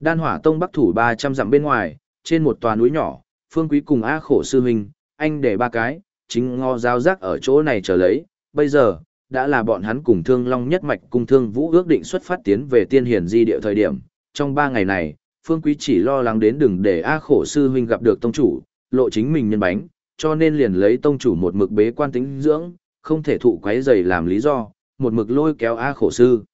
Đan hỏa tông bắc thủ 300 dặm bên ngoài, trên một tòa núi nhỏ, phương quý cùng A khổ sư huynh, anh để ba cái, chính ngò giao rác ở chỗ này chờ lấy, bây giờ, đã là bọn hắn cùng thương long nhất mạch cùng thương vũ ước định xuất phát tiến về tiên hiển di địa thời điểm. Trong ba ngày này, phương quý chỉ lo lắng đến đừng để A khổ sư huynh gặp được tông chủ, lộ chính mình nhân bánh, cho nên liền lấy tông chủ một mực bế quan tính dưỡng, không thể thụ quấy giày làm lý do, một mực lôi kéo A khổ sư.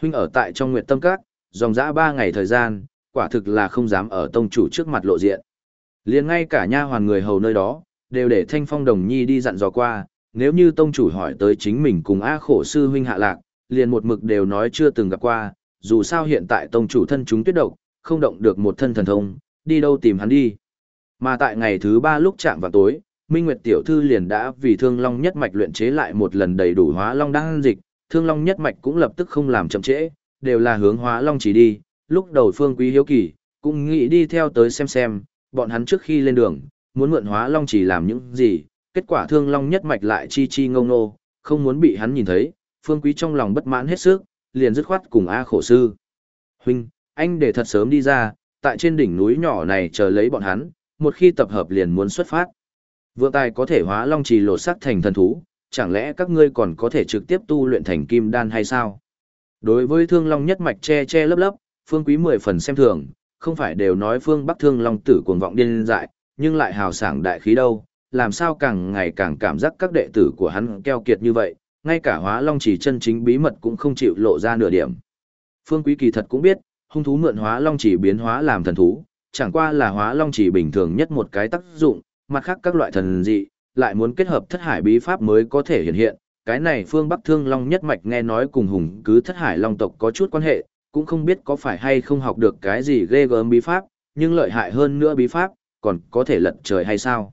Huynh ở tại trong Nguyệt Tâm Các, dòng dã ba ngày thời gian, quả thực là không dám ở tông chủ trước mặt lộ diện. liền ngay cả nha hoàn người hầu nơi đó, đều để Thanh Phong Đồng Nhi đi dặn dò qua, nếu như tông chủ hỏi tới chính mình cùng A khổ sư huynh hạ lạc, liền một mực đều nói chưa từng gặp qua, dù sao hiện tại tông chủ thân chúng tuyết độc, không động được một thân thần thông, đi đâu tìm hắn đi. Mà tại ngày thứ ba lúc chạm vào tối, Minh Nguyệt Tiểu Thư liền đã vì thương long nhất mạch luyện chế lại một lần đầy đủ hóa long đan dịch, thương long nhất mạch cũng lập tức không làm chậm trễ, đều là hướng hóa long chỉ đi, lúc đầu phương quý hiếu kỳ, cũng nghĩ đi theo tới xem xem, bọn hắn trước khi lên đường, muốn mượn hóa long chỉ làm những gì, kết quả thương long nhất mạch lại chi chi ngông nô, không muốn bị hắn nhìn thấy, phương quý trong lòng bất mãn hết sức, liền dứt khoát cùng A khổ sư. Huynh, anh để thật sớm đi ra, tại trên đỉnh núi nhỏ này chờ lấy bọn hắn, một khi tập hợp liền muốn xuất phát. Vượng tài có thể hóa long trì lột sắc thành thần thú, chẳng lẽ các ngươi còn có thể trực tiếp tu luyện thành kim đan hay sao? Đối với thương long nhất mạch che che lấp lấp, phương quý mười phần xem thường, không phải đều nói phương bắc thương long tử cuồng vọng điên dại, nhưng lại hào sảng đại khí đâu, làm sao càng ngày càng cảm giác các đệ tử của hắn keo kiệt như vậy, ngay cả hóa long chỉ chân chính bí mật cũng không chịu lộ ra nửa điểm. Phương quý kỳ thật cũng biết, hung thú mượn hóa long chỉ biến hóa làm thần thú, chẳng qua là hóa long chỉ bình thường nhất một cái tác dụng, mặt khác các loại thần dị, lại muốn kết hợp thất hải bí pháp mới có thể hiện hiện. Cái này phương Bắc Thương Long nhất mạch nghe nói cùng hùng cứ thất hải long tộc có chút quan hệ, cũng không biết có phải hay không học được cái gì ghê gớm bí pháp, nhưng lợi hại hơn nữa bí pháp, còn có thể lật trời hay sao.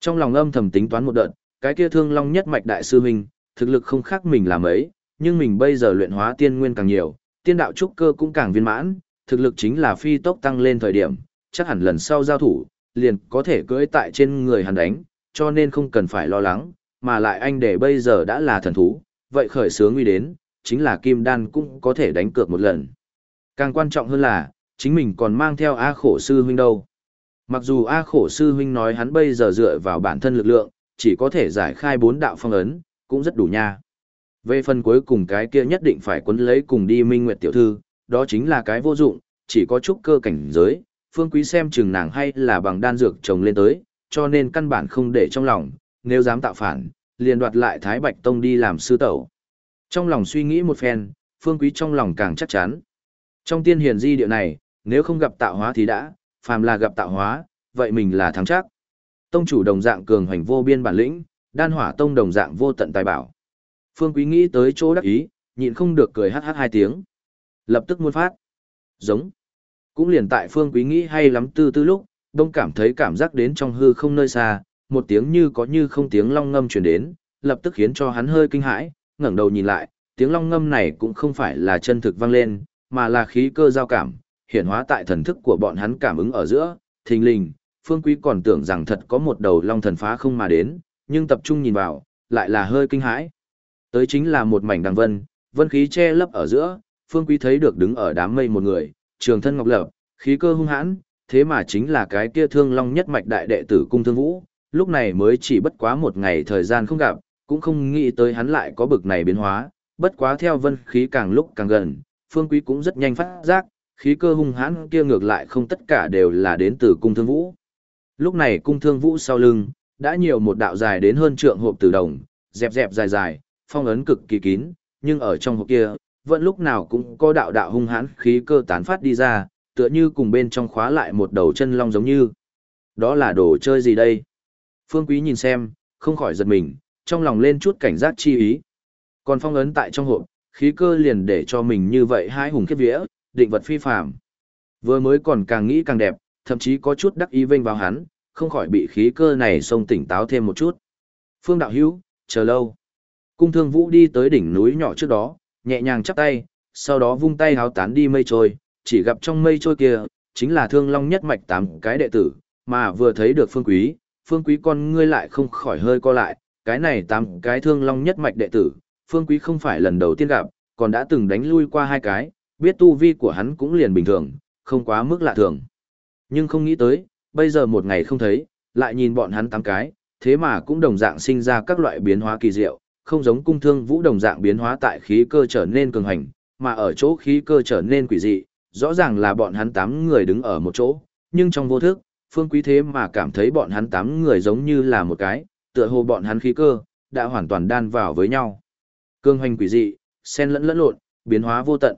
Trong lòng âm thầm tính toán một đợt, cái kia Thương Long nhất mạch đại sư huynh, thực lực không khác mình làm ấy, nhưng mình bây giờ luyện hóa tiên nguyên càng nhiều, tiên đạo trúc cơ cũng càng viên mãn, thực lực chính là phi tốc tăng lên thời điểm, chắc hẳn lần sau giao thủ, liền có thể cưỡi tại trên người hắn đánh, cho nên không cần phải lo lắng, mà lại anh để bây giờ đã là thần thú, vậy khởi sướng nguy đến, chính là kim đan cũng có thể đánh cược một lần. Càng quan trọng hơn là, chính mình còn mang theo A khổ sư huynh đâu. Mặc dù A khổ sư huynh nói hắn bây giờ dựa vào bản thân lực lượng, chỉ có thể giải khai bốn đạo phong ấn, cũng rất đủ nha. Về phần cuối cùng cái kia nhất định phải quấn lấy cùng đi minh nguyệt tiểu thư, đó chính là cái vô dụng, chỉ có chút cơ cảnh giới, phương quý xem chừng nàng hay là bằng đan dược trồng lên tới, cho nên căn bản không để trong lòng, nếu dám tạo phản, liền đoạt lại Thái Bạch Tông đi làm sư tẩu. Trong lòng suy nghĩ một phen, phương quý trong lòng càng chắc chắn. Trong tiên hiền di địa này, nếu không gặp tạo hóa thì đã, phàm là gặp tạo hóa, vậy mình là thắng chắc. Tông chủ đồng dạng cường hoành vô biên bản lĩnh, đan hỏa tông đồng dạng vô tận tài bảo. Phương quý nghĩ tới chỗ đắc ý, nhịn không được cười hát hát hai tiếng. Lập tức muốn phát. Giống. Cũng liền tại Phương Quý nghĩ hay lắm tư tư lúc, đông cảm thấy cảm giác đến trong hư không nơi xa, một tiếng như có như không tiếng long ngâm truyền đến, lập tức khiến cho hắn hơi kinh hãi, ngẩng đầu nhìn lại, tiếng long ngâm này cũng không phải là chân thực vang lên, mà là khí cơ giao cảm, hiện hóa tại thần thức của bọn hắn cảm ứng ở giữa, thình lình, Phương Quý còn tưởng rằng thật có một đầu long thần phá không mà đến, nhưng tập trung nhìn vào, lại là hơi kinh hãi. Tới chính là một mảnh đằng vân, vân khí che lấp ở giữa, Phương Quý thấy được đứng ở đám mây một người, trường thân ngọc lập, khí cơ hung hãn, thế mà chính là cái kia thương long nhất mạch đại đệ tử cung thương vũ, lúc này mới chỉ bất quá một ngày thời gian không gặp, cũng không nghĩ tới hắn lại có bực này biến hóa, bất quá theo vân khí càng lúc càng gần, Phương Quý cũng rất nhanh phát giác, khí cơ hung hãn kia ngược lại không tất cả đều là đến từ cung thương vũ. Lúc này cung thương vũ sau lưng, đã nhiều một đạo dài đến hơn trượng hộp tử đồng, dẹp dẹp dài dài, phong ấn cực kỳ kín, nhưng ở trong hộp kia, vẫn lúc nào cũng có đạo đạo hung hãn khí cơ tán phát đi ra, tựa như cùng bên trong khóa lại một đầu chân long giống như. Đó là đồ chơi gì đây? Phương Quý nhìn xem, không khỏi giật mình, trong lòng lên chút cảnh giác chi ý. Còn phong ấn tại trong hộp, khí cơ liền để cho mình như vậy hai hùng kết vía, định vật phi phàm. Vừa mới còn càng nghĩ càng đẹp, thậm chí có chút đắc ý vênh vào hắn, không khỏi bị khí cơ này xông tỉnh táo thêm một chút. Phương đạo hữu, chờ lâu. Cung thương vũ đi tới đỉnh núi nhỏ trước đó, nhẹ nhàng chắp tay, sau đó vung tay háo tán đi mây trôi, chỉ gặp trong mây trôi kia, chính là thương long nhất mạch tám cái đệ tử, mà vừa thấy được phương quý, phương quý con ngươi lại không khỏi hơi co lại, cái này tám cái thương long nhất mạch đệ tử, phương quý không phải lần đầu tiên gặp, còn đã từng đánh lui qua hai cái, biết tu vi của hắn cũng liền bình thường, không quá mức lạ thường. Nhưng không nghĩ tới, bây giờ một ngày không thấy, lại nhìn bọn hắn tám cái, thế mà cũng đồng dạng sinh ra các loại biến hóa kỳ diệu, không giống cung thương vũ đồng dạng biến hóa tại khí cơ trở nên cường hành, mà ở chỗ khí cơ trở nên quỷ dị, rõ ràng là bọn hắn tám người đứng ở một chỗ, nhưng trong vô thức, phương quý thế mà cảm thấy bọn hắn tám người giống như là một cái, tựa hồ bọn hắn khí cơ, đã hoàn toàn đan vào với nhau. Cương hành quỷ dị, xen lẫn lẫn lộn, biến hóa vô tận.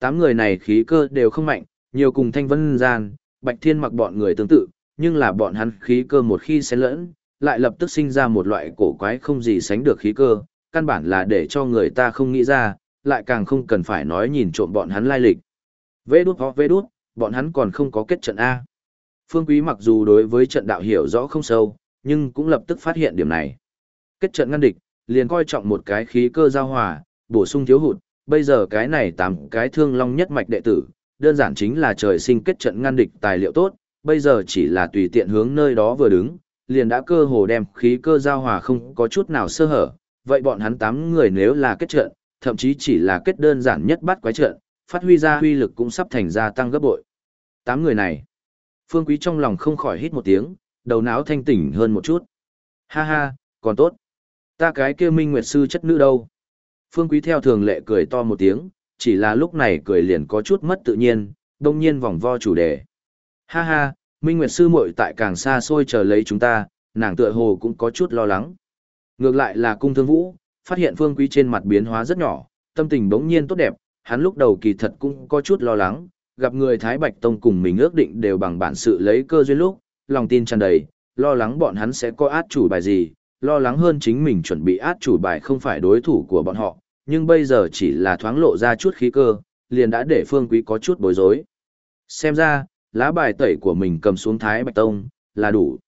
Tám người này khí cơ đều không mạnh, nhiều cùng thanh vân gian, bạch thiên mặc bọn người tương tự, nhưng là bọn hắn khí cơ một khi xen lẫn, lại lập tức sinh ra một loại cổ quái không gì sánh được khí cơ, căn bản là để cho người ta không nghĩ ra, lại càng không cần phải nói nhìn trộm bọn hắn lai lịch. Vê đút ho vê đút, bọn hắn còn không có kết trận A. Phương Quý mặc dù đối với trận đạo hiểu rõ không sâu, nhưng cũng lập tức phát hiện điểm này. Kết trận ngăn địch, liền coi trọng một cái khí cơ giao hòa, bổ sung thiếu hụt, bây giờ cái này tám cái thương long nhất mạch đệ tử, đơn giản chính là trời sinh kết trận ngăn địch tài liệu tốt, bây giờ chỉ là tùy tiện hướng nơi đó vừa đứng, liền đã cơ hồ đem khí cơ giao hòa không có chút nào sơ hở. Vậy bọn hắn tám người nếu là kết trận, thậm chí chỉ là kết đơn giản nhất bắt quái trận, phát huy ra huy lực cũng sắp thành ra tăng gấp bội. Tám người này. Phương Quý trong lòng không khỏi hít một tiếng, đầu não thanh tỉnh hơn một chút. Ha ha, còn tốt. Ta cái kia minh nguyệt sư chất nữ đâu? Phương Quý theo thường lệ cười to một tiếng, chỉ là lúc này cười liền có chút mất tự nhiên, đông nhiên vòng vo chủ đề. Ha ha, Minh Nguyệt sư muội tại càng xa xôi chờ lấy chúng ta, nàng tựa hồ cũng có chút lo lắng. Ngược lại là cung thương vũ, phát hiện phương quý trên mặt biến hóa rất nhỏ, tâm tình bỗng nhiên tốt đẹp, hắn lúc đầu kỳ thật cũng có chút lo lắng, gặp người Thái Bạch Tông cùng mình ước định đều bằng bản sự lấy cơ duyên lúc, lòng tin tràn đầy, lo lắng bọn hắn sẽ có át chủ bài gì, lo lắng hơn chính mình chuẩn bị át chủ bài không phải đối thủ của bọn họ, nhưng bây giờ chỉ là thoáng lộ ra chút khí cơ, liền đã để phương quý có chút bối rối. Xem ra, lá bài tẩy của mình cầm xuống Thái Bạch Tông, là đủ.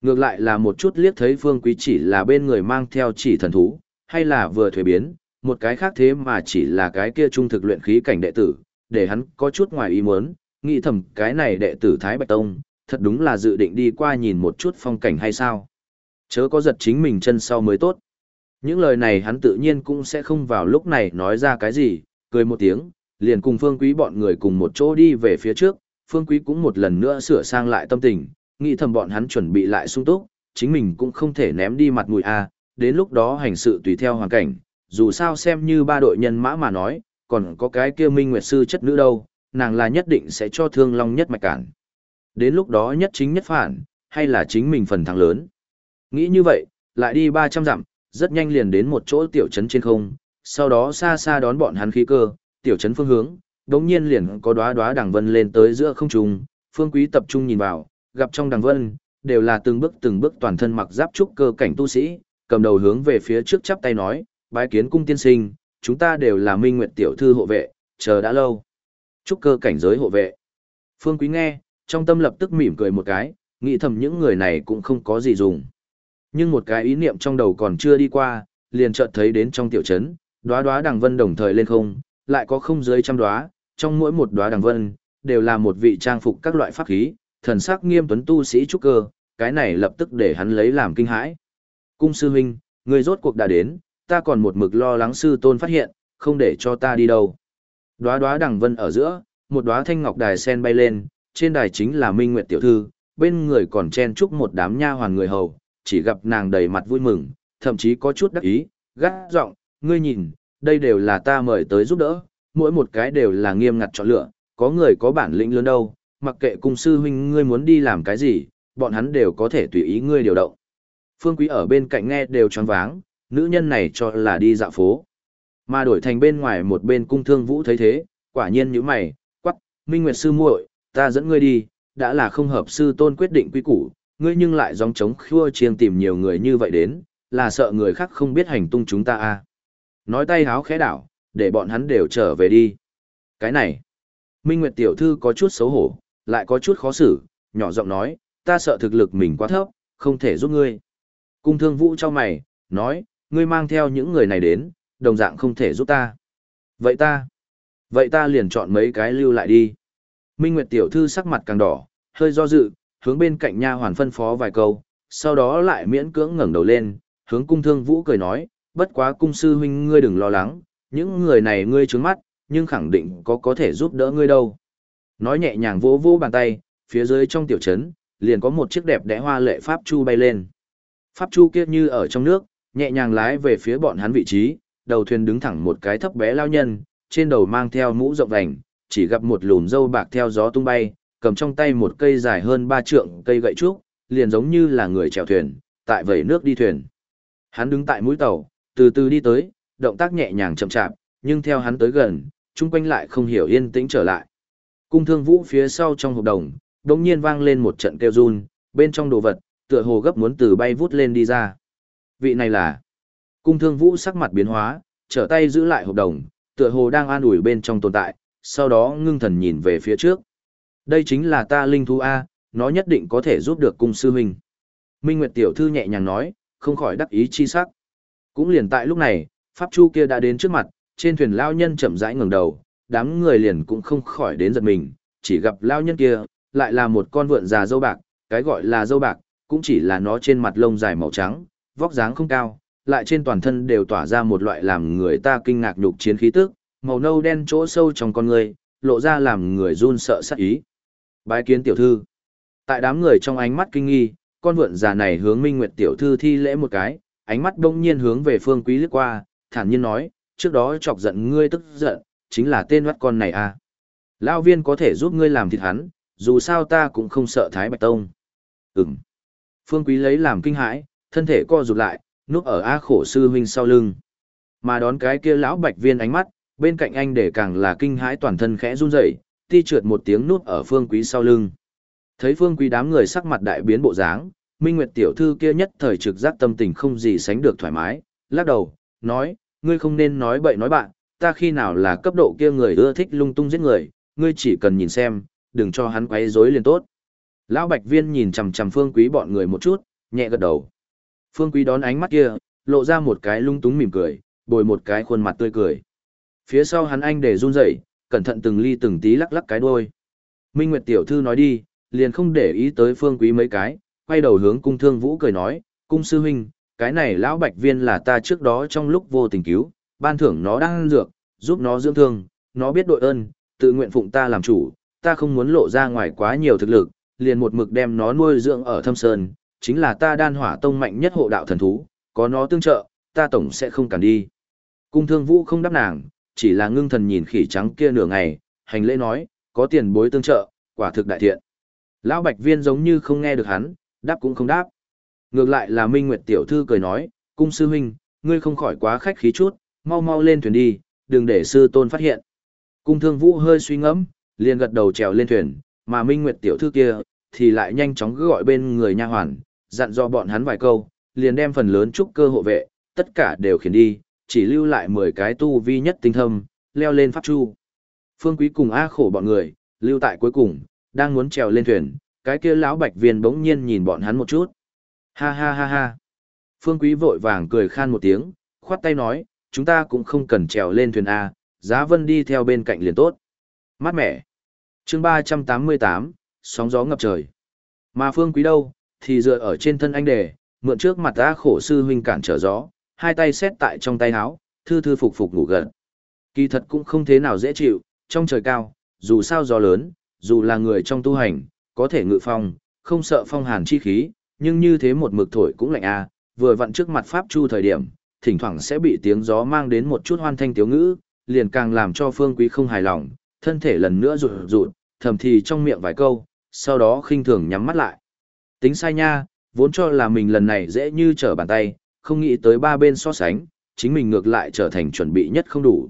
Ngược lại là một chút liếc thấy Phương Quý chỉ là bên người mang theo chỉ thần thú, hay là vừa thuế biến, một cái khác thế mà chỉ là cái kia trung thực luyện khí cảnh đệ tử, để hắn có chút ngoài ý muốn, nghĩ thầm cái này đệ tử Thái Bạch Tông, thật đúng là dự định đi qua nhìn một chút phong cảnh hay sao. Chớ có giật chính mình chân sau mới tốt. Những lời này hắn tự nhiên cũng sẽ không vào lúc này nói ra cái gì, cười một tiếng, liền cùng Phương Quý bọn người cùng một chỗ đi về phía trước, Phương Quý cũng một lần nữa sửa sang lại tâm tình, nghĩ thầm bọn hắn chuẩn bị lại sung túc, chính mình cũng không thể ném đi mặt mũi a, đến lúc đó hành sự tùy theo hoàn cảnh, dù sao xem như ba đội nhân mã mà nói, còn có cái kia Minh Nguyệt sư chất nữ đâu, nàng là nhất định sẽ cho Thương Long nhất mạch cản. Đến lúc đó nhất chính nhất phản, hay là chính mình phần thắng lớn. Nghĩ như vậy, lại đi 300 dặm, rất nhanh liền đến một chỗ tiểu trấn trên không, sau đó xa xa đón bọn hắn khí cơ, tiểu trấn phương hướng, đống nhiên liền có đóa đóa đằng vân lên tới giữa không trung, Phương Quý tập trung nhìn vào, gặp trong đằng vân, đều là từng bước từng bước toàn thân mặc giáp trúc cơ cảnh tu sĩ, cầm đầu hướng về phía trước chắp tay nói, bái kiến cung tiên sinh, chúng ta đều là minh nguyệt tiểu thư hộ vệ, chờ đã lâu. Trúc cơ cảnh giới hộ vệ. Phương Quý nghe, trong tâm lập tức mỉm cười một cái, nghĩ thầm những người này cũng không có gì dùng. Nhưng một cái ý niệm trong đầu còn chưa đi qua, liền chợt thấy đến trong tiểu trấn, đóa đóa đằng vân đồng thời lên không, lại có không dưới trăm đóa, trong mỗi một đóa đằng vân đều là một vị trang phục các loại pháp khí, thần sắc nghiêm tuấn tu sĩ trúc cơ, cái này lập tức để hắn lấy làm kinh hãi. Cung sư huynh, người rốt cuộc đã đến, ta còn một mực lo lắng sư tôn phát hiện, không để cho ta đi đâu. Đóa đóa đằng vân ở giữa, một đóa thanh ngọc đài sen bay lên, trên đài chính là Minh Nguyệt tiểu thư, bên người còn chen chúc một đám nha hoàn người hầu, chỉ gặp nàng đầy mặt vui mừng, thậm chí có chút đắc ý, gắt giọng, ngươi nhìn, đây đều là ta mời tới giúp đỡ, mỗi một cái đều là nghiêm ngặt chọn lựa, có người có bản lĩnh lớn đâu, mặc kệ cung sư huynh ngươi muốn đi làm cái gì, bọn hắn đều có thể tùy ý ngươi điều động. Phương Quý ở bên cạnh nghe đều choáng váng, nữ nhân này cho là đi dạo phố. Mà đổi thành bên ngoài một bên cung thương vũ thấy thế, quả nhiên như mày, quắc, Minh Nguyệt sư muội, ta dẫn ngươi đi, đã là không hợp sư tôn quyết định quy củ, ngươi nhưng lại dòng chống khua chiêng tìm nhiều người như vậy đến, là sợ người khác không biết hành tung chúng ta à. Nói tay háo khẽ đảo, để bọn hắn đều trở về đi. Cái này, Minh Nguyệt tiểu thư có chút xấu hổ, lại có chút khó xử, nhỏ giọng nói, ta sợ thực lực mình quá thấp, không thể giúp ngươi. Cung thương vũ cho mày, nói, ngươi mang theo những người này đến, đồng dạng không thể giúp ta. Vậy ta, vậy ta liền chọn mấy cái lưu lại đi. Minh Nguyệt tiểu thư sắc mặt càng đỏ, hơi do dự, hướng bên cạnh nha hoàn phân phó vài câu, sau đó lại miễn cưỡng ngẩng đầu lên, hướng cung thương vũ cười nói, bất quá cung sư huynh ngươi đừng lo lắng, những người này ngươi trướng mắt, nhưng khẳng định có có thể giúp đỡ ngươi đâu. Nói nhẹ nhàng vỗ vỗ bàn tay, phía dưới trong tiểu trấn, liền có một chiếc đẹp đẽ hoa lệ pháp chu bay lên. Pháp chu kia như ở trong nước, nhẹ nhàng lái về phía bọn hắn vị trí, đầu thuyền đứng thẳng một cái thấp bé lao nhân, trên đầu mang theo mũ rộng vành, chỉ gặp một lùm dâu bạc theo gió tung bay, cầm trong tay một cây dài hơn ba trượng cây gậy trúc, liền giống như là người chèo thuyền, tại vẩy nước đi thuyền. Hắn đứng tại mũi tàu, từ từ đi tới, động tác nhẹ nhàng chậm chạp, nhưng theo hắn tới gần, chung quanh lại không hiểu yên tĩnh trở lại. Cung thương vũ phía sau trong hộp đồng, đột nhiên vang lên một trận kêu run, bên trong đồ vật, tựa hồ gấp muốn từ bay vút lên đi ra. Vị này là Cung thương vũ sắc mặt biến hóa, trở tay giữ lại hộp đồng, tựa hồ đang an ủi bên trong tồn tại, sau đó ngưng thần nhìn về phía trước. Đây chính là ta linh thú A, nó nhất định có thể giúp được cung sư huynh. Minh Nguyệt tiểu thư nhẹ nhàng nói, không khỏi đắc ý chi sắc. Cũng liền tại lúc này, Pháp Chu kia đã đến trước mặt, trên thuyền lao nhân chậm rãi ngẩng đầu, đám người liền cũng không khỏi đến giật mình, chỉ gặp lao nhân kia, lại là một con vượn già dâu bạc, cái gọi là dâu bạc, cũng chỉ là nó trên mặt lông dài màu trắng, vóc dáng không cao, lại trên toàn thân đều tỏa ra một loại làm người ta kinh ngạc nhục chiến khí tức, màu nâu đen chỗ sâu trong con người, lộ ra làm người run sợ sắc ý. Bái kiến tiểu thư. Tại đám người trong ánh mắt kinh nghi, con vượn già này hướng Minh Nguyệt tiểu thư thi lễ một cái, ánh mắt đông nhiên hướng về Phương Quý lướt qua, thản nhiên nói, trước đó chọc giận ngươi tức giận, chính là tên mắt con này à. Lao viên có thể giúp ngươi làm thịt hắn, dù sao ta cũng không sợ Thái Bạch Tông. Ừm. Phương Quý lấy làm kinh hãi, thân thể co rụt lại, núp ở A khổ sư huynh sau lưng. Mà đón cái kia lão bạch viên ánh mắt, bên cạnh anh để càng là kinh hãi toàn thân khẽ run rẩy, ti trượt một tiếng nút ở Phương Quý sau lưng. Thấy Phương Quý đám người sắc mặt đại biến bộ dáng, Minh Nguyệt tiểu thư kia nhất thời trực giác tâm tình không gì sánh được thoải mái, lắc đầu, nói, ngươi không nên nói bậy nói bạn, ta khi nào là cấp độ kia người ưa thích lung tung giết người, ngươi chỉ cần nhìn xem, đừng cho hắn quấy rối liền tốt. Lão Bạch Viên nhìn chằm chằm Phương Quý bọn người một chút, nhẹ gật đầu. Phương Quý đón ánh mắt kia, lộ ra một cái lung túng mỉm cười, bồi một cái khuôn mặt tươi cười. Phía sau hắn anh để run rẩy, cẩn thận từng ly từng tí lắc lắc cái đuôi. Minh Nguyệt tiểu thư nói đi, liền không để ý tới Phương Quý mấy cái, quay đầu hướng cung thương vũ cười nói, cung sư huynh, cái này lão bạch viên là ta trước đó trong lúc vô tình cứu, ban thưởng nó đang ăn dược, giúp nó dưỡng thương, nó biết đội ơn, tự nguyện phụng ta làm chủ, ta không muốn lộ ra ngoài quá nhiều thực lực, liền một mực đem nó nuôi dưỡng ở thâm sơn, chính là ta đan hỏa tông mạnh nhất hộ đạo thần thú, có nó tương trợ, ta tổng sẽ không cản đi. Cung thương vũ không đáp nàng, chỉ là ngưng thần nhìn khỉ trắng kia nửa ngày, hành lễ nói, có tiền bối tương trợ, quả thực đại thiện. Lão bạch viên giống như không nghe được hắn, đáp cũng không đáp. Ngược lại là Minh Nguyệt tiểu thư cười nói, cung sư huynh, ngươi không khỏi quá khách khí chút, mau mau lên thuyền đi, đừng để sư tôn phát hiện. Cung thương vũ hơi suy ngẫm, liền gật đầu trèo lên thuyền, mà Minh Nguyệt tiểu thư kia, thì lại nhanh chóng gọi bên người nha hoàn, dặn dò bọn hắn vài câu, liền đem phần lớn trúc cơ hộ vệ, tất cả đều khiển đi, chỉ lưu lại 10 cái tu vi nhất tinh thâm, leo lên pháp chu. Phương Quý cùng A khổ bọn người, lưu tại cuối cùng, đang muốn trèo lên thuyền, cái kia lão bạch viên bỗng nhiên nhìn bọn hắn một chút. Ha ha ha ha. Phương Quý vội vàng cười khan một tiếng, khoát tay nói, chúng ta cũng không cần trèo lên thuyền A, giá vân đi theo bên cạnh liền tốt. Mát mẻ. chương 388, sóng gió ngập trời. Mà Phương Quý đâu, thì dựa ở trên thân anh đề, mượn trước mặt a khổ sư huynh cản trở gió, hai tay xét tại trong tay áo, thư thư phục phục ngủ gần. Kỳ thật cũng không thế nào dễ chịu, trong trời cao, dù sao gió lớn, dù là người trong tu hành, có thể ngự phong, không sợ phong hàn chi khí, nhưng như thế một mực thổi cũng lạnh a, vừa vặn trước mặt pháp chu thời điểm, thỉnh thoảng sẽ bị tiếng gió mang đến một chút hoan thanh tiếu ngữ, liền càng làm cho Phương Quý không hài lòng, thân thể lần nữa rụt rụt, thầm thì trong miệng vài câu, sau đó khinh thường nhắm mắt lại. Tính sai nha, vốn cho là mình lần này dễ như trở bàn tay, không nghĩ tới ba bên so sánh, chính mình ngược lại trở thành chuẩn bị nhất không đủ.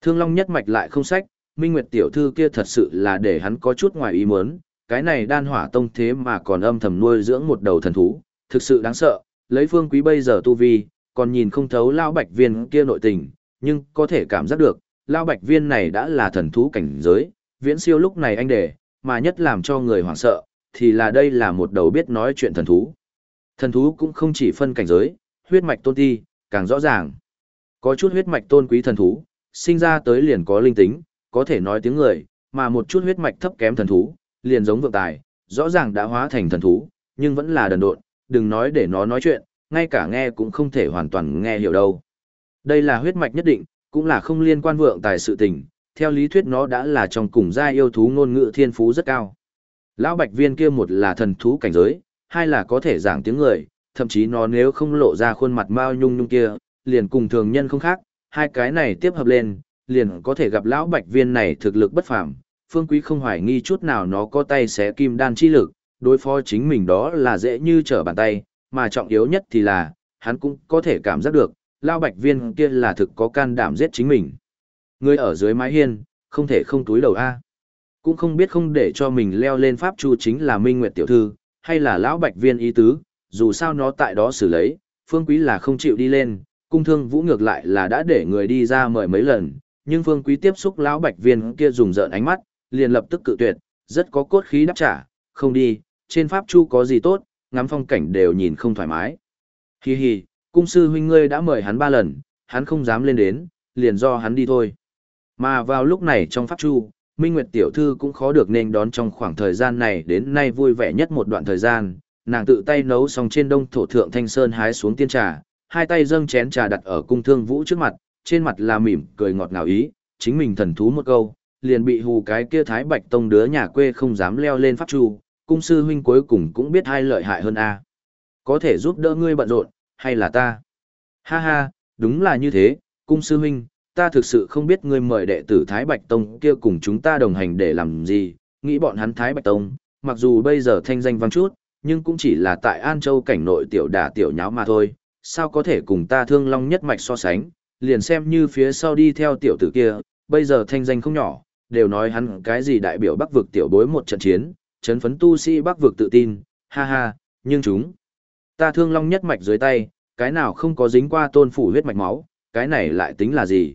Thương Long nhất mạch lại không sách, Minh Nguyệt tiểu thư kia thật sự là để hắn có chút ngoài ý muốn, cái này đan hỏa tông thế mà còn âm thầm nuôi dưỡng một đầu thần thú, thực sự đáng sợ, lấy phương quý bây giờ tu vi, còn nhìn không thấu lao bạch viên kia nội tình, nhưng có thể cảm giác được, lao bạch viên này đã là thần thú cảnh giới, viễn siêu lúc này anh để, mà nhất làm cho người hoảng sợ, thì là đây là một đầu biết nói chuyện thần thú. Thần thú cũng không chỉ phân cảnh giới, huyết mạch tôn ti, càng rõ ràng. Có chút huyết mạch tôn quý thần thú, sinh ra tới liền có linh tính, có thể nói tiếng người, mà một chút huyết mạch thấp kém thần thú, liền giống vượng tài, rõ ràng đã hóa thành thần thú, nhưng vẫn là đần độn, đừng nói để nó nói chuyện, ngay cả nghe cũng không thể hoàn toàn nghe hiểu đâu. Đây là huyết mạch nhất định, cũng là không liên quan vượng tài sự tình, theo lý thuyết nó đã là trong cùng gia yêu thú ngôn ngữ thiên phú rất cao. Lão bạch viên kia một là thần thú cảnh giới, hai là có thể giảng tiếng người, thậm chí nó nếu không lộ ra khuôn mặt mao nhung nhung kia, liền cùng thường nhân không khác, hai cái này tiếp hợp lên, liền có thể gặp lão bạch viên này thực lực bất phàm, phương quý không hoài nghi chút nào nó có tay xé kim đan chi lực, đối phó chính mình đó là dễ như trở bàn tay, mà trọng yếu nhất thì là, hắn cũng có thể cảm giác được, lão bạch viên kia là thực có can đảm giết chính mình. Người ở dưới mái hiên, không thể không túi đầu A. Cũng không biết không để cho mình leo lên pháp chu chính là Minh Nguyệt Tiểu Thư, hay là lão bạch viên ý tứ, dù sao nó tại đó xử lấy, phương quý là không chịu đi lên, cung thương vũ ngược lại là đã để người đi ra mời mấy lần, nhưng phương quý tiếp xúc lão bạch viên kia dùng rợn ánh mắt, liền lập tức cự tuyệt, rất có cốt khí đáp trả, không đi, trên pháp chu có gì tốt, ngắm phong cảnh đều nhìn không thoải mái. Hi hi, cung sư huynh ngươi đã mời hắn ba lần, hắn không dám lên đến, liền do hắn đi thôi. Mà vào lúc này trong pháp chu, Minh Nguyệt tiểu thư cũng khó được nên đón trong khoảng thời gian này đến nay vui vẻ nhất một đoạn thời gian, nàng tự tay nấu xong trên đông thổ thượng thanh sơn hái xuống tiên trà, hai tay dâng chén trà đặt ở cung thương vũ trước mặt, trên mặt là mỉm cười ngọt ngào ý, chính mình thần thú một câu, liền bị hù cái kia thái bạch tông đứa nhà quê không dám leo lên pháp chu, cung sư huynh cuối cùng cũng biết hai lợi hại hơn a. Có thể giúp đỡ ngươi bận rộn, hay là ta? Ha ha, đúng là như thế, cung sư huynh, ta thực sự không biết ngươi mời đệ tử Thái Bạch Tông kia cùng chúng ta đồng hành để làm gì, nghĩ bọn hắn Thái Bạch Tông, mặc dù bây giờ thanh danh vang chút, nhưng cũng chỉ là tại An Châu cảnh nội tiểu đả tiểu nháo mà thôi, sao có thể cùng ta thương long nhất mạch so sánh, liền xem như phía sau đi theo tiểu tử kia, bây giờ thanh danh không nhỏ, đều nói hắn cái gì đại biểu bắc vực tiểu bối một trận chiến, chấn phấn tu sĩ bắc vực tự tin, ha ha, nhưng chúng, ta thương long nhất mạch dưới tay, cái nào không có dính qua tôn phủ huyết mạch máu, cái này lại tính là gì?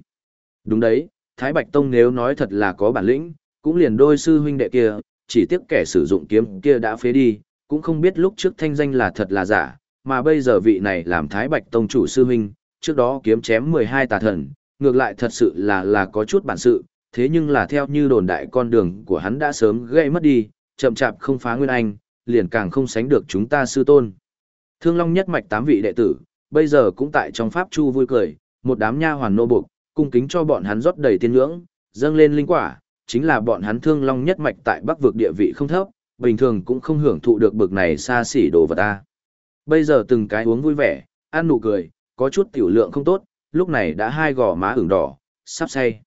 Đúng đấy, Thái Bạch Tông nếu nói thật là có bản lĩnh, cũng liền đôi sư huynh đệ kia, chỉ tiếc kẻ sử dụng kiếm kia đã phế đi, cũng không biết lúc trước thanh danh là thật là giả, mà bây giờ vị này làm Thái Bạch Tông chủ sư huynh, trước đó kiếm chém 12 tà thần, ngược lại thật sự là là có chút bản sự, thế nhưng là theo như đồn đại con đường của hắn đã sớm gây mất đi, chậm chạp không phá nguyên anh, liền càng không sánh được chúng ta sư tôn. Thương Long nhất mạch tám vị đệ tử, bây giờ cũng tại trong pháp chu vui cười, một đám nha hoàn nô buộc, cung kính cho bọn hắn rót đầy tiên ngưỡng, dâng lên linh quả, chính là bọn hắn Thương Long nhất mạch tại Bắc vực địa vị không thấp, bình thường cũng không hưởng thụ được bực này xa xỉ đồ vật ta. Bây giờ từng cái uống vui vẻ, ăn nụ cười, có chút tiểu lượng không tốt, lúc này đã hai gò má ửng đỏ, sắp say.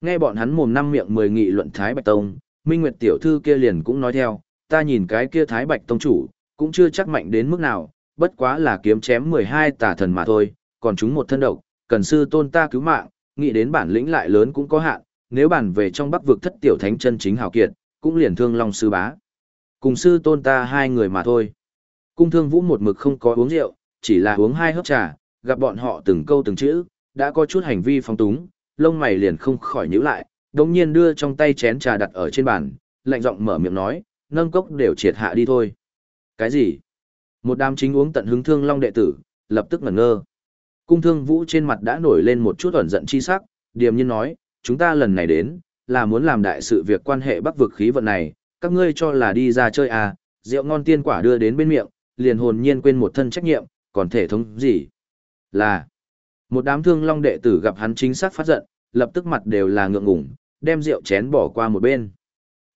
Nghe bọn hắn mồm năm miệng mười nghị luận Thái Bạch Tông, Minh Nguyệt tiểu thư kia liền cũng nói theo, ta nhìn cái kia Thái Bạch Tông chủ, cũng chưa chắc mạnh đến mức nào, bất quá là kiếm chém 12 tà thần mà thôi, còn chúng một thân độc, cần sư tôn ta cứu mạng, nghĩ đến bản lĩnh lại lớn cũng có hạn, nếu bản về trong bắc vực thất tiểu thánh chân chính hào kiệt, cũng liền thương long sư bá. Cùng sư tôn ta hai người mà thôi. Cung thương vũ một mực không có uống rượu, chỉ là uống hai hớp trà, gặp bọn họ từng câu từng chữ, đã có chút hành vi phong túng, lông mày liền không khỏi nhíu lại, đồng nhiên đưa trong tay chén trà đặt ở trên bàn, lạnh giọng mở miệng nói, nâng cốc đều triệt hạ đi thôi. Cái gì? Một đám chính uống tận hứng thương long đệ tử, lập tức ngẩn ngơ. Cung thương vũ trên mặt đã nổi lên một chút ẩn giận chi sắc, điềm nhiên nói, chúng ta lần này đến, là muốn làm đại sự việc quan hệ bắc vực khí vận này, các ngươi cho là đi ra chơi à, rượu ngon tiên quả đưa đến bên miệng, liền hồn nhiên quên một thân trách nhiệm, còn thể thống gì? Là, một đám thương long đệ tử gặp hắn chính xác phát giận, lập tức mặt đều là ngượng ngủng, đem rượu chén bỏ qua một bên.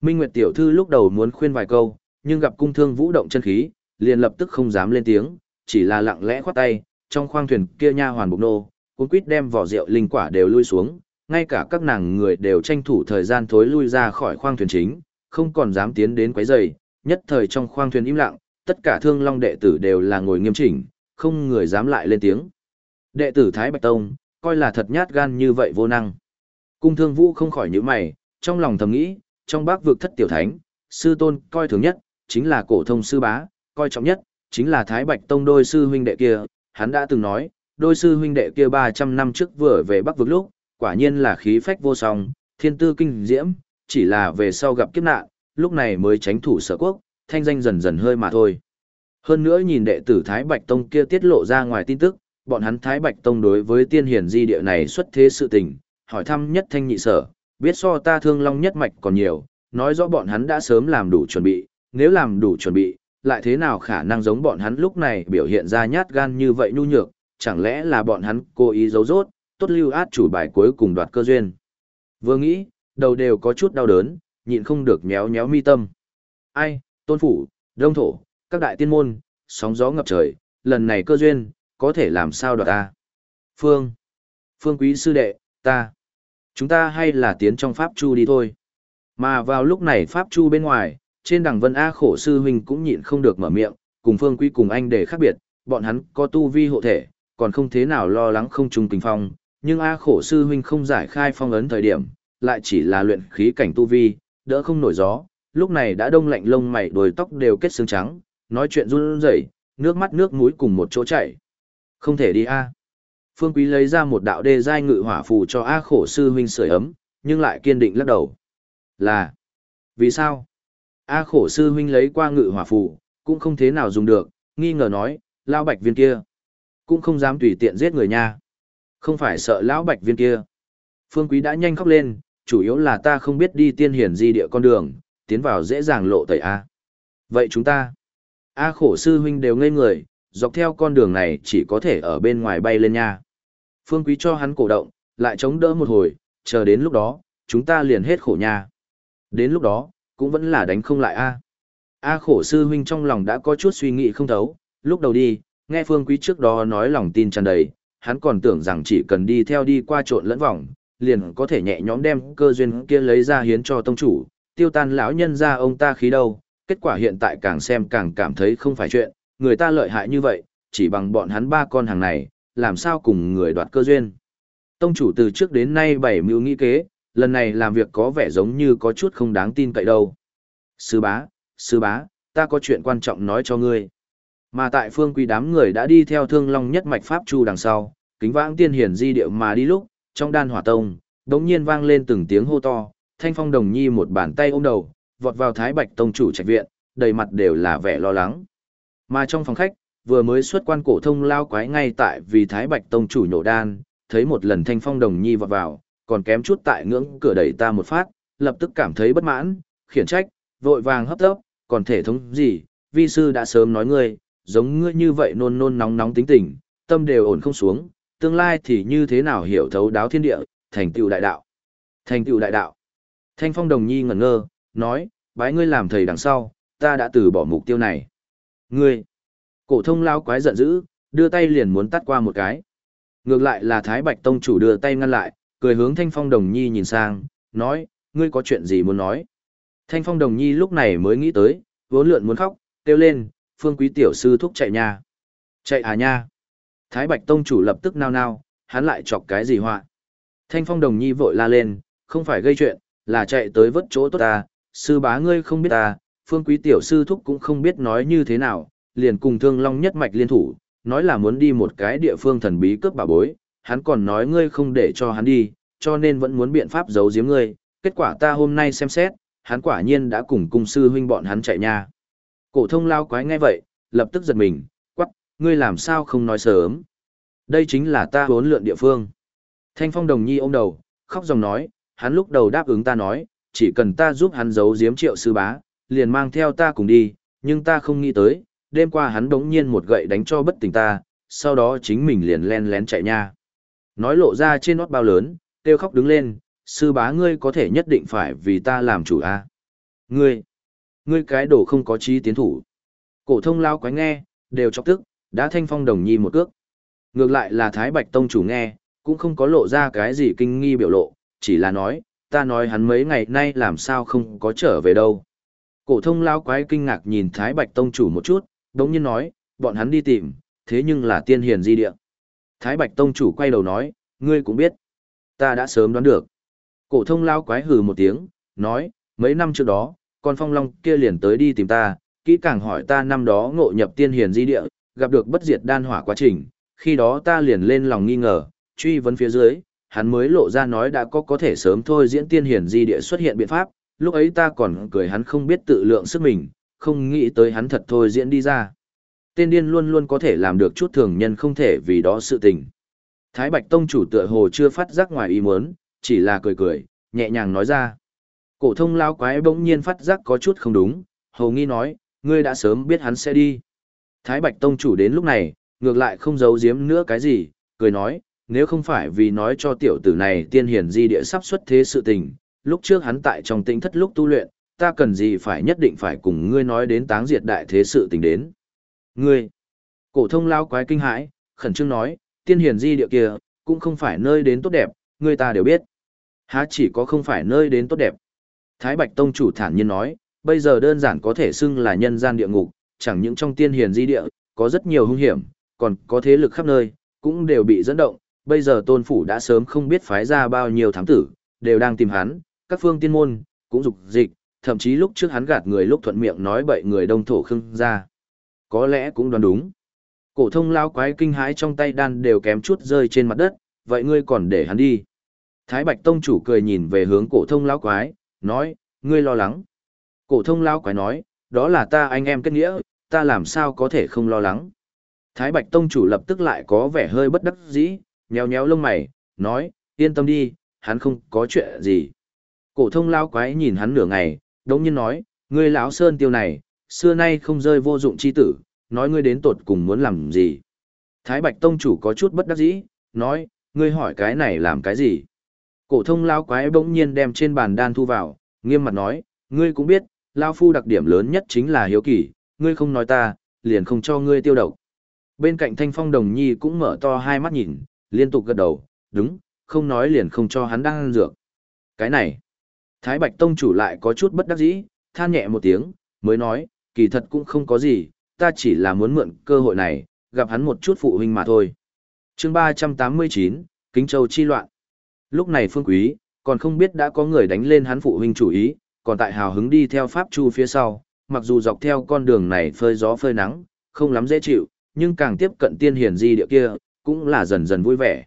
Minh Nguyệt tiểu thư lúc đầu muốn khuyên vài câu, nhưng gặp cung thương vũ động chân khí, liền lập tức không dám lên tiếng, chỉ là lặng lẽ khoát tay, trong khoang thuyền kia nha hoàn bục nô, cuốn quýt đem vỏ rượu linh quả đều lui xuống, ngay cả các nàng người đều tranh thủ thời gian thối lui ra khỏi khoang thuyền chính, không còn dám tiến đến quấy rầy, nhất thời trong khoang thuyền im lặng, tất cả thương long đệ tử đều là ngồi nghiêm chỉnh, không người dám lại lên tiếng. Đệ tử Thái Bạch Tông, coi là thật nhát gan như vậy vô năng. Cung thương vũ không khỏi nhíu mày, trong lòng thầm nghĩ, trong bác vực thất tiểu thánh, sư tôn coi thường nhất, chính là cổ thông sư bá, coi trọng nhất, chính là Thái Bạch Tông đôi sư huynh đệ kia, hắn đã từng nói, đôi sư huynh đệ kia 300 năm trước vừa về Bắc vực lúc, quả nhiên là khí phách vô song, thiên tư kinh diễm, chỉ là về sau gặp kiếp nạn, lúc này mới tránh thủ sở quốc, thanh danh dần dần hơi mà thôi. Hơn nữa nhìn đệ tử Thái Bạch Tông kia tiết lộ ra ngoài tin tức, bọn hắn Thái Bạch Tông đối với tiên hiển di địa này xuất thế sự tình, hỏi thăm nhất thanh nhị sở, biết so ta thương long nhất mạch còn nhiều, nói rõ bọn hắn đã sớm làm đủ chuẩn bị, nếu làm đủ chuẩn bị, lại thế nào khả năng giống bọn hắn lúc này biểu hiện ra nhát gan như vậy nhu nhược, chẳng lẽ là bọn hắn cố ý giấu rốt, tốt lưu át chủ bài cuối cùng đoạt cơ duyên. Vừa nghĩ, đầu đều có chút đau đớn, nhịn không được méo méo mi tâm. Ai, tôn phủ, đông thổ, các đại tiên môn, sóng gió ngập trời, lần này cơ duyên, có thể làm sao đoạt ta. Phương, Phương quý sư đệ, ta, chúng ta hay là tiến trong Pháp Chu đi thôi. Mà vào lúc này Pháp Chu bên ngoài, trên đằng Vân A khổ sư huynh cũng nhịn không được mở miệng, cùng Phương Quý cùng anh để khác biệt, bọn hắn có tu vi hộ thể, còn không thế nào lo lắng không trùng tình phong, nhưng A khổ sư huynh không giải khai phong ấn thời điểm, lại chỉ là luyện khí cảnh tu vi, đỡ không nổi gió, lúc này đã đông lạnh lông mày đôi tóc đều kết xương trắng, nói chuyện run rẩy, nước mắt nước mũi cùng một chỗ chảy. Không thể đi A. Phương Quý lấy ra một đạo đê giai ngự hỏa phù cho A khổ sư huynh sưởi ấm, nhưng lại kiên định lắc đầu. Là, vì sao? A khổ sư huynh lấy qua ngự hỏa phù, cũng không thế nào dùng được, nghi ngờ nói, lão bạch viên kia. Cũng không dám tùy tiện giết người nha. Không phải sợ lão bạch viên kia. Phương Quý đã nhanh khóc lên, chủ yếu là ta không biết đi tiên hiển di địa con đường, tiến vào dễ dàng lộ tẩy A. Vậy chúng ta, A khổ sư huynh đều ngây người, dọc theo con đường này chỉ có thể ở bên ngoài bay lên nha. Phương Quý cho hắn cổ động, lại chống đỡ một hồi, chờ đến lúc đó, chúng ta liền hết khổ nha. Đến lúc đó, cũng vẫn là đánh không lại A. A khổ sư huynh trong lòng đã có chút suy nghĩ không thấu, lúc đầu đi, nghe Phương Quý trước đó nói lòng tin tràn đầy, hắn còn tưởng rằng chỉ cần đi theo đi qua trộn lẫn vòng, liền có thể nhẹ nhõm đem cơ duyên kia lấy ra hiến cho tông chủ, tiêu tan lão nhân ra ông ta khí đâu, kết quả hiện tại càng xem càng cảm thấy không phải chuyện, người ta lợi hại như vậy, chỉ bằng bọn hắn ba con hàng này, làm sao cùng người đoạt cơ duyên. Tông chủ từ trước đến nay bảy mưu nghĩ kế, lần này làm việc có vẻ giống như có chút không đáng tin cậy đâu. Sư bá, sư bá, ta có chuyện quan trọng nói cho ngươi. Mà tại phương quý đám người đã đi theo thương long nhất mạch pháp chu đằng sau, kính vãng tiên hiển di điệu mà đi lúc, trong đan hỏa tông, đống nhiên vang lên từng tiếng hô to, thanh phong đồng nhi một bàn tay ôm đầu, vọt vào thái bạch tông chủ trạch viện, đầy mặt đều là vẻ lo lắng. Mà trong phòng khách, vừa mới xuất quan cổ thông lao quái ngay tại vì thái bạch tông chủ nhổ đan, thấy một lần thanh phong đồng nhi vọt vào, còn kém chút tại ngưỡng cửa đẩy ta một phát, lập tức cảm thấy bất mãn, khiển trách, vội vàng hấp tấp, còn thể thống gì, vi sư đã sớm nói ngươi, giống ngươi như vậy nôn nôn nóng nóng tính tình, tâm đều ổn không xuống, tương lai thì như thế nào hiểu thấu đáo thiên địa, thành tựu đại đạo. Thành tựu đại đạo. Thanh Phong Đồng Nhi ngẩn ngơ, nói, bái ngươi làm thầy đằng sau, ta đã từ bỏ mục tiêu này. Ngươi. Cổ thông lao quái giận dữ, đưa tay liền muốn tắt qua một cái. Ngược lại là Thái Bạch Tông chủ đưa tay ngăn lại, cười hướng Thanh Phong Đồng Nhi nhìn sang, nói, ngươi có chuyện gì muốn nói. Thanh Phong Đồng Nhi lúc này mới nghĩ tới, vốn lượn muốn khóc, kêu lên, phương quý tiểu sư thúc chạy nha. Chạy à nha. Thái Bạch Tông chủ lập tức nao nao, hắn lại chọc cái gì họa. Thanh Phong Đồng Nhi vội la lên, không phải gây chuyện, là chạy tới vất chỗ tốt ta, sư bá ngươi không biết ta, phương quý tiểu sư thúc cũng không biết nói như thế nào, liền cùng thương long nhất mạch liên thủ, nói là muốn đi một cái địa phương thần bí cướp bà bối, hắn còn nói ngươi không để cho hắn đi, cho nên vẫn muốn biện pháp giấu giếm ngươi, kết quả ta hôm nay xem xét, hắn quả nhiên đã cùng cung sư huynh bọn hắn chạy nha. Cổ thông lao quái nghe vậy, lập tức giật mình, ngươi làm sao không nói sớm. Đây chính là ta huấn lượn địa phương. Thanh phong đồng nhi ôm đầu, khóc dòng nói, hắn lúc đầu đáp ứng ta nói, chỉ cần ta giúp hắn giấu giếm triệu sư bá, liền mang theo ta cùng đi, nhưng ta không nghĩ tới, đêm qua hắn đống nhiên một gậy đánh cho bất tỉnh ta, sau đó chính mình liền len lén chạy nha. Nói lộ ra trên nót bao lớn, kêu khóc đứng lên, sư bá ngươi có thể nhất định phải vì ta làm chủ a à? Ngươi, ngươi cái đồ không có trí tiến thủ. Cổ thông lao quái nghe, đều chọc tức, đã thanh phong đồng nhi một cước. Ngược lại là Thái Bạch Tông chủ nghe, cũng không có lộ ra cái gì kinh nghi biểu lộ, chỉ là nói, ta nói hắn mấy ngày nay làm sao không có trở về đâu. Cổ thông lao quái kinh ngạc nhìn Thái Bạch Tông chủ một chút, đống nhiên nói, bọn hắn đi tìm, thế nhưng là tiên hiền di địa. Thái Bạch Tông chủ quay đầu nói, ngươi cũng biết. Ta đã sớm đoán được. Cổ thông lao quái hừ một tiếng, nói, mấy năm trước đó, con phong long kia liền tới đi tìm ta, kỹ càng hỏi ta năm đó ngộ nhập tiên hiền di địa, gặp được bất diệt đan hỏa quá trình, khi đó ta liền lên lòng nghi ngờ, truy vấn phía dưới, hắn mới lộ ra nói đã có có thể sớm thôi diễn tiên hiển di địa xuất hiện biện pháp, lúc ấy ta còn cười hắn không biết tự lượng sức mình, không nghĩ tới hắn thật thôi diễn đi ra. Tên điên luôn luôn có thể làm được chút thường nhân không thể vì đó sự tình. Thái Bạch Tông chủ tựa hồ chưa phát giác ngoài ý muốn, chỉ là cười cười, nhẹ nhàng nói ra. Cổ thông lao quái bỗng nhiên phát giác có chút không đúng, hầu nghi nói, ngươi đã sớm biết hắn sẽ đi. Thái Bạch Tông chủ đến lúc này, ngược lại không giấu giếm nữa cái gì, cười nói, nếu không phải vì nói cho tiểu tử này tiên hiển di địa sắp xuất thế sự tình, lúc trước hắn tại trong tĩnh thất lúc tu luyện, ta cần gì phải nhất định phải cùng ngươi nói đến táng diệt đại thế sự tình đến. Ngươi, cổ thông lao quái kinh hãi, khẩn trương nói, tiên hiển di địa kia, cũng không phải nơi đến tốt đẹp, ngươi ta đều biết. Há chỉ có không phải nơi đến tốt đẹp. Thái Bạch Tông chủ thản nhiên nói, bây giờ đơn giản có thể xưng là nhân gian địa ngục, chẳng những trong tiên hiền di địa, có rất nhiều hung hiểm, còn có thế lực khắp nơi, cũng đều bị dẫn động, bây giờ tôn phủ đã sớm không biết phái ra bao nhiêu thám tử, đều đang tìm hắn, các phương tiên môn, cũng dục dịch, thậm chí lúc trước hắn gạt người lúc thuận miệng nói bậy người đông thổ khưng ra. Có lẽ cũng đoán đúng. Cổ thông lao quái kinh hãi trong tay đan đều kém chút rơi trên mặt đất, vậy ngươi còn để hắn đi. Thái Bạch Tông chủ cười nhìn về hướng cổ thông lao quái, nói, ngươi lo lắng. Cổ thông lao quái nói, đó là ta anh em kết nghĩa, ta làm sao có thể không lo lắng. Thái Bạch Tông chủ lập tức lại có vẻ hơi bất đắc dĩ, nhéo nhéo lông mày, nói, yên tâm đi, hắn không có chuyện gì. Cổ thông lao quái nhìn hắn nửa ngày, đống nhiên nói, ngươi lão sơn tiêu này, xưa nay không rơi vô dụng chi tử, nói ngươi đến tột cùng muốn làm gì. Thái Bạch Tông chủ có chút bất đắc dĩ, nói, ngươi hỏi cái này làm cái gì. Cổ thông lao quái bỗng nhiên đem trên bàn đan thu vào, nghiêm mặt nói, ngươi cũng biết, lao phu đặc điểm lớn nhất chính là hiếu kỳ, ngươi không nói ta, liền không cho ngươi tiêu độc. Bên cạnh Thanh Phong Đồng Nhi cũng mở to hai mắt nhìn, liên tục gật đầu, đúng, không nói liền không cho hắn đang ăn dược. Cái này, Thái Bạch Tông chủ lại có chút bất đắc dĩ, than nhẹ một tiếng, mới nói, kỳ thật cũng không có gì, ta chỉ là muốn mượn cơ hội này, gặp hắn một chút phụ huynh mà thôi. chương 389, Kính Châu chi loạn. Lúc này Phương Quý, còn không biết đã có người đánh lên hắn phụ huynh chủ ý, còn tại hào hứng đi theo Pháp Chu phía sau, mặc dù dọc theo con đường này phơi gió phơi nắng, không lắm dễ chịu, nhưng càng tiếp cận tiên hiền di địa kia, cũng là dần dần vui vẻ.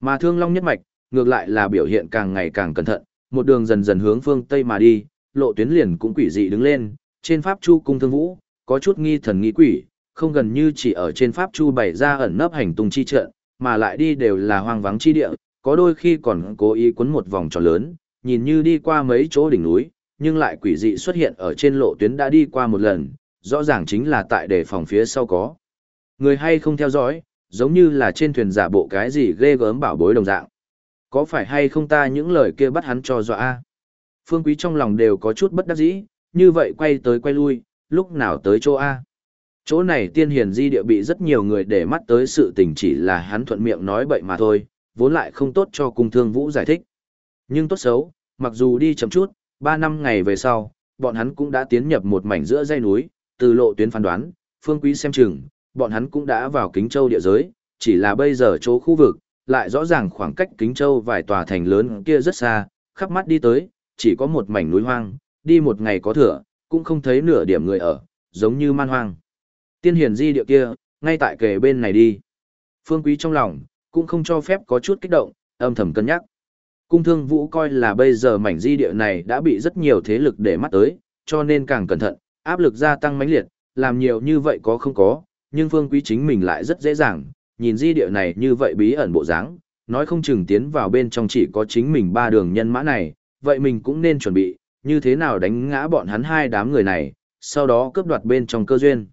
Mà Thương Long nhất mạch, ngược lại là biểu hiện càng ngày càng cẩn thận, một đường dần dần hướng phương Tây mà đi, lộ tuyến liền cũng quỷ dị đứng lên, trên Pháp Chu cung thương vũ, có chút nghi thần nghi quỷ, không gần như chỉ ở trên Pháp Chu bày ra ẩn nấp hành tung chi trận, mà lại đi đều là hoang vắng chi địa, có đôi khi còn cố ý quấn một vòng tròn lớn, nhìn như đi qua mấy chỗ đỉnh núi, nhưng lại quỷ dị xuất hiện ở trên lộ tuyến đã đi qua một lần, rõ ràng chính là tại đề phòng phía sau có. Người hay không theo dõi, giống như là trên thuyền giả bộ cái gì ghê gớm bảo bối đồng dạng. Có phải hay không ta những lời kia bắt hắn cho dọa Phương Quý trong lòng đều có chút bất đắc dĩ, như vậy quay tới quay lui, lúc nào tới chỗ A. Chỗ này tiên hiền di địa bị rất nhiều người để mắt tới sự tình chỉ là hắn thuận miệng nói bậy mà thôi, vốn lại không tốt cho cung thương vũ giải thích. Nhưng tốt xấu, mặc dù đi chậm chút, Ba năm ngày về sau, bọn hắn cũng đã tiến nhập một mảnh giữa dây núi, từ lộ tuyến phán đoán, phương quý xem chừng, bọn hắn cũng đã vào kính châu địa giới, chỉ là bây giờ chỗ khu vực, lại rõ ràng khoảng cách kính châu vài tòa thành lớn kia rất xa, khắp mắt đi tới, chỉ có một mảnh núi hoang, đi một ngày có thừa, cũng không thấy nửa điểm người ở, giống như man hoang. Tiên hiền di địa kia, ngay tại kề bên này đi. Phương quý trong lòng, cũng không cho phép có chút kích động, âm thầm cân nhắc. Cung thương vũ coi là bây giờ mảnh di địa này đã bị rất nhiều thế lực để mắt tới, cho nên càng cẩn thận, áp lực gia tăng mãnh liệt, làm nhiều như vậy có không có, nhưng phương quý chính mình lại rất dễ dàng, nhìn di địa này như vậy bí ẩn bộ dáng, nói không chừng tiến vào bên trong chỉ có chính mình ba đường nhân mã này, vậy mình cũng nên chuẩn bị, như thế nào đánh ngã bọn hắn hai đám người này, sau đó cướp đoạt bên trong cơ duyên.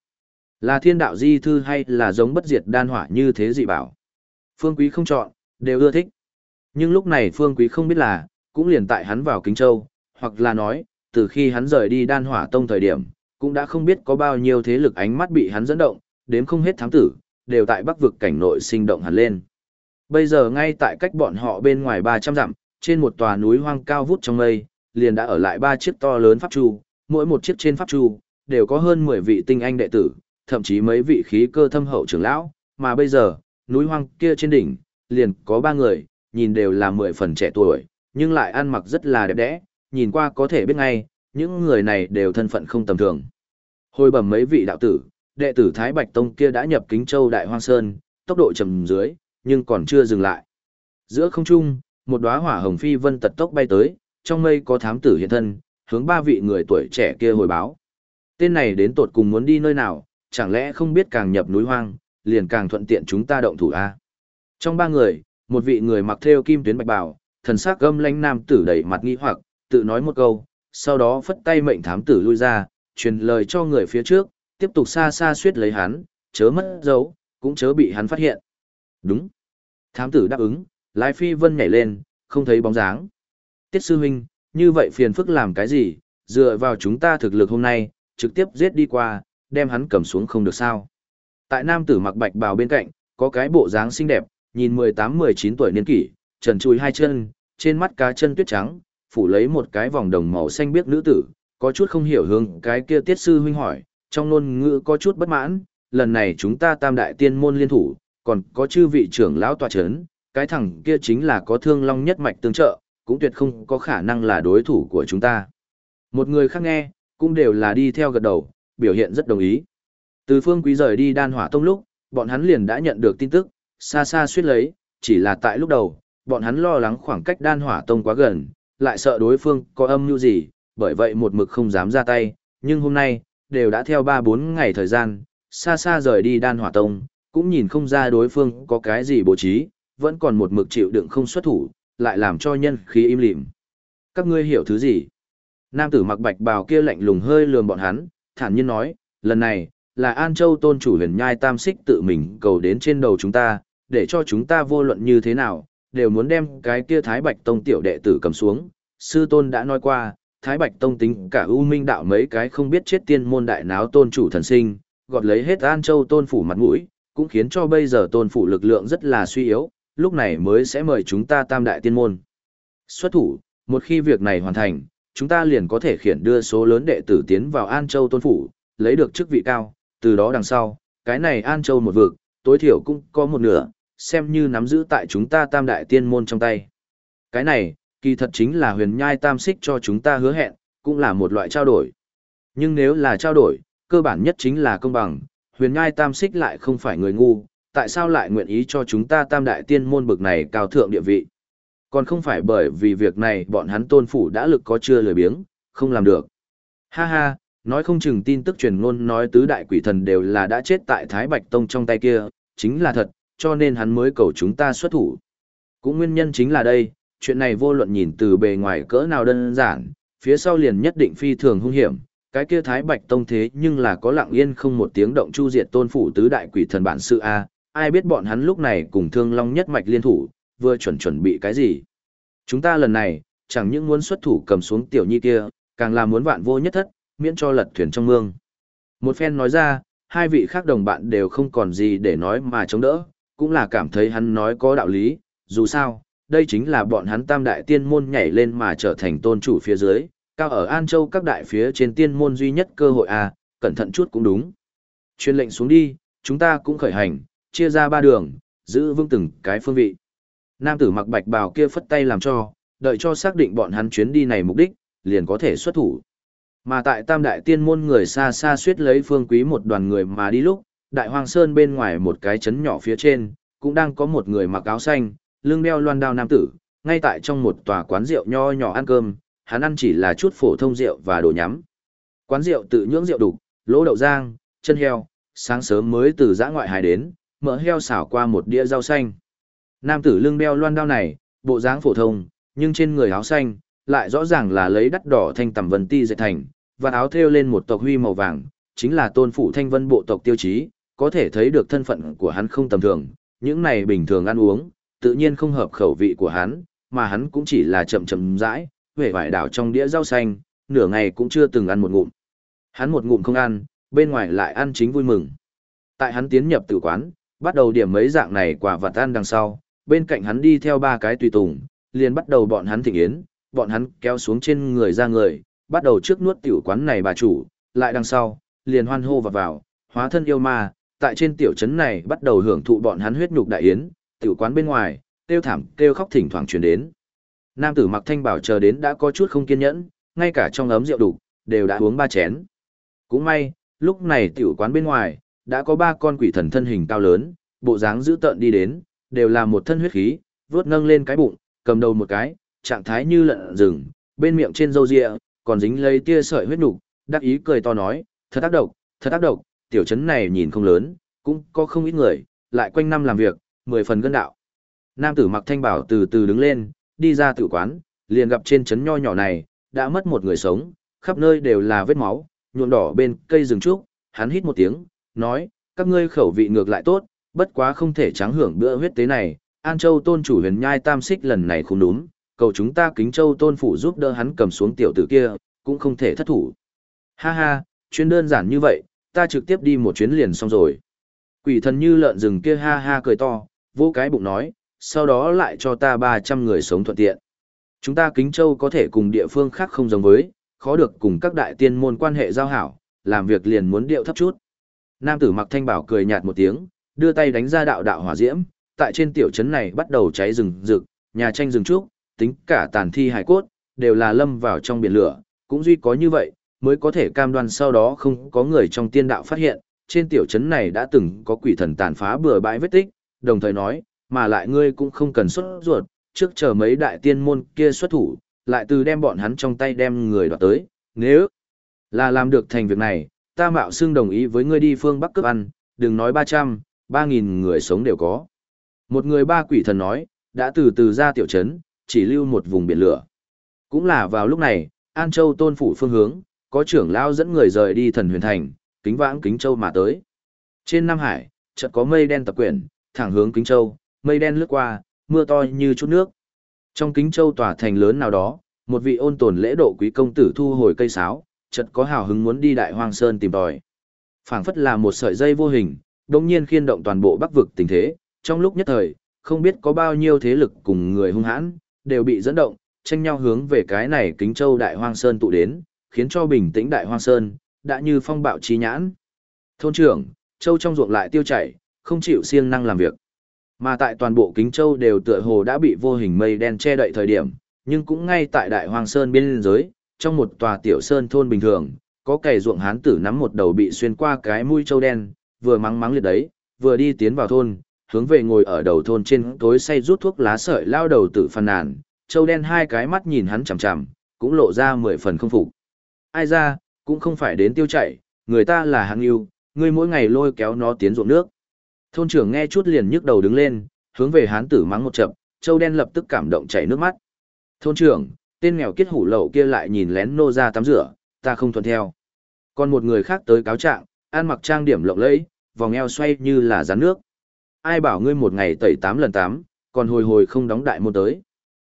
Là thiên đạo di thư hay là giống bất diệt đan hỏa như thế dị bảo. Phương Quý không chọn, đều ưa thích. Nhưng lúc này Phương Quý không biết là, cũng liền tại hắn vào Kính Châu, hoặc là nói, từ khi hắn rời đi đan hỏa tông thời điểm, cũng đã không biết có bao nhiêu thế lực ánh mắt bị hắn dẫn động, đếm không hết thám tử, đều tại bắc vực cảnh nội sinh động hẳn lên. Bây giờ ngay tại cách bọn họ bên ngoài 300 dặm, trên một tòa núi hoang cao vút trong mây, liền đã ở lại ba chiếc to lớn pháp chu, mỗi một chiếc trên pháp chu đều có hơn 10 vị tinh anh đệ tử, thậm chí mấy vị khí cơ thâm hậu trưởng lão, mà bây giờ, núi hoang kia trên đỉnh, liền có ba người, nhìn đều là mười phần trẻ tuổi, nhưng lại ăn mặc rất là đẹp đẽ, nhìn qua có thể biết ngay, những người này đều thân phận không tầm thường. Hồi bẩm mấy vị đạo tử, đệ tử Thái Bạch Tông kia đã nhập Kính Châu Đại Hoang Sơn, tốc độ chậm dưới, nhưng còn chưa dừng lại. Giữa không trung, một đóa hỏa hồng phi vân tật tốc bay tới, trong mây có thám tử hiện thân, hướng ba vị người tuổi trẻ kia hồi báo. Tên này đến tột cùng muốn đi nơi nào, chẳng lẽ không biết càng nhập núi hoang, liền càng thuận tiện chúng ta động thủ a? Trong ba người, một vị người mặc theo kim tuyến bạch bào, thần sắc gâm lãnh nam tử đầy mặt nghi hoặc, tự nói một câu, sau đó phất tay mệnh thám tử lui ra, truyền lời cho người phía trước, tiếp tục xa xa suýt lấy hắn, chớ mất dấu, cũng chớ bị hắn phát hiện. Đúng. Thám tử đáp ứng, lái Phi Vân nhảy lên, không thấy bóng dáng. Tiết sư huynh, như vậy phiền phức làm cái gì, dựa vào chúng ta thực lực hôm nay, trực tiếp giết đi qua, đem hắn cầm xuống không được sao. Tại nam tử mặc bạch bào bên cạnh, có cái bộ dáng xinh đẹp, nhìn 18-19 tuổi niên kỷ, trần chùi hai chân, trên mắt cá chân tuyết trắng, phủ lấy một cái vòng đồng màu xanh biếc nữ tử, có chút không hiểu hướng cái kia tiết sư huynh hỏi, trong ngôn ngữ có chút bất mãn, lần này chúng ta tam đại tiên môn liên thủ, còn có chư vị trưởng lão tòa chấn, cái thằng kia chính là có thương long nhất mạch tương trợ, cũng tuyệt không có khả năng là đối thủ của chúng ta. Một người khác nghe, cũng đều là đi theo gật đầu, biểu hiện rất đồng ý. Từ phương quý rời đi đan hỏa tông lúc, bọn hắn liền đã nhận được tin tức, xa xa suýt lấy, chỉ là tại lúc đầu, bọn hắn lo lắng khoảng cách đan hỏa tông quá gần, lại sợ đối phương có âm mưu gì, bởi vậy một mực không dám ra tay, nhưng hôm nay, đều đã theo 3-4 ngày thời gian, xa xa rời đi đan hỏa tông, cũng nhìn không ra đối phương có cái gì bố trí, vẫn còn một mực chịu đựng không xuất thủ, lại làm cho nhân khí im lìm. Các ngươi hiểu thứ gì? Nam tử mặc bạch bào kia lạnh lùng hơi lườm bọn hắn, thản nhiên nói, lần này, là An Châu tôn chủ huyền nhai tam xích tự mình cầu đến trên đầu chúng ta, để cho chúng ta vô luận như thế nào, đều muốn đem cái kia Thái Bạch Tông tiểu đệ tử cầm xuống. Sư tôn đã nói qua, Thái Bạch Tông tính cả U Minh đạo mấy cái không biết chết tiên môn đại náo tôn chủ thần sinh, gọt lấy hết An Châu tôn phủ mặt mũi, cũng khiến cho bây giờ tôn phủ lực lượng rất là suy yếu, lúc này mới sẽ mời chúng ta tam đại tiên môn. Xuất thủ, một khi việc này hoàn thành, chúng ta liền có thể khiển đưa số lớn đệ tử tiến vào An Châu tôn phủ, lấy được chức vị cao, từ đó đằng sau, cái này An Châu một vực, tối thiểu cũng có một nửa, xem như nắm giữ tại chúng ta tam đại tiên môn trong tay. Cái này, kỳ thật chính là huyền nhai tam xích cho chúng ta hứa hẹn, cũng là một loại trao đổi. Nhưng nếu là trao đổi, cơ bản nhất chính là công bằng, huyền nhai tam xích lại không phải người ngu, tại sao lại nguyện ý cho chúng ta tam đại tiên môn bực này cao thượng địa vị. Còn không phải bởi vì việc này bọn hắn tôn phủ đã lực có chưa lười biếng, không làm được. Ha ha, nói không chừng tin tức truyền ngôn nói tứ đại quỷ thần đều là đã chết tại Thái Bạch Tông trong tay kia, chính là thật, cho nên hắn mới cầu chúng ta xuất thủ. Cũng nguyên nhân chính là đây, chuyện này vô luận nhìn từ bề ngoài cỡ nào đơn giản, phía sau liền nhất định phi thường hung hiểm, cái kia Thái Bạch Tông thế nhưng là có lặng yên không một tiếng động chu diệt tôn phủ tứ đại quỷ thần bản sự A, ai biết bọn hắn lúc này cùng thương long nhất mạch liên thủ, vừa chuẩn chuẩn bị cái gì. Chúng ta lần này, chẳng những muốn xuất thủ cầm xuống tiểu nhi kia, càng là muốn vạn vô nhất thất, miễn cho lật thuyền trong mương. Một phen nói ra, hai vị khác đồng bạn đều không còn gì để nói mà chống đỡ, cũng là cảm thấy hắn nói có đạo lý, dù sao, đây chính là bọn hắn tam đại tiên môn nhảy lên mà trở thành tôn chủ phía dưới, cao ở An Châu các đại phía trên tiên môn duy nhất cơ hội à, cẩn thận chút cũng đúng. Chuyên lệnh xuống đi, chúng ta cũng khởi hành, chia ra ba đường, giữ vững từng cái phương vị. Nam tử mặc bạch bào kia phất tay làm cho, đợi cho xác định bọn hắn chuyến đi này mục đích, liền có thể xuất thủ. Mà tại Tam Đại Tiên môn người xa xa suýt lấy phương quý một đoàn người mà đi lúc, Đại Hoàng Sơn bên ngoài một cái trấn nhỏ phía trên, cũng đang có một người mặc áo xanh, lưng đeo loan đao nam tử, ngay tại trong một tòa quán rượu nho nhỏ ăn cơm, hắn ăn chỉ là chút phổ thông rượu và đồ nhắm. Quán rượu tự nhưỡng rượu đục, lỗ đậu rang, chân heo, sáng sớm mới từ giã ngoại hải đến, mỡ heo xảo qua một đĩa rau xanh. Nam tử lưng đeo loan đao này, bộ dáng phổ thông, nhưng trên người áo xanh, lại rõ ràng là lấy đắt đỏ thanh tầm vân ti dệt thành, và áo thêu lên một tộc huy màu vàng, chính là tôn phủ thanh vân bộ tộc tiêu chí, có thể thấy được thân phận của hắn không tầm thường, những này bình thường ăn uống, tự nhiên không hợp khẩu vị của hắn, mà hắn cũng chỉ là chậm chậm rãi, vẻ vải đảo trong đĩa rau xanh, nửa ngày cũng chưa từng ăn một ngụm. Hắn một ngụm không ăn, bên ngoài lại ăn chính vui mừng. Tại hắn tiến nhập tử quán, bắt đầu điểm mấy dạng này quả vật ăn đằng sau, bên cạnh hắn đi theo ba cái tùy tùng, liền bắt đầu bọn hắn thịnh yến, bọn hắn kéo xuống trên người ra người, bắt đầu trước nuốt tiểu quán này bà chủ, lại đằng sau, liền hoan hô vào vào, hóa thân yêu ma, tại trên tiểu trấn này bắt đầu hưởng thụ bọn hắn huyết nhục đại yến, tiểu quán bên ngoài, kêu thảm, kêu khóc thỉnh thoảng truyền đến. Nam tử mặc thanh bảo chờ đến đã có chút không kiên nhẫn, ngay cả trong ấm rượu đủ, đều đã uống ba chén. Cũng may, lúc này tiểu quán bên ngoài, đã có ba con quỷ thần thân hình cao lớn, bộ dáng dữ tợn đi đến, đều là một thân huyết khí, vướt nâng lên cái bụng, cầm đầu một cái, trạng thái như lợn rừng, bên miệng trên râu ria, còn dính lấy tia sợi huyết nục, đắc ý cười to nói, thật ác độc, thật ác độc, tiểu trấn này nhìn không lớn, cũng có không ít người, lại quanh năm làm việc, mười phần gân đạo. Nam tử mặc thanh bảo từ từ đứng lên, đi ra tử quán, liền gặp trên trấn nho nhỏ này, đã mất một người sống, khắp nơi đều là vết máu, nhuộm đỏ bên cây rừng trúc, hắn hít một tiếng, nói, các ngươi khẩu vị ngược lại tốt, bất quá không thể tráng hưởng bữa huyết tế này, An Châu tôn chủ huyền nhai tam xích lần này không đúng, cầu chúng ta kính Châu tôn phủ giúp đỡ hắn cầm xuống tiểu tử kia, cũng không thể thất thủ. Ha ha, chuyên đơn giản như vậy, ta trực tiếp đi một chuyến liền xong rồi. Quỷ thần như lợn rừng kia ha ha cười to, vô cái bụng nói, sau đó lại cho ta 300 người sống thuận tiện. Chúng ta Kính Châu có thể cùng địa phương khác không giống với, khó được cùng các đại tiên môn quan hệ giao hảo, làm việc liền muốn điệu thấp chút. Nam tử mặc thanh bảo cười nhạt một tiếng, đưa tay đánh ra đạo đạo hỏa diễm, tại trên tiểu trấn này bắt đầu cháy rừng rực, nhà tranh rừng trúc, tính cả tàn thi hải cốt, đều là lâm vào trong biển lửa, cũng duy có như vậy, mới có thể cam đoan sau đó không có người trong tiên đạo phát hiện, trên tiểu trấn này đã từng có quỷ thần tàn phá bừa bãi vết tích, đồng thời nói, mà lại ngươi cũng không cần xuất ruột, trước chờ mấy đại tiên môn kia xuất thủ, lại từ đem bọn hắn trong tay đem người đoạt tới, nếu là làm được thành việc này, ta mạo xương đồng ý với ngươi đi phương Bắc cướp ăn, đừng nói 300, 3.000 người sống đều có. Một người ba quỷ thần nói, đã từ từ ra tiểu trấn, chỉ lưu một vùng biển lửa. Cũng là vào lúc này, An Châu tôn phủ phương hướng, có trưởng lao dẫn người rời đi thần huyền thành, kính vãng kính châu mà tới. Trên Nam Hải, chợt có mây đen tập quyển, thẳng hướng kính châu, mây đen lướt qua, mưa to như chút nước. Trong kính châu tòa thành lớn nào đó, một vị ôn tồn lễ độ quý công tử thu hồi cây sáo, chợt có hào hứng muốn đi đại hoang sơn tìm tòi. phảng phất là một sợi dây vô hình, đồng nhiên khiên động toàn bộ bắc vực tình thế, trong lúc nhất thời, không biết có bao nhiêu thế lực cùng người hung hãn, đều bị dẫn động, tranh nhau hướng về cái này kính châu đại hoang sơn tụ đến, khiến cho bình tĩnh đại hoang sơn, đã như phong bạo trí nhãn. Thôn trưởng, châu trong ruộng lại tiêu chảy, không chịu siêng năng làm việc. Mà tại toàn bộ kính châu đều tựa hồ đã bị vô hình mây đen che đậy thời điểm, nhưng cũng ngay tại đại hoang sơn biên giới, trong một tòa tiểu sơn thôn bình thường, có cày ruộng hán tử nắm một đầu bị xuyên qua cái mũi châu đen, vừa mắng mắng liệt đấy, vừa đi tiến vào thôn, hướng về ngồi ở đầu thôn trên tối say rút thuốc lá sợi lao đầu tử phàn nàn, châu đen hai cái mắt nhìn hắn chằm chằm, cũng lộ ra mười phần không phục. Ai ra, cũng không phải đến tiêu chảy, người ta là hạng yêu, ngươi mỗi ngày lôi kéo nó tiến ruộng nước. Thôn trưởng nghe chút liền nhức đầu đứng lên, hướng về hán tử mắng một chập, châu đen lập tức cảm động chảy nước mắt. Thôn trưởng, tên nghèo kiết hủ lậu kia lại nhìn lén nô ra tắm rửa, ta không thuận theo. Còn một người khác tới cáo trạng, ăn mặc trang điểm lộng lẫy, vòng eo xoay như là rắn nước. Ai bảo ngươi một ngày tẩy tám lần tám, còn hồi hồi không đóng đại môn tới.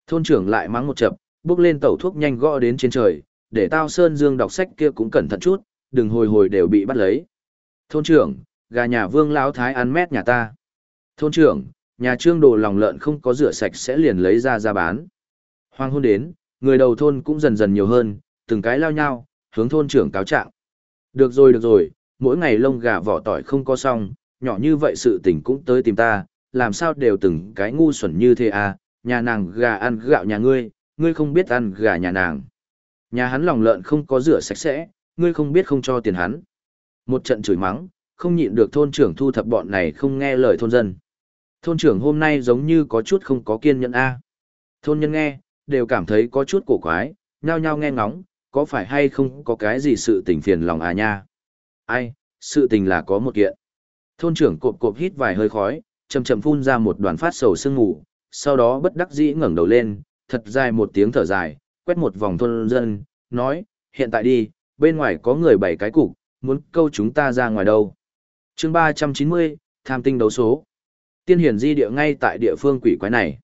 Thôn trưởng lại mắng một chập, bước lên tẩu thuốc nhanh gõ đến trên trời, để tao Sơn Dương đọc sách kia cũng cẩn thận chút, đừng hồi hồi đều bị bắt lấy. Thôn trưởng, gà nhà vương lão thái ăn mét nhà ta. Thôn trưởng, nhà trương đồ lòng lợn không có rửa sạch sẽ liền lấy ra ra bán. Hoang hôn đến, người đầu thôn cũng dần dần nhiều hơn, từng cái lao nhau, hướng thôn trưởng cáo trạng. Được rồi được rồi, mỗi ngày lông gà vỏ tỏi không có xong, nhỏ như vậy sự tình cũng tới tìm ta, làm sao đều từng cái ngu xuẩn như thế à, nhà nàng gà ăn gạo nhà ngươi, ngươi không biết ăn gà nhà nàng. Nhà hắn lòng lợn không có rửa sạch sẽ, ngươi không biết không cho tiền hắn. Một trận chửi mắng, không nhịn được thôn trưởng thu thập bọn này không nghe lời thôn dân. Thôn trưởng hôm nay giống như có chút không có kiên nhẫn a. Thôn nhân nghe, đều cảm thấy có chút cổ quái, nhao nhao nghe ngóng, có phải hay không có cái gì sự tình phiền lòng à nha. Ai, sự tình là có một kiện. Thôn trưởng cộp cộp hít vài hơi khói, chầm chầm phun ra một đoàn phát sầu sương ngủ, sau đó bất đắc dĩ ngẩng đầu lên, thật dài một tiếng thở dài, quét một vòng thôn dân, nói, hiện tại đi, bên ngoài có người bảy cái cục, muốn câu chúng ta ra ngoài đâu. chương 390, tham tinh đấu số. Tiên hiển di địa ngay tại địa phương quỷ quái này.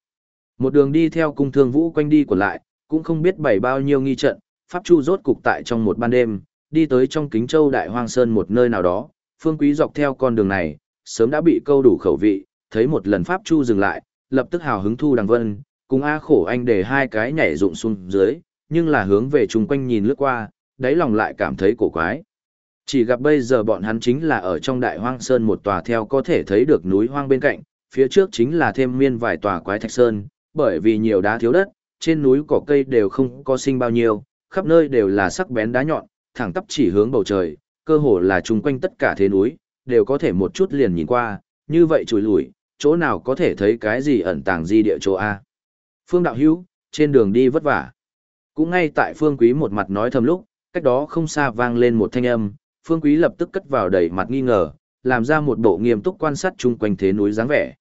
Một đường đi theo cung thương vũ quanh đi của lại, cũng không biết bảy bao nhiêu nghi trận, pháp chu rốt cục tại trong một ban đêm, đi tới trong kính châu đại hoang sơn một nơi nào đó, phương quý dọc theo con đường này, sớm đã bị câu đủ khẩu vị, thấy một lần pháp chu dừng lại, lập tức hào hứng thu đằng vân, cùng A khổ anh để hai cái nhảy rụng xuống dưới, nhưng là hướng về chung quanh nhìn lướt qua, đáy lòng lại cảm thấy cổ quái. Chỉ gặp bây giờ bọn hắn chính là ở trong đại hoang sơn một tòa theo có thể thấy được núi hoang bên cạnh, phía trước chính là thêm miên vài tòa quái thạch sơn, bởi vì nhiều đá thiếu đất, trên núi cỏ cây đều không có sinh bao nhiêu, khắp nơi đều là sắc bén đá nhọn, thẳng tắp chỉ hướng bầu trời, cơ hồ là chung quanh tất cả thế núi, đều có thể một chút liền nhìn qua, như vậy chùi lủi chỗ nào có thể thấy cái gì ẩn tàng di địa chỗ A. Phương Đạo Hữu trên đường đi vất vả. Cũng ngay tại Phương Quý một mặt nói thầm lúc, cách đó không xa vang lên một thanh âm, Phương Quý lập tức cất vào đầy mặt nghi ngờ, làm ra một bộ nghiêm túc quan sát chung quanh thế núi dáng vẻ.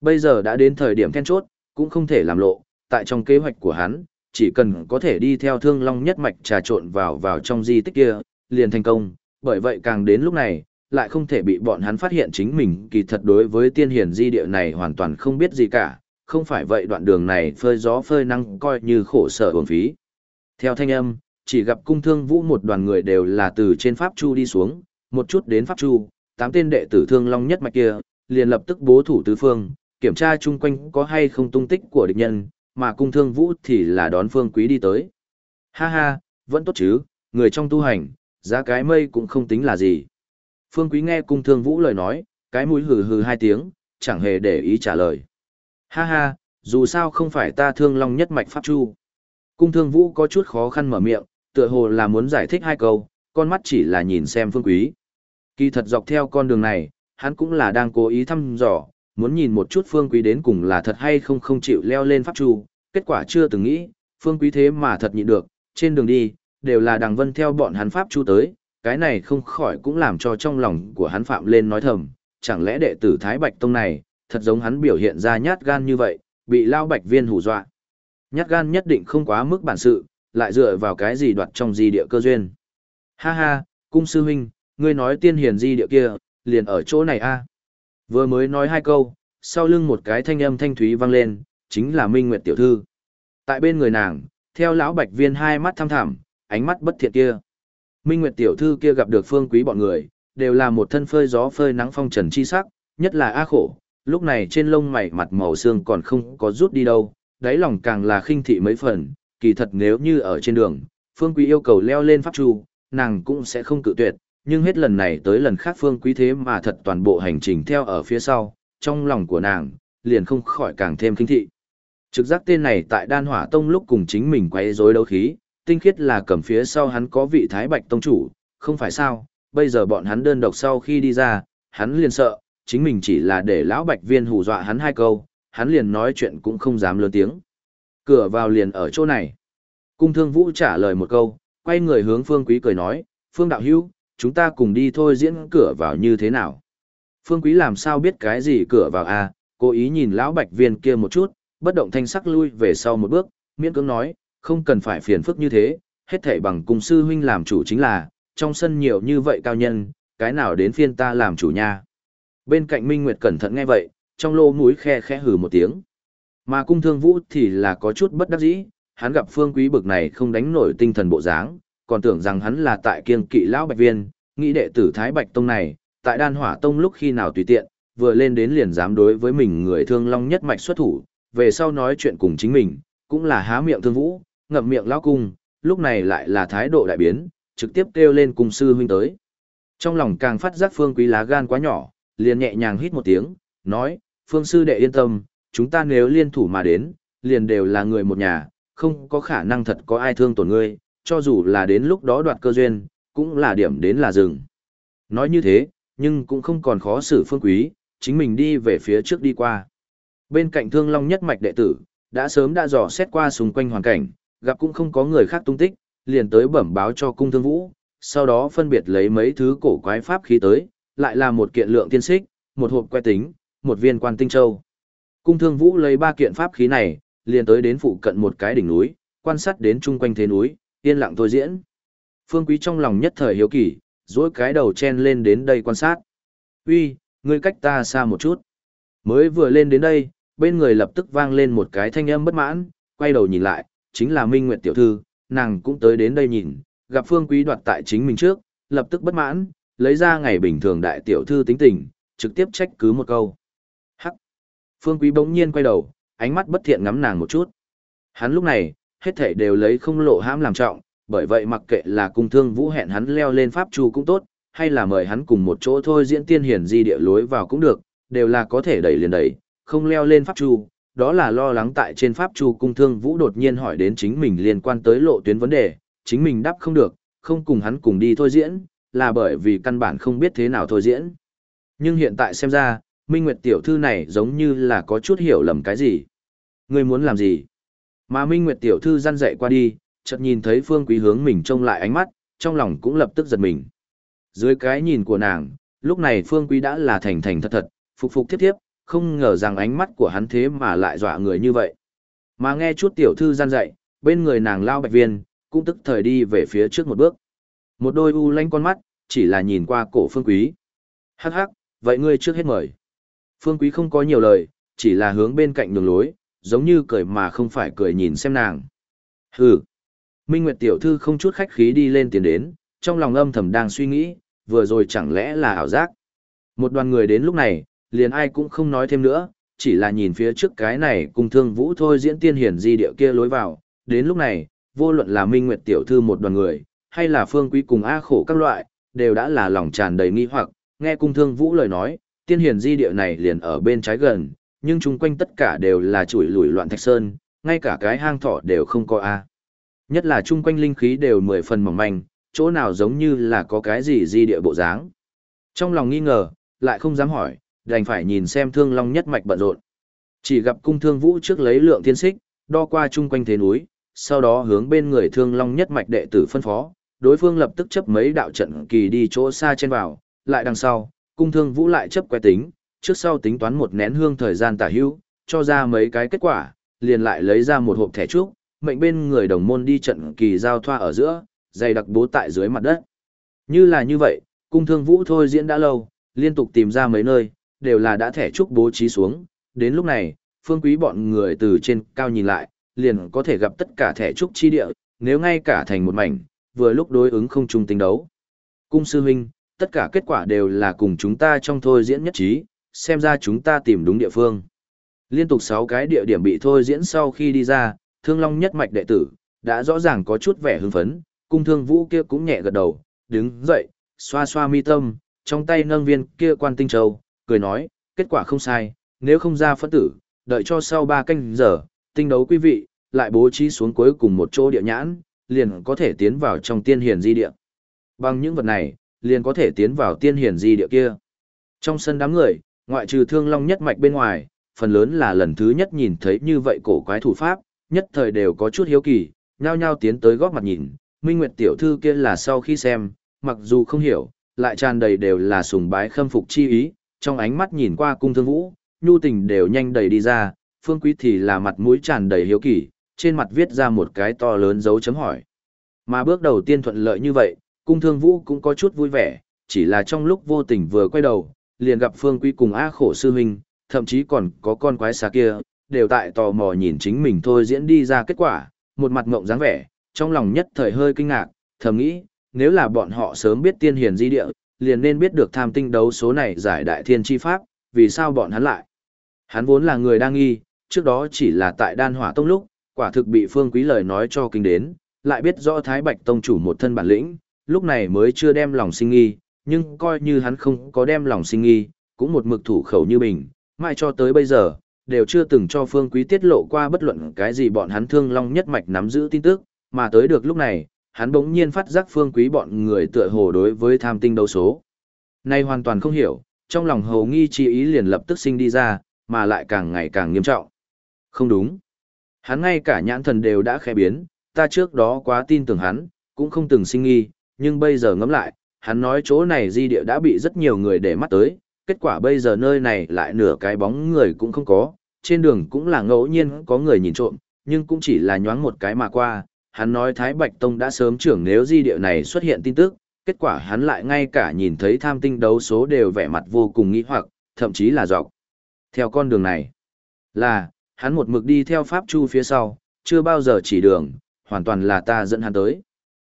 Bây giờ đã đến thời điểm then chốt, cũng không thể làm lộ, tại trong kế hoạch của hắn, chỉ cần có thể đi theo thương long nhất mạch trà trộn vào vào trong di tích kia, liền thành công, bởi vậy càng đến lúc này, lại không thể bị bọn hắn phát hiện chính mình kỳ thật đối với tiên hiển di địa này hoàn toàn không biết gì cả, không phải vậy đoạn đường này phơi gió phơi nắng coi như khổ sở uổng phí. Theo thanh âm, chỉ gặp cung thương vũ một đoàn người đều là từ trên Pháp Chu đi xuống, một chút đến Pháp Chu, tám tên đệ tử thương long nhất mạch kia, liền lập tức bố thủ tứ phương, kiểm tra chung quanh có hay không tung tích của địch nhân, mà cung thương vũ thì là đón phương quý đi tới. Ha ha, vẫn tốt chứ, người trong tu hành, giá cái mây cũng không tính là gì. Phương quý nghe cung thương vũ lời nói, cái mũi hừ hừ hai tiếng, chẳng hề để ý trả lời. Ha ha, dù sao không phải ta thương long nhất mạch pháp chu. Cung thương vũ có chút khó khăn mở miệng, tựa hồ là muốn giải thích hai câu, con mắt chỉ là nhìn xem phương quý. Kỳ thật dọc theo con đường này, hắn cũng là đang cố ý thăm dò, muốn nhìn một chút phương quý đến cùng là thật hay không không chịu leo lên pháp chu, kết quả chưa từng nghĩ, phương quý thế mà thật nhịn được, trên đường đi, đều là đằng vân theo bọn hắn pháp chu tới, cái này không khỏi cũng làm cho trong lòng của hắn phạm lên nói thầm, chẳng lẽ đệ tử Thái Bạch Tông này, thật giống hắn biểu hiện ra nhát gan như vậy, bị lao bạch viên hù dọa. Nhát gan nhất định không quá mức bản sự, lại dựa vào cái gì đoạt trong di địa cơ duyên. Ha ha, cung sư huynh, ngươi nói tiên hiền di địa kia, liền ở chỗ này a. Vừa mới nói hai câu, sau lưng một cái thanh âm thanh thúy vang lên, chính là Minh Nguyệt tiểu thư. Tại bên người nàng, theo lão bạch viên hai mắt thăm thẳm, ánh mắt bất thiện kia. Minh Nguyệt tiểu thư kia gặp được phương quý bọn người, đều là một thân phơi gió phơi nắng phong trần chi sắc, nhất là A khổ, lúc này trên lông mày mặt màu xương còn không có rút đi đâu, đáy lòng càng là khinh thị mấy phần, kỳ thật nếu như ở trên đường, phương quý yêu cầu leo lên pháp chu, nàng cũng sẽ không cự tuyệt, nhưng hết lần này tới lần khác phương quý thế mà thật toàn bộ hành trình theo ở phía sau, trong lòng của nàng, liền không khỏi càng thêm khinh thị. Trực giác tên này tại đan hỏa tông lúc cùng chính mình quay rối đấu khí, tinh khiết là cầm phía sau hắn có vị thái bạch tông chủ, không phải sao, bây giờ bọn hắn đơn độc sau khi đi ra, hắn liền sợ, chính mình chỉ là để lão bạch viên hù dọa hắn hai câu, hắn liền nói chuyện cũng không dám lớn tiếng. Cửa vào liền ở chỗ này. Cung thương vũ trả lời một câu, quay người hướng phương quý cười nói, phương đạo hữu, chúng ta cùng đi thôi diễn cửa vào như thế nào. Phương quý làm sao biết cái gì cửa vào à, cố ý nhìn lão bạch viên kia một chút, bất động thanh sắc lui về sau một bước, miễn cưỡng nói, không cần phải phiền phức như thế, hết thảy bằng cùng sư huynh làm chủ chính là, trong sân nhiều như vậy cao nhân, cái nào đến phiên ta làm chủ nha. Bên cạnh Minh Nguyệt cẩn thận nghe vậy, trong lô mũi khe khẽ hừ một tiếng. Mà cung thương vũ thì là có chút bất đắc dĩ, hắn gặp phương quý bực này không đánh nổi tinh thần bộ dáng, còn tưởng rằng hắn là tại kiêng kỵ lão bạch viên, nghĩ đệ tử Thái Bạch Tông này, tại đan hỏa tông lúc khi nào tùy tiện, vừa lên đến liền dám đối với mình người thương long nhất mạch xuất thủ, về sau nói chuyện cùng chính mình, cũng là há miệng thương vũ, ngậm miệng lão cung, lúc này lại là thái độ đại biến, trực tiếp kêu lên cung sư huynh tới. Trong lòng càng phát giác phương quý lá gan quá nhỏ, liền nhẹ nhàng hít một tiếng, nói, phương sư đệ yên tâm, chúng ta nếu liên thủ mà đến, liền đều là người một nhà, không có khả năng thật có ai thương tổn ngươi, cho dù là đến lúc đó đoạt cơ duyên, cũng là điểm đến là dừng. Nói như thế, nhưng cũng không còn khó xử phương quý, chính mình đi về phía trước đi qua. Bên cạnh thương long nhất mạch đệ tử, đã sớm đã dò xét qua xung quanh hoàn cảnh, gặp cũng không có người khác tung tích, liền tới bẩm báo cho cung thương vũ, sau đó phân biệt lấy mấy thứ cổ quái pháp khí tới, lại là một kiện lượng tiên xích, một hộp que tính, một viên quan tinh châu. Cung thương vũ lấy ba kiện pháp khí này, liền tới đến phụ cận một cái đỉnh núi, quan sát đến chung quanh thế núi, yên lặng thôi diễn. Phương Quý trong lòng nhất thời hiếu kỳ, duỗi cái đầu chen lên đến đây quan sát. Uy, ngươi cách ta xa một chút. Mới vừa lên đến đây, bên người lập tức vang lên một cái thanh âm bất mãn, quay đầu nhìn lại, chính là Minh Nguyệt tiểu thư, nàng cũng tới đến đây nhìn, gặp Phương Quý đoạt tại chính mình trước, lập tức bất mãn, lấy ra ngày bình thường đại tiểu thư tính tình, trực tiếp trách cứ một câu. Hắc. Phương Quý bỗng nhiên quay đầu, ánh mắt bất thiện ngắm nàng một chút. Hắn lúc này, hết thảy đều lấy không lộ hãm làm trọng, bởi vậy mặc kệ là cung thương vũ hẹn hắn leo lên pháp chu cũng tốt, hay là mời hắn cùng một chỗ thôi diễn tiên hiển di địa lối vào cũng được, đều là có thể đẩy liền đẩy, không leo lên pháp chu, đó là lo lắng tại trên pháp chu cung thương vũ đột nhiên hỏi đến chính mình liên quan tới lộ tuyến vấn đề, chính mình đáp không được, không cùng hắn cùng đi thôi diễn, là bởi vì căn bản không biết thế nào thôi diễn. Nhưng hiện tại xem ra, Minh Nguyệt tiểu thư này giống như là có chút hiểu lầm cái gì. Ngươi muốn làm gì? Mà Minh Nguyệt tiểu thư răn dậy qua đi, chợt nhìn thấy Phương Quý hướng mình trông lại ánh mắt, trong lòng cũng lập tức giật mình. Dưới cái nhìn của nàng, lúc này Phương Quý đã là thành thành thật thật, phục phục tiếp tiếp, không ngờ rằng ánh mắt của hắn thế mà lại dọa người như vậy. Mà nghe chút tiểu thư gian dạy, bên người nàng lao bạch viên, cũng tức thời đi về phía trước một bước. Một đôi u lanh con mắt, chỉ là nhìn qua cổ Phương Quý. Hắc hắc, vậy ngươi trước hết mời. Phương Quý không có nhiều lời, chỉ là hướng bên cạnh đường lối, giống như cười mà không phải cười nhìn xem nàng. Hừ. Minh Nguyệt tiểu thư không chút khách khí đi lên tiền đến, trong lòng âm thầm đang suy nghĩ, vừa rồi chẳng lẽ là ảo giác. Một đoàn người đến lúc này, liền ai cũng không nói thêm nữa, chỉ là nhìn phía trước cái này cùng thương vũ thôi diễn tiên hiển di địa kia lối vào. Đến lúc này, vô luận là Minh Nguyệt tiểu thư một đoàn người, hay là phương quý cùng A khổ các loại, đều đã là lòng tràn đầy nghi hoặc, nghe cung thương vũ lời nói, tiên hiền di địa này liền ở bên trái gần, nhưng chung quanh tất cả đều là chuỗi lùi loạn thạch sơn, ngay cả cái hang thọ đều không có A. Nhất là chung quanh linh khí đều mười phần mỏng manh, chỗ nào giống như là có cái gì di địa bộ dáng. Trong lòng nghi ngờ, lại không dám hỏi, đành phải nhìn xem thương long nhất mạch bận rộn. Chỉ gặp cung thương vũ trước lấy lượng thiên xích, đo qua chung quanh thế núi, sau đó hướng bên người thương long nhất mạch đệ tử phân phó, đối phương lập tức chấp mấy đạo trận kỳ đi chỗ xa trên vào, lại đằng sau, cung thương vũ lại chấp quay tính, trước sau tính toán một nén hương thời gian tả hữu, cho ra mấy cái kết quả, liền lại lấy ra một hộp thẻ trúc, mệnh bên người đồng môn đi trận kỳ giao thoa ở giữa, dày đặc bố tại dưới mặt đất. Như là như vậy, cung thương vũ thôi diễn đã lâu, liên tục tìm ra mấy nơi, đều là đã thẻ trúc bố trí xuống, đến lúc này, phương quý bọn người từ trên cao nhìn lại, liền có thể gặp tất cả thẻ trúc chi địa, nếu ngay cả thành một mảnh, vừa lúc đối ứng không chung tính đấu. Cung sư huynh, tất cả kết quả đều là cùng chúng ta trong thôi diễn nhất trí, xem ra chúng ta tìm đúng địa phương. Liên tục 6 cái địa điểm bị thôi diễn sau khi đi ra, thương long nhất mạch đệ tử, đã rõ ràng có chút vẻ hưng phấn, cung thương vũ kia cũng nhẹ gật đầu, đứng dậy, xoa xoa mi tâm, trong tay nâng viên kia quan tinh châu, cười nói, kết quả không sai, nếu không ra phân tử, đợi cho sau 3 canh giờ, tinh đấu quý vị, lại bố trí xuống cuối cùng một chỗ địa nhãn, liền có thể tiến vào trong tiên hiền di địa. Bằng những vật này, liền có thể tiến vào tiên hiền di địa kia. Trong sân đám người, ngoại trừ thương long nhất mạch bên ngoài, phần lớn là lần thứ nhất nhìn thấy như vậy cổ quái thủ pháp, nhất thời đều có chút hiếu kỳ, nhao nhao tiến tới góc mặt nhìn, Minh Nguyệt tiểu thư kia là sau khi xem, mặc dù không hiểu, lại tràn đầy đều là sùng bái khâm phục chi ý, trong ánh mắt nhìn qua cung thương vũ, nhu tình đều nhanh đầy đi ra, phương quý thì là mặt mũi tràn đầy hiếu kỳ, trên mặt viết ra một cái to lớn dấu chấm hỏi. Mà bước đầu tiên thuận lợi như vậy, cung thương vũ cũng có chút vui vẻ, chỉ là trong lúc vô tình vừa quay đầu, liền gặp phương quý cùng A khổ sư huynh, thậm chí còn có con quái xà kia, đều tại tò mò nhìn chính mình thôi diễn đi ra kết quả, một mặt ngộng dáng vẻ, trong lòng nhất thời hơi kinh ngạc, thầm nghĩ, nếu là bọn họ sớm biết tiên hiền di địa, liền nên biết được tham tinh đấu số này giải đại thiên chi pháp, vì sao bọn hắn lại. Hắn vốn là người đang nghi, trước đó chỉ là tại đan hỏa tông lúc, quả thực bị phương quý lời nói cho kinh đến, lại biết rõ Thái Bạch Tông chủ một thân bản lĩnh, lúc này mới chưa đem lòng sinh nghi, nhưng coi như hắn không có đem lòng sinh nghi, cũng một mực thủ khẩu như bình, mãi cho tới bây giờ, đều chưa từng cho phương quý tiết lộ qua bất luận cái gì bọn hắn thương long nhất mạch nắm giữ tin tức, mà tới được lúc này, hắn bỗng nhiên phát giác phương quý bọn người tựa hồ đối với tham tinh đấu số. Nay hoàn toàn không hiểu, trong lòng hầu nghi chi ý liền lập tức sinh đi ra, mà lại càng ngày càng nghiêm trọng. Không đúng. Hắn ngay cả nhãn thần đều đã khẽ biến, ta trước đó quá tin tưởng hắn, cũng không từng sinh nghi, nhưng bây giờ ngẫm lại, hắn nói chỗ này di địa đã bị rất nhiều người để mắt tới, kết quả bây giờ nơi này lại nửa cái bóng người cũng không có, trên đường cũng là ngẫu nhiên có người nhìn trộm, nhưng cũng chỉ là nhoáng một cái mà qua, hắn nói Thái Bạch Tông đã sớm trưởng nếu di địa này xuất hiện tin tức, kết quả hắn lại ngay cả nhìn thấy tham tinh đấu số đều vẻ mặt vô cùng nghĩ hoặc, thậm chí là dọc. Theo con đường này, là, hắn một mực đi theo Pháp Chu phía sau, chưa bao giờ chỉ đường, hoàn toàn là ta dẫn hắn tới.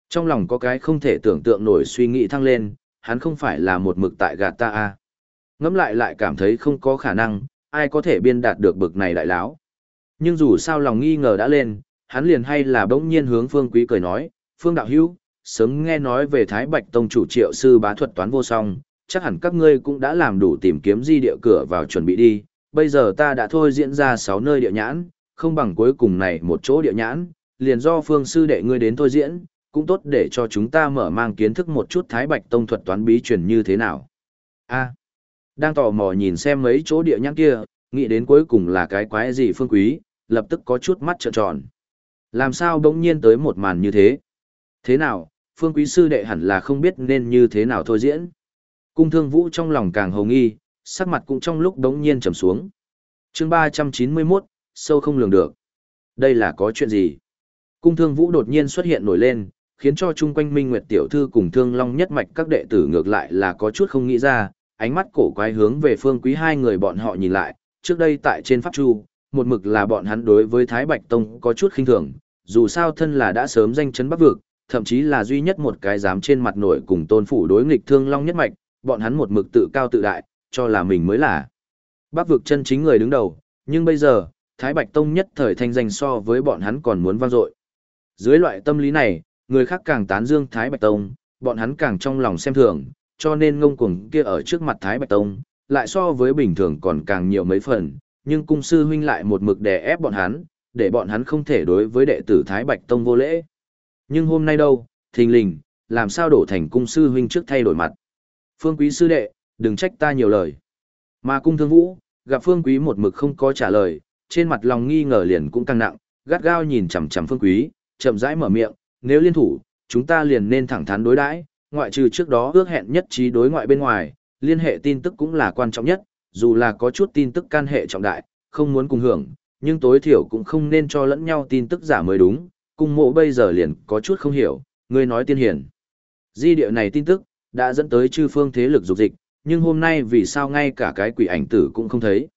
Trong lòng có cái không thể tưởng tượng nổi suy nghĩ thăng lên, hắn không phải là một mực tại gạt ta à. Ngẫm lại lại cảm thấy không có khả năng, ai có thể biên đạt được bực này đại láo. Nhưng dù sao lòng nghi ngờ đã lên, hắn liền hay là bỗng nhiên hướng Phương Quý cười nói, Phương Đạo Hữu sớm nghe nói về Thái Bạch Tông chủ triệu sư bá thuật toán vô song, chắc hẳn các ngươi cũng đã làm đủ tìm kiếm di địa cửa vào chuẩn bị đi, bây giờ ta đã thôi diễn ra 6 nơi địa nhãn, không bằng cuối cùng này một chỗ địa nhãn, liền do phương sư đệ ngươi đến thôi diễn, cũng tốt để cho chúng ta mở mang kiến thức một chút Thái Bạch Tông thuật toán bí truyền như thế nào. A. đang tò mò nhìn xem mấy chỗ địa nhãn kia, nghĩ đến cuối cùng là cái quái gì phương quý, lập tức có chút mắt trợn tròn. Làm sao đống nhiên tới một màn như thế? Thế nào, phương quý sư đệ hẳn là không biết nên như thế nào thôi diễn. Cung thương vũ trong lòng càng hồng nghi, sắc mặt cũng trong lúc đống nhiên trầm xuống. chương 391, sâu không lường được. Đây là có chuyện gì? Cung thương vũ đột nhiên xuất hiện nổi lên, khiến cho chung quanh Minh Nguyệt tiểu thư cùng Thương Long nhất mạch các đệ tử ngược lại là có chút không nghĩ ra, ánh mắt cổ quái hướng về Phương Quý hai người bọn họ nhìn lại, trước đây tại trên pháp chu, một mực là bọn hắn đối với Thái Bạch Tông có chút khinh thường, dù sao thân là đã sớm danh chấn Bắc vực, thậm chí là duy nhất một cái dám trên mặt nổi cùng Tôn phủ đối nghịch Thương Long nhất mạch, bọn hắn một mực tự cao tự đại, cho là mình mới là bác vực chân chính người đứng đầu, nhưng bây giờ, Thái Bạch Tông nhất thời thanh danh so với bọn hắn còn muốn vang dội. Dưới loại tâm lý này, người khác càng tán dương Thái Bạch Tông, bọn hắn càng trong lòng xem thường, cho nên ngông cuồng kia ở trước mặt Thái Bạch Tông, lại so với bình thường còn càng nhiều mấy phần, nhưng cung sư huynh lại một mực đè ép bọn hắn, để bọn hắn không thể đối với đệ tử Thái Bạch Tông vô lễ. Nhưng hôm nay đâu, thình lình, làm sao đổ thành cung sư huynh trước thay đổi mặt. Phương quý sư đệ, đừng trách ta nhiều lời. Mà cung thương vũ, gặp phương quý một mực không có trả lời, trên mặt lòng nghi ngờ liền cũng căng nặng, gắt gao nhìn chằm chằm phương quý, chậm rãi mở miệng, nếu liên thủ, chúng ta liền nên thẳng thắn đối đãi, ngoại trừ trước đó ước hẹn nhất trí đối ngoại bên ngoài, liên hệ tin tức cũng là quan trọng nhất, dù là có chút tin tức can hệ trọng đại, không muốn cùng hưởng, nhưng tối thiểu cũng không nên cho lẫn nhau tin tức giả mới đúng, cung mộ bây giờ liền có chút không hiểu, ngươi nói tiên hiển. Di địa này tin tức, đã dẫn tới chư phương thế lực dục dịch, nhưng hôm nay vì sao ngay cả cái quỷ ảnh tử cũng không thấy.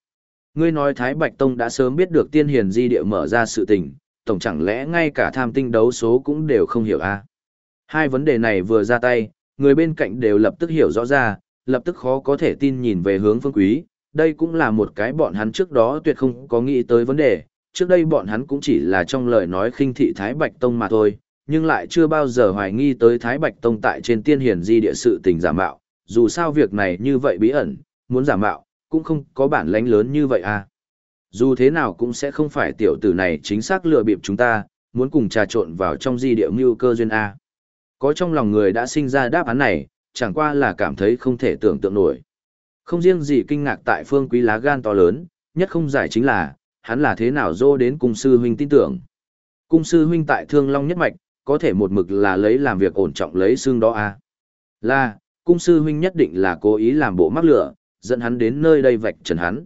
Ngươi nói Thái Bạch Tông đã sớm biết được tiên hiền di địa mở ra sự tình, tổng chẳng lẽ ngay cả tham tinh đấu số cũng đều không hiểu a à? Hai vấn đề này vừa ra tay, người bên cạnh đều lập tức hiểu rõ ra, lập tức khó có thể tin nhìn về hướng phương quý, đây cũng là một cái bọn hắn trước đó tuyệt không có nghĩ tới vấn đề, trước đây bọn hắn cũng chỉ là trong lời nói khinh thị Thái Bạch Tông mà thôi, nhưng lại chưa bao giờ hoài nghi tới Thái Bạch Tông tại trên tiên hiển di địa sự tình giả mạo, dù sao việc này như vậy bí ẩn, muốn giả mạo, cũng không có bản lãnh lớn như vậy à. Dù thế nào cũng sẽ không phải tiểu tử này chính xác lừa bịp chúng ta, muốn cùng trà trộn vào trong di địa mưu cơ duyên A. Có trong lòng người đã sinh ra đáp án này, chẳng qua là cảm thấy không thể tưởng tượng nổi. Không riêng gì kinh ngạc tại phương quý lá gan to lớn, nhất không giải chính là, hắn là thế nào dô đến cung sư huynh tin tưởng. Cung sư huynh tại thương long nhất mạch, có thể một mực là lấy làm việc ổn trọng lấy xương đó a Là, cung sư huynh nhất định là cố ý làm bộ mắc lửa, dẫn hắn đến nơi đây vạch trần hắn.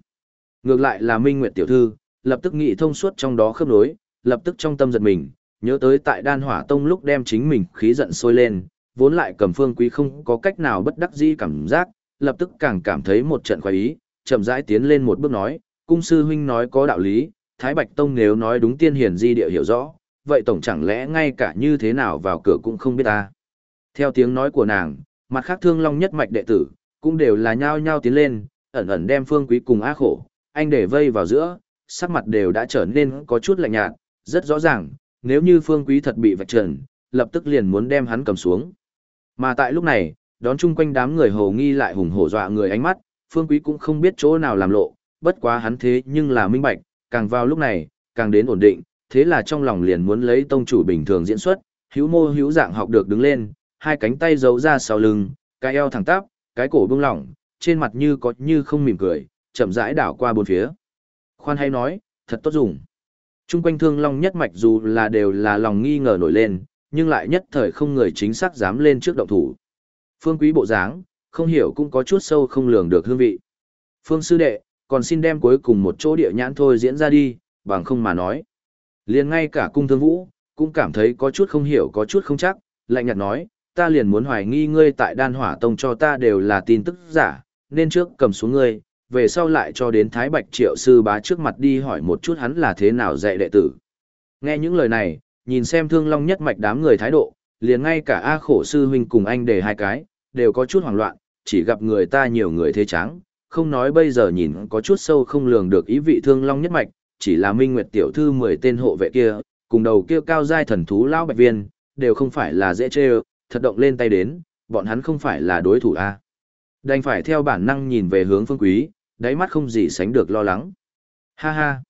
Ngược lại là Minh Nguyệt tiểu thư, lập tức nghĩ thông suốt trong đó khớp nối, lập tức trong tâm giật mình, nhớ tới tại Đan Hỏa Tông lúc đem chính mình khí giận sôi lên, vốn lại cầm phương quý không có cách nào bất đắc dĩ cảm giác, lập tức càng cảm thấy một trận khoái ý, chậm rãi tiến lên một bước nói, cung sư huynh nói có đạo lý, Thái Bạch Tông nếu nói đúng tiên hiển di địa hiểu rõ, vậy tổng chẳng lẽ ngay cả như thế nào vào cửa cũng không biết ta. Theo tiếng nói của nàng, mặt khác thương long nhất mạch đệ tử, cũng đều là nhao nhao tiến lên, ẩn ẩn đem phương quý cùng á khổ, anh để vây vào giữa, sắc mặt đều đã trở nên có chút lạnh nhạt, rất rõ ràng, nếu như phương quý thật bị vạch trần, lập tức liền muốn đem hắn cầm xuống. Mà tại lúc này, đón chung quanh đám người hồ nghi lại hùng hổ dọa người ánh mắt, phương quý cũng không biết chỗ nào làm lộ, bất quá hắn thế nhưng là minh bạch, càng vào lúc này, càng đến ổn định, thế là trong lòng liền muốn lấy tông chủ bình thường diễn xuất, hữu mô hữu dạng học được đứng lên, hai cánh tay giấu ra sau lưng, cái eo thẳng tắp, cái cổ bung lỏng, trên mặt như có như không mỉm cười, chậm rãi đảo qua bốn phía. Khoan hay nói, thật tốt dùng. Trung quanh thương long nhất mạch dù là đều là lòng nghi ngờ nổi lên, nhưng lại nhất thời không người chính xác dám lên trước động thủ. Phương quý bộ dáng, không hiểu cũng có chút sâu không lường được hương vị. Phương sư đệ, còn xin đem cuối cùng một chỗ địa nhãn thôi diễn ra đi, bằng không mà nói. liền ngay cả cung thương vũ, cũng cảm thấy có chút không hiểu có chút không chắc, lạnh nhạt nói, ta liền muốn hoài nghi ngươi tại đan hỏa tông cho ta đều là tin tức giả, nên trước cầm xuống ngươi, về sau lại cho đến Thái Bạch Triệu Sư bá trước mặt đi hỏi một chút hắn là thế nào dạy đệ tử. Nghe những lời này, nhìn xem thương long nhất mạch đám người thái độ, liền ngay cả A khổ sư huynh cùng anh để hai cái, đều có chút hoảng loạn, chỉ gặp người ta nhiều người thế trắng, không nói bây giờ nhìn có chút sâu không lường được ý vị thương long nhất mạch, chỉ là minh nguyệt tiểu thư 10 tên hộ vệ kia, cùng đầu kia cao giai thần thú lão bạch viên, đều không phải là dễ chê thật động lên tay đến, bọn hắn không phải là đối thủ a. Đành phải theo bản năng nhìn về hướng phương quý, đáy mắt không gì sánh được lo lắng. Ha ha.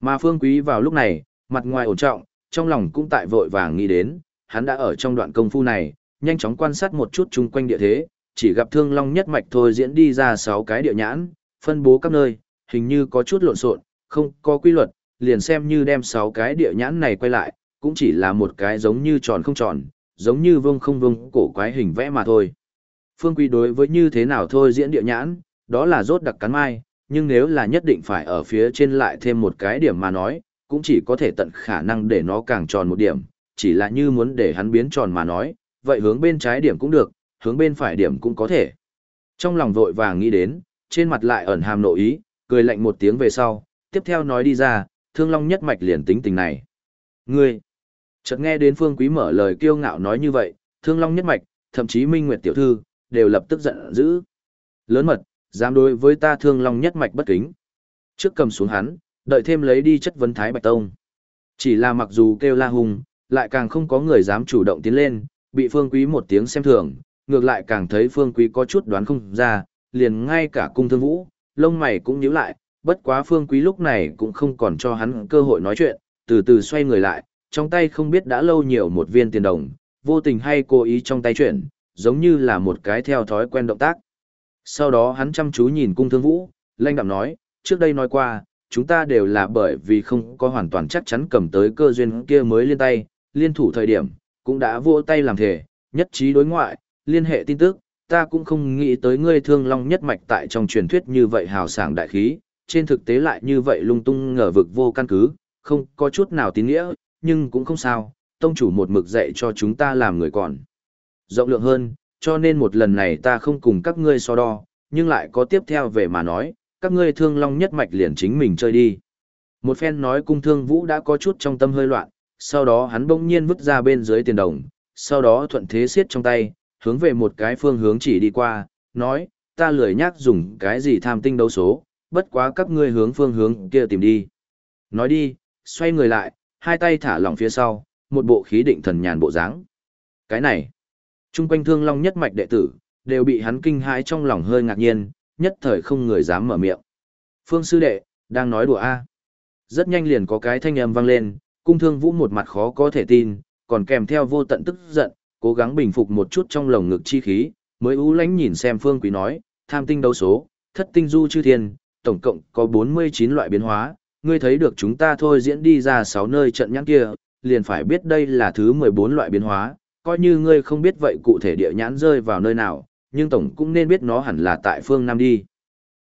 Mà phương quý vào lúc này, mặt ngoài ổn trọng, trong lòng cũng tại vội vàng nghĩ đến, hắn đã ở trong đoạn công phu này, nhanh chóng quan sát một chút chung quanh địa thế, chỉ gặp thương long nhất mạch thôi diễn đi ra 6 cái địa nhãn, phân bố các nơi, hình như có chút lộn xộn, không có quy luật, liền xem như đem 6 cái địa nhãn này quay lại, cũng chỉ là một cái giống như tròn không tròn, giống như vương không vương cổ quái hình vẽ mà thôi. Phương Quý đối với như thế nào thôi diễn địa nhãn, đó là rốt đặc cắn mai, nhưng nếu là nhất định phải ở phía trên lại thêm một cái điểm mà nói, cũng chỉ có thể tận khả năng để nó càng tròn một điểm, chỉ là như muốn để hắn biến tròn mà nói, vậy hướng bên trái điểm cũng được, hướng bên phải điểm cũng có thể. Trong lòng vội vàng nghĩ đến, trên mặt lại ẩn hàm nội ý, cười lạnh một tiếng về sau, tiếp theo nói đi ra, thương long nhất mạch liền tính tình này. Ngươi, chợt nghe đến phương quý mở lời kiêu ngạo nói như vậy, thương long nhất mạch, thậm chí minh nguyệt tiểu thư, đều lập tức giận dữ. Lớn mật, dám đối với ta thương long nhất mạch bất kính. Trước cầm xuống hắn, đợi thêm lấy đi chất vấn Thái Bạch Tông. Chỉ là mặc dù kêu la hùng, lại càng không có người dám chủ động tiến lên, bị phương quý một tiếng xem thường, ngược lại càng thấy phương quý có chút đoán không ra, liền ngay cả cung thương vũ, lông mày cũng nhíu lại, bất quá phương quý lúc này cũng không còn cho hắn cơ hội nói chuyện, từ từ xoay người lại, trong tay không biết đã lâu nhiều một viên tiền đồng, vô tình hay cố ý trong tay chuyển, giống như là một cái theo thói quen động tác. Sau đó hắn chăm chú nhìn cung thương vũ, lanh đạm nói, trước đây nói qua, chúng ta đều là bởi vì không có hoàn toàn chắc chắn cầm tới cơ duyên kia mới liên tay, liên thủ thời điểm, cũng đã vô tay làm thể, nhất trí đối ngoại, liên hệ tin tức, ta cũng không nghĩ tới ngươi thương long nhất mạch tại trong truyền thuyết như vậy hào sảng đại khí, trên thực tế lại như vậy lung tung ngờ vực vô căn cứ, không có chút nào tín nghĩa, nhưng cũng không sao, tông chủ một mực dạy cho chúng ta làm người còn. Rộng lượng hơn, cho nên một lần này ta không cùng các ngươi so đo, nhưng lại có tiếp theo về mà nói, các ngươi thương long nhất mạch liền chính mình chơi đi. Một phen nói cung thương vũ đã có chút trong tâm hơi loạn, sau đó hắn bỗng nhiên vứt ra bên dưới tiền đồng, sau đó thuận thế siết trong tay, hướng về một cái phương hướng chỉ đi qua, nói, ta lười nhắc dùng cái gì tham tinh đấu số, bất quá các ngươi hướng phương hướng kia tìm đi. Nói đi, xoay người lại, hai tay thả lỏng phía sau, một bộ khí định thần nhàn bộ dáng. Cái này, chung quanh thương long nhất mạch đệ tử, đều bị hắn kinh hãi trong lòng hơi ngạc nhiên, nhất thời không người dám mở miệng. Phương sư đệ, đang nói đùa a Rất nhanh liền có cái thanh âm vang lên, cung thương vũ một mặt khó có thể tin, còn kèm theo vô tận tức giận, cố gắng bình phục một chút trong lồng ngực chi khí, mới ú lánh nhìn xem phương quý nói, tham tinh đấu số, thất tinh du chư thiên, tổng cộng có 49 loại biến hóa, ngươi thấy được chúng ta thôi diễn đi ra sáu nơi trận nhãn kia, liền phải biết đây là thứ 14 loại biến hóa, coi như ngươi không biết vậy cụ thể địa nhãn rơi vào nơi nào, nhưng tổng cũng nên biết nó hẳn là tại phương Nam đi.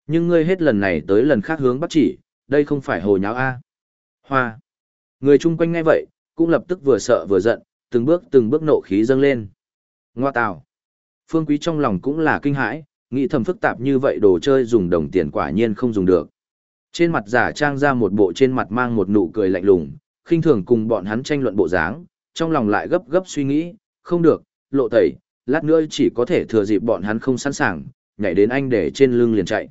Nhưng ngươi hết lần này tới lần khác hướng bắc chỉ, đây không phải hồ nháo A. Hoa. Người chung quanh ngay vậy, cũng lập tức vừa sợ vừa giận, từng bước từng bước nộ khí dâng lên. Ngoa tào. Phương Quý trong lòng cũng là kinh hãi, nghĩ thầm phức tạp như vậy đồ chơi dùng đồng tiền quả nhiên không dùng được. Trên mặt giả trang ra một bộ trên mặt mang một nụ cười lạnh lùng, khinh thường cùng bọn hắn tranh luận bộ dáng, trong lòng lại gấp gấp suy nghĩ, không được, lộ tẩy, lát nữa chỉ có thể thừa dịp bọn hắn không sẵn sàng, nhảy đến anh để trên lưng liền chạy.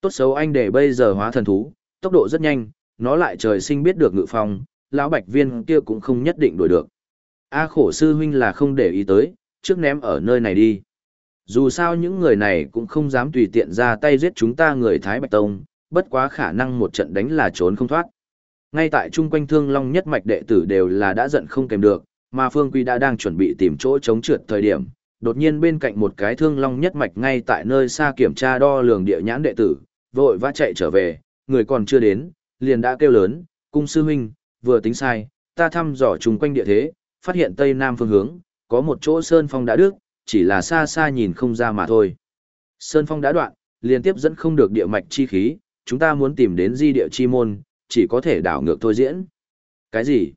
Tốt xấu anh để bây giờ hóa thần thú, tốc độ rất nhanh, nó lại trời sinh biết được ngự phong, lão bạch viên kia cũng không nhất định đuổi được. A khổ sư huynh là không để ý tới, trước ném ở nơi này đi. Dù sao những người này cũng không dám tùy tiện ra tay giết chúng ta người Thái Bạch Tông, bất quá khả năng một trận đánh là trốn không thoát. Ngay tại chung quanh thương long nhất mạch đệ tử đều là đã giận không kèm được, mà Phương Quy đã đang chuẩn bị tìm chỗ chống trượt thời điểm, đột nhiên bên cạnh một cái thương long nhất mạch ngay tại nơi xa kiểm tra đo lường địa nhãn đệ tử, vội vã chạy trở về, người còn chưa đến, liền đã kêu lớn, cung sư huynh, vừa tính sai, ta thăm dò chung quanh địa thế, phát hiện tây nam phương hướng, có một chỗ sơn phong đã đức, chỉ là xa xa nhìn không ra mà thôi. Sơn phong đã đoạn, liên tiếp dẫn không được địa mạch chi khí, chúng ta muốn tìm đến di địa chi môn, chỉ có thể đảo ngược thôi diễn. Cái gì?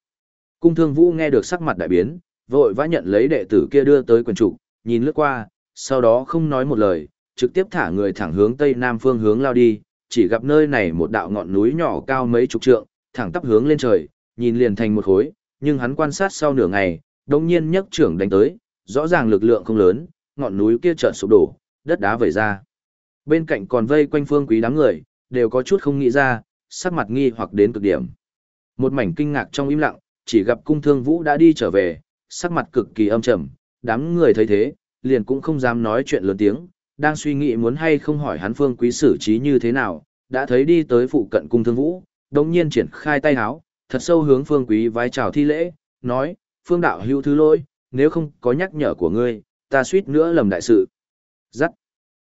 Cung thương vũ nghe được sắc mặt đại biến, vội vã nhận lấy đệ tử kia đưa tới quyền trục, nhìn lướt qua, sau đó không nói một lời, trực tiếp thả người thẳng hướng tây nam phương hướng lao đi, chỉ gặp nơi này một đạo ngọn núi nhỏ cao mấy chục trượng, thẳng tắp hướng lên trời, nhìn liền thành một khối, nhưng hắn quan sát sau nửa ngày, đồng nhiên nhấc trưởng đánh tới, rõ ràng lực lượng không lớn, ngọn núi kia chợt sụp đổ, đất đá vẩy ra. Bên cạnh còn vây quanh phương quý đám người, đều có chút không nghĩ ra, sắc mặt nghi hoặc đến cực điểm. Một mảnh kinh ngạc trong im lặng, chỉ gặp cung thương vũ đã đi trở về, sắc mặt cực kỳ âm trầm, đám người thấy thế, liền cũng không dám nói chuyện lớn tiếng, đang suy nghĩ muốn hay không hỏi hắn phương quý xử trí như thế nào, đã thấy đi tới phụ cận cung thương vũ, đồng nhiên triển khai tay háo, thật sâu hướng phương quý vái chào thi lễ, nói, phương đạo hữu thứ lỗi, nếu không có nhắc nhở của ngươi, ta suýt nữa lầm đại sự. Giắt.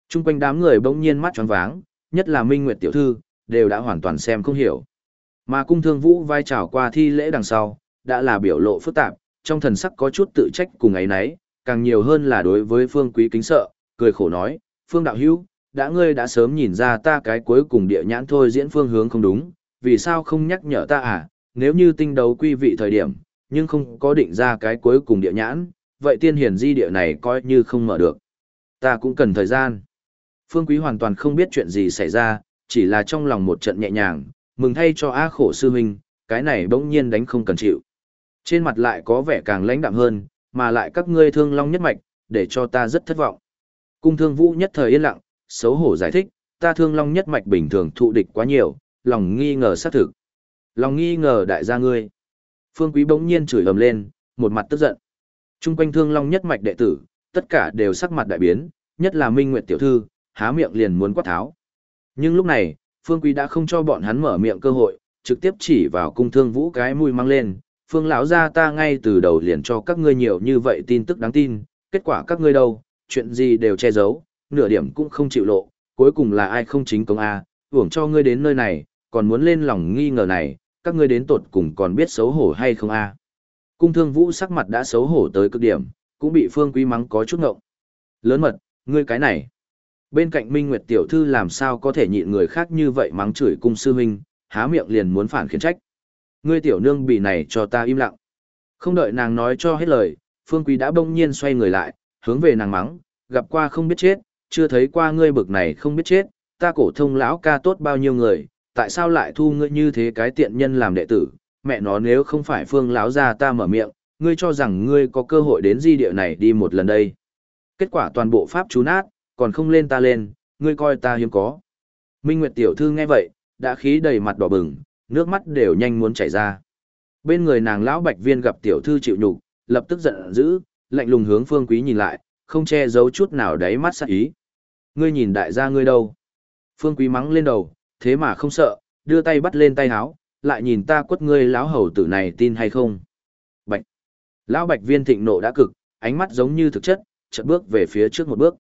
Trung quanh đám người bỗng nhiên mắt tròn váng, nhất là Minh Nguyệt tiểu thư, đều đã hoàn toàn xem không hiểu. Mà cung thương vũ vai trào qua thi lễ đằng sau, đã là biểu lộ phức tạp, trong thần sắc có chút tự trách cùng ấy nấy, càng nhiều hơn là đối với phương quý kính sợ, cười khổ nói, phương đạo hữu, đã ngươi đã sớm nhìn ra ta cái cuối cùng địa nhãn thôi diễn phương hướng không đúng, vì sao không nhắc nhở ta à, nếu như tinh đấu quy vị thời điểm, nhưng không có định ra cái cuối cùng địa nhãn, vậy tiên hiển di địa này coi như không mở được. Ta cũng cần thời gian. Phương Quý hoàn toàn không biết chuyện gì xảy ra, chỉ là trong lòng một trận nhẹ nhàng, mừng thay cho A khổ sư huynh, cái này bỗng nhiên đánh không cần chịu. Trên mặt lại có vẻ càng lãnh đạm hơn, mà lại các ngươi thương long nhất mạch, để cho ta rất thất vọng. Cung thương vũ nhất thời yên lặng, xấu hổ giải thích, ta thương long nhất mạch bình thường thụ địch quá nhiều, lòng nghi ngờ xác thực. Lòng nghi ngờ đại gia ngươi. Phương Quý bỗng nhiên chửi ầm lên, một mặt tức giận. Trung quanh thương long nhất mạch đệ tử, tất cả đều sắc mặt đại biến, nhất là Minh Nguyệt tiểu thư, há miệng liền muốn quát tháo. Nhưng lúc này, Phương Quý đã không cho bọn hắn mở miệng cơ hội, trực tiếp chỉ vào cung thương vũ cái mũi mang lên, Phương lão gia ta ngay từ đầu liền cho các ngươi nhiều như vậy tin tức đáng tin, kết quả các ngươi đâu, chuyện gì đều che giấu, nửa điểm cũng không chịu lộ, cuối cùng là ai không chính công a, hưởng cho ngươi đến nơi này, còn muốn lên lòng nghi ngờ này, các ngươi đến tột cùng còn biết xấu hổ hay không a? Cung Thương Vũ sắc mặt đã xấu hổ tới cực điểm, cũng bị Phương Quý mắng có chút ngộng. Lớn mật, ngươi cái này. Bên cạnh Minh Nguyệt tiểu thư làm sao có thể nhịn người khác như vậy mắng chửi cung sư huynh, há miệng liền muốn phản khiển trách. Ngươi tiểu nương bị này cho ta im lặng. Không đợi nàng nói cho hết lời, Phương Quý đã bỗng nhiên xoay người lại, hướng về nàng mắng, gặp qua không biết chết, chưa thấy qua ngươi bực này không biết chết, ta cổ thông lão ca tốt bao nhiêu người, tại sao lại thu ngươi như thế cái tiện nhân làm đệ tử, mẹ nó nếu không phải Phương lão gia ta mở miệng, ngươi cho rằng ngươi có cơ hội đến di địa này đi một lần đây. Kết quả toàn bộ pháp chú nát, còn không lên ta lên, ngươi coi ta hiếm có. Minh Nguyệt tiểu thư nghe vậy, đã khí đầy mặt đỏ bừng, nước mắt đều nhanh muốn chảy ra. Bên người nàng lão Bạch Viên gặp tiểu thư chịu nhục, lập tức giận dữ, lạnh lùng hướng Phương Quý nhìn lại, không che giấu chút nào đáy mắt sắc ý. Ngươi nhìn đại gia ngươi đâu? Phương Quý mắng lên đầu, thế mà không sợ, đưa tay bắt lên tay háo, lại nhìn ta quất ngươi lão hầu tử này tin hay không? Bạch. Lão Bạch Viên thịnh nộ đã cực, ánh mắt giống như thực chất, chợt bước về phía trước một bước.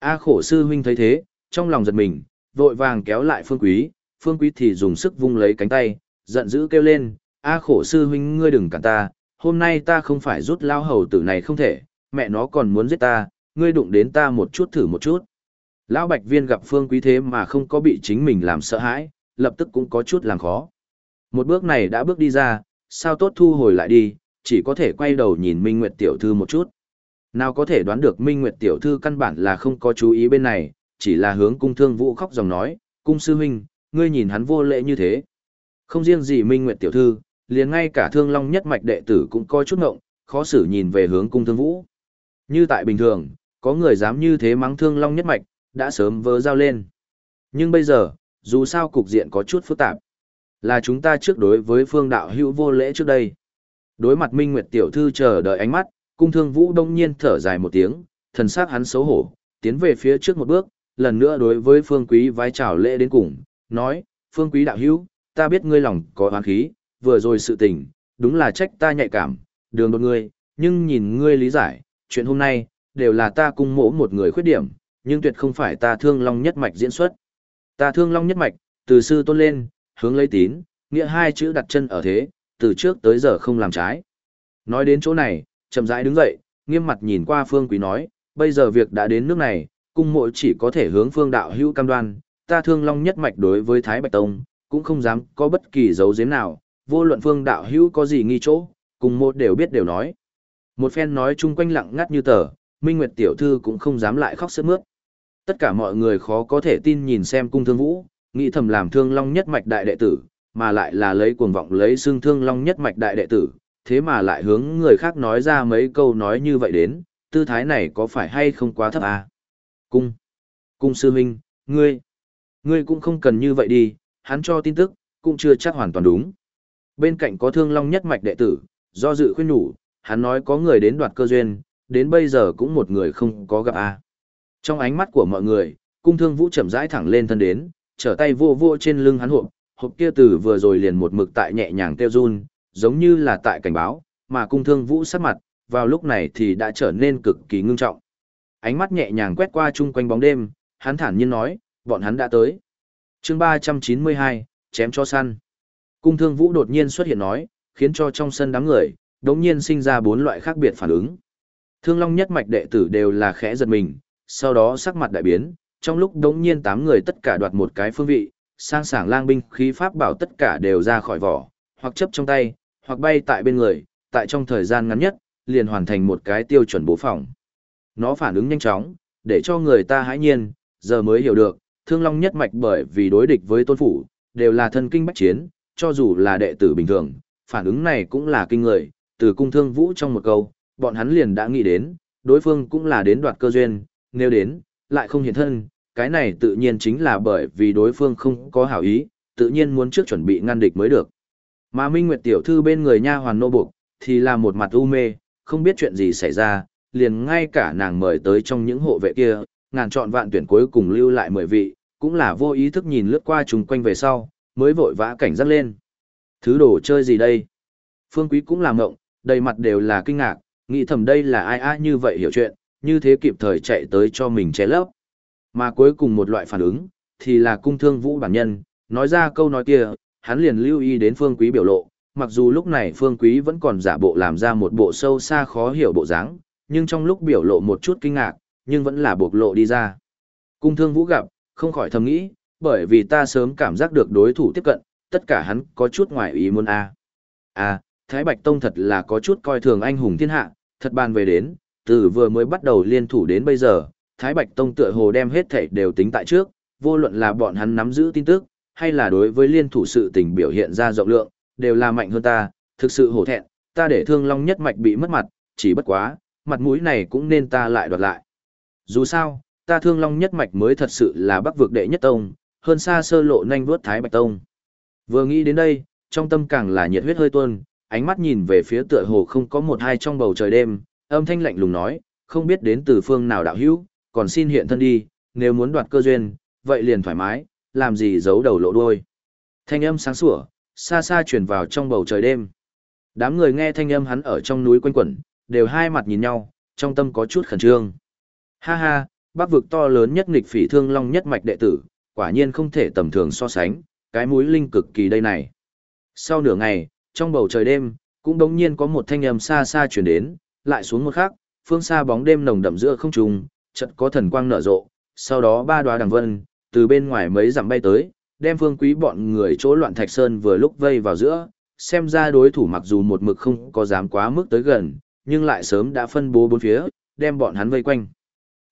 A khổ sư huynh thấy thế, trong lòng giật mình, vội vàng kéo lại Phương Quý, Phương Quý thì dùng sức vung lấy cánh tay, giận dữ kêu lên, A khổ sư huynh ngươi đừng cản ta, hôm nay ta không phải rút lao hầu tử này không thể, mẹ nó còn muốn giết ta, ngươi đụng đến ta một chút thử một chút. Lão Bạch Viên gặp Phương Quý thế mà không có bị chính mình làm sợ hãi, lập tức cũng có chút làm khó. Một bước này đã bước đi ra, sao tốt thu hồi lại đi, chỉ có thể quay đầu nhìn Minh Nguyệt Tiểu Thư một chút. Nào có thể đoán được Minh Nguyệt Tiểu Thư căn bản là không có chú ý bên này, chỉ là hướng cung thương vũ khóc dòng nói, cung sư huynh, ngươi nhìn hắn vô lễ như thế. Không riêng gì Minh Nguyệt Tiểu Thư, liền ngay cả thương long nhất mạch đệ tử cũng coi chút ngộng, khó xử nhìn về hướng cung thương vũ. Như tại bình thường, có người dám như thế mắng thương long nhất mạch, đã sớm vớ giao lên. Nhưng bây giờ, dù sao cục diện có chút phức tạp, là chúng ta trước đối với phương đạo hữu vô lễ trước đây. Đối mặt Minh Nguyệt tiểu thư chờ đợi ánh mắt, cung thương vũ đông nhiên thở dài một tiếng, thần sắc hắn xấu hổ, tiến về phía trước một bước, lần nữa đối với phương quý vái chào lễ đến cùng, nói, phương quý đạo hữu, ta biết ngươi lòng có oán khí, vừa rồi sự tình, đúng là trách ta nhạy cảm, đường đột ngươi, nhưng nhìn ngươi lý giải, chuyện hôm nay, đều là ta cung mỗ một người khuyết điểm, nhưng tuyệt không phải ta thương long nhất mạch diễn xuất. Ta thương long nhất mạch, từ sư tôn lên, hướng lấy tín, nghĩa hai chữ đặt chân ở thế, từ trước tới giờ không làm trái. Nói đến chỗ này, chậm rãi đứng dậy, nghiêm mặt nhìn qua Phương Quý nói, bây giờ việc đã đến nước này, cung mộ chỉ có thể hướng phương đạo hữu cam đoan, ta thương long nhất mạch đối với Thái Bạch Tông, cũng không dám có bất kỳ dấu giếm nào, vô luận phương đạo hữu có gì nghi chỗ, cùng một đều biết đều nói. Một phen nói chung quanh lặng ngắt như tờ, Minh Nguyệt tiểu thư cũng không dám lại khóc sướt mướt. Tất cả mọi người khó có thể tin nhìn xem cung thương vũ, nghĩ thầm làm thương long nhất mạch đại đệ tử, mà lại là lấy cuồng vọng lấy xương thương long nhất mạch đại đệ tử, thế mà lại hướng người khác nói ra mấy câu nói như vậy đến, tư thái này có phải hay không quá thấp à? Cung, cung sư huynh, ngươi, ngươi cũng không cần như vậy đi, hắn cho tin tức, cũng chưa chắc hoàn toàn đúng. Bên cạnh có thương long nhất mạch đệ tử, do dự khuyên nhủ, hắn nói có người đến đoạt cơ duyên, đến bây giờ cũng một người không có gặp a. Trong ánh mắt của mọi người, cung thương vũ chậm rãi thẳng lên thân đến, trở tay vô vô trên lưng hắn hộp, hộp kia từ vừa rồi liền một mực tại nhẹ nhàng tiêu run, giống như là tại cảnh báo, mà cung thương vũ sắc mặt, vào lúc này thì đã trở nên cực kỳ ngưng trọng. Ánh mắt nhẹ nhàng quét qua chung quanh bóng đêm, hắn thản nhiên nói, bọn hắn đã tới. chương 392, chém cho săn. Cung thương vũ đột nhiên xuất hiện nói, khiến cho trong sân đám người, đống nhiên sinh ra bốn loại khác biệt phản ứng. Thương Long nhất mạch đệ tử đều là khẽ giật mình, sau đó sắc mặt đại biến, trong lúc đống nhiên tám người tất cả đoạt một cái phương vị, sang sảng lang binh khí pháp bảo tất cả đều ra khỏi vỏ, hoặc chấp trong tay, hoặc bay tại bên người, tại trong thời gian ngắn nhất, liền hoàn thành một cái tiêu chuẩn bố phòng. Nó phản ứng nhanh chóng, để cho người ta hãi nhiên, giờ mới hiểu được, Thương Long nhất mạch bởi vì đối địch với tôn phủ, đều là thân kinh bách chiến, cho dù là đệ tử bình thường, phản ứng này cũng là kinh người, từ cung thương vũ trong một câu, bọn hắn liền đã nghĩ đến, đối phương cũng là đến đoạt cơ duyên, nếu đến, lại không hiện thân, cái này tự nhiên chính là bởi vì đối phương không có hảo ý, tự nhiên muốn trước chuẩn bị ngăn địch mới được. Mà Minh Nguyệt tiểu thư bên người nha hoàn nô buộc, thì là một mặt u mê, không biết chuyện gì xảy ra, liền ngay cả nàng mời tới trong những hộ vệ kia, ngàn chọn vạn tuyển cuối cùng lưu lại mười vị, cũng là vô ý thức nhìn lướt qua chúng quanh về sau, mới vội vã cảnh giác lên. Thứ đồ chơi gì đây? Phương Quý cũng làm ngộng, đầy mặt đều là kinh ngạc, nghĩ thầm đây là ai ai như vậy hiểu chuyện, như thế kịp thời chạy tới cho mình che lấp. Mà cuối cùng một loại phản ứng, thì là cung thương vũ bản nhân, nói ra câu nói kia, hắn liền lưu ý đến Phương Quý biểu lộ, mặc dù lúc này Phương Quý vẫn còn giả bộ làm ra một bộ sâu xa khó hiểu bộ dáng, nhưng trong lúc biểu lộ một chút kinh ngạc, nhưng vẫn là bộc lộ đi ra. Cung thương vũ gặp, không khỏi thầm nghĩ, bởi vì ta sớm cảm giác được đối thủ tiếp cận, tất cả hắn có chút ngoài ý muốn a. À. à, Thái Bạch Tông thật là có chút coi thường anh hùng thiên hạ, thật bàn về đến, từ vừa mới bắt đầu liên thủ đến bây giờ, Thái Bạch Tông tựa hồ đem hết thảy đều tính tại trước, vô luận là bọn hắn nắm giữ tin tức, hay là đối với liên thủ sự tình biểu hiện ra rộng lượng, đều là mạnh hơn ta, thực sự hổ thẹn, ta để thương long nhất mạch bị mất mặt, chỉ bất quá, mặt mũi này cũng nên ta lại đoạt lại. Dù sao, ta thương long nhất mạch mới thật sự là bắc vực đệ nhất tông, hơn xa sơ lộ nhanh vuốt Thái Bạch Tông. Vừa nghĩ đến đây, trong tâm càng là nhiệt huyết hơi tuôn, ánh mắt nhìn về phía tựa hồ không có một hai trong bầu trời đêm, âm thanh lạnh lùng nói, không biết đến từ phương nào đạo hữu, còn xin hiện thân đi, nếu muốn đoạt cơ duyên, vậy liền thoải mái, làm gì giấu đầu lộ đuôi. Thanh âm sáng sủa, xa xa truyền vào trong bầu trời đêm. Đám người nghe thanh âm hắn ở trong núi quanh quẩn, đều hai mặt nhìn nhau, trong tâm có chút khẩn trương. Ha ha, bác vực to lớn nhất nghịch phỉ thương long nhất mạch đệ tử, quả nhiên không thể tầm thường so sánh, cái mũi linh cực kỳ đây này. Sau nửa ngày, trong bầu trời đêm, cũng đống nhiên có một thanh âm xa xa truyền đến, lại xuống một khắc, phương xa bóng đêm nồng đậm giữa không trung, chợt có thần quang nở rộ, sau đó ba đoá đằng vân, từ bên ngoài mấy dặm bay tới, đem phương quý bọn người chỗ loạn thạch sơn vừa lúc vây vào giữa, xem ra đối thủ mặc dù một mực không có dám quá mức tới gần, nhưng lại sớm đã phân bố bốn phía, đem bọn hắn vây quanh.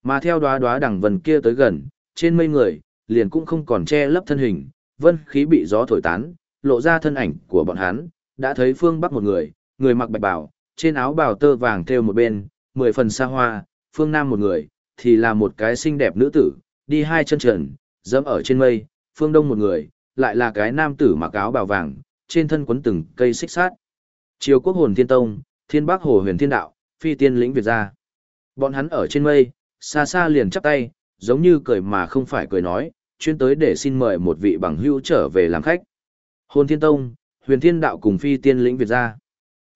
Mà theo đoá đoá đằng vân kia tới gần, trên mây người, liền cũng không còn che lấp thân hình, vân khí bị gió thổi tán, lộ ra thân ảnh của bọn hắn, đã thấy phương bắc một người, người mặc bạch bào, trên áo bào tơ vàng thêu một bên, mười phần xa hoa, phương nam một người, thì là một cái xinh đẹp nữ tử, đi hai chân trần, dẫm ở trên mây, phương đông một người, lại là cái nam tử mặc áo bào vàng, trên thân quấn từng cây xích sát. Triều quốc hồn thiên tông, thiên bắc hồ huyền thiên đạo, phi tiên lĩnh Việt gia. Bọn hắn ở trên mây, xa xa liền chắp tay, giống như cười mà không phải cười nói, chuyên tới để xin mời một vị bằng hữu trở về làm khách. Hồn thiên tông, huyền thiên đạo cùng phi tiên lĩnh Việt gia.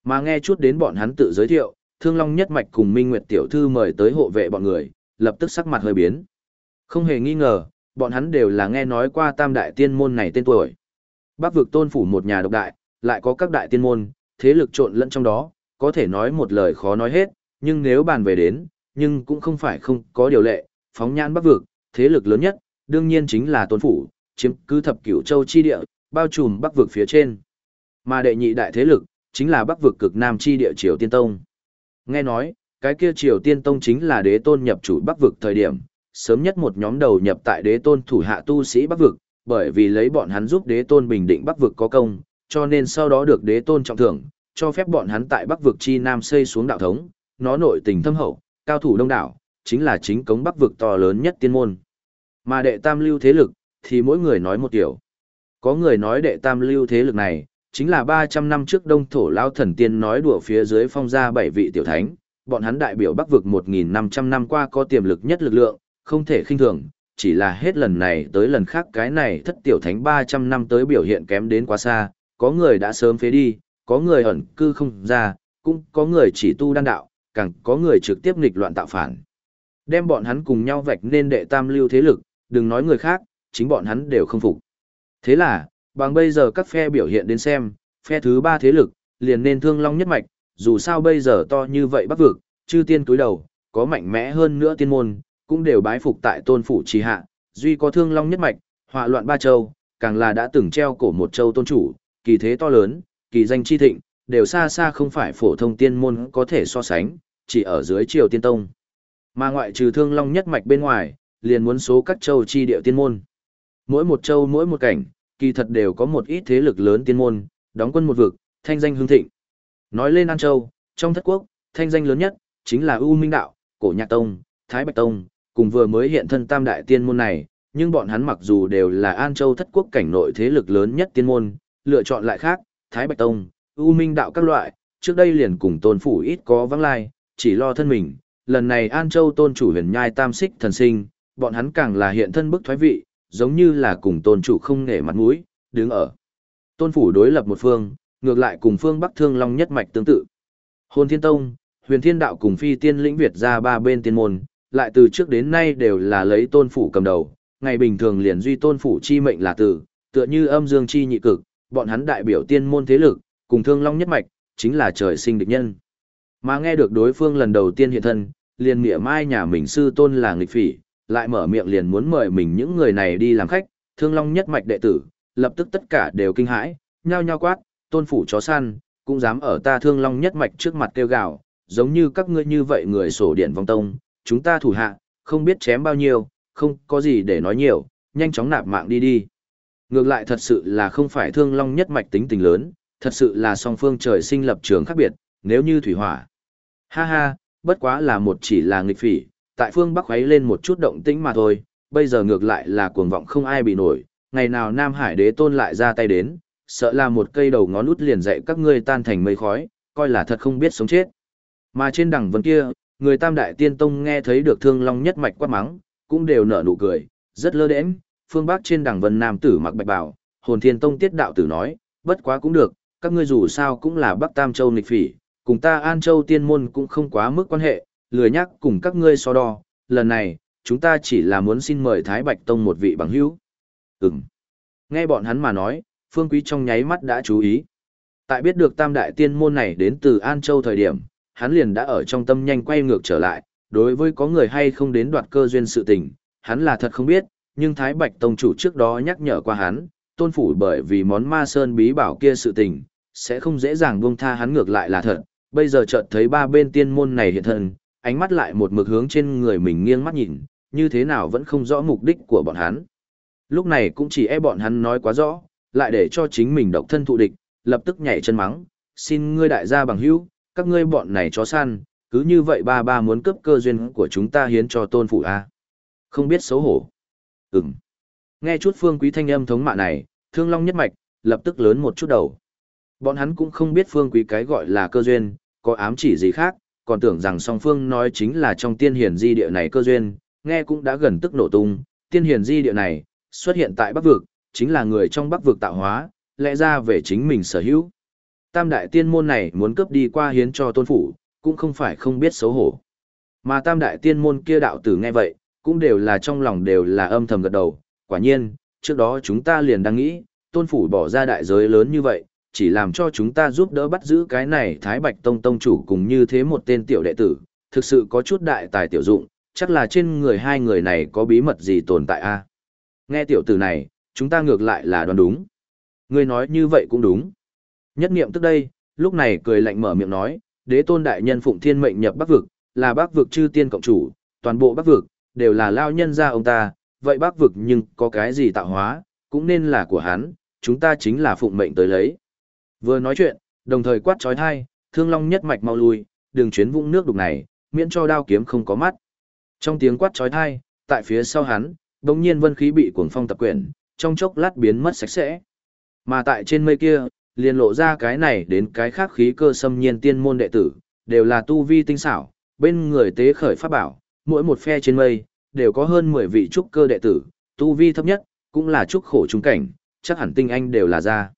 Mà nghe chút đến bọn hắn tự giới thiệu, Thương Long Nhất Mạch cùng Minh Nguyệt Tiểu Thư mời tới hộ vệ bọn người, lập tức sắc mặt hơi biến. Không hề nghi ngờ, bọn hắn đều là nghe nói qua tam đại tiên môn này tên tuổi. Bắc vực tôn phủ một nhà độc đại, lại có các đại tiên môn, thế lực trộn lẫn trong đó, có thể nói một lời khó nói hết, nhưng nếu bàn về đến, nhưng cũng không phải không có điều lệ, phóng nhãn bắc vực, thế lực lớn nhất, đương nhiên chính là tôn phủ, chiếm cứ thập cửu châu chi địa, bao trùm bắc vực phía trên. Mà đệ nhị đại thế lực, chính là bắc vực cực nam chi địa Triều Tiên Tông. Nghe nói, cái kia Triều Tiên Tông chính là đế tôn nhập chủ bắc vực thời điểm, sớm nhất một nhóm đầu nhập tại đế tôn thủ hạ tu sĩ bắc vực, bởi vì lấy bọn hắn giúp đế tôn bình định bắc vực có công, cho nên sau đó được đế tôn trọng thưởng, cho phép bọn hắn tại bắc vực chi nam xây xuống đạo thống, nó nội tình thâm hậu, cao thủ đông đảo, chính là chính cống bắc vực to lớn nhất tiên môn. Mà đệ tam lưu thế lực, thì mỗi người nói một kiểu. Có người nói đệ tam lưu thế lực này, chính là 300 năm trước đông thổ lao thần tiên nói đùa phía dưới phong ra bảy vị tiểu thánh, bọn hắn đại biểu bắc vực 1.500 năm qua có tiềm lực nhất lực lượng, không thể khinh thường, chỉ là hết lần này tới lần khác cái này thất tiểu thánh 300 năm tới biểu hiện kém đến quá xa, có người đã sớm phế đi, có người ẩn cư không ra, cũng có người chỉ tu đan đạo, càng có người trực tiếp nghịch loạn tạo phản. Đem bọn hắn cùng nhau vạch nên đệ tam lưu thế lực, đừng nói người khác, chính bọn hắn đều không phục. Thế là, bằng bây giờ các phe biểu hiện đến xem, phe thứ ba thế lực, liền nên thương long nhất mạch, dù sao bây giờ to như vậy bắc vực, chư tiên túi đầu, có mạnh mẽ hơn nữa tiên môn, cũng đều bái phục tại tôn phủ trì hạ, duy có thương long nhất mạch, họa loạn ba châu, càng là đã từng treo cổ một châu tôn chủ, kỳ thế to lớn, kỳ danh chi thịnh, đều xa xa không phải phổ thông tiên môn có thể so sánh, chỉ ở dưới triều tiên tông. Mà ngoại trừ thương long nhất mạch bên ngoài, liền muốn số các châu chi địa tiên môn. Mỗi một châu mỗi một cảnh, kỳ thật đều có một ít thế lực lớn tiên môn, đóng quân một vực, thanh danh hưng thịnh. Nói lên An Châu, trong thất quốc, thanh danh lớn nhất, chính là U Minh Đạo, Cổ Nhạc Tông, Thái Bạch Tông, cùng vừa mới hiện thân tam đại tiên môn này, nhưng bọn hắn mặc dù đều là An Châu thất quốc cảnh nội thế lực lớn nhất tiên môn, lựa chọn lại khác, Thái Bạch Tông, U Minh Đạo các loại, trước đây liền cùng tôn phủ ít có vắng lai, chỉ lo thân mình, lần này An Châu tôn chủ huyền nhai tam xích thần sinh, bọn hắn càng là hiện thân bức thoái vị, giống như là cùng tôn chủ không nể mặt mũi, đứng ở. Tôn phủ đối lập một phương, ngược lại cùng phương Bắc Thương Long nhất mạch tương tự. Hồn Thiên Tông, Huyền Thiên Đạo cùng Phi Tiên Lĩnh Việt ra ba bên tiên môn, lại từ trước đến nay đều là lấy tôn phủ cầm đầu, ngày bình thường liền duy tôn phủ chi mệnh là tử, tựa như âm dương chi nhị cực, bọn hắn đại biểu tiên môn thế lực, cùng Thương Long nhất mạch, chính là trời sinh địch nhân. Mà nghe được đối phương lần đầu tiên hiện thân, liền nghĩa mai nhà mình sư tôn là nghịch phỉ, lại mở miệng liền muốn mời mình những người này đi làm khách, thương long nhất mạch đệ tử, lập tức tất cả đều kinh hãi, nhao nhao quát, tôn phủ chó săn, cũng dám ở ta thương long nhất mạch trước mặt kêu gào, giống như các ngươi như vậy người sổ điện vong tông, chúng ta thủ hạ, không biết chém bao nhiêu, không có gì để nói nhiều, nhanh chóng nạp mạng đi đi. Ngược lại thật sự là không phải thương long nhất mạch tính tình lớn, thật sự là song phương trời sinh lập trường khác biệt, nếu như thủy hỏa. Ha ha, bất quá là một chỉ là nghịch phỉ, tại phương Bắc khuấy lên một chút động tĩnh mà thôi, bây giờ ngược lại là cuồng vọng không ai bị nổi, ngày nào Nam Hải đế tôn lại ra tay đến, sợ là một cây đầu ngón út liền dậy các ngươi tan thành mây khói, coi là thật không biết sống chết. Mà trên đẳng vân kia, người Tam Đại Tiên Tông nghe thấy được thương long nhất mạch quát mắng, cũng đều nở nụ cười, rất lơ đễnh, phương Bắc trên đẳng vân nam tử mặc bạch bảo hồn thiên tông tiết đạo tử nói, bất quá cũng được, các ngươi dù sao cũng là Bắc Tam Châu nghịch phỉ, cùng ta An Châu tiên môn cũng không quá mức quan hệ, lười nhắc cùng các ngươi so đo, lần này, chúng ta chỉ là muốn xin mời Thái Bạch Tông một vị bằng hữu. Ừm. Nghe bọn hắn mà nói, Phương Quý trong nháy mắt đã chú ý. Tại biết được tam đại tiên môn này đến từ An Châu thời điểm, hắn liền đã ở trong tâm nhanh quay ngược trở lại, đối với có người hay không đến đoạt cơ duyên sự tình, hắn là thật không biết, nhưng Thái Bạch Tông chủ trước đó nhắc nhở qua hắn, tôn phủ bởi vì món ma sơn bí bảo kia sự tình, sẽ không dễ dàng buông tha hắn ngược lại là thật, bây giờ chợt thấy ba bên tiên môn này hiện thân, ánh mắt lại một mực hướng trên người mình nghiêng mắt nhìn, như thế nào vẫn không rõ mục đích của bọn hắn. Lúc này cũng chỉ e bọn hắn nói quá rõ, lại để cho chính mình độc thân thụ địch, lập tức nhảy chân mắng, xin ngươi đại gia bằng hữu, các ngươi bọn này chó săn, cứ như vậy ba ba muốn cướp cơ duyên của chúng ta hiến cho tôn phụ a à? Không biết xấu hổ. Ừm. Nghe chút phương quý thanh âm thống mạ này, thương long nhất mạch, lập tức lớn một chút đầu. Bọn hắn cũng không biết phương quý cái gọi là cơ duyên, có ám chỉ gì khác, còn tưởng rằng song phương nói chính là trong tiên hiển di địa này cơ duyên, nghe cũng đã gần tức nổ tung, tiên hiển di địa này, xuất hiện tại Bắc Vực, chính là người trong Bắc Vực tạo hóa, lẽ ra về chính mình sở hữu. Tam đại tiên môn này muốn cướp đi qua hiến cho tôn phủ, cũng không phải không biết xấu hổ. Mà tam đại tiên môn kia đạo tử nghe vậy, cũng đều là trong lòng đều là âm thầm gật đầu, quả nhiên, trước đó chúng ta liền đang nghĩ, tôn phủ bỏ ra đại giới lớn như vậy, chỉ làm cho chúng ta giúp đỡ bắt giữ cái này Thái Bạch Tông Tông chủ cùng như thế một tên tiểu đệ tử, thực sự có chút đại tài tiểu dụng, chắc là trên người hai người này có bí mật gì tồn tại a Nghe tiểu tử này, chúng ta ngược lại là đoán đúng. Ngươi nói như vậy cũng đúng. Nhất niệm tức đây, lúc này cười lạnh mở miệng nói, đế tôn đại nhân phụng thiên mệnh nhập bắc vực, là bắc vực chư tiên cộng chủ, toàn bộ bắc vực, đều là lao nhân gia ông ta, vậy bắc vực nhưng có cái gì tạo hóa, cũng nên là của hắn, chúng ta chính là phụng mệnh tới lấy. Vừa nói chuyện, đồng thời quát trói thai, thương long nhất mạch mau lui, đường chuyến vũng nước đục này, miễn cho đao kiếm không có mắt. Trong tiếng quát trói thai, tại phía sau hắn, đồng nhiên vân khí bị cuồng phong tập quyển, trong chốc lát biến mất sạch sẽ. Mà tại trên mây kia, liền lộ ra cái này đến cái khác khí cơ xâm nhiên tiên môn đệ tử, đều là tu vi tinh xảo, bên người tế khởi pháp bảo, mỗi một phe trên mây, đều có hơn 10 vị trúc cơ đệ tử, tu vi thấp nhất, cũng là trúc khổ trung cảnh, chắc hẳn tinh anh đều là ra.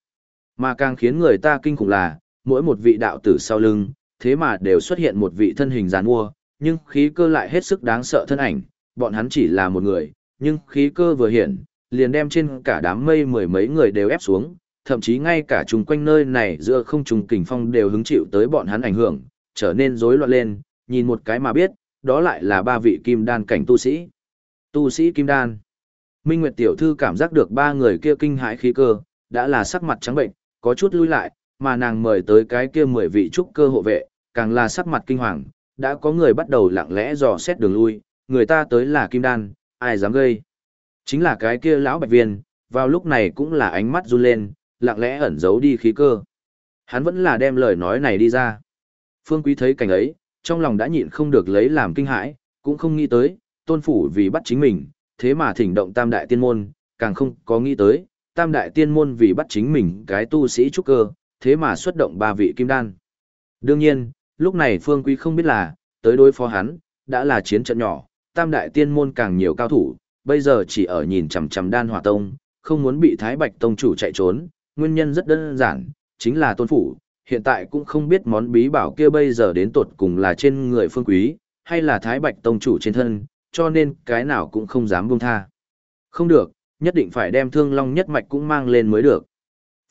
Mà càng khiến người ta kinh khủng là, mỗi một vị đạo tử sau lưng, thế mà đều xuất hiện một vị thân hình giàn mua, nhưng khí cơ lại hết sức đáng sợ thân ảnh, bọn hắn chỉ là một người, nhưng khí cơ vừa hiện, liền đem trên cả đám mây mười mấy người đều ép xuống, thậm chí ngay cả chung quanh nơi này giữa không trùng kình phong đều hứng chịu tới bọn hắn ảnh hưởng, trở nên rối loạn lên, nhìn một cái mà biết, đó lại là ba vị kim đan cảnh tu sĩ. Tu sĩ kim đan. Minh Nguyệt tiểu thư cảm giác được ba người kia kinh hãi khí cơ, đã là sắc mặt trắng bệnh, có chút lui lại, mà nàng mời tới cái kia mười vị trúc cơ hộ vệ, càng là sắc mặt kinh hoàng, đã có người bắt đầu lặng lẽ dò xét đường lui, người ta tới là kim đan, ai dám gây. Chính là cái kia lão bạch viên, vào lúc này cũng là ánh mắt run lên, lặng lẽ ẩn giấu đi khí cơ. Hắn vẫn là đem lời nói này đi ra. Phương Quý thấy cảnh ấy, trong lòng đã nhịn không được lấy làm kinh hãi, cũng không nghĩ tới, tôn phủ vì bắt chính mình, thế mà thỉnh động tam đại tiên môn, càng không có nghĩ tới, tam đại tiên môn vì bắt chính mình cái tu sĩ trúc cơ, thế mà xuất động ba vị kim đan. Đương nhiên, lúc này Phương Quý không biết là, tới đối phó hắn, đã là chiến trận nhỏ, tam đại tiên môn càng nhiều cao thủ, bây giờ chỉ ở nhìn chằm chằm đan hỏa tông, không muốn bị Thái Bạch tông chủ chạy trốn, nguyên nhân rất đơn giản, chính là tôn phủ, hiện tại cũng không biết món bí bảo kia bây giờ đến tột cùng là trên người phương quý, hay là Thái Bạch tông chủ trên thân, cho nên cái nào cũng không dám buông tha. Không được, nhất định phải đem thương long nhất mạch cũng mang lên mới được.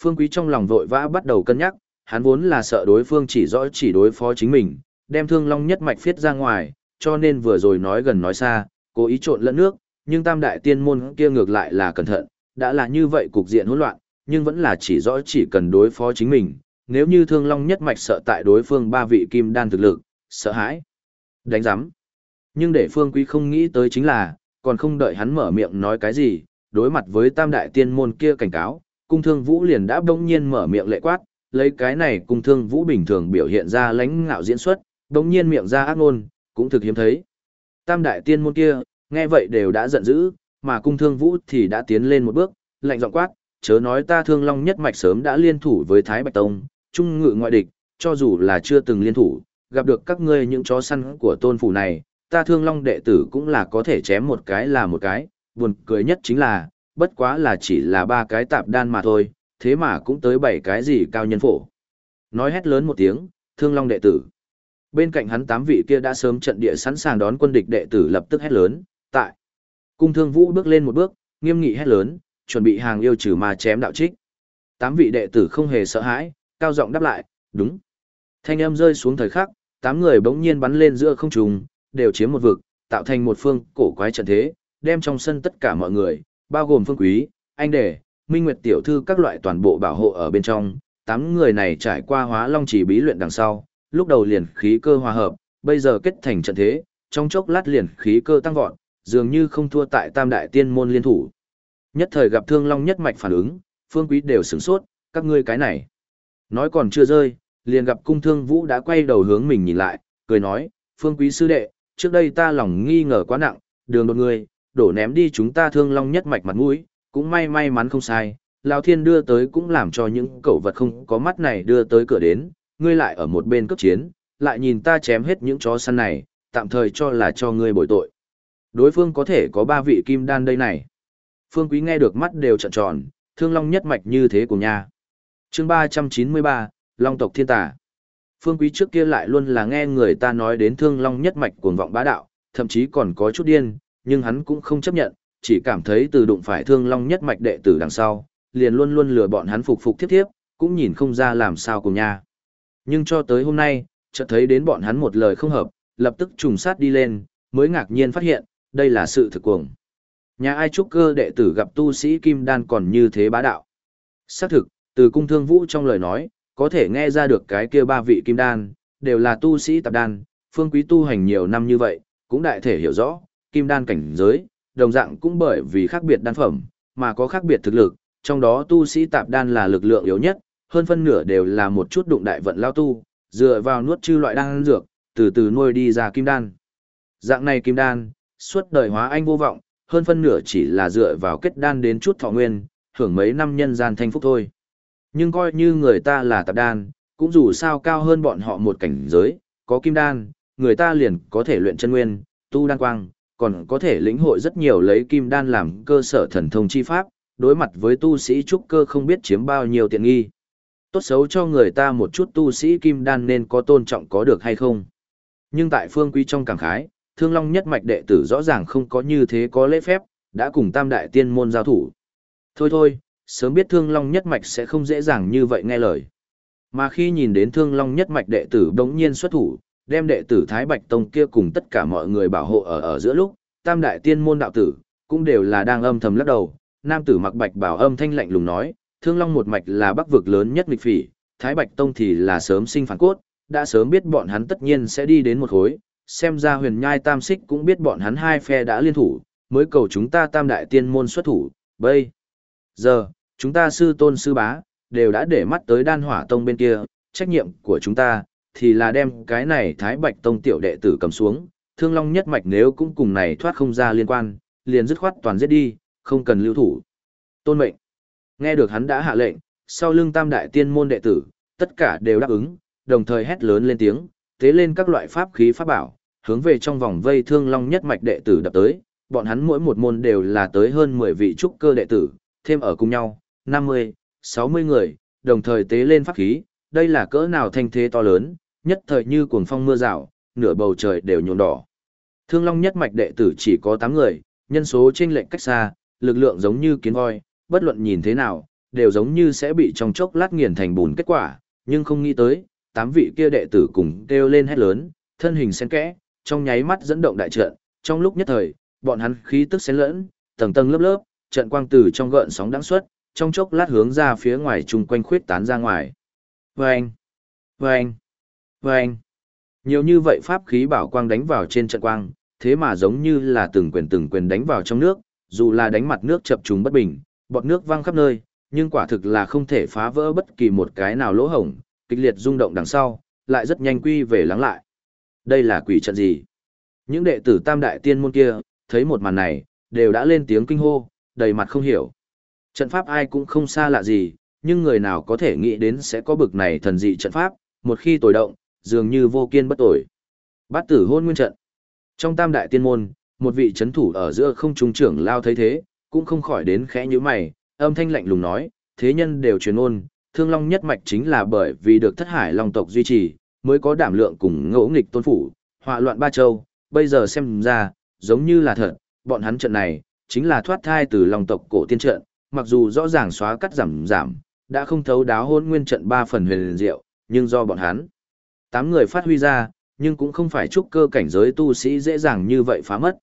Phương quý trong lòng vội vã bắt đầu cân nhắc, hắn vốn là sợ đối phương chỉ rõ chỉ đối phó chính mình, đem thương long nhất mạch phiết ra ngoài, cho nên vừa rồi nói gần nói xa, cố ý trộn lẫn nước, nhưng tam đại tiên môn kia ngược lại là cẩn thận, đã là như vậy cục diện hỗn loạn, nhưng vẫn là chỉ rõ chỉ cần đối phó chính mình, nếu như thương long nhất mạch sợ tại đối phương ba vị kim đan thực lực, sợ hãi, đánh giắm. Nhưng để phương quý không nghĩ tới chính là, còn không đợi hắn mở miệng nói cái gì, đối mặt với tam đại tiên môn kia cảnh cáo, cung thương vũ liền đã bỗng nhiên mở miệng lệ quát, lấy cái này cung thương vũ bình thường biểu hiện ra lãnh ngạo diễn xuất, bỗng nhiên miệng ra ác ngôn, cũng thực hiếm thấy. Tam đại tiên môn kia, nghe vậy đều đã giận dữ, mà cung thương vũ thì đã tiến lên một bước, lạnh giọng quát, chớ nói ta thương long nhất mạch sớm đã liên thủ với Thái Bạch Tông, trung ngự ngoại địch, cho dù là chưa từng liên thủ, gặp được các ngươi những chó săn của tôn phủ này, ta thương long đệ tử cũng là có thể chém một cái là một cái, buồn cười nhất chính là, bất quá là chỉ là ba cái tạp đan mà thôi, thế mà cũng tới bảy cái gì cao nhân phổ. Nói hét lớn một tiếng, thương long đệ tử. Bên cạnh hắn tám vị kia đã sớm trận địa sẵn sàng đón quân địch đệ tử lập tức hét lớn, tại. Cung thương vũ bước lên một bước, nghiêm nghị hét lớn, chuẩn bị hàng yêu trừ ma chém đạo trích. Tám vị đệ tử không hề sợ hãi, cao giọng đáp lại, đúng. Thanh âm rơi xuống thời khắc, tám người bỗng nhiên bắn lên giữa không trung, đều chiếm một vực, tạo thành một phương cổ quái trận thế, đem trong sân tất cả mọi người, bao gồm phương quý, anh đệ, minh nguyệt tiểu thư các loại toàn bộ bảo hộ ở bên trong. Tám người này trải qua hóa long chỉ bí luyện đằng sau, lúc đầu liền khí cơ hòa hợp, bây giờ kết thành trận thế, trong chốc lát liền khí cơ tăng vọt, dường như không thua tại tam đại tiên môn liên thủ. Nhất thời gặp thương long nhất mạch phản ứng, phương quý đều sửng sốt, các ngươi cái này. Nói còn chưa rơi, liền gặp cung thương vũ đã quay đầu hướng mình nhìn lại, cười nói, phương quý sư đệ, trước đây ta lòng nghi ngờ quá nặng, đường đột người, đổ ném đi chúng ta thương long nhất mạch mặt mũi, cũng may may mắn không sai, Lão Thiên đưa tới cũng làm cho những cẩu vật không có mắt này đưa tới cửa đến, ngươi lại ở một bên cấp chiến, lại nhìn ta chém hết những chó săn này, tạm thời cho là cho ngươi bồi tội. Đối phương có thể có ba vị kim đan đây này. Phương Quý nghe được mắt đều trợn tròn, thương long nhất mạch như thế của nha. chương 393, Long tộc thiên tà. Phương Quý trước kia lại luôn là nghe người ta nói đến thương long nhất mạch cuồng vọng bá đạo, thậm chí còn có chút điên, nhưng hắn cũng không chấp nhận, chỉ cảm thấy từ đụng phải thương long nhất mạch đệ tử đằng sau, liền luôn luôn lừa bọn hắn phục phục tiếp tiếp, cũng nhìn không ra làm sao cùng nha. Nhưng cho tới hôm nay, chợt thấy đến bọn hắn một lời không hợp, lập tức trùng sát đi lên, mới ngạc nhiên phát hiện, đây là sự thực cuồng. Nhà ai trúc cơ đệ tử gặp tu sĩ kim đan còn như thế bá đạo. Xác thực, từ cung thương vũ trong lời nói, có thể nghe ra được cái kia ba vị kim đan, đều là tu sĩ tạp đan, phương quý tu hành nhiều năm như vậy, cũng đại thể hiểu rõ, kim đan cảnh giới, đồng dạng cũng bởi vì khác biệt đan phẩm, mà có khác biệt thực lực, trong đó tu sĩ tạp đan là lực lượng yếu nhất, hơn phân nửa đều là một chút đụng đại vận lao tu, dựa vào nuốt chư loại đan dược, từ từ nuôi đi ra kim đan. Dạng này kim đan, suốt đời hóa anh vô vọng, hơn phân nửa chỉ là dựa vào kết đan đến chút thọ nguyên, hưởng mấy năm nhân gian thanh phúc thôi. Nhưng coi như người ta là tạp đan, cũng dù sao cao hơn bọn họ một cảnh giới, có kim đan, người ta liền có thể luyện chân nguyên, tu đan quang, còn có thể lĩnh hội rất nhiều lấy kim đan làm cơ sở thần thông chi pháp, đối mặt với tu sĩ trúc cơ không biết chiếm bao nhiêu tiện nghi. Tốt xấu cho người ta một chút tu sĩ kim đan nên có tôn trọng có được hay không. Nhưng tại phương quý trong cảm khái, thương long nhất mạch đệ tử rõ ràng không có như thế có lễ phép, đã cùng tam đại tiên môn giao thủ. Thôi thôi, sớm biết thương long nhất mạch sẽ không dễ dàng như vậy nghe lời. Mà khi nhìn đến thương long nhất mạch đệ tử đống nhiên xuất thủ, đem đệ tử Thái Bạch Tông kia cùng tất cả mọi người bảo hộ ở ở giữa lúc, tam đại tiên môn đạo tử, cũng đều là đang âm thầm lắc đầu. Nam tử mặc bạch bảo âm thanh lạnh lùng nói, thương long một mạch là bắc vực lớn nhất nghịch phỉ, Thái Bạch Tông thì là sớm sinh phản cốt, đã sớm biết bọn hắn tất nhiên sẽ đi đến một khối, xem ra huyền nhai tam xích cũng biết bọn hắn hai phe đã liên thủ, mới cầu chúng ta tam đại tiên môn xuất thủ, bây. Giờ, chúng ta sư tôn sư bá, đều đã để mắt tới đan hỏa tông bên kia, trách nhiệm của chúng ta, thì là đem cái này thái bạch tông tiểu đệ tử cầm xuống, thương long nhất mạch nếu cũng cùng này thoát không ra liên quan, liền dứt khoát toàn giết đi, không cần lưu thủ. Tôn mệnh. Nghe được hắn đã hạ lệnh, sau lưng tam đại tiên môn đệ tử, tất cả đều đáp ứng, đồng thời hét lớn lên tiếng, tế lên các loại pháp khí pháp bảo, hướng về trong vòng vây thương long nhất mạch đệ tử đập tới, bọn hắn mỗi một môn đều là tới hơn 10 vị trúc cơ đệ tử, thêm ở cùng nhau, 50, 60 người, đồng thời tế lên pháp khí, đây là cỡ nào thanh thế to lớn, nhất thời như cuồng phong mưa rào, nửa bầu trời đều nhuộm đỏ. Thương Long nhất mạch đệ tử chỉ có 8 người, nhân số chênh lệch cách xa, lực lượng giống như kiến voi, bất luận nhìn thế nào, đều giống như sẽ bị trong chốc lát nghiền thành bùn kết quả, nhưng không nghĩ tới, tám vị kia đệ tử cùng kêu lên hét lớn, thân hình xen kẽ, trong nháy mắt dẫn động đại trận, trong lúc nhất thời, bọn hắn khí tức xen lẫn, tầng tầng lớp lớp, trận quang từ trong gợn sóng đãng xuất, trong chốc lát hướng ra phía ngoài chung quanh khuyết tán ra ngoài. Vâng! Vâng! Vâng! Nhiều như vậy pháp khí bảo quang đánh vào trên trận quang, thế mà giống như là từng quyền từng quyền đánh vào trong nước, dù là đánh mặt nước chập trùng bất bình, bọt nước văng khắp nơi, nhưng quả thực là không thể phá vỡ bất kỳ một cái nào lỗ hổng, kịch liệt rung động đằng sau, lại rất nhanh quy về lắng lại. Đây là quỷ trận gì? Những đệ tử tam đại tiên môn kia, thấy một màn này, đều đã lên tiếng kinh hô, đầy mặt không hiểu. Trận pháp ai cũng không xa lạ gì, nhưng người nào có thể nghĩ đến sẽ có bực này thần dị trận pháp, một khi tồi động, dường như vô kiên bất tồi. Bát tử hôn nguyên trận. Trong tam đại tiên môn, một vị chấn thủ ở giữa không trung trưởng lao thấy thế, cũng không khỏi đến khẽ như mày, âm thanh lạnh lùng nói, thế nhân đều truyền ôn, thương long nhất mạch chính là bởi vì được thất hải long tộc duy trì, mới có đảm lượng cùng ngỗ nghịch tôn phủ, họa loạn ba châu, bây giờ xem ra, giống như là thật, bọn hắn trận này, chính là thoát thai từ lòng tộc cổ tiên trận, mặc dù rõ ràng xóa cắt giảm giảm, đã không thấu đáo hôn nguyên trận ba phần huyền liền diệu, nhưng do bọn hắn, tám người phát huy ra, nhưng cũng không phải chúc cơ cảnh giới tu sĩ dễ dàng như vậy phá mất.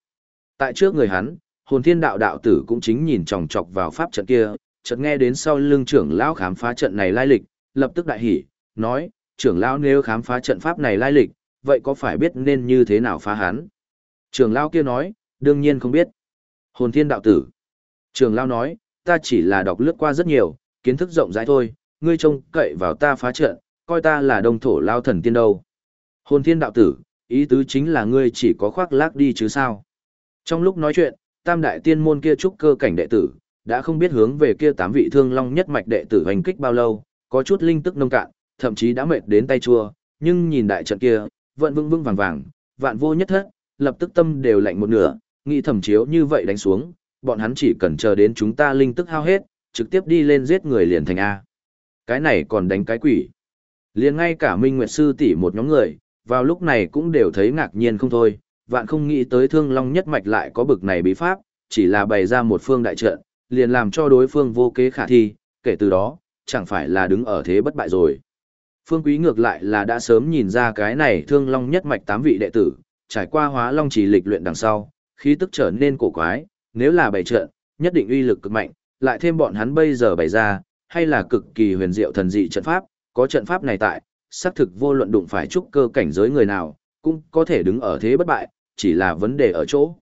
Tại trước người hắn, hồn thiên đạo đạo tử cũng chính nhìn chòng chọc vào pháp trận kia, chợt nghe đến sau lưng trưởng lão khám phá trận này lai lịch, lập tức đại hỉ, nói, trưởng lão nếu khám phá trận pháp này lai lịch, vậy có phải biết nên như thế nào phá hắn? Trưởng lão kia nói, đương nhiên không biết. Hồn thiên đạo tử. Trưởng lão nói, ta chỉ là đọc lướt qua rất nhiều, kiến thức rộng rãi thôi, ngươi trông cậy vào ta phá trận, coi ta là đông thổ lao thần tiên đâu. Hồn thiên đạo tử, ý tứ chính là ngươi chỉ có khoác lác đi chứ sao. Trong lúc nói chuyện, tam đại tiên môn kia trúc cơ cảnh đệ tử, đã không biết hướng về kia tám vị thương long nhất mạch đệ tử hành kích bao lâu, có chút linh tức nông cạn, thậm chí đã mệt đến tay chua, nhưng nhìn đại trận kia, vẫn vững vững vàng vàng, vạn vô nhất thất, lập tức tâm đều lạnh một nửa, nghĩ thẩm chiếu như vậy đánh xuống, bọn hắn chỉ cần chờ đến chúng ta linh tức hao hết, trực tiếp đi lên giết người liền thành A. Cái này còn đánh cái quỷ. Liền ngay cả Minh Nguyệt Sư tỷ một nhóm người, vào lúc này cũng đều thấy ngạc nhiên không thôi, vạn không nghĩ tới thương long nhất mạch lại có bực này bí pháp, chỉ là bày ra một phương đại trận, liền làm cho đối phương vô kế khả thi, kể từ đó, chẳng phải là đứng ở thế bất bại rồi. Phương Quý ngược lại là đã sớm nhìn ra cái này thương long nhất mạch tám vị đệ tử, trải qua hóa long chỉ lịch luyện đằng sau, khí tức trở nên cổ quái, nếu là bày trận, nhất định uy lực cực mạnh, lại thêm bọn hắn bây giờ bày ra, hay là cực kỳ huyền diệu thần dị trận pháp, có trận pháp này tại, xác thực vô luận đụng phải trúc cơ cảnh giới người nào, cũng có thể đứng ở thế bất bại, chỉ là vấn đề ở chỗ.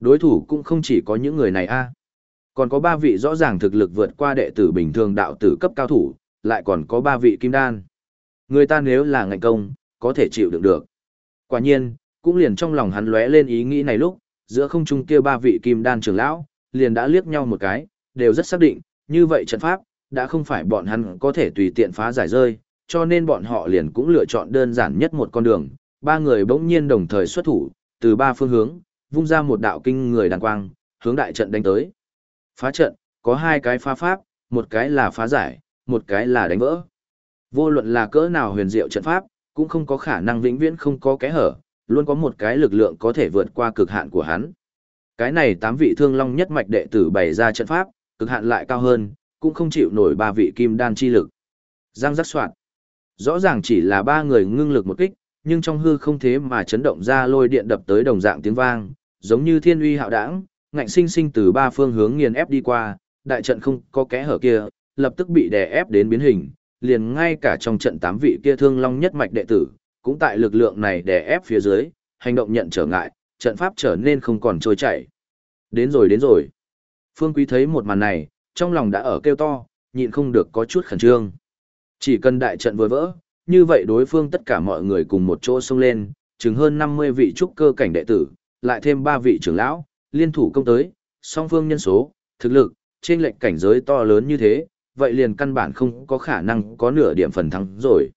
Đối thủ cũng không chỉ có những người này a Còn có ba vị rõ ràng thực lực vượt qua đệ tử bình thường đạo tử cấp cao thủ, lại còn có ba vị kim đan. Người ta nếu là ngạnh công, có thể chịu đựng được. Quả nhiên, cũng liền trong lòng hắn lóe lên ý nghĩ này lúc, giữa không trung kia ba vị kim đan trưởng lão, liền đã liếc nhau một cái, đều rất xác định, như vậy trận pháp, đã không phải bọn hắn có thể tùy tiện phá giải rơi, cho nên bọn họ liền cũng lựa chọn đơn giản nhất một con đường, ba người bỗng nhiên đồng thời xuất thủ, từ ba phương hướng, vung ra một đạo kinh người đàn quang, hướng đại trận đánh tới. Phá trận, có hai cái phá pháp, một cái là phá giải, một cái là đánh vỡ. Vô luận là cỡ nào huyền diệu trận pháp, cũng không có khả năng vĩnh viễn không có kẽ hở, luôn có một cái lực lượng có thể vượt qua cực hạn của hắn. Cái này tám vị thương long nhất mạch đệ tử bày ra trận pháp, cực hạn lại cao hơn, cũng không chịu nổi ba vị kim đan chi lực. Giang giác soạn. Rõ ràng chỉ là ba người ngưng lực một kích, nhưng trong hư không thế mà chấn động ra lôi điện đập tới đồng dạng tiếng vang, giống như thiên uy hạo đảng, ngạnh sinh sinh từ ba phương hướng nghiền ép đi qua, đại trận không có kẽ hở kia, lập tức bị đè ép đến biến hình, liền ngay cả trong trận tám vị kia thương long nhất mạch đệ tử, cũng tại lực lượng này đè ép phía dưới, hành động nhận trở ngại, trận pháp trở nên không còn trôi chảy. Đến rồi đến rồi. Phương Quý thấy một màn này, trong lòng đã ở kêu to, nhịn không được có chút khẩn trương. Chỉ cần đại trận vừa vỡ, như vậy đối phương tất cả mọi người cùng một chỗ xông lên, chừng hơn 50 vị trúc cơ cảnh đệ tử, lại thêm 3 vị trưởng lão, liên thủ công tới, song phương nhân số, thực lực, trên lệnh cảnh giới to lớn như thế, vậy liền căn bản không có khả năng có nửa điểm phần thắng rồi.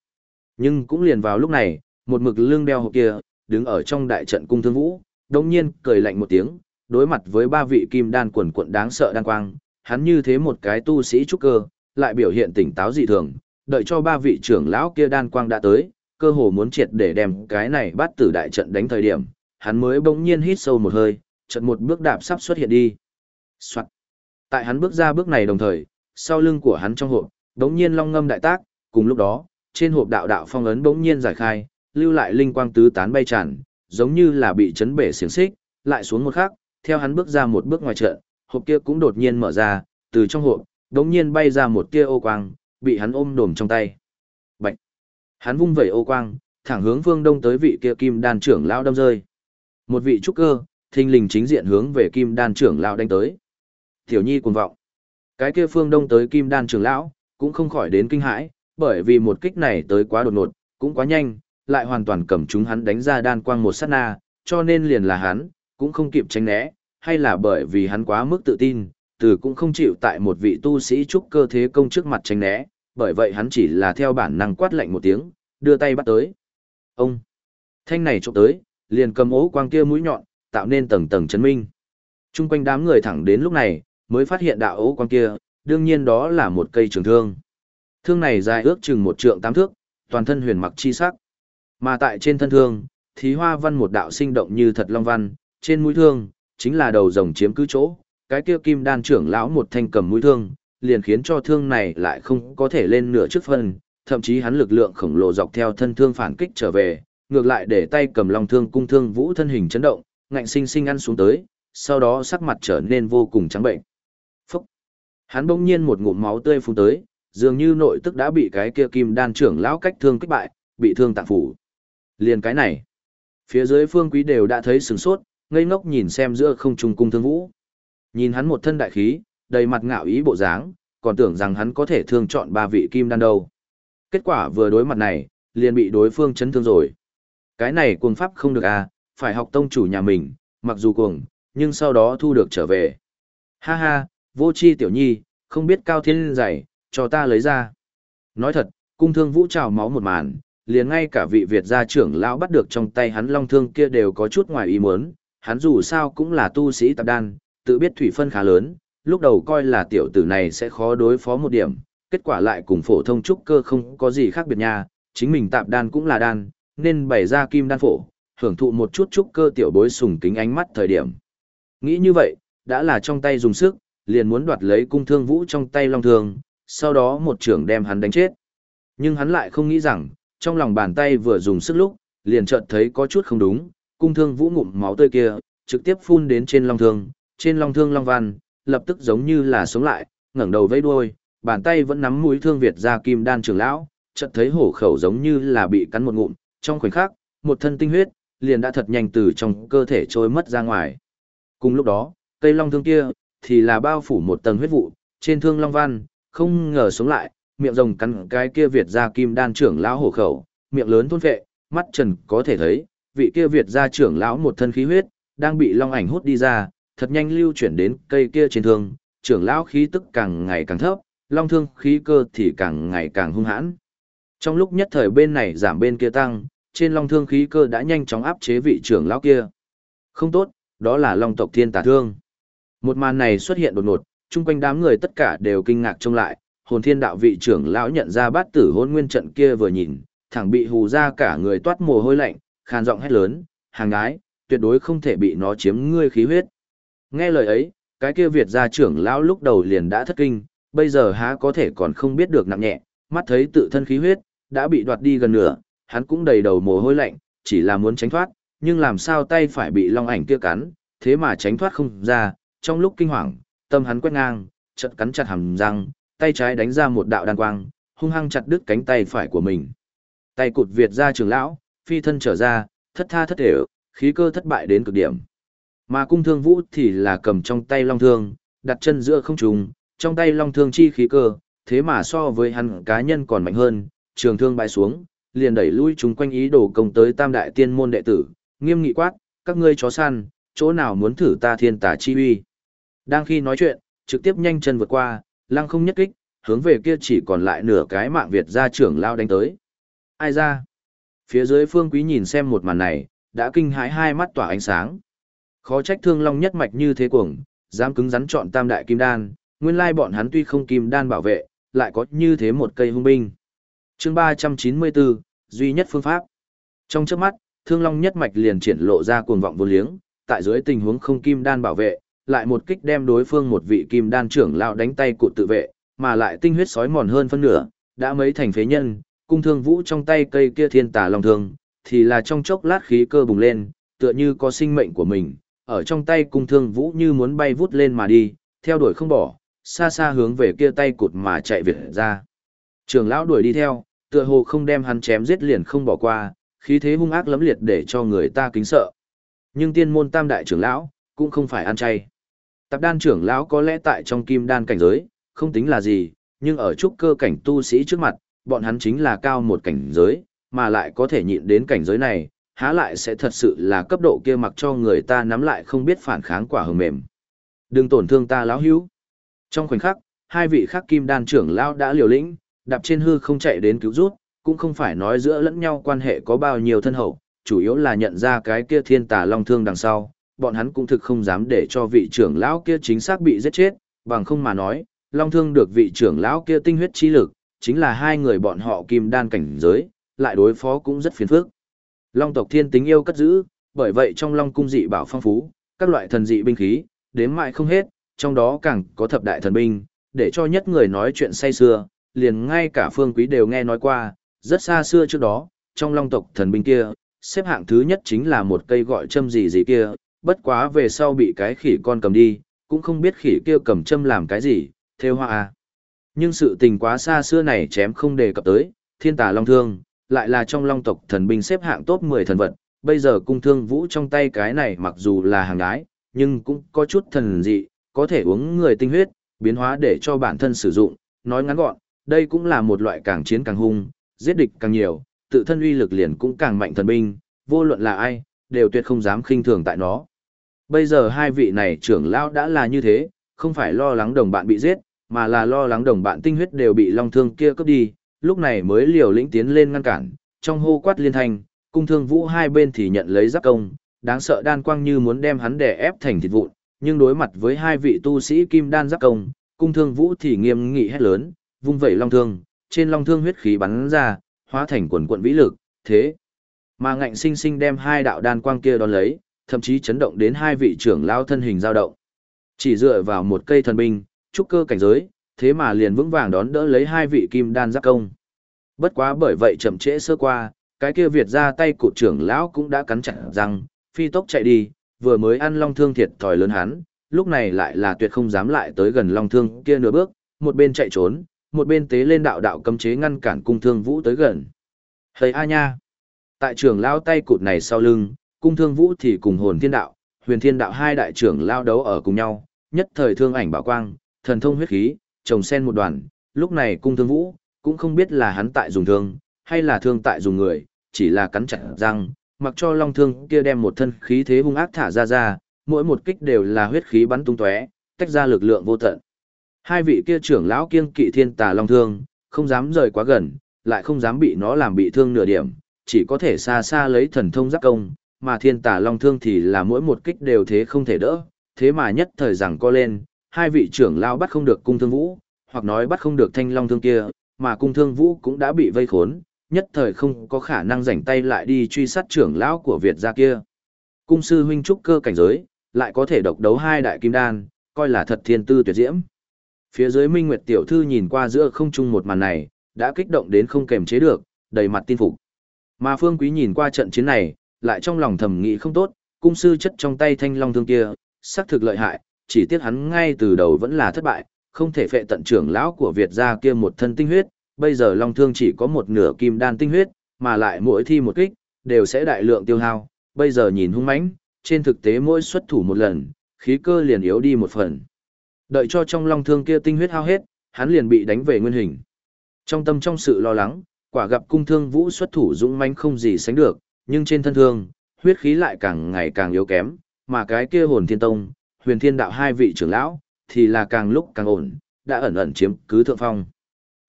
Nhưng cũng liền vào lúc này, một mực lưng đeo hộp kia, đứng ở trong đại trận cung thương vũ, đồng nhiên cười lạnh một tiếng, đối mặt với ba vị kim đan quần quận đáng sợ đan quang, hắn như thế một cái tu sĩ trúc cơ, lại biểu hiện tỉnh táo dị thường, đợi cho ba vị trưởng lão kia đan quang đã tới, cơ hồ muốn triệt để đem cái này bắt tử đại trận đánh thời điểm, hắn mới bỗng nhiên hít sâu một hơi, trận một bước đạp sắp xuất hiện đi. Soạn. Tại hắn bước ra bước này đồng thời, sau lưng của hắn trong hộp, đống nhiên long ngâm đại tác, cùng lúc đó, trên hộp đạo đạo phong ấn đống nhiên giải khai, lưu lại linh quang tứ tán bay tràn, giống như là bị chấn bể xiềng xích, lại xuống một khắc, theo hắn bước ra một bước ngoài trận, hộp kia cũng đột nhiên mở ra, từ trong hộp, đống nhiên bay ra một tia ô quang, bị hắn ôm đồm trong tay. Bạch! Hắn vung vẩy ô quang, thẳng hướng phương đông tới vị kia kim đan trưởng lão đâm rơi. Một vị trúc cơ, thình lình chính diện hướng về kim đan trưởng lão đánh tới. Tiểu nhi cuồng vọng. Cái kia phương đông tới kim đan trưởng lão, cũng không khỏi đến kinh hãi, bởi vì một kích này tới quá đột ngột, cũng quá nhanh, lại hoàn toàn cầm chúng hắn đánh ra đan quang một sát na, cho nên liền là hắn, cũng không kịp tránh né, hay là bởi vì hắn quá mức tự tin, từ cũng không chịu tại một vị tu sĩ trúc cơ thế công trước mặt tránh né, bởi vậy hắn chỉ là theo bản năng quát lạnh một tiếng, đưa tay bắt tới. Ông! Thanh này trộm tới, liền cầm ố quang kia mũi nhọn, tạo nên tầng tầng chấn minh. Trung quanh đám người thẳng đến lúc này, mới phát hiện đạo ố quang kia, đương nhiên đó là một cây trường thương. Thương này dài ước chừng một trượng tám thước, toàn thân huyền mặc chi sắc. Mà tại trên thân thương, thì hoa văn một đạo sinh động như thật long văn, trên mũi thương, chính là đầu rồng chiếm cứ chỗ, cái kia kim đan trưởng lão một thanh cầm mũi thương, liền khiến cho thương này lại không có thể lên nửa trước phân, thậm chí hắn lực lượng khổng lồ dọc theo thân thương phản kích trở về, ngược lại để tay cầm long thương cung thương vũ thân hình chấn động, ngạnh sinh sinh ăn xuống tới, sau đó sắc mặt trở nên vô cùng trắng bệnh. Hắn bỗng nhiên một ngụm máu tươi phun tới, dường như nội tức đã bị cái kia kim đan trưởng lão cách thương kích bại, bị thương tạng phủ. Liền cái này, phía dưới phương quý đều đã thấy sừng sốt, ngây ngốc nhìn xem giữa không trung cung thương vũ. Nhìn hắn một thân đại khí, đầy mặt ngạo ý bộ dáng, còn tưởng rằng hắn có thể thương chọn ba vị kim đan đâu. Kết quả vừa đối mặt này, liền bị đối phương chấn thương rồi. Cái này cuồng pháp không được à, phải học tông chủ nhà mình, mặc dù cuồng, nhưng sau đó thu được trở về. Ha ha, vô chi tiểu nhi, không biết cao thiên dày, cho ta lấy ra. Nói thật, cung thương vũ trào máu một màn, liền ngay cả vị Việt gia trưởng lão bắt được trong tay hắn long thương kia đều có chút ngoài ý muốn, hắn dù sao cũng là tu sĩ tạp đan, tự biết thủy phân khá lớn, lúc đầu coi là tiểu tử này sẽ khó đối phó một điểm, kết quả lại cùng phổ thông trúc cơ không có gì khác biệt nha, chính mình tạp đan cũng là đan, nên bày ra kim đan phổ, hưởng thụ một chút trúc cơ tiểu bối sùng kính ánh mắt thời điểm. Nghĩ như vậy, đã là trong tay dùng sức, liền muốn đoạt lấy cung thương vũ trong tay long thương, sau đó một trưởng đem hắn đánh chết. Nhưng hắn lại không nghĩ rằng, trong lòng bàn tay vừa dùng sức lúc, liền chợt thấy có chút không đúng, cung thương vũ ngụm máu tươi kia, trực tiếp phun đến trên long thương, trên long thương long văn, lập tức giống như là sống lại, ngẩng đầu vẫy đuôi, bàn tay vẫn nắm mũi thương Việt ra kim đan trưởng lão, chợt thấy hổ khẩu giống như là bị cắn một ngụm, trong khoảnh khắc, một thân tinh huyết liền đã thật nhanh từ trong cơ thể trôi mất ra ngoài. Cùng lúc đó, cây long thương kia thì là bao phủ một tầng huyết vụ, trên thương long văn, không ngờ sống lại, miệng rồng cắn cái kia Việt gia kim đan trưởng lão hổ khẩu, miệng lớn thôn vệ, mắt trần có thể thấy, vị kia Việt gia trưởng lão một thân khí huyết, đang bị long ảnh hút đi ra, thật nhanh lưu chuyển đến cây kia trên thương, trưởng lão khí tức càng ngày càng thấp, long thương khí cơ thì càng ngày càng hung hãn. Trong lúc nhất thời bên này giảm bên kia tăng, trên long thương khí cơ đã nhanh chóng áp chế vị trưởng lão kia. Không tốt, đó là long tộc thiên tà thương. Một màn này xuất hiện đột ngột, chung quanh đám người tất cả đều kinh ngạc trông lại, hồn thiên đạo vị trưởng lão nhận ra bát tử hôn nguyên trận kia vừa nhìn, thẳng bị hù ra cả người toát mồ hôi lạnh, khàn giọng hét lớn, hàng ái, tuyệt đối không thể bị nó chiếm ngươi khí huyết. Nghe lời ấy, cái kia Việt gia trưởng lão lúc đầu liền đã thất kinh, bây giờ há có thể còn không biết được nặng nhẹ, mắt thấy tự thân khí huyết, đã bị đoạt đi gần nửa, hắn cũng đầy đầu mồ hôi lạnh, chỉ là muốn tránh thoát, nhưng làm sao tay phải bị long ảnh kia cắn, thế mà tránh thoát không ra, trong lúc kinh hoàng, tâm hắn quét ngang, chợt cắn chặt hàm răng, tay trái đánh ra một đạo đan quang, hung hăng chặt đứt cánh tay phải của mình. Tay cụt Việt ra trường lão, phi thân trở ra, thất tha thất thể, khí cơ thất bại đến cực điểm. Mà cung thương vũ thì là cầm trong tay long thương, đặt chân giữa không trùng, trong tay long thương chi khí cơ, thế mà so với hắn cá nhân còn mạnh hơn, trường thương bại xuống, liền đẩy lui chúng quanh ý đồ công tới tam đại tiên môn đệ tử, nghiêm nghị quát, các ngươi chó săn, chỗ nào muốn thử ta thiên tà chi uy. Đang khi nói chuyện, trực tiếp nhanh chân vượt qua, lăng không nhất kích, hướng về kia chỉ còn lại nửa cái mạng Việt gia trưởng lao đánh tới. Ai ra? Phía dưới phương quý nhìn xem một màn này, đã kinh hãi hai mắt tỏa ánh sáng. Khó trách thương long nhất mạch như thế cuồng, dám cứng rắn chọn tam đại kim đan, nguyên lai bọn hắn tuy không kim đan bảo vệ, lại có như thế một cây hung binh. chương 394, duy nhất phương pháp. Trong trước mắt, thương long nhất mạch liền triển lộ ra cuồng vọng vô liếng, tại dưới tình huống không kim đan bảo vệ, lại một kích đem đối phương một vị kim đan trưởng lão đánh tay cụt tự vệ, mà lại tinh huyết sói mòn hơn phân nửa, đã mấy thành phế nhân, cung thương vũ trong tay cây kia thiên tà long thương, thì là trong chốc lát khí cơ bùng lên, tựa như có sinh mệnh của mình, ở trong tay cung thương vũ như muốn bay vút lên mà đi, theo đuổi không bỏ, xa xa hướng về kia tay cụt mà chạy về ra. trưởng lão đuổi đi theo, tựa hồ không đem hắn chém giết liền không bỏ qua, khí thế hung ác lẫm liệt để cho người ta kính sợ. Nhưng tiên môn tam đại trưởng lão, cũng không phải ăn chay. Tạp đan trưởng lão có lẽ tại trong kim đan cảnh giới, không tính là gì, nhưng ở trúc cơ cảnh tu sĩ trước mặt, bọn hắn chính là cao một cảnh giới, mà lại có thể nhịn đến cảnh giới này, há lại sẽ thật sự là cấp độ kia mặc cho người ta nắm lại không biết phản kháng quả hờ mềm. Đừng tổn thương ta lão hữu. Trong khoảnh khắc, hai vị khác kim đan trưởng lão đã liều lĩnh, đạp trên hư không chạy đến cứu rút, cũng không phải nói giữa lẫn nhau quan hệ có bao nhiêu thân hậu, chủ yếu là nhận ra cái kia thiên tà long thương đằng sau, bọn hắn cũng thực không dám để cho vị trưởng lão kia chính xác bị giết chết, bằng không mà nói, long thương được vị trưởng lão kia tinh huyết chi lực, chính là hai người bọn họ kim đan cảnh giới, lại đối phó cũng rất phiền phức. Long tộc thiên tính yêu cất giữ, bởi vậy trong long cung dị bảo phong phú, các loại thần dị binh khí, đếm mãi không hết, trong đó càng có thập đại thần binh, để cho nhất người nói chuyện say xưa, liền ngay cả phương quý đều nghe nói qua, rất xa xưa trước đó, trong long tộc thần binh kia, xếp hạng thứ nhất chính là một cây gọi châm gì gì kia, bất quá về sau bị cái khỉ con cầm đi, cũng không biết khỉ kia cầm châm làm cái gì, theo hoa à. Nhưng sự tình quá xa xưa này chém không đề cập tới, thiên tà long thương, lại là trong long tộc thần binh xếp hạng top 10 thần vật, bây giờ cung thương vũ trong tay cái này mặc dù là hàng đái, nhưng cũng có chút thần dị, có thể uống người tinh huyết, biến hóa để cho bản thân sử dụng, nói ngắn gọn, đây cũng là một loại càng chiến càng hung, giết địch càng nhiều, tự thân uy lực liền cũng càng mạnh thần binh, vô luận là ai, đều tuyệt không dám khinh thường tại nó. Bây giờ hai vị này trưởng lão đã là như thế, không phải lo lắng đồng bạn bị giết, mà là lo lắng đồng bạn tinh huyết đều bị long thương kia cướp đi, lúc này mới liều lĩnh tiến lên ngăn cản, trong hô quát liên thanh, cung thương vũ hai bên thì nhận lấy giáp công, đáng sợ đan quang như muốn đem hắn đè ép thành thịt vụn, nhưng đối mặt với hai vị tu sĩ kim đan giáp công, cung thương vũ thì nghiêm nghị hét lớn, vung vẩy long thương, trên long thương huyết khí bắn ra, hóa thành quần quận vĩ lực, thế. Mà ngạnh sinh sinh đem hai đạo đan quang kia đón lấy, thậm chí chấn động đến hai vị trưởng lao thân hình dao động. Chỉ dựa vào một cây thần binh, trúc cơ cảnh giới, thế mà liền vững vàng đón đỡ lấy hai vị kim đan giáp công. Bất quá bởi vậy chậm trễ sơ qua, cái kia Việt ra tay cụ trưởng lão cũng đã cắn chặt răng, phi tốc chạy đi, vừa mới ăn long thương thiệt thòi lớn hắn, lúc này lại là tuyệt không dám lại tới gần long thương kia nửa bước, một bên chạy trốn, một bên tế lên đạo đạo cấm chế ngăn cản cung thương vũ tới gần. Hây a nha! Tại trưởng lão tay cụt này sau lưng, cung thương vũ thì cùng hồn thiên đạo, huyền thiên đạo hai đại trưởng lao đấu ở cùng nhau, nhất thời thương ảnh bảo quang, thần thông huyết khí, trồng sen một đoàn, lúc này cung thương vũ, cũng không biết là hắn tại dùng thương, hay là thương tại dùng người, chỉ là cắn chặt răng, mặc cho long thương kia đem một thân khí thế hung ác thả ra ra, mỗi một kích đều là huyết khí bắn tung tóe, tách ra lực lượng vô tận. Hai vị kia trưởng lão kiêng kỵ thiên tà long thương, không dám rời quá gần, lại không dám bị nó làm bị thương nửa điểm, chỉ có thể xa xa lấy thần thông giáp công, mà thiên tà long thương thì là mỗi một kích đều thế không thể đỡ, thế mà nhất thời rằng co lên, hai vị trưởng lão bắt không được cung thương vũ, hoặc nói bắt không được thanh long thương kia, mà cung thương vũ cũng đã bị vây khốn, nhất thời không có khả năng rảnh tay lại đi truy sát trưởng lão của Việt gia kia. Cung sư huynh trúc cơ cảnh giới, lại có thể độc đấu hai đại kim đan, coi là thật thiên tư tuyệt diễm. Phía dưới Minh Nguyệt tiểu thư nhìn qua giữa không trung một màn này, đã kích động đến không kềm chế được, đầy mặt tin phục. Mà Phương Quý nhìn qua trận chiến này, lại trong lòng thầm nghĩ không tốt, cung sư chất trong tay thanh long thương kia, xác thực lợi hại, chỉ tiếc hắn ngay từ đầu vẫn là thất bại, không thể phệ tận trưởng lão của Việt gia kia một thân tinh huyết, bây giờ long thương chỉ có một nửa kim đan tinh huyết, mà lại mỗi thi một kích, đều sẽ đại lượng tiêu hao, bây giờ nhìn hung mãnh, trên thực tế mỗi xuất thủ một lần, khí cơ liền yếu đi một phần. Đợi cho trong long thương kia tinh huyết hao hết, hắn liền bị đánh về nguyên hình. Trong tâm trong sự lo lắng, quả gặp cung thương vũ xuất thủ dũng mãnh không gì sánh được, nhưng trên thân thương, huyết khí lại càng ngày càng yếu kém, mà cái kia hồn thiên tông, huyền thiên đạo hai vị trưởng lão, thì là càng lúc càng ổn, đã ẩn ẩn chiếm cứ thượng phong.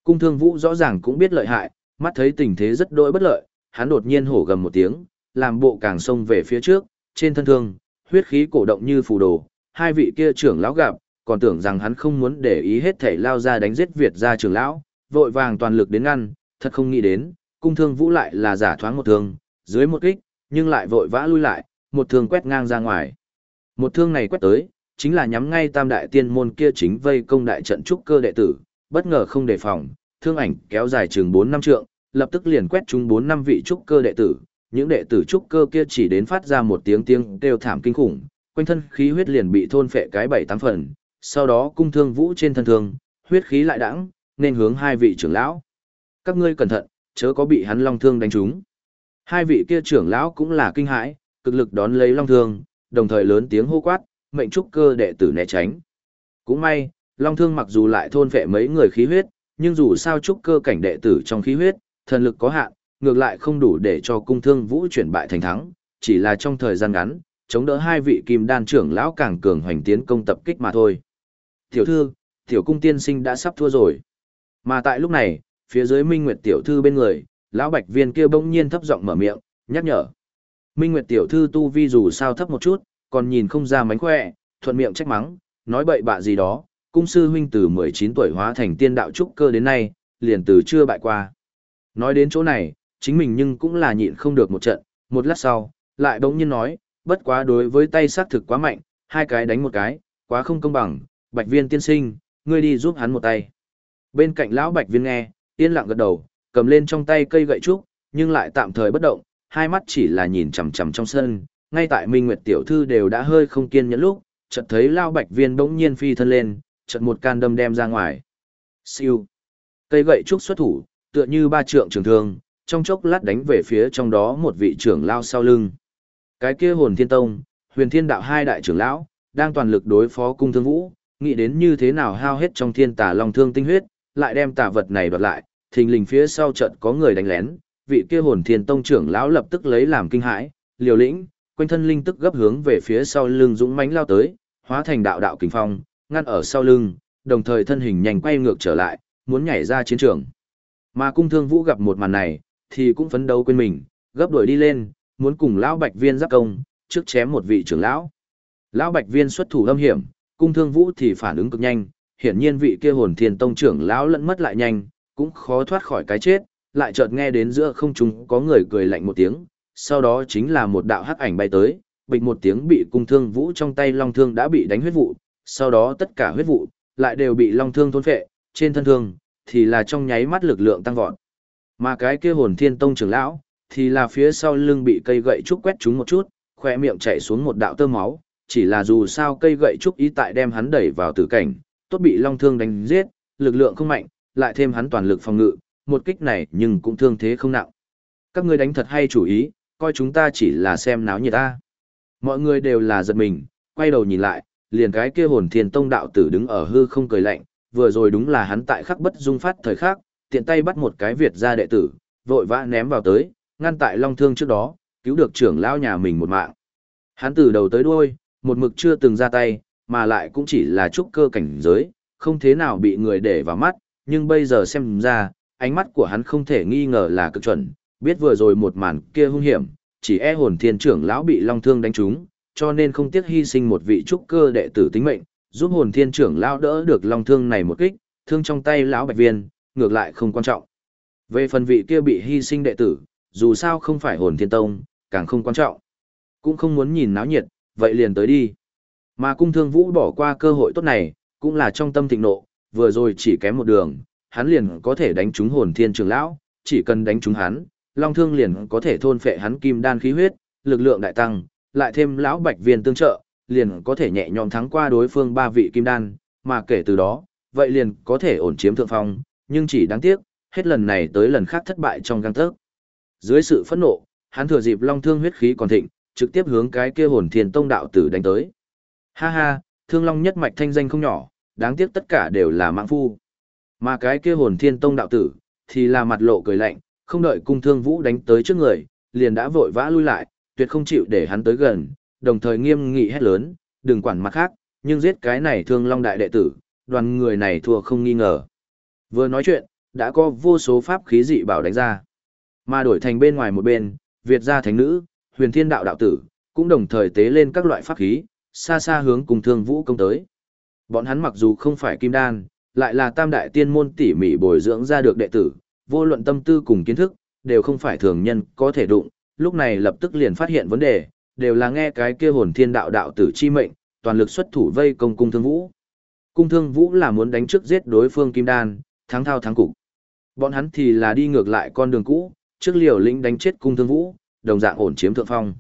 Cung thương vũ rõ ràng cũng biết lợi hại, mắt thấy tình thế rất đỗi bất lợi, hắn đột nhiên hổ gầm một tiếng, làm bộ càng xông về phía trước, trên thân thương, huyết khí cổ động như phù đồ, hai vị kia trưởng lão gặp, còn tưởng rằng hắn không muốn để ý hết thể lao ra đánh giết Việt gia trưởng lão, vội vàng toàn lực đến ngăn, thật không nghĩ đến, cung thương vũ lại là giả thoáng một thương, dưới một kích, nhưng lại vội vã lui lại, một thương quét ngang ra ngoài. Một thương này quét tới, chính là nhắm ngay tam đại tiên môn kia chính vây công đại trận trúc cơ đệ tử, bất ngờ không đề phòng, thương ảnh kéo dài chừng 4 năm trượng, lập tức liền quét trúng 4 năm vị trúc cơ đệ tử, những đệ tử trúc cơ kia chỉ đến phát ra một tiếng tiếng kêu thảm kinh khủng, quanh thân khí huyết liền bị thôn phệ cái bảy tám phần, sau đó cung thương vũ trên thân thương, huyết khí lại đãng, nên hướng hai vị trưởng lão. Các ngươi cẩn thận, chớ có bị hắn long thương đánh trúng. Hai vị kia trưởng lão cũng là kinh hãi, cực lực đón lấy long thương, đồng thời lớn tiếng hô quát, mệnh trúc cơ đệ tử né tránh. Cũng may, long thương mặc dù lại thôn phệ mấy người khí huyết, nhưng dù sao trúc cơ cảnh đệ tử trong khí huyết, thần lực có hạn, ngược lại không đủ để cho cung thương vũ chuyển bại thành thắng, chỉ là trong thời gian ngắn, chống đỡ hai vị kim đan trưởng lão càng cường hoành tiến công tập kích mà thôi. Tiểu thư, tiểu cung tiên sinh đã sắp thua rồi. Mà tại lúc này, phía dưới Minh Nguyệt tiểu thư bên người, lão bạch viên kia bỗng nhiên thấp giọng mở miệng, nhắc nhở. Minh Nguyệt tiểu thư tu vi dù sao thấp một chút, còn nhìn không ra mánh khỏe, thuận miệng trách mắng, nói bậy bạ gì đó, cung sư huynh từ 19 tuổi hóa thành tiên đạo trúc cơ đến nay, liền từ chưa bại qua. Nói đến chỗ này, chính mình nhưng cũng là nhịn không được một trận, một lát sau, lại bỗng nhiên nói, bất quá đối với tay sát thực quá mạnh, hai cái đánh một cái, quá không công bằng, bạch viên tiên sinh, ngươi đi giúp hắn một tay. Bên cạnh lão bạch viên nghe, yên lặng gật đầu, cầm lên trong tay cây gậy trúc, nhưng lại tạm thời bất động, hai mắt chỉ là nhìn chằm chằm trong sân, ngay tại Minh Nguyệt tiểu thư đều đã hơi không kiên nhẫn lúc, chợt thấy lao bạch viên bỗng nhiên phi thân lên, chợt một can đâm đem ra ngoài. Siêu. Cây gậy trúc xuất thủ, tựa như ba trượng trường thương, trong chốc lát đánh về phía trong đó một vị trưởng lao sau lưng. Cái kia hồn thiên tông, huyền thiên đạo hai đại trưởng lão, đang toàn lực đối phó cung thương vũ, nghĩ đến như thế nào hao hết trong thiên tà long thương tinh huyết, lại đem tà vật này đoạt lại, thình lình phía sau trận có người đánh lén, vị kia hồn thiên tông trưởng lão lập tức lấy làm kinh hãi, liều lĩnh, quanh thân linh tức gấp hướng về phía sau lưng dũng mãnh lao tới, hóa thành đạo đạo kình phong, ngăn ở sau lưng, đồng thời thân hình nhanh quay ngược trở lại, muốn nhảy ra chiến trường. Mà cung thương vũ gặp một màn này, thì cũng phấn đấu quên mình, gấp đuổi đi lên, muốn cùng lão bạch viên giáp công, trước chém một vị trưởng lão. Lão bạch viên xuất thủ lâm hiểm, cung thương vũ thì phản ứng cực nhanh, hiển nhiên vị kia hồn thiên tông trưởng lão lẫn mất lại nhanh, cũng khó thoát khỏi cái chết, lại chợt nghe đến giữa không trung có người cười lạnh một tiếng, sau đó chính là một đạo hắc ảnh bay tới, bịch một tiếng bị cung thương vũ trong tay long thương đã bị đánh huyết vụ, sau đó tất cả huyết vụ lại đều bị long thương thôn phệ, trên thân thương, thì là trong nháy mắt lực lượng tăng vọt. Mà cái kia hồn thiên tông trưởng lão, thì là phía sau lưng bị cây gậy trúc quét trúng một chút, khóe miệng chảy xuống một đạo tơ máu, chỉ là dù sao cây gậy trúc ý tại đem hắn đẩy vào tử cảnh, tốt bị long thương đánh giết, lực lượng không mạnh, lại thêm hắn toàn lực phòng ngự, một kích này nhưng cũng thương thế không nặng. Các ngươi đánh thật hay chủ ý, coi chúng ta chỉ là xem náo nhiệt ta. Mọi người đều là giật mình, quay đầu nhìn lại, liền cái kia hồn thiên tông đạo tử đứng ở hư không cười lạnh, vừa rồi đúng là hắn tại khắc bất dung phát thời khắc, tiện tay bắt một cái Việt gia đệ tử, vội vã ném vào tới, ngăn tại long thương trước đó, cứu được trưởng lão nhà mình một mạng. Hắn từ đầu tới đuôi, một mực chưa từng ra tay, mà lại cũng chỉ là trúc cơ cảnh giới, không thế nào bị người để vào mắt, nhưng bây giờ xem ra, ánh mắt của hắn không thể nghi ngờ là cực chuẩn, biết vừa rồi một màn kia hung hiểm, chỉ e hồn thiên trưởng lão bị long thương đánh trúng, cho nên không tiếc hy sinh một vị trúc cơ đệ tử tính mệnh, giúp hồn thiên trưởng lão đỡ được long thương này một kích, thương trong tay lão bạch viên, ngược lại không quan trọng. Về phần vị kia bị hy sinh đệ tử, dù sao không phải hồn thiên tông, càng không quan trọng. Cũng không muốn nhìn náo nhiệt, vậy liền tới đi. Mà cung thương vũ bỏ qua cơ hội tốt này, cũng là trong tâm thịnh nộ, vừa rồi chỉ kém một đường, hắn liền có thể đánh trúng hồn thiên trưởng lão, chỉ cần đánh trúng hắn, long thương liền có thể thôn phệ hắn kim đan khí huyết, lực lượng đại tăng, lại thêm lão bạch viên tương trợ, liền có thể nhẹ nhõm thắng qua đối phương ba vị kim đan, mà kể từ đó, vậy liền có thể ổn chiếm thượng phong, nhưng chỉ đáng tiếc, hết lần này tới lần khác thất bại trong gang tấc. Dưới sự phẫn nộ, hắn thừa dịp long thương huyết khí còn thịnh, trực tiếp hướng cái kia hồn thiên tông đạo tử đánh tới. Ha ha, thương long nhất mạch thanh danh không nhỏ, đáng tiếc tất cả đều là mạng phu. Mà cái kia hồn thiên tông đạo tử, thì là mặt lộ cười lạnh, không đợi cung thương vũ đánh tới trước người, liền đã vội vã lui lại, tuyệt không chịu để hắn tới gần, đồng thời nghiêm nghị hét lớn, đừng quản mặt khác, nhưng giết cái này thương long đại đệ tử, đoàn người này thua không nghi ngờ. Vừa nói chuyện, đã có vô số pháp khí dị bảo đánh ra. Mà đổi thành bên ngoài một bên, Việt gia thánh nữ, huyền thiên đạo đạo tử, cũng đồng thời tế lên các loại pháp khí, xa xa hướng cùng thương vũ công tới. Bọn hắn mặc dù không phải kim đan, lại là tam đại tiên môn tỉ mỉ bồi dưỡng ra được đệ tử, vô luận tâm tư cùng kiến thức, đều không phải thường nhân có thể đụng, lúc này lập tức liền phát hiện vấn đề, đều là nghe cái kia hồn thiên đạo đạo tử chi mệnh, toàn lực xuất thủ vây công cung thương vũ. Cung thương vũ là muốn đánh trước giết đối phương kim đan, thắng thao thắng cục. Bọn hắn thì là đi ngược lại con đường cũ, trước liều lĩnh đánh chết cung thương vũ, đồng dạng ổn chiếm thượng phong.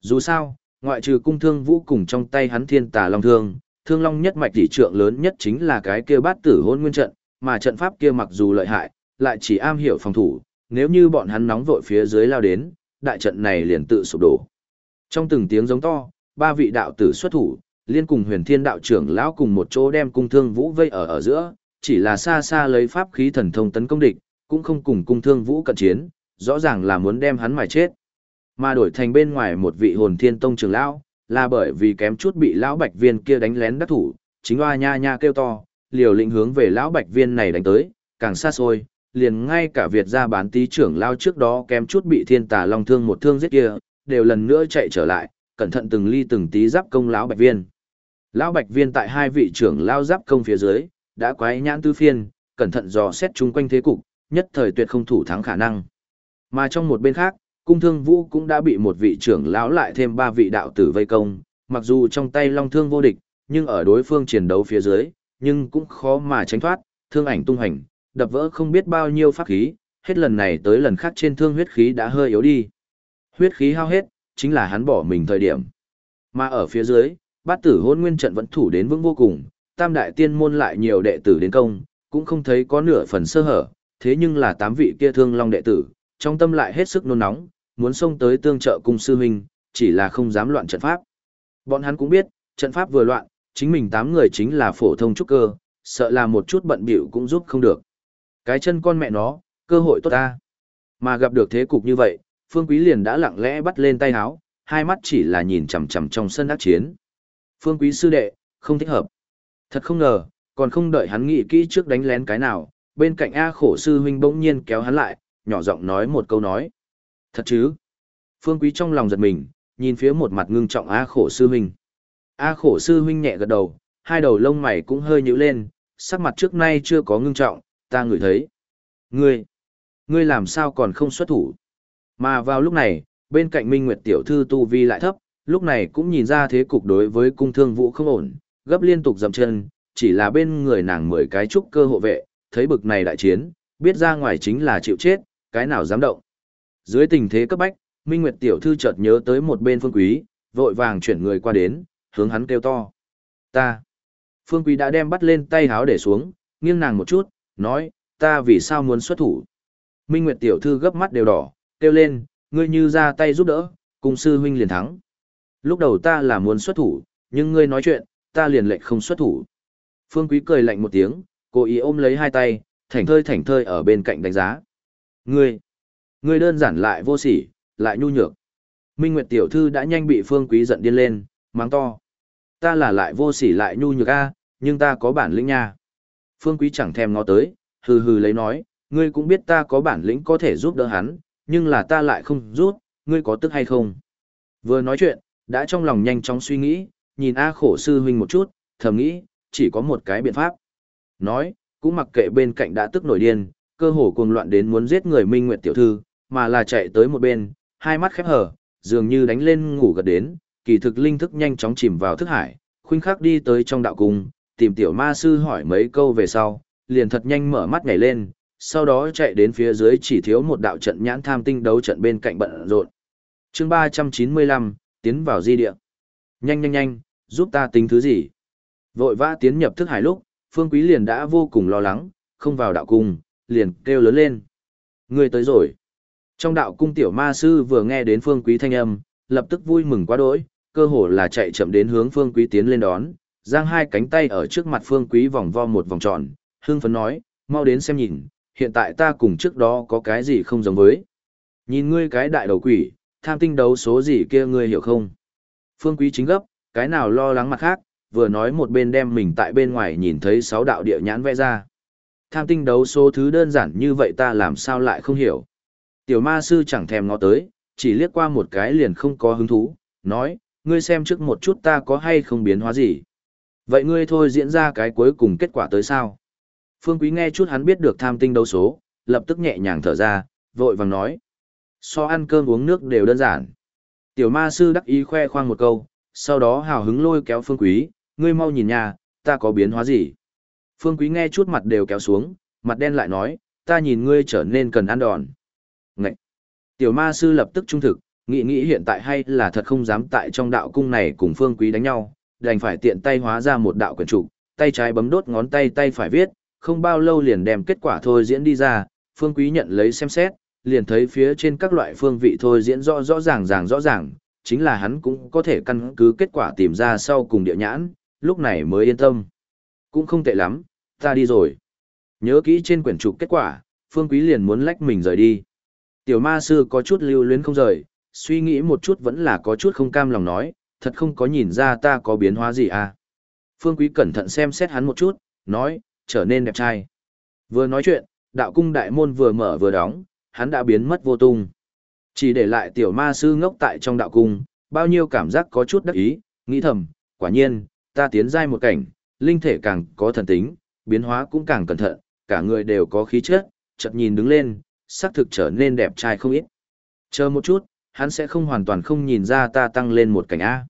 Dù sao, ngoại trừ cung thương vũ cùng trong tay hắn thiên tà long thương, thương long nhất mạch tỷ trượng lớn nhất chính là cái kia bát tử hôn nguyên trận, mà trận pháp kia mặc dù lợi hại, lại chỉ am hiểu phòng thủ, nếu như bọn hắn nóng vội phía dưới lao đến, đại trận này liền tự sụp đổ. Trong từng tiếng giống to, ba vị đạo tử xuất thủ, liên cùng huyền thiên đạo trưởng lão cùng một chỗ đem cung thương vũ vây ở ở giữa, chỉ là xa xa lấy pháp khí thần thông tấn công địch, cũng không cùng cung thương vũ cận chiến, rõ ràng là muốn đem hắn mài chết. Mà đổi thành bên ngoài một vị hồn thiên tông trưởng lão, là bởi vì kém chút bị lão bạch viên kia đánh lén đắc thủ, chính oa nha nha kêu to, liều lĩnh hướng về lão bạch viên này đánh tới, càng xa xôi, liền ngay cả Việt gia bán tí trưởng lao trước đó kém chút bị thiên tà long thương một thương giết kia, đều lần nữa chạy trở lại, cẩn thận từng ly từng tí giáp công lão bạch viên. Lão bạch viên tại hai vị trưởng lao giáp công phía dưới, đã quái nhãn tư phiên, cẩn thận dò xét chung quanh thế cục, nhất thời tuyệt không thủ thắng khả năng. Mà trong một bên khác, cung thương vũ cũng đã bị một vị trưởng lão lại thêm ba vị đạo tử vây công, mặc dù trong tay long thương vô địch, nhưng ở đối phương chiến đấu phía dưới, nhưng cũng khó mà tránh thoát, thương ảnh tung hành, đập vỡ không biết bao nhiêu pháp khí, hết lần này tới lần khác trên thương huyết khí đã hơi yếu đi. Huyết khí hao hết, chính là hắn bỏ mình thời điểm. Mà ở phía dưới, bát tử hôn nguyên trận vẫn thủ đến vững vô cùng, tam đại tiên môn lại nhiều đệ tử đến công, cũng không thấy có nửa phần sơ hở, thế nhưng là tám vị kia thương long đệ tử, trong tâm lại hết sức nôn nóng, muốn xông tới tương trợ cung sư huynh, chỉ là không dám loạn trận pháp. Bọn hắn cũng biết, trận pháp vừa loạn, chính mình tám người chính là phổ thông trúc cơ, sợ là một chút bận bịu cũng giúp không được. Cái chân con mẹ nó, cơ hội tốt ta. Mà gặp được thế cục như vậy, Phương Quý liền đã lặng lẽ bắt lên tay áo hai mắt chỉ là nhìn chằm chằm trong sân ác chiến. Phương Quý sư đệ, không thích hợp. Thật không ngờ, còn không đợi hắn nghĩ kỹ trước đánh lén cái nào, bên cạnh A khổ sư huynh bỗng nhiên kéo hắn lại, nhỏ giọng nói một câu nói. Thật chứ? Phương Quý trong lòng giật mình, nhìn phía một mặt ngưng trọng A khổ sư huynh. A khổ sư huynh nhẹ gật đầu, hai đầu lông mày cũng hơi nhíu lên, sắc mặt trước nay chưa có ngưng trọng, ta ngửi thấy. Ngươi, ngươi làm sao còn không xuất thủ? Mà vào lúc này, bên cạnh Minh Nguyệt tiểu thư tu vi lại thấp, lúc này cũng nhìn ra thế cục đối với cung thương vũ không ổn, gấp liên tục dậm chân, chỉ là bên người nàng mười cái trúc cơ hộ vệ, thấy bực này đại chiến, biết ra ngoài chính là chịu chết, cái nào dám động. Dưới tình thế cấp bách, Minh Nguyệt tiểu thư chợt nhớ tới một bên Phương Quý, vội vàng chuyển người qua đến, hướng hắn kêu to. Ta. Phương Quý đã đem bắt lên tay háo để xuống, nghiêng nàng một chút, nói, ta vì sao muốn xuất thủ. Minh Nguyệt tiểu thư gấp mắt đều đỏ, kêu lên, ngươi như ra tay giúp đỡ, cùng sư huynh liền thắng. Lúc đầu ta là muốn xuất thủ, nhưng ngươi nói chuyện, ta liền lệnh không xuất thủ. Phương Quý cười lạnh một tiếng, cố ý ôm lấy hai tay, thảnh thơi thảnh thơi ở bên cạnh đánh giá. Ngươi, ngươi đơn giản lại vô sỉ, lại nhu nhược. Minh Nguyệt tiểu thư đã nhanh bị Phương Quý giận điên lên, mắng to. Ta là lại vô sỉ lại nhu nhược a, nhưng ta có bản lĩnh nha. Phương Quý chẳng thèm ngó tới, hừ hừ lấy nói, ngươi cũng biết ta có bản lĩnh có thể giúp đỡ hắn, nhưng là ta lại không giúp, ngươi có tức hay không? Vừa nói chuyện, đã trong lòng nhanh chóng suy nghĩ, nhìn A khổ sư huynh một chút, thầm nghĩ, chỉ có một cái biện pháp. Nói, cũng mặc kệ bên cạnh đã tức nổi điên, cơ hồ cuồng loạn đến muốn giết người Minh Nguyệt tiểu thư, mà là chạy tới một bên, hai mắt khép hờ, dường như đánh lên ngủ gật đến, kỳ thực linh thức nhanh chóng chìm vào thức hải, khuynh khắc đi tới trong đạo cung, tìm tiểu ma sư hỏi mấy câu về sau, liền thật nhanh mở mắt nhảy lên, sau đó chạy đến phía dưới chỉ thiếu một đạo trận nhãn tham tinh đấu trận bên cạnh bận rộn. Chương 395, tiến vào di địa. Nhanh nhanh nhanh, giúp ta tính thứ gì? Vội vã tiến nhập thức hải lúc, Phương Quý liền đã vô cùng lo lắng, không vào đạo cung, liền kêu lớn lên. Người tới rồi. Trong đạo cung tiểu ma sư vừa nghe đến Phương Quý thanh âm, lập tức vui mừng quá đỗi, cơ hồ là chạy chậm đến hướng Phương Quý tiến lên đón, giang hai cánh tay ở trước mặt Phương Quý vòng vo một vòng tròn, hương phấn nói, mau đến xem nhìn, hiện tại ta cùng trước đó có cái gì không giống với. Nhìn ngươi cái đại đầu quỷ, tham tinh đấu số gì kia ngươi hiểu không? Phương Quý chính gấp, cái nào lo lắng mặt khác, vừa nói một bên đem mình tại bên ngoài nhìn thấy sáu đạo địa nhãn vẽ ra. Tham tinh đấu số thứ đơn giản như vậy ta làm sao lại không hiểu. Tiểu ma sư chẳng thèm ngó tới, chỉ liếc qua một cái liền không có hứng thú, nói, ngươi xem trước một chút ta có hay không biến hóa gì. Vậy ngươi thôi diễn ra cái cuối cùng kết quả tới sao? Phương Quý nghe chút hắn biết được tham tinh đấu số, lập tức nhẹ nhàng thở ra, vội vàng nói. So ăn cơm uống nước đều đơn giản. Tiểu ma sư đắc ý khoe khoang một câu, sau đó hào hứng lôi kéo Phương Quý, ngươi mau nhìn nhà, ta có biến hóa gì? Phương Quý nghe chút mặt đều kéo xuống, mặt đen lại nói, ta nhìn ngươi trở nên cần ăn đòn. Tiểu ma sư lập tức trung thực, nghĩ nghĩ hiện tại hay là thật không dám tại trong đạo cung này cùng Phương Quý đánh nhau, đành phải tiện tay hóa ra một đạo quyển trục, tay trái bấm đốt ngón tay tay phải viết, không bao lâu liền đem kết quả thôi diễn đi ra, Phương Quý nhận lấy xem xét, liền thấy phía trên các loại phương vị thôi diễn rõ rõ ràng ràng rõ ràng, chính là hắn cũng có thể căn cứ kết quả tìm ra sau cùng địa nhãn, lúc này mới yên tâm. Cũng không tệ lắm, ta đi rồi. Nhớ kỹ trên quyển trục kết quả, Phương Quý liền muốn lách mình rời đi. Tiểu ma sư có chút lưu luyến không rời, suy nghĩ một chút vẫn là có chút không cam lòng nói, thật không có nhìn ra ta có biến hóa gì à. Phương Quý cẩn thận xem xét hắn một chút, nói, trở nên đẹp trai. Vừa nói chuyện, đạo cung đại môn vừa mở vừa đóng, hắn đã biến mất vô tung. Chỉ để lại tiểu ma sư ngốc tại trong đạo cung, bao nhiêu cảm giác có chút đắc ý, nghĩ thầm, quả nhiên, ta tiến giai một cảnh, linh thể càng có thần tính, biến hóa cũng càng cẩn thận, cả người đều có khí chất, chợt nhìn đứng lên, xác thực trở nên đẹp trai không ít. Chờ một chút, hắn sẽ không hoàn toàn không nhìn ra ta tăng lên một cảnh A.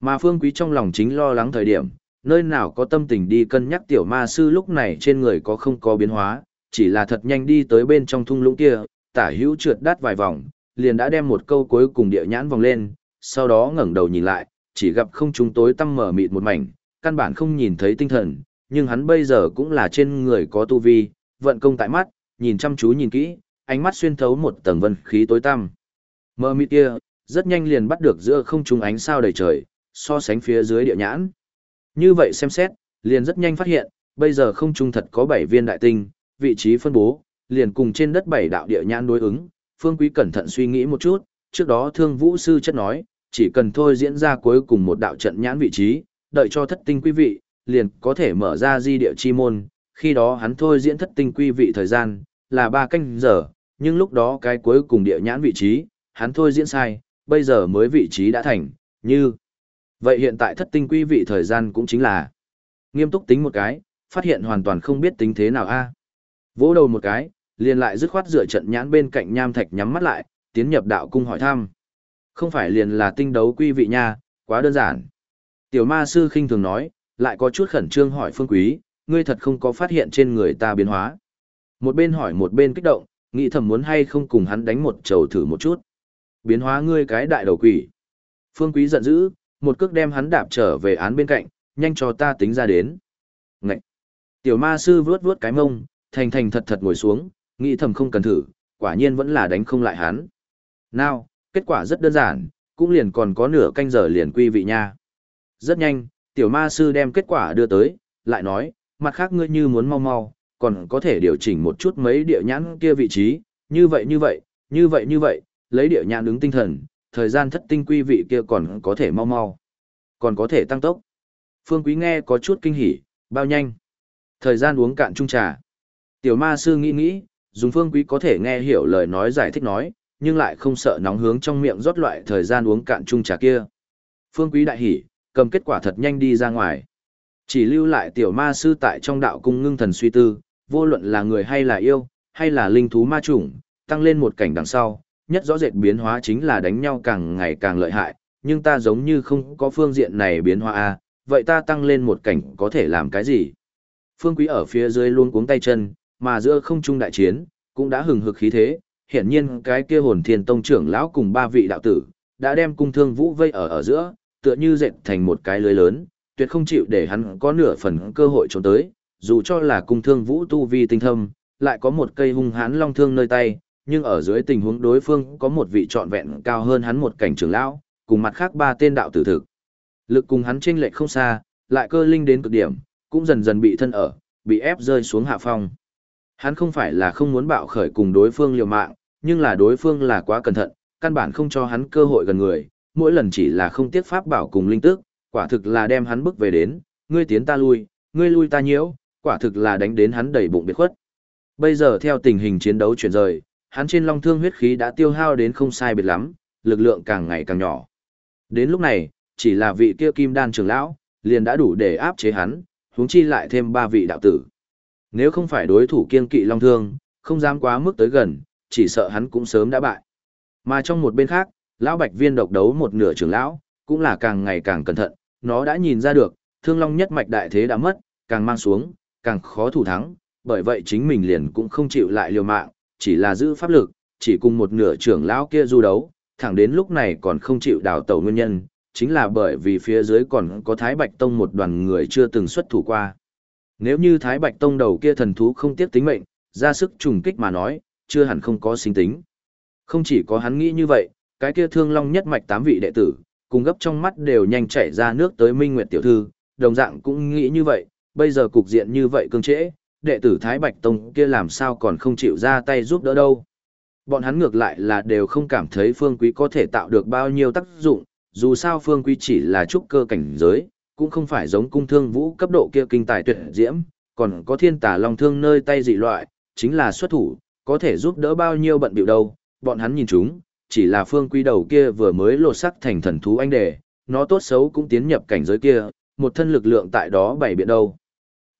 Mà phương quý trong lòng chính lo lắng thời điểm, nơi nào có tâm tình đi cân nhắc tiểu ma sư lúc này trên người có không có biến hóa, chỉ là thật nhanh đi tới bên trong thung lũng kia, tả hữu trượt đắt vài vòng, liền đã đem một câu cuối cùng địa nhãn vòng lên, sau đó ngẩng đầu nhìn lại, chỉ gặp không trung tối tăm mở mịt một mảnh, căn bản không nhìn thấy tinh thần, nhưng hắn bây giờ cũng là trên người có tu vi, vận công tại mắt, nhìn chăm chú nhìn kỹ, ánh mắt xuyên thấu một tầng vân khí tối tăm. Mơ mịt kia, rất nhanh liền bắt được giữa không trung ánh sao đầy trời, so sánh phía dưới địa nhãn. Như vậy xem xét, liền rất nhanh phát hiện, bây giờ không trung thật có 7 viên đại tinh, vị trí phân bố, liền cùng trên đất bảy đạo địa nhãn đối ứng. Phương Quý cẩn thận suy nghĩ một chút, trước đó Thương Vũ sư chất nói, chỉ cần thôi diễn ra cuối cùng một đạo trận nhãn vị trí, đợi cho thất tinh quý vị, liền có thể mở ra di địa chi môn, khi đó hắn thôi diễn thất tinh quý vị thời gian, là 3 canh giờ, nhưng lúc đó cái cuối cùng địa nhãn vị trí, hắn thôi diễn sai, bây giờ mới vị trí đã thành, như Vậy hiện tại thất tinh quý vị thời gian cũng chính là nghiêm túc tính một cái, phát hiện hoàn toàn không biết tính thế nào a. Vỗ đầu một cái, liền lại dứt khoát dựa trận nhãn bên cạnh nham thạch nhắm mắt lại, tiến nhập đạo cung hỏi thăm. Không phải liền là tinh đấu quý vị nha, quá đơn giản. Tiểu ma sư khinh thường nói, lại có chút khẩn trương hỏi Phương Quý, ngươi thật không có phát hiện trên người ta biến hóa. Một bên hỏi một bên kích động, nghĩ thầm muốn hay không cùng hắn đánh một trầu thử một chút. Biến hóa ngươi cái đại đầu quỷ. Phương Quý giận dữ, một cước đem hắn đạp trở về án bên cạnh, nhanh cho ta tính ra đến. Ngậy! Tiểu ma sư vuốt vuốt cái mông, thành thành thật thật ngồi xuống, nghĩ thầm không cần thử, quả nhiên vẫn là đánh không lại hắn. Nào, kết quả rất đơn giản, cũng liền còn có nửa canh giờ liền quy vị nha. Rất nhanh, tiểu ma sư đem kết quả đưa tới, lại nói, mặt khác ngươi như muốn mau mau, còn có thể điều chỉnh một chút mấy địa nhãn kia vị trí, như vậy như vậy, như vậy như vậy, lấy địa nhãn ứng tinh thần, thời gian thất tinh quy vị kia còn có thể mau mau, còn có thể tăng tốc. Phương Quý nghe có chút kinh hỉ, bao nhanh. Thời gian uống cạn chung trà. Tiểu ma sư nghĩ nghĩ, dùng Phương Quý có thể nghe hiểu lời nói giải thích nói, nhưng lại không sợ nóng hướng trong miệng rót loại thời gian uống cạn chung trà kia. Phương Quý đại hỉ, cầm kết quả thật nhanh đi ra ngoài. Chỉ lưu lại tiểu ma sư tại trong đạo cung ngưng thần suy tư, vô luận là người hay là yêu, hay là linh thú ma chủng, tăng lên một cảnh đằng sau, nhất rõ rệt biến hóa chính là đánh nhau càng ngày càng lợi hại, nhưng ta giống như không có phương diện này biến hóa a, vậy ta tăng lên một cảnh có thể làm cái gì? Phương Quý ở phía dưới luôn cuống tay chân, mà giữa không trung đại chiến, cũng đã hừng hực khí thế, hiển nhiên cái kia hồn thiên tông trưởng lão cùng ba vị đạo tử, đã đem cung thương vũ vây ở ở giữa, tựa như dệt thành một cái lưới lớn, tuyệt không chịu để hắn có nửa phần cơ hội trốn tới, dù cho là cung thương vũ tu vi tinh thâm, lại có một cây hung hãn long thương nơi tay, nhưng ở dưới tình huống đối phương có một vị trọn vẹn cao hơn hắn một cảnh trưởng lão, cùng mặt khác ba tên đạo tử thực. Lực cùng hắn chênh lệch không xa, lại cơ linh đến cực điểm, cũng dần dần bị thân ở, bị ép rơi xuống hạ phong. Hắn không phải là không muốn bạo khởi cùng đối phương liều mạng, nhưng là đối phương là quá cẩn thận, căn bản không cho hắn cơ hội gần người, mỗi lần chỉ là không tiếc pháp bảo cùng linh tức, quả thực là đem hắn bức về đến, ngươi tiến ta lui, ngươi lui ta nhiễu, quả thực là đánh đến hắn đầy bụng biệt khuất. Bây giờ theo tình hình chiến đấu chuyển rời, hắn trên long thương huyết khí đã tiêu hao đến không sai biệt lắm, lực lượng càng ngày càng nhỏ. Đến lúc này, chỉ là vị kia kim đan trưởng lão, liền đã đủ để áp chế hắn, huống chi lại thêm ba vị đạo tử. Nếu không phải đối thủ kiên kỵ long thương, không dám quá mức tới gần, chỉ sợ hắn cũng sớm đã bại. Mà trong một bên khác, lão bạch viên độc đấu một nửa trưởng lão, cũng là càng ngày càng cẩn thận, nó đã nhìn ra được, thương long nhất mạch đại thế đã mất, càng mang xuống, càng khó thủ thắng, bởi vậy chính mình liền cũng không chịu lại liều mạng, chỉ là giữ pháp lực, chỉ cùng một nửa trưởng lão kia du đấu, thẳng đến lúc này còn không chịu đào tẩu nguyên nhân, chính là bởi vì phía dưới còn có Thái Bạch Tông một đoàn người chưa từng xuất thủ qua. Nếu như Thái Bạch Tông đầu kia thần thú không tiếc tính mệnh, ra sức trùng kích mà nói, chưa hẳn không có sinh tính. Không chỉ có hắn nghĩ như vậy, cái kia thương long nhất mạch tám vị đệ tử, cùng gấp trong mắt đều nhanh chảy ra nước tới Minh Nguyệt tiểu thư, đồng dạng cũng nghĩ như vậy, bây giờ cục diện như vậy cương trễ, đệ tử Thái Bạch Tông kia làm sao còn không chịu ra tay giúp đỡ đâu. Bọn hắn ngược lại là đều không cảm thấy Phương Quý có thể tạo được bao nhiêu tác dụng, dù sao Phương Quý chỉ là trúc cơ cảnh giới, cũng không phải giống cung thương vũ cấp độ kia kinh tài tuyệt diễm, còn có thiên tà long thương nơi tay dị loại, chính là xuất thủ, có thể giúp đỡ bao nhiêu bận biểu đâu, bọn hắn nhìn chúng, chỉ là Phương Quý đầu kia vừa mới lột sắc thành thần thú anh đề, nó tốt xấu cũng tiến nhập cảnh giới kia, một thân lực lượng tại đó bảy biện đâu.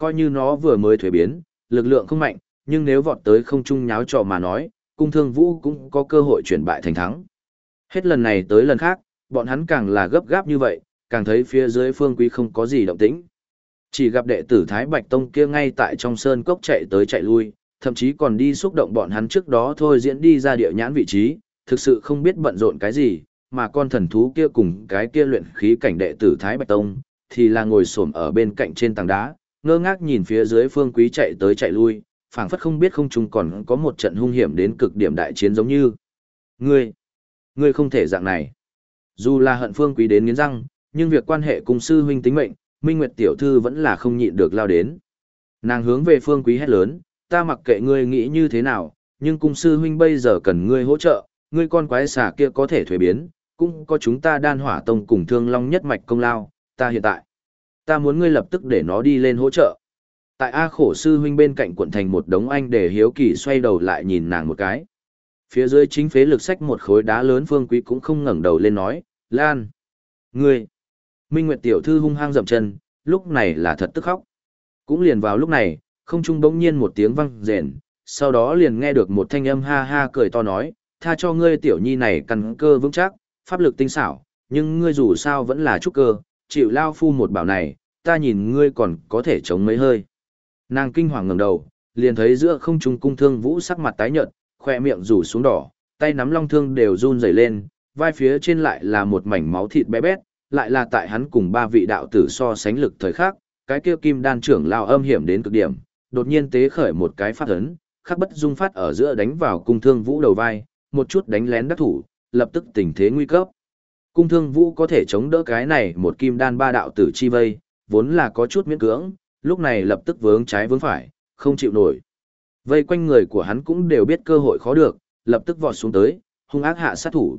Coi như nó vừa mới thuế biến, lực lượng không mạnh, nhưng nếu vọt tới không trung nháo trò mà nói, cung thương vũ cũng có cơ hội chuyển bại thành thắng. Hết lần này tới lần khác, bọn hắn càng là gấp gáp như vậy, càng thấy phía dưới phương quý không có gì động tĩnh. Chỉ gặp đệ tử Thái Bạch Tông kia ngay tại trong sơn cốc chạy tới chạy lui, thậm chí còn đi xúc động bọn hắn trước đó thôi diễn đi ra địa nhãn vị trí, thực sự không biết bận rộn cái gì, mà con thần thú kia cùng cái kia luyện khí cảnh đệ tử Thái Bạch Tông, thì là ngồi xổm ở bên cạnh trên tảng đá, ngơ ngác nhìn phía dưới phương quý chạy tới chạy lui, phảng phất không biết không chung còn có một trận hung hiểm đến cực điểm đại chiến giống như. Ngươi, ngươi không thể dạng này. Dù là hận phương quý đến nghiến răng, nhưng việc quan hệ cùng sư huynh tính mệnh, Minh Nguyệt tiểu thư vẫn là không nhịn được lao đến. Nàng hướng về phương quý hét lớn, ta mặc kệ ngươi nghĩ như thế nào, nhưng cung sư huynh bây giờ cần ngươi hỗ trợ, ngươi con quái xà kia có thể thuế biến, cũng có chúng ta đan hỏa tông cùng thương long nhất mạch công lao, ta hiện tại. Ta muốn ngươi lập tức để nó đi lên hỗ trợ. Tại A khổ sư huynh bên cạnh quận thành một đống anh để hiếu kỳ xoay đầu lại nhìn nàng một cái. Phía dưới chính phế lực sách một khối đá lớn phương quý cũng không ngẩng đầu lên nói, Lan. Ngươi. Minh Nguyệt tiểu thư hung hăng dậm chân, lúc này là thật tức khóc. Cũng liền vào lúc này, không trung bỗng nhiên một tiếng vang rền, sau đó liền nghe được một thanh âm ha ha cười to nói, tha cho ngươi tiểu nhi này căn cơ vững chắc, pháp lực tinh xảo, nhưng ngươi dù sao vẫn là trúc cơ, chịu lao phu một bảo này, ta nhìn ngươi còn có thể chống mấy hơi. Nàng kinh hoàng ngẩng đầu, liền thấy giữa không trung cung thương vũ sắc mặt tái nhợt, khoe miệng rủ xuống đỏ, tay nắm long thương đều run rẩy lên, vai phía trên lại là một mảnh máu thịt bé bét, lại là tại hắn cùng ba vị đạo tử so sánh lực thời khắc, cái kia kim đan trưởng lao âm hiểm đến cực điểm, đột nhiên tế khởi một cái phát ấn, khắc bất dung phát ở giữa đánh vào cung thương vũ đầu vai, một chút đánh lén đắc thủ, lập tức tình thế nguy cấp. Cung thương vũ có thể chống đỡ cái này một kim đan ba đạo tử chi vây, vốn là có chút miễn cưỡng, lúc này lập tức vướng trái vướng phải, không chịu nổi. Vây quanh người của hắn cũng đều biết cơ hội khó được, lập tức vọt xuống tới, hung ác hạ sát thủ.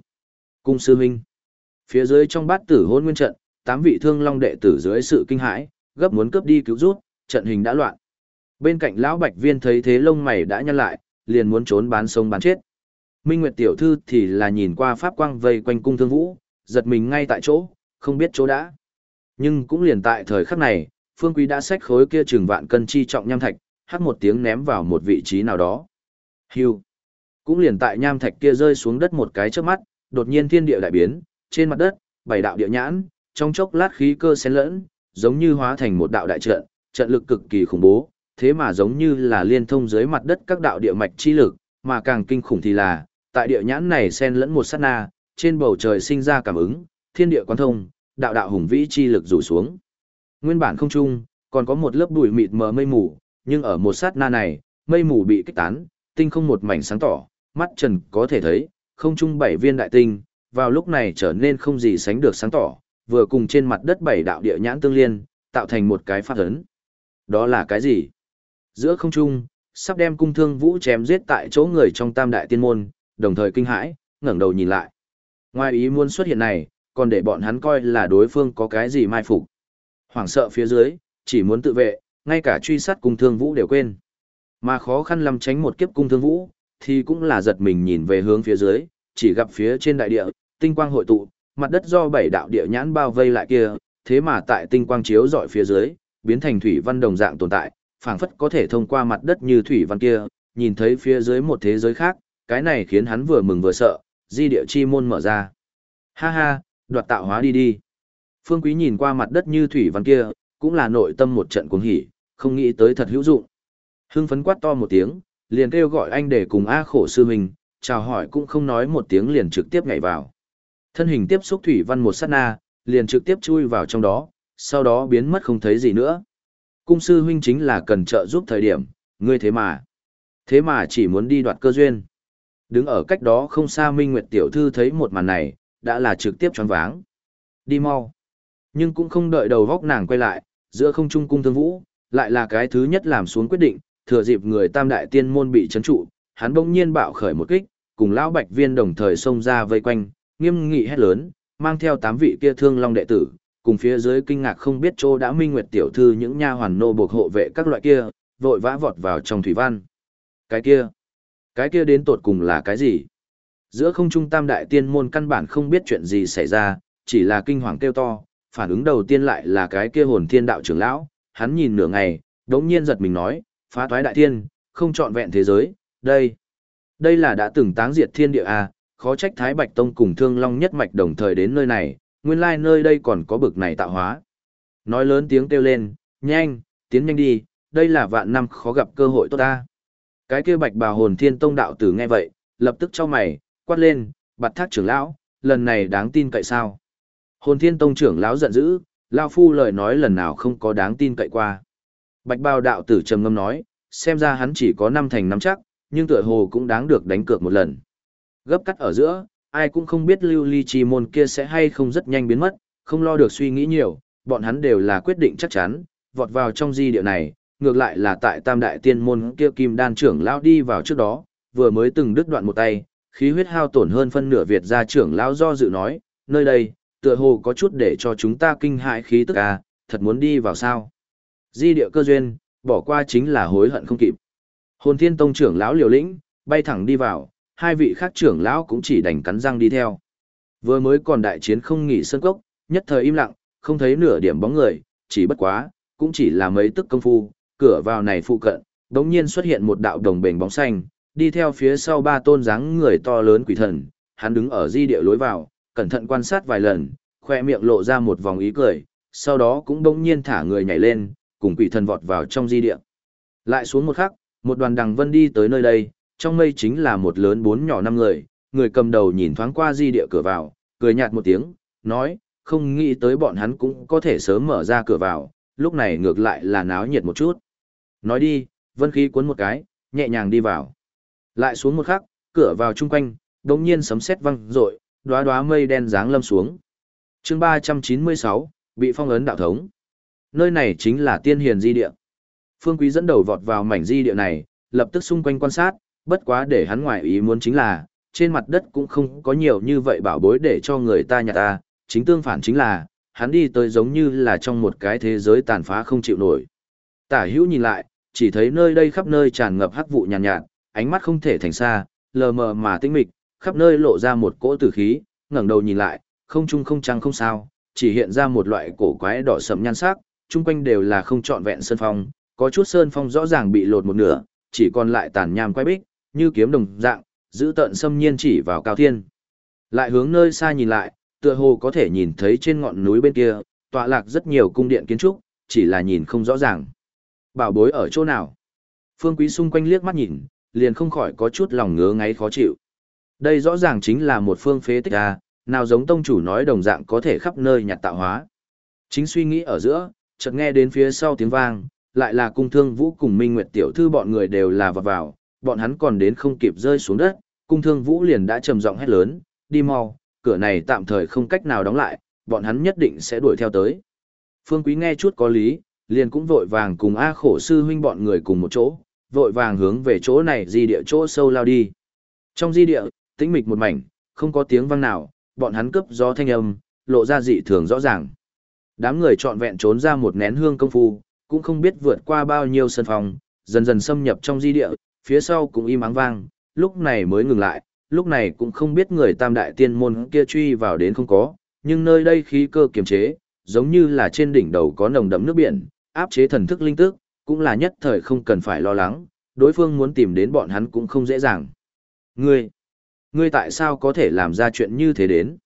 Cung sư huynh. Phía dưới trong bát tử hôn nguyên trận, tám vị thương long đệ tử dưới sự kinh hãi, gấp muốn cướp đi cứu rút, trận hình đã loạn. Bên cạnh lão Bạch Viên thấy thế lông mày đã nhăn lại, liền muốn trốn bán sông bán chết. Minh Nguyệt tiểu thư thì là nhìn qua pháp quang vây quanh cung thương vũ, giật mình ngay tại chỗ, không biết chỗ đã. Nhưng cũng liền tại thời khắc này, Phương Quý đã xách khối kia trường vạn cân chi trọng nham thạch, hắt một tiếng ném vào một vị trí nào đó. Hưu. Cũng liền tại nham thạch kia rơi xuống đất một cái trước mắt, đột nhiên thiên địa đại biến, trên mặt đất, bảy đạo địa nhãn, trong chốc lát khí cơ xen lẫn, giống như hóa thành một đạo đại trận, trận lực cực kỳ khủng bố, thế mà giống như là liên thông dưới mặt đất các đạo địa mạch chi lực, mà càng kinh khủng thì là, tại địa nhãn này xen lẫn một sát na, trên bầu trời sinh ra cảm ứng, thiên địa quan thông, đạo đạo hùng vĩ chi lực rủ xuống. Nguyên bản không trung, còn có một lớp bụi mịt mờ mây mù, nhưng ở một sát na này, mây mù bị kích tán, tinh không một mảnh sáng tỏ, mắt trần có thể thấy, không trung bảy viên đại tinh, vào lúc này trở nên không gì sánh được sáng tỏ, vừa cùng trên mặt đất bảy đạo địa nhãn tương liên, tạo thành một cái phát ấn. Đó là cái gì? Giữa không trung, sắp đem cung thương vũ chém giết tại chỗ người trong tam đại tiên môn, đồng thời kinh hãi, ngẩng đầu nhìn lại. Ngoài ý muốn xuất hiện này, còn để bọn hắn coi là đối phương có cái gì mai phục. Hoảng sợ phía dưới, chỉ muốn tự vệ, ngay cả truy sát cung thương vũ đều quên. Mà khó khăn lắm tránh một kiếp cung thương vũ, thì cũng là giật mình nhìn về hướng phía dưới, chỉ gặp phía trên đại địa, tinh quang hội tụ, mặt đất do bảy đạo địa nhãn bao vây lại kia, thế mà tại tinh quang chiếu dọi phía dưới, biến thành thủy văn đồng dạng tồn tại, phảng phất có thể thông qua mặt đất như thủy văn kia, nhìn thấy phía dưới một thế giới khác, cái này khiến hắn vừa mừng vừa sợ, di địa chi môn mở ra. Ha ha, đoạt tạo hóa đi đi. Phương Quý nhìn qua mặt đất như thủy văn kia, cũng là nội tâm một trận cuồng hỉ, không nghĩ tới thật hữu dụng. Hưng phấn quát to một tiếng, liền kêu gọi anh để cùng A khổ sư mình, chào hỏi cũng không nói một tiếng liền trực tiếp nhảy vào. Thân hình tiếp xúc thủy văn một sát na, liền trực tiếp chui vào trong đó, sau đó biến mất không thấy gì nữa. Cung sư huynh chính là cần trợ giúp thời điểm, ngươi thế mà. Thế mà chỉ muốn đi đoạt cơ duyên. Đứng ở cách đó không xa Minh Nguyệt tiểu thư thấy một màn này, đã là trực tiếp choáng váng. Đi mau. Nhưng cũng không đợi đầu góc nàng quay lại, giữa không trung cung thương vũ, lại là cái thứ nhất làm xuống quyết định, thừa dịp người tam đại tiên môn bị chấn trụ, hắn bỗng nhiên bạo khởi một kích, cùng lão bạch viên đồng thời xông ra vây quanh, nghiêm nghị hét lớn, mang theo tám vị kia thương long đệ tử, cùng phía dưới kinh ngạc không biết chỗ đã minh nguyệt tiểu thư những nha hoàn nô buộc hộ vệ các loại kia, vội vã vọt vào trong thủy văn. Cái kia, cái kia đến tột cùng là cái gì? Giữa không trung tam đại tiên môn căn bản không biết chuyện gì xảy ra, chỉ là kinh hoàng kêu to, phản ứng đầu tiên lại là cái kia hồn thiên đạo trưởng lão, hắn nhìn nửa ngày, đống nhiên giật mình nói, phá thoái đại thiên, không trọn vẹn thế giới, đây. Đây là đã từng táng diệt thiên địa à, khó trách Thái Bạch Tông cùng Thương Long nhất mạch đồng thời đến nơi này, nguyên lai nơi đây còn có bực này tạo hóa. Nói lớn tiếng kêu lên, nhanh, tiến nhanh đi, đây là vạn năm khó gặp cơ hội tốt ta. Cái kia bạch bào hồn thiên tông đạo tử nghe vậy, lập tức cho mày, quát lên, bạt thác trưởng lão, lần này đáng tin cậy sao? Hồn thiên tông trưởng lão giận dữ, lao phu lời nói lần nào không có đáng tin cậy qua. Bạch bào đạo tử trầm ngâm nói, xem ra hắn chỉ có năm thành năm chắc, nhưng tựa hồ cũng đáng được đánh cược một lần. Gấp cắt ở giữa, ai cũng không biết lưu ly chi môn kia sẽ hay không rất nhanh biến mất, không lo được suy nghĩ nhiều, bọn hắn đều là quyết định chắc chắn, vọt vào trong di địa này, ngược lại là tại tam đại tiên môn kia kim đan trưởng lão đi vào trước đó, vừa mới từng đứt đoạn một tay, khí huyết hao tổn hơn phân nửa Việt gia trưởng lão do dự nói, nơi đây, tựa hồ có chút để cho chúng ta kinh hại khí tức à, thật muốn đi vào sao. Di địa cơ duyên, bỏ qua chính là hối hận không kịp. Hồn thiên tông trưởng lão liều lĩnh, bay thẳng đi vào, hai vị khác trưởng lão cũng chỉ đành cắn răng đi theo. Vừa mới còn đại chiến không nghỉ sân cốc, nhất thời im lặng, không thấy nửa điểm bóng người, chỉ bất quá, cũng chỉ là mấy tức công phu, cửa vào này phụ cận, đống nhiên xuất hiện một đạo đồng bền bóng xanh, đi theo phía sau ba tôn dáng người to lớn quỷ thần, hắn đứng ở di địa lối vào, cẩn thận quan sát vài lần, khoe miệng lộ ra một vòng ý cười, sau đó cũng đống nhiên thả người nhảy lên, cùng quỷ thần vọt vào trong di địa. Lại xuống một khắc, một đoàn đằng vân đi tới nơi đây, trong mây chính là một lớn bốn nhỏ năm người, người cầm đầu nhìn thoáng qua di địa cửa vào, cười nhạt một tiếng, nói, không nghĩ tới bọn hắn cũng có thể sớm mở ra cửa vào, lúc này ngược lại là náo nhiệt một chút. Nói đi, vân khí cuốn một cái, nhẹ nhàng đi vào. Lại xuống một khắc, cửa vào chung quanh, đống nhiên sấm sét văng rội, đóa đóa mây đen dáng lâm xuống. chương 396, bị phong ấn đạo thống. Nơi này chính là tiên hiền di địa. Phương Quý dẫn đầu vọt vào mảnh di địa này, lập tức xung quanh quan sát, bất quá để hắn ngoại ý muốn chính là, trên mặt đất cũng không có nhiều như vậy bảo bối để cho người ta nhặt ta, chính tương phản chính là, hắn đi tới giống như là trong một cái thế giới tàn phá không chịu nổi. Tả hữu nhìn lại, chỉ thấy nơi đây khắp nơi tràn ngập hắc vụ nhàn nhạt, nhạt, ánh mắt không thể thành xa, lờ mờ mà tinh mịch, khắp nơi lộ ra một cỗ tử khí, ngẩng đầu nhìn lại, không trung không trăng không sao, chỉ hiện ra một loại cổ quái đỏ sẫm nhan sắc, chung quanh đều là không trọn vẹn sơn phong, có chút sơn phong rõ ràng bị lột một nửa, chỉ còn lại tàn nham quái bích, như kiếm đồng dạng, giữ tận xâm nhiên chỉ vào cao thiên. Lại hướng nơi xa nhìn lại, tựa hồ có thể nhìn thấy trên ngọn núi bên kia, tọa lạc rất nhiều cung điện kiến trúc, chỉ là nhìn không rõ ràng. Bảo bối ở chỗ nào? Phương Quý xung quanh liếc mắt nhìn, liền không khỏi có chút lòng ngứa ngáy khó chịu. Đây rõ ràng chính là một phương phế tích a, nào giống tông chủ nói đồng dạng có thể khắp nơi nhặt tạo hóa. Chính suy nghĩ ở giữa, chợt nghe đến phía sau tiếng vang, lại là cung thương vũ cùng Minh Nguyệt tiểu thư bọn người đều là vào vào, bọn hắn còn đến không kịp rơi xuống đất, cung thương vũ liền đã trầm giọng hét lớn, đi mau, cửa này tạm thời không cách nào đóng lại, bọn hắn nhất định sẽ đuổi theo tới. Phương Quý nghe chút có lý, liền cũng vội vàng cùng A khổ sư huynh bọn người cùng một chỗ, vội vàng hướng về chỗ này di địa chỗ sâu lao đi. Trong di địa, tĩnh mịch một mảnh, không có tiếng vang nào, bọn hắn cướp gió thanh âm, lộ ra dị thường rõ ràng. Đám người trọn vẹn trốn ra một nén hương công phu, cũng không biết vượt qua bao nhiêu sân phòng, dần dần xâm nhập trong di địa, phía sau cũng im áng vang, lúc này mới ngừng lại, lúc này cũng không biết người tam đại tiên môn kia truy vào đến không có, nhưng nơi đây khí cơ kiềm chế, giống như là trên đỉnh đầu có nồng đậm nước biển, áp chế thần thức linh tức, cũng là nhất thời không cần phải lo lắng, đối phương muốn tìm đến bọn hắn cũng không dễ dàng. Ngươi, ngươi tại sao có thể làm ra chuyện như thế đến?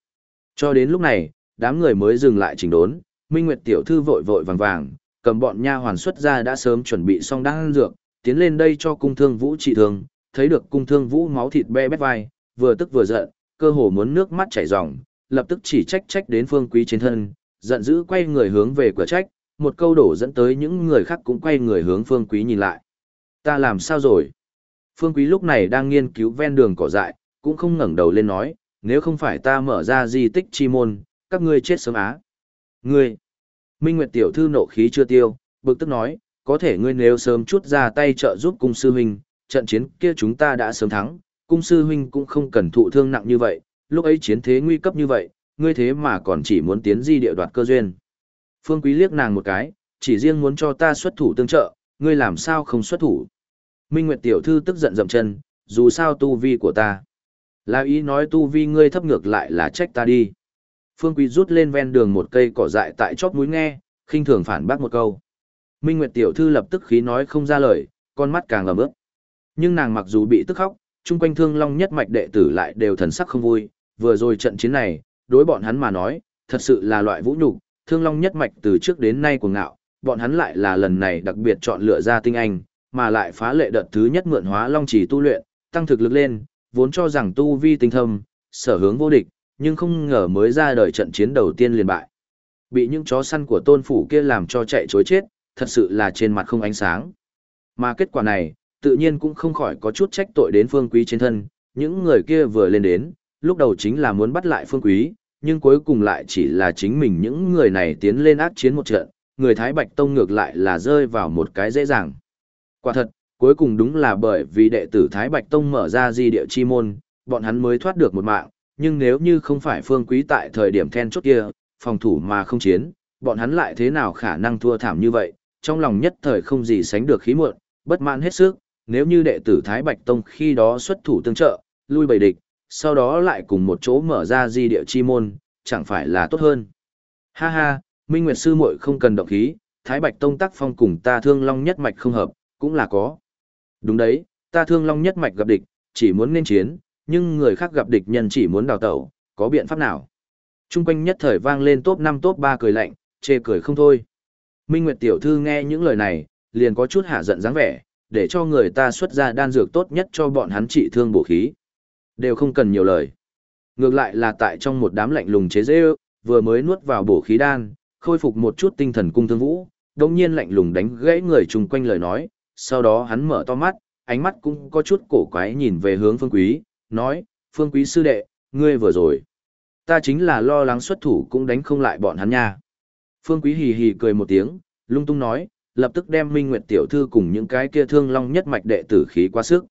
Cho đến lúc này, đám người mới dừng lại chỉnh đốn, Minh Nguyệt tiểu thư vội vội vàng vàng, cầm bọn nha hoàn xuất ra đã sớm chuẩn bị xong đang dược, tiến lên đây cho cung thương vũ trị thương, thấy được cung thương vũ máu thịt be bét vai, vừa tức vừa giận, cơ hồ muốn nước mắt chảy ròng, lập tức chỉ trách trách đến phương quý trên thân, giận dữ quay người hướng về cửa trách, một câu đổ dẫn tới những người khác cũng quay người hướng phương quý nhìn lại. Ta làm sao rồi? Phương quý lúc này đang nghiên cứu ven đường cỏ dại, cũng không ngẩng đầu lên nói, nếu không phải ta mở ra di tích chi môn, các ngươi chết sớm á. Ngươi! Minh Nguyệt tiểu thư nộ khí chưa tiêu, bực tức nói, có thể ngươi nếu sớm chút ra tay trợ giúp cung sư huynh, trận chiến kia chúng ta đã sớm thắng, cung sư huynh cũng không cần thụ thương nặng như vậy, lúc ấy chiến thế nguy cấp như vậy, ngươi thế mà còn chỉ muốn tiến di địa đoạt cơ duyên. Phương Quý liếc nàng một cái, chỉ riêng muốn cho ta xuất thủ tương trợ, ngươi làm sao không xuất thủ. Minh Nguyệt tiểu thư tức giận dậm chân, dù sao tu vi của ta. Là ý nói tu vi ngươi thấp ngược lại là trách ta đi. Phương Quý rút lên ven đường một cây cỏ dại tại chóp mũi nghe, khinh thường phản bác một câu. Minh Nguyệt tiểu thư lập tức khí nói không ra lời, con mắt càng ẩm ướt. Nhưng nàng mặc dù bị tức khóc, chung quanh thương long nhất mạch đệ tử lại đều thần sắc không vui, vừa rồi trận chiến này, đối bọn hắn mà nói, thật sự là loại vũ nhục, thương long nhất mạch từ trước đến nay của ngạo, bọn hắn lại là lần này đặc biệt chọn lựa ra tinh anh, mà lại phá lệ đợt thứ nhất mượn hóa long chỉ tu luyện, tăng thực lực lên, vốn cho rằng tu vi tinh thâm, sở hướng vô địch, nhưng không ngờ mới ra đời trận chiến đầu tiên liền bại. Bị những chó săn của tôn phủ kia làm cho chạy chối chết, thật sự là trên mặt không ánh sáng. Mà kết quả này, tự nhiên cũng không khỏi có chút trách tội đến phương quý trên thân, những người kia vừa lên đến, lúc đầu chính là muốn bắt lại phương quý, nhưng cuối cùng lại chỉ là chính mình những người này tiến lên ác chiến một trận, người Thái Bạch Tông ngược lại là rơi vào một cái dễ dàng. Quả thật, cuối cùng đúng là bởi vì đệ tử Thái Bạch Tông mở ra di địa chi môn, bọn hắn mới thoát được một mạng, nhưng nếu như không phải phương quý tại thời điểm then chốt kia, phòng thủ mà không chiến, bọn hắn lại thế nào khả năng thua thảm như vậy, trong lòng nhất thời không gì sánh được khí muộn, bất mãn hết sức, nếu như đệ tử Thái Bạch Tông khi đó xuất thủ tương trợ, lui bầy địch, sau đó lại cùng một chỗ mở ra di địa chi môn, chẳng phải là tốt hơn. Ha ha, Minh Nguyệt Sư muội không cần động khí, Thái Bạch Tông tác phong cùng ta thương long nhất mạch không hợp, cũng là có. Đúng đấy, ta thương long nhất mạch gặp địch, chỉ muốn nên chiến, nhưng người khác gặp địch nhân chỉ muốn đào tẩu, có biện pháp nào? Trung quanh nhất thời vang lên top 5 top 3 cười lạnh, chê cười không thôi. Minh Nguyệt tiểu thư nghe những lời này, liền có chút hạ giận dáng vẻ, để cho người ta xuất ra đan dược tốt nhất cho bọn hắn trị thương bổ khí. Đều không cần nhiều lời. Ngược lại là tại trong một đám lạnh lùng chế dễ vừa mới nuốt vào bổ khí đan, khôi phục một chút tinh thần cung thương vũ, đồng nhiên lạnh lùng đánh gãy người chung quanh lời nói, sau đó hắn mở to mắt, ánh mắt cũng có chút cổ quái nhìn về hướng phương quý, nói, phương quý sư đệ, ngươi vừa rồi. Ta chính là lo lắng xuất thủ cũng đánh không lại bọn hắn nha. Phương quý hì hì cười một tiếng, lung tung nói, lập tức đem Minh Nguyệt tiểu thư cùng những cái kia thương long nhất mạch đệ tử khí qua sức.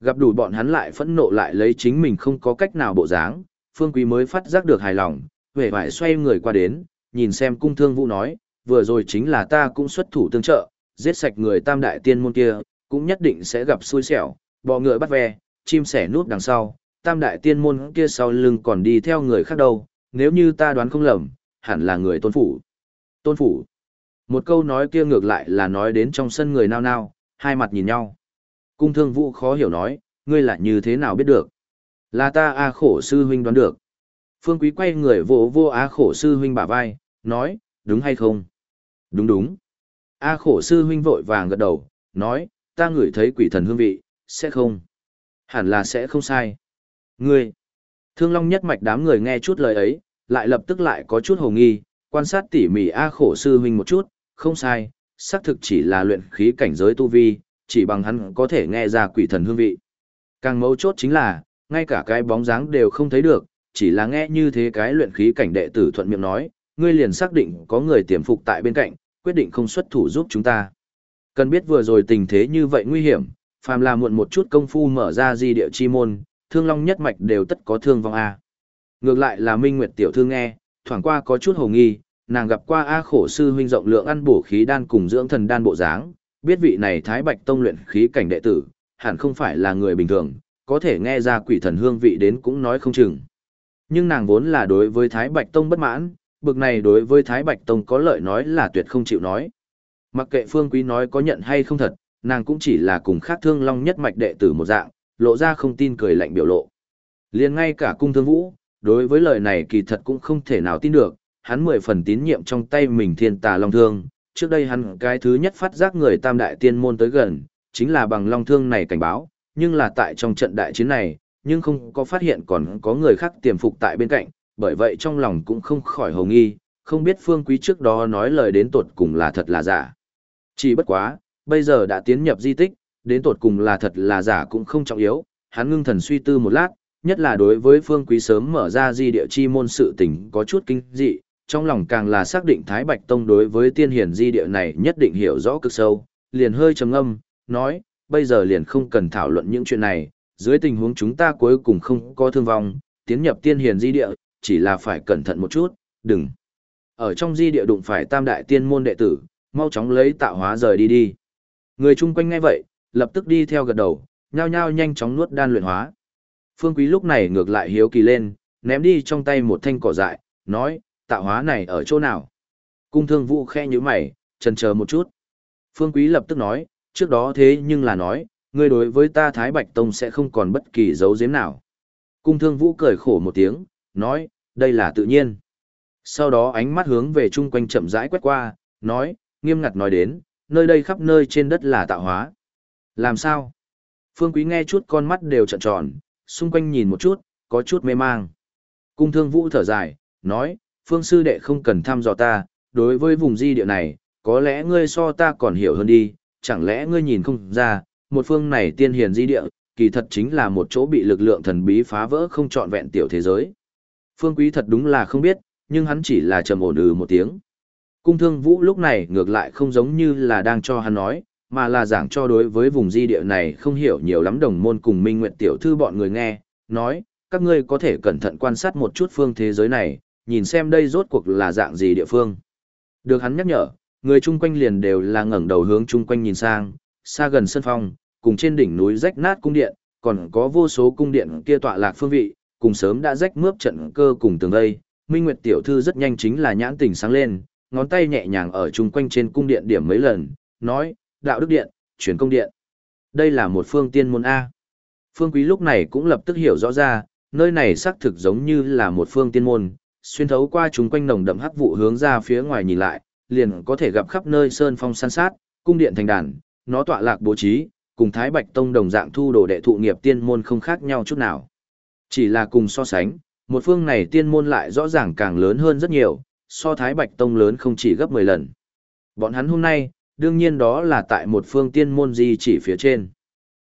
Gặp đủ bọn hắn lại phẫn nộ lại lấy chính mình không có cách nào bộ dáng, Phương Quý mới phát giác được hài lòng, vẻ vải xoay người qua đến, nhìn xem cung thương vũ nói, vừa rồi chính là ta cũng xuất thủ tương trợ, giết sạch người tam đại tiên môn kia, cũng nhất định sẽ gặp xui xẻo, bò ngựa bắt ve, chim sẻ núp đằng sau, tam đại tiên môn kia sau lưng còn đi theo người khác đâu, nếu như ta đoán không lầm, hẳn là người tôn phủ. Tôn phủ. Một câu nói kia ngược lại là nói đến trong sân người nao nao, hai mặt nhìn nhau. Cung thương vũ khó hiểu nói, ngươi là như thế nào biết được? Là ta A khổ sư huynh đoán được. Phương Quý quay người vỗ vô A khổ sư huynh bả vai, nói, đúng hay không? Đúng đúng. A khổ sư huynh vội vàng gật đầu, nói, ta ngửi thấy quỷ thần hương vị, sẽ không. Hẳn là sẽ không sai. Ngươi. Thương Long nhất mạch đám người nghe chút lời ấy, lại lập tức lại có chút hồ nghi, quan sát tỉ mỉ A khổ sư huynh một chút, không sai, xác thực chỉ là luyện khí cảnh giới tu vi, chỉ bằng hắn có thể nghe ra quỷ thần hương vị. Càng mấu chốt chính là, ngay cả cái bóng dáng đều không thấy được, chỉ là nghe như thế cái luyện khí cảnh đệ tử thuận miệng nói, ngươi liền xác định có người tiềm phục tại bên cạnh, quyết định không xuất thủ giúp chúng ta. Cần biết vừa rồi tình thế như vậy nguy hiểm, phàm là muộn một chút công phu mở ra di địa chi môn, thương long nhất mạch đều tất có thương vong A. Ngược lại là Minh Nguyệt tiểu thư nghe, thoảng qua có chút hồ nghi, nàng gặp qua A khổ sư huynh rộng lượng ăn bổ khí đan cùng dưỡng thần đan bộ dáng, biết vị này Thái Bạch Tông luyện khí cảnh đệ tử, hẳn không phải là người bình thường, có thể nghe ra quỷ thần hương vị đến cũng nói không chừng. Nhưng nàng vốn là đối với Thái Bạch Tông bất mãn, bực này đối với Thái Bạch Tông có lợi nói là tuyệt không chịu nói. Mặc kệ Phương Quý nói có nhận hay không thật, nàng cũng chỉ là cùng khác thương long nhất mạch đệ tử một dạng, lộ ra không tin cười lạnh biểu lộ. liền ngay cả cung thương vũ, đối với lời này kỳ thật cũng không thể nào tin được, hắn mười phần tín nhiệm trong tay mình thiên tà long thương, trước đây hắn cái thứ nhất phát giác người tam đại tiên môn tới gần, chính là bằng long thương này cảnh báo, nhưng là tại trong trận đại chiến này, nhưng không có phát hiện còn có người khác tiềm phục tại bên cạnh, bởi vậy trong lòng cũng không khỏi hồng nghi, không biết phương quý trước đó nói lời đến tột cùng là thật là giả. Chỉ bất quá, bây giờ đã tiến nhập di tích, đến tột cùng là thật là giả cũng không trọng yếu, hắn ngưng thần suy tư một lát, nhất là đối với phương quý sớm mở ra di địa chi môn sự tình có chút kinh dị, trong lòng càng là xác định Thái Bạch Tông đối với tiên hiển di địa này nhất định hiểu rõ cực sâu, liền hơi trầm âm, nói, bây giờ liền không cần thảo luận những chuyện này, dưới tình huống chúng ta cuối cùng không có thương vong, tiến nhập tiên hiển di địa, chỉ là phải cẩn thận một chút, đừng. Ở trong di địa đụng phải tam đại tiên môn đệ tử, mau chóng lấy tạo hóa rời đi đi. Người chung quanh ngay vậy, lập tức đi theo gật đầu, nhao nhao nhanh chóng nuốt đan luyện hóa. Phương Quý lúc này ngược lại hiếu kỳ lên, ném đi trong tay một thanh cỏ dại, nói, tạo hóa này ở chỗ nào? Cung thương vũ khe như mày, trần chờ một chút. Phương Quý lập tức nói, trước đó thế nhưng là nói, ngươi đối với ta Thái Bạch Tông sẽ không còn bất kỳ dấu giếm nào. Cung thương vũ cười khổ một tiếng, nói, đây là tự nhiên. Sau đó ánh mắt hướng về chung quanh chậm rãi quét qua, nói, nghiêm ngặt nói đến, nơi đây khắp nơi trên đất là tạo hóa. Làm sao? Phương Quý nghe chút con mắt đều trợn tròn, xung quanh nhìn một chút, có chút mê mang. Cung thương vũ thở dài, nói, phương sư đệ không cần thăm dò ta, đối với vùng di địa này, có lẽ ngươi so ta còn hiểu hơn đi, chẳng lẽ ngươi nhìn không ra, một phương này tiên hiền di địa, kỳ thật chính là một chỗ bị lực lượng thần bí phá vỡ không trọn vẹn tiểu thế giới. Phương Quý thật đúng là không biết, nhưng hắn chỉ là trầm ổn ừ một tiếng. Cung thương vũ lúc này ngược lại không giống như là đang cho hắn nói, mà là giảng cho đối với vùng di địa này không hiểu nhiều lắm đồng môn cùng minh nguyện tiểu thư bọn người nghe, nói, các ngươi có thể cẩn thận quan sát một chút phương thế giới này, nhìn xem đây rốt cuộc là dạng gì địa phương. Được hắn nhắc nhở, người chung quanh liền đều là ngẩng đầu hướng chung quanh nhìn sang, xa gần sân phong, cùng trên đỉnh núi rách nát cung điện, còn có vô số cung điện kia tọa lạc phương vị, cùng sớm đã rách mướp trận cơ cùng tường đây. Minh Nguyệt tiểu thư rất nhanh chính là nhãn tình sáng lên, ngón tay nhẹ nhàng ở chung quanh trên cung điện điểm mấy lần, nói, đạo đức điện, chuyển công điện. Đây là một phương tiên môn A. Phương Quý lúc này cũng lập tức hiểu rõ ra, nơi này xác thực giống như là một phương tiên môn, xuyên thấu qua chúng quanh nồng đậm hắc vụ hướng ra phía ngoài nhìn lại, liền có thể gặp khắp nơi sơn phong san sát, cung điện thành đàn, nó tọa lạc bố trí, cùng Thái Bạch Tông đồng dạng thu đồ đệ thụ nghiệp tiên môn không khác nhau chút nào. Chỉ là cùng so sánh, một phương này tiên môn lại rõ ràng càng lớn hơn rất nhiều, so Thái Bạch Tông lớn không chỉ gấp 10 lần. Bọn hắn hôm nay, đương nhiên đó là tại một phương tiên môn di chỉ phía trên.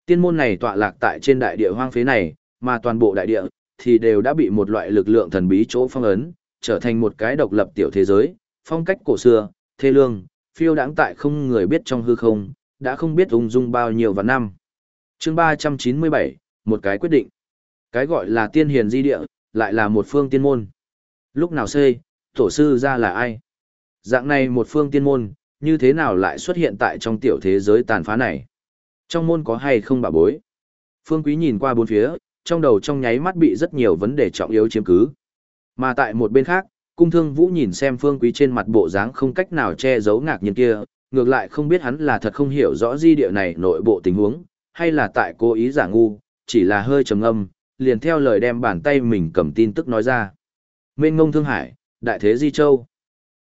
Tiên môn này tọa lạc tại trên đại địa hoang phế này, mà toàn bộ đại địa, thì đều đã bị một loại lực lượng thần bí chỗ phong ấn, trở thành một cái độc lập tiểu thế giới, phong cách cổ xưa, thê lương, phiêu đãng tại không người biết trong hư không, đã không biết ung dung bao nhiêu và năm. chương 397, một cái quyết định. Cái gọi là tiên hiền di địa, lại là một phương tiên môn. Lúc nào xây, tổ sư ra là ai? Dạng này một phương tiên môn, như thế nào lại xuất hiện tại trong tiểu thế giới tàn phá này? Trong môn có hay không bà bối? Phương Quý nhìn qua bốn phía, trong đầu trong nháy mắt bị rất nhiều vấn đề trọng yếu chiếm cứ. Mà tại một bên khác, cung thương vũ nhìn xem Phương Quý trên mặt bộ dáng không cách nào che giấu ngạc nhiên kia, ngược lại không biết hắn là thật không hiểu rõ di địa này nội bộ tình huống, hay là tại cố ý giả ngu, chỉ là hơi trầm âm, liền theo lời đem bàn tay mình cầm tin tức nói ra. Mên ngông Thương Hải, Đại Thế Di Châu.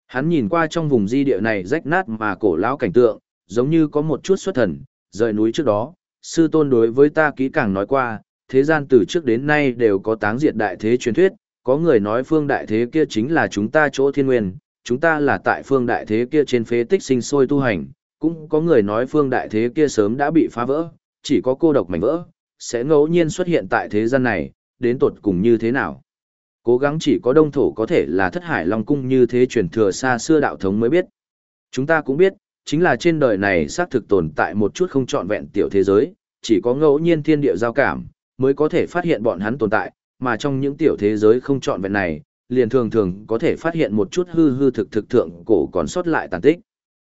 Hắn nhìn qua trong vùng di địa này rách nát mà cổ lão cảnh tượng, giống như có một chút xuất thần, rời núi trước đó, sư tôn đối với ta kỹ càng nói qua, thế gian từ trước đến nay đều có táng diệt đại thế truyền thuyết, có người nói phương đại thế kia chính là chúng ta chỗ thiên nguyên, chúng ta là tại phương đại thế kia trên phế tích sinh sôi tu hành, cũng có người nói phương đại thế kia sớm đã bị phá vỡ, chỉ có cô độc mảnh vỡ, sẽ ngẫu nhiên xuất hiện tại thế gian này, đến tột cùng như thế nào. Cố gắng chỉ có đông thổ có thể là thất hải long cung như thế truyền thừa xa xưa đạo thống mới biết. Chúng ta cũng biết, chính là trên đời này xác thực tồn tại một chút không trọn vẹn tiểu thế giới, chỉ có ngẫu nhiên thiên địa giao cảm, mới có thể phát hiện bọn hắn tồn tại, mà trong những tiểu thế giới không trọn vẹn này, liền thường thường có thể phát hiện một chút hư hư thực thực thượng cổ còn sót lại tàn tích.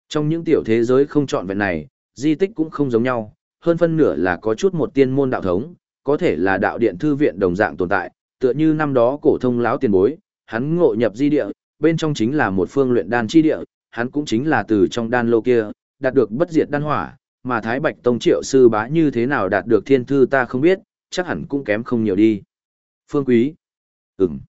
Trong những tiểu thế giới không trọn vẹn này, di tích cũng không giống nhau, hơn phân nửa là có chút một tiên môn đạo thống, có thể là đạo điện thư viện đồng dạng tồn tại, tựa như năm đó cổ thông lão tiền bối, hắn ngộ nhập di địa, bên trong chính là một phương luyện đan chi địa, hắn cũng chính là từ trong đan lô kia, đạt được bất diệt đan hỏa, mà Thái Bạch Tông triệu sư bá như thế nào đạt được thiên thư ta không biết, chắc hẳn cũng kém không nhiều đi. Phương Quý. Ừm.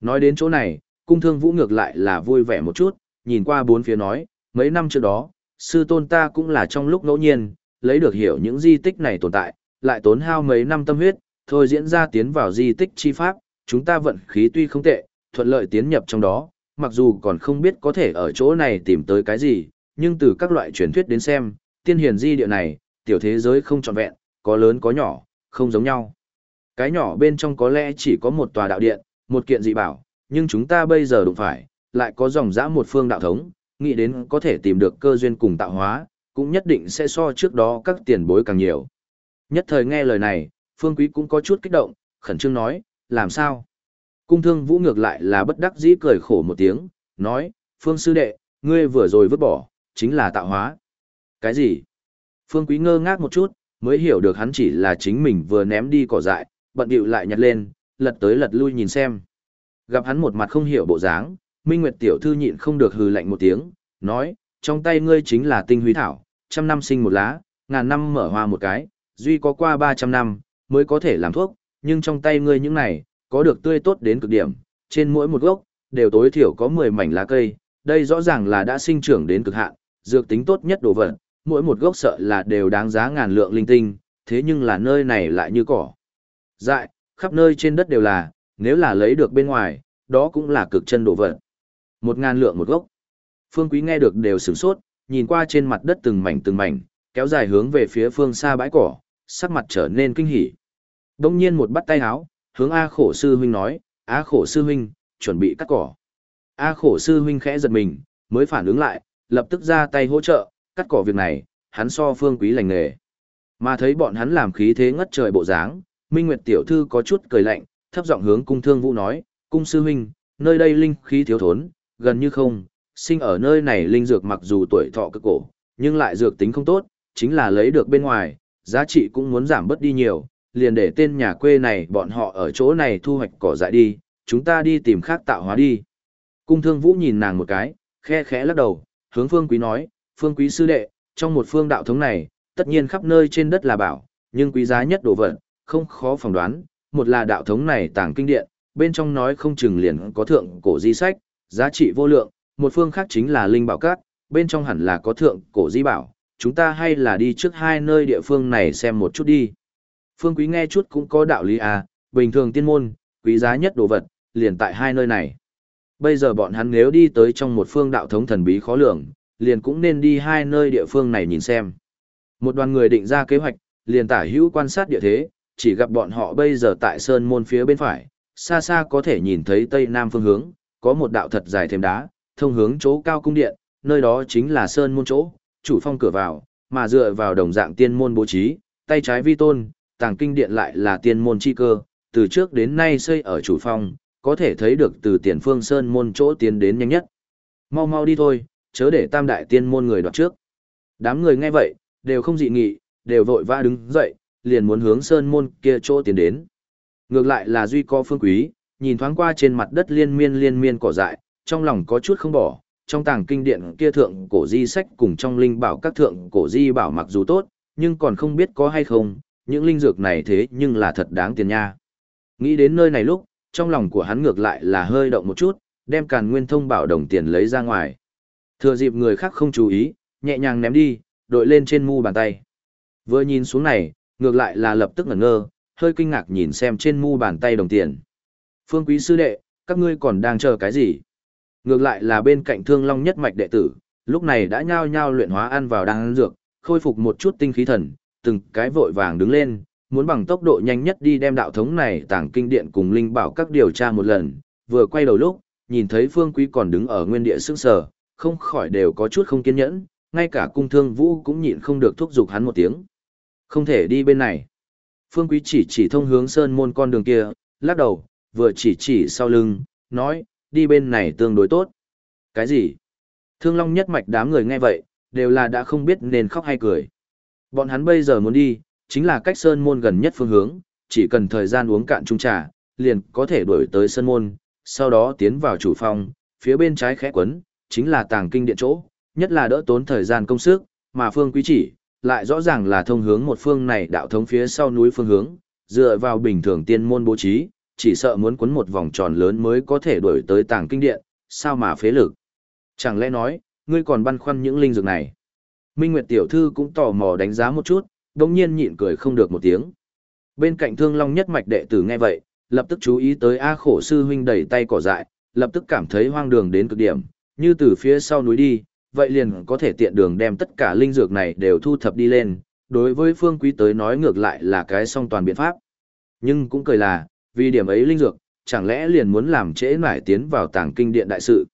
Nói đến chỗ này, cung thương vũ ngược lại là vui vẻ một chút, nhìn qua bốn phía nói, mấy năm trước đó, sư tôn ta cũng là trong lúc ngẫu nhiên, lấy được hiểu những di tích này tồn tại, lại tốn hao mấy năm tâm huyết, thôi diễn ra tiến vào di tích chi pháp, chúng ta vận khí tuy không tệ, thuận lợi tiến nhập trong đó, mặc dù còn không biết có thể ở chỗ này tìm tới cái gì, nhưng từ các loại truyền thuyết đến xem, tiên hiền di địa này, tiểu thế giới không trọn vẹn, có lớn có nhỏ, không giống nhau. Cái nhỏ bên trong có lẽ chỉ có một tòa đạo điện, một kiện dị bảo, nhưng chúng ta bây giờ đụng phải, lại có dòng dã một phương đạo thống, nghĩ đến có thể tìm được cơ duyên cùng tạo hóa, cũng nhất định sẽ so trước đó các tiền bối càng nhiều. Nhất thời nghe lời này, Phương Quý cũng có chút kích động, khẩn trương nói, làm sao? Cung thương vũ ngược lại là bất đắc dĩ cười khổ một tiếng, nói, Phương sư đệ, ngươi vừa rồi vứt bỏ, chính là tạo hóa. Cái gì? Phương Quý ngơ ngác một chút, mới hiểu được hắn chỉ là chính mình vừa ném đi cỏ dại, bận điệu lại nhặt lên, lật tới lật lui nhìn xem. Gặp hắn một mặt không hiểu bộ dáng, Minh Nguyệt tiểu thư nhịn không được hừ lạnh một tiếng, nói, trong tay ngươi chính là tinh huy thảo, trăm năm sinh một lá, ngàn năm mở hoa một cái, duy có qua ba trăm năm, mới có thể làm thuốc, nhưng trong tay ngươi những này, có được tươi tốt đến cực điểm, trên mỗi một gốc, đều tối thiểu có 10 mảnh lá cây, đây rõ ràng là đã sinh trưởng đến cực hạn, dược tính tốt nhất đồ vật, mỗi một gốc sợ là đều đáng giá ngàn lượng linh tinh, thế nhưng là nơi này lại như cỏ. Dại, khắp nơi trên đất đều là, nếu là lấy được bên ngoài, đó cũng là cực chân đồ vật. Một ngàn lượng một gốc. Phương Quý nghe được đều sửng sốt, nhìn qua trên mặt đất từng mảnh từng mảnh, kéo dài hướng về phía phương xa bãi cỏ, sắc mặt trở nên kinh hỉ. Đông nhiên một bắt tay áo, hướng A khổ sư huynh nói, A khổ sư huynh, chuẩn bị cắt cỏ. A khổ sư huynh khẽ giật mình, mới phản ứng lại, lập tức ra tay hỗ trợ, cắt cỏ việc này, hắn so phương quý lành nghề. Mà thấy bọn hắn làm khí thế ngất trời bộ dáng, Minh Nguyệt tiểu thư có chút cười lạnh, thấp giọng hướng cung thương vũ nói, cung sư huynh, nơi đây linh khí thiếu thốn, gần như không, sinh ở nơi này linh dược mặc dù tuổi thọ cực cổ, nhưng lại dược tính không tốt, chính là lấy được bên ngoài, giá trị cũng muốn giảm bớt đi nhiều, liền để tên nhà quê này bọn họ ở chỗ này thu hoạch cỏ dại đi, chúng ta đi tìm khác tạo hóa đi. Cung thương vũ nhìn nàng một cái, khe khẽ lắc đầu, hướng phương quý nói, phương quý sư đệ, trong một phương đạo thống này, tất nhiên khắp nơi trên đất là bảo, nhưng quý giá nhất đồ vật, không khó phỏng đoán, một là đạo thống này tàng kinh điện, bên trong nói không chừng liền có thượng cổ di sách, giá trị vô lượng, một phương khác chính là linh bảo các, bên trong hẳn là có thượng cổ di bảo, chúng ta hay là đi trước hai nơi địa phương này xem một chút đi. Phương Quý nghe chút cũng có đạo lý à, bình thường tiên môn, quý giá nhất đồ vật, liền tại hai nơi này. Bây giờ bọn hắn nếu đi tới trong một phương đạo thống thần bí khó lường, liền cũng nên đi hai nơi địa phương này nhìn xem. Một đoàn người định ra kế hoạch, liền tả hữu quan sát địa thế, chỉ gặp bọn họ bây giờ tại sơn môn phía bên phải, xa xa có thể nhìn thấy tây nam phương hướng, có một đạo thật dài thềm đá, thông hướng chỗ cao cung điện, nơi đó chính là sơn môn chỗ, chủ phong cửa vào, mà dựa vào đồng dạng tiên môn bố trí, tay trái vi tôn, tàng kinh điện lại là tiên môn chi cơ, từ trước đến nay xây ở chủ phong, có thể thấy được từ tiền phương sơn môn chỗ tiến đến nhanh nhất. Mau mau đi thôi, chớ để tam đại tiên môn người đoạt trước. Đám người nghe vậy, đều không dị nghị, đều vội vã đứng dậy, liền muốn hướng sơn môn kia chỗ tiến đến. Ngược lại là duy co phương quý, nhìn thoáng qua trên mặt đất liên miên liên miên cỏ dại, trong lòng có chút không bỏ, trong tàng kinh điện kia thượng cổ di sách cùng trong linh bảo các thượng cổ di bảo mặc dù tốt, nhưng còn không biết có hay không, những linh dược này thế nhưng là thật đáng tiền nha. Nghĩ đến nơi này lúc, trong lòng của hắn ngược lại là hơi động một chút, đem càn nguyên thông bảo đồng tiền lấy ra ngoài. Thừa dịp người khác không chú ý, nhẹ nhàng ném đi, đội lên trên mu bàn tay. Vừa nhìn xuống này, ngược lại là lập tức ngẩn ngơ, hơi kinh ngạc nhìn xem trên mu bàn tay đồng tiền. Phương quý sư đệ, các ngươi còn đang chờ cái gì? Ngược lại là bên cạnh thương long nhất mạch đệ tử, lúc này đã nhao nhao luyện hóa ăn vào đang ăn dược, khôi phục một chút tinh khí thần, từng cái vội vàng đứng lên, muốn bằng tốc độ nhanh nhất đi đem đạo thống này tàng kinh điện cùng linh bảo các điều tra một lần, vừa quay đầu lúc, nhìn thấy phương quý còn đứng ở nguyên địa sững sờ, không khỏi đều có chút không kiên nhẫn, ngay cả cung thương vũ cũng nhịn không được thúc giục hắn một tiếng. Không thể đi bên này. Phương quý chỉ chỉ thông hướng sơn môn con đường kia, lắc đầu, vừa chỉ chỉ sau lưng, nói, đi bên này tương đối tốt. Cái gì? Thương Long nhất mạch đám người nghe vậy, đều là đã không biết nên khóc hay cười. Bọn hắn bây giờ muốn đi, chính là cách sơn môn gần nhất phương hướng, chỉ cần thời gian uống cạn chung trà, liền có thể đuổi tới sơn môn, sau đó tiến vào chủ phòng, phía bên trái khẽ quấn, chính là tàng kinh điện chỗ, nhất là đỡ tốn thời gian công sức, mà phương quý chỉ, lại rõ ràng là thông hướng một phương này đạo thống phía sau núi phương hướng, dựa vào bình thường tiên môn bố trí, chỉ sợ muốn quấn một vòng tròn lớn mới có thể đuổi tới tàng kinh điện, sao mà phế lực. Chẳng lẽ nói, ngươi còn băn khoăn những linh dược này. Minh Nguyệt tiểu thư cũng tò mò đánh giá một chút, đồng nhiên nhịn cười không được một tiếng. Bên cạnh thương long nhất mạch đệ tử nghe vậy, lập tức chú ý tới A khổ sư huynh đẩy tay cỏ dại, lập tức cảm thấy hoang đường đến cực điểm, như từ phía sau núi đi, vậy liền có thể tiện đường đem tất cả linh dược này đều thu thập đi lên, đối với phương quý tới nói ngược lại là cái song toàn biện pháp. Nhưng cũng cười là, vì điểm ấy linh dược, chẳng lẽ liền muốn làm trễ nải tiến vào tàng kinh điện đại sự.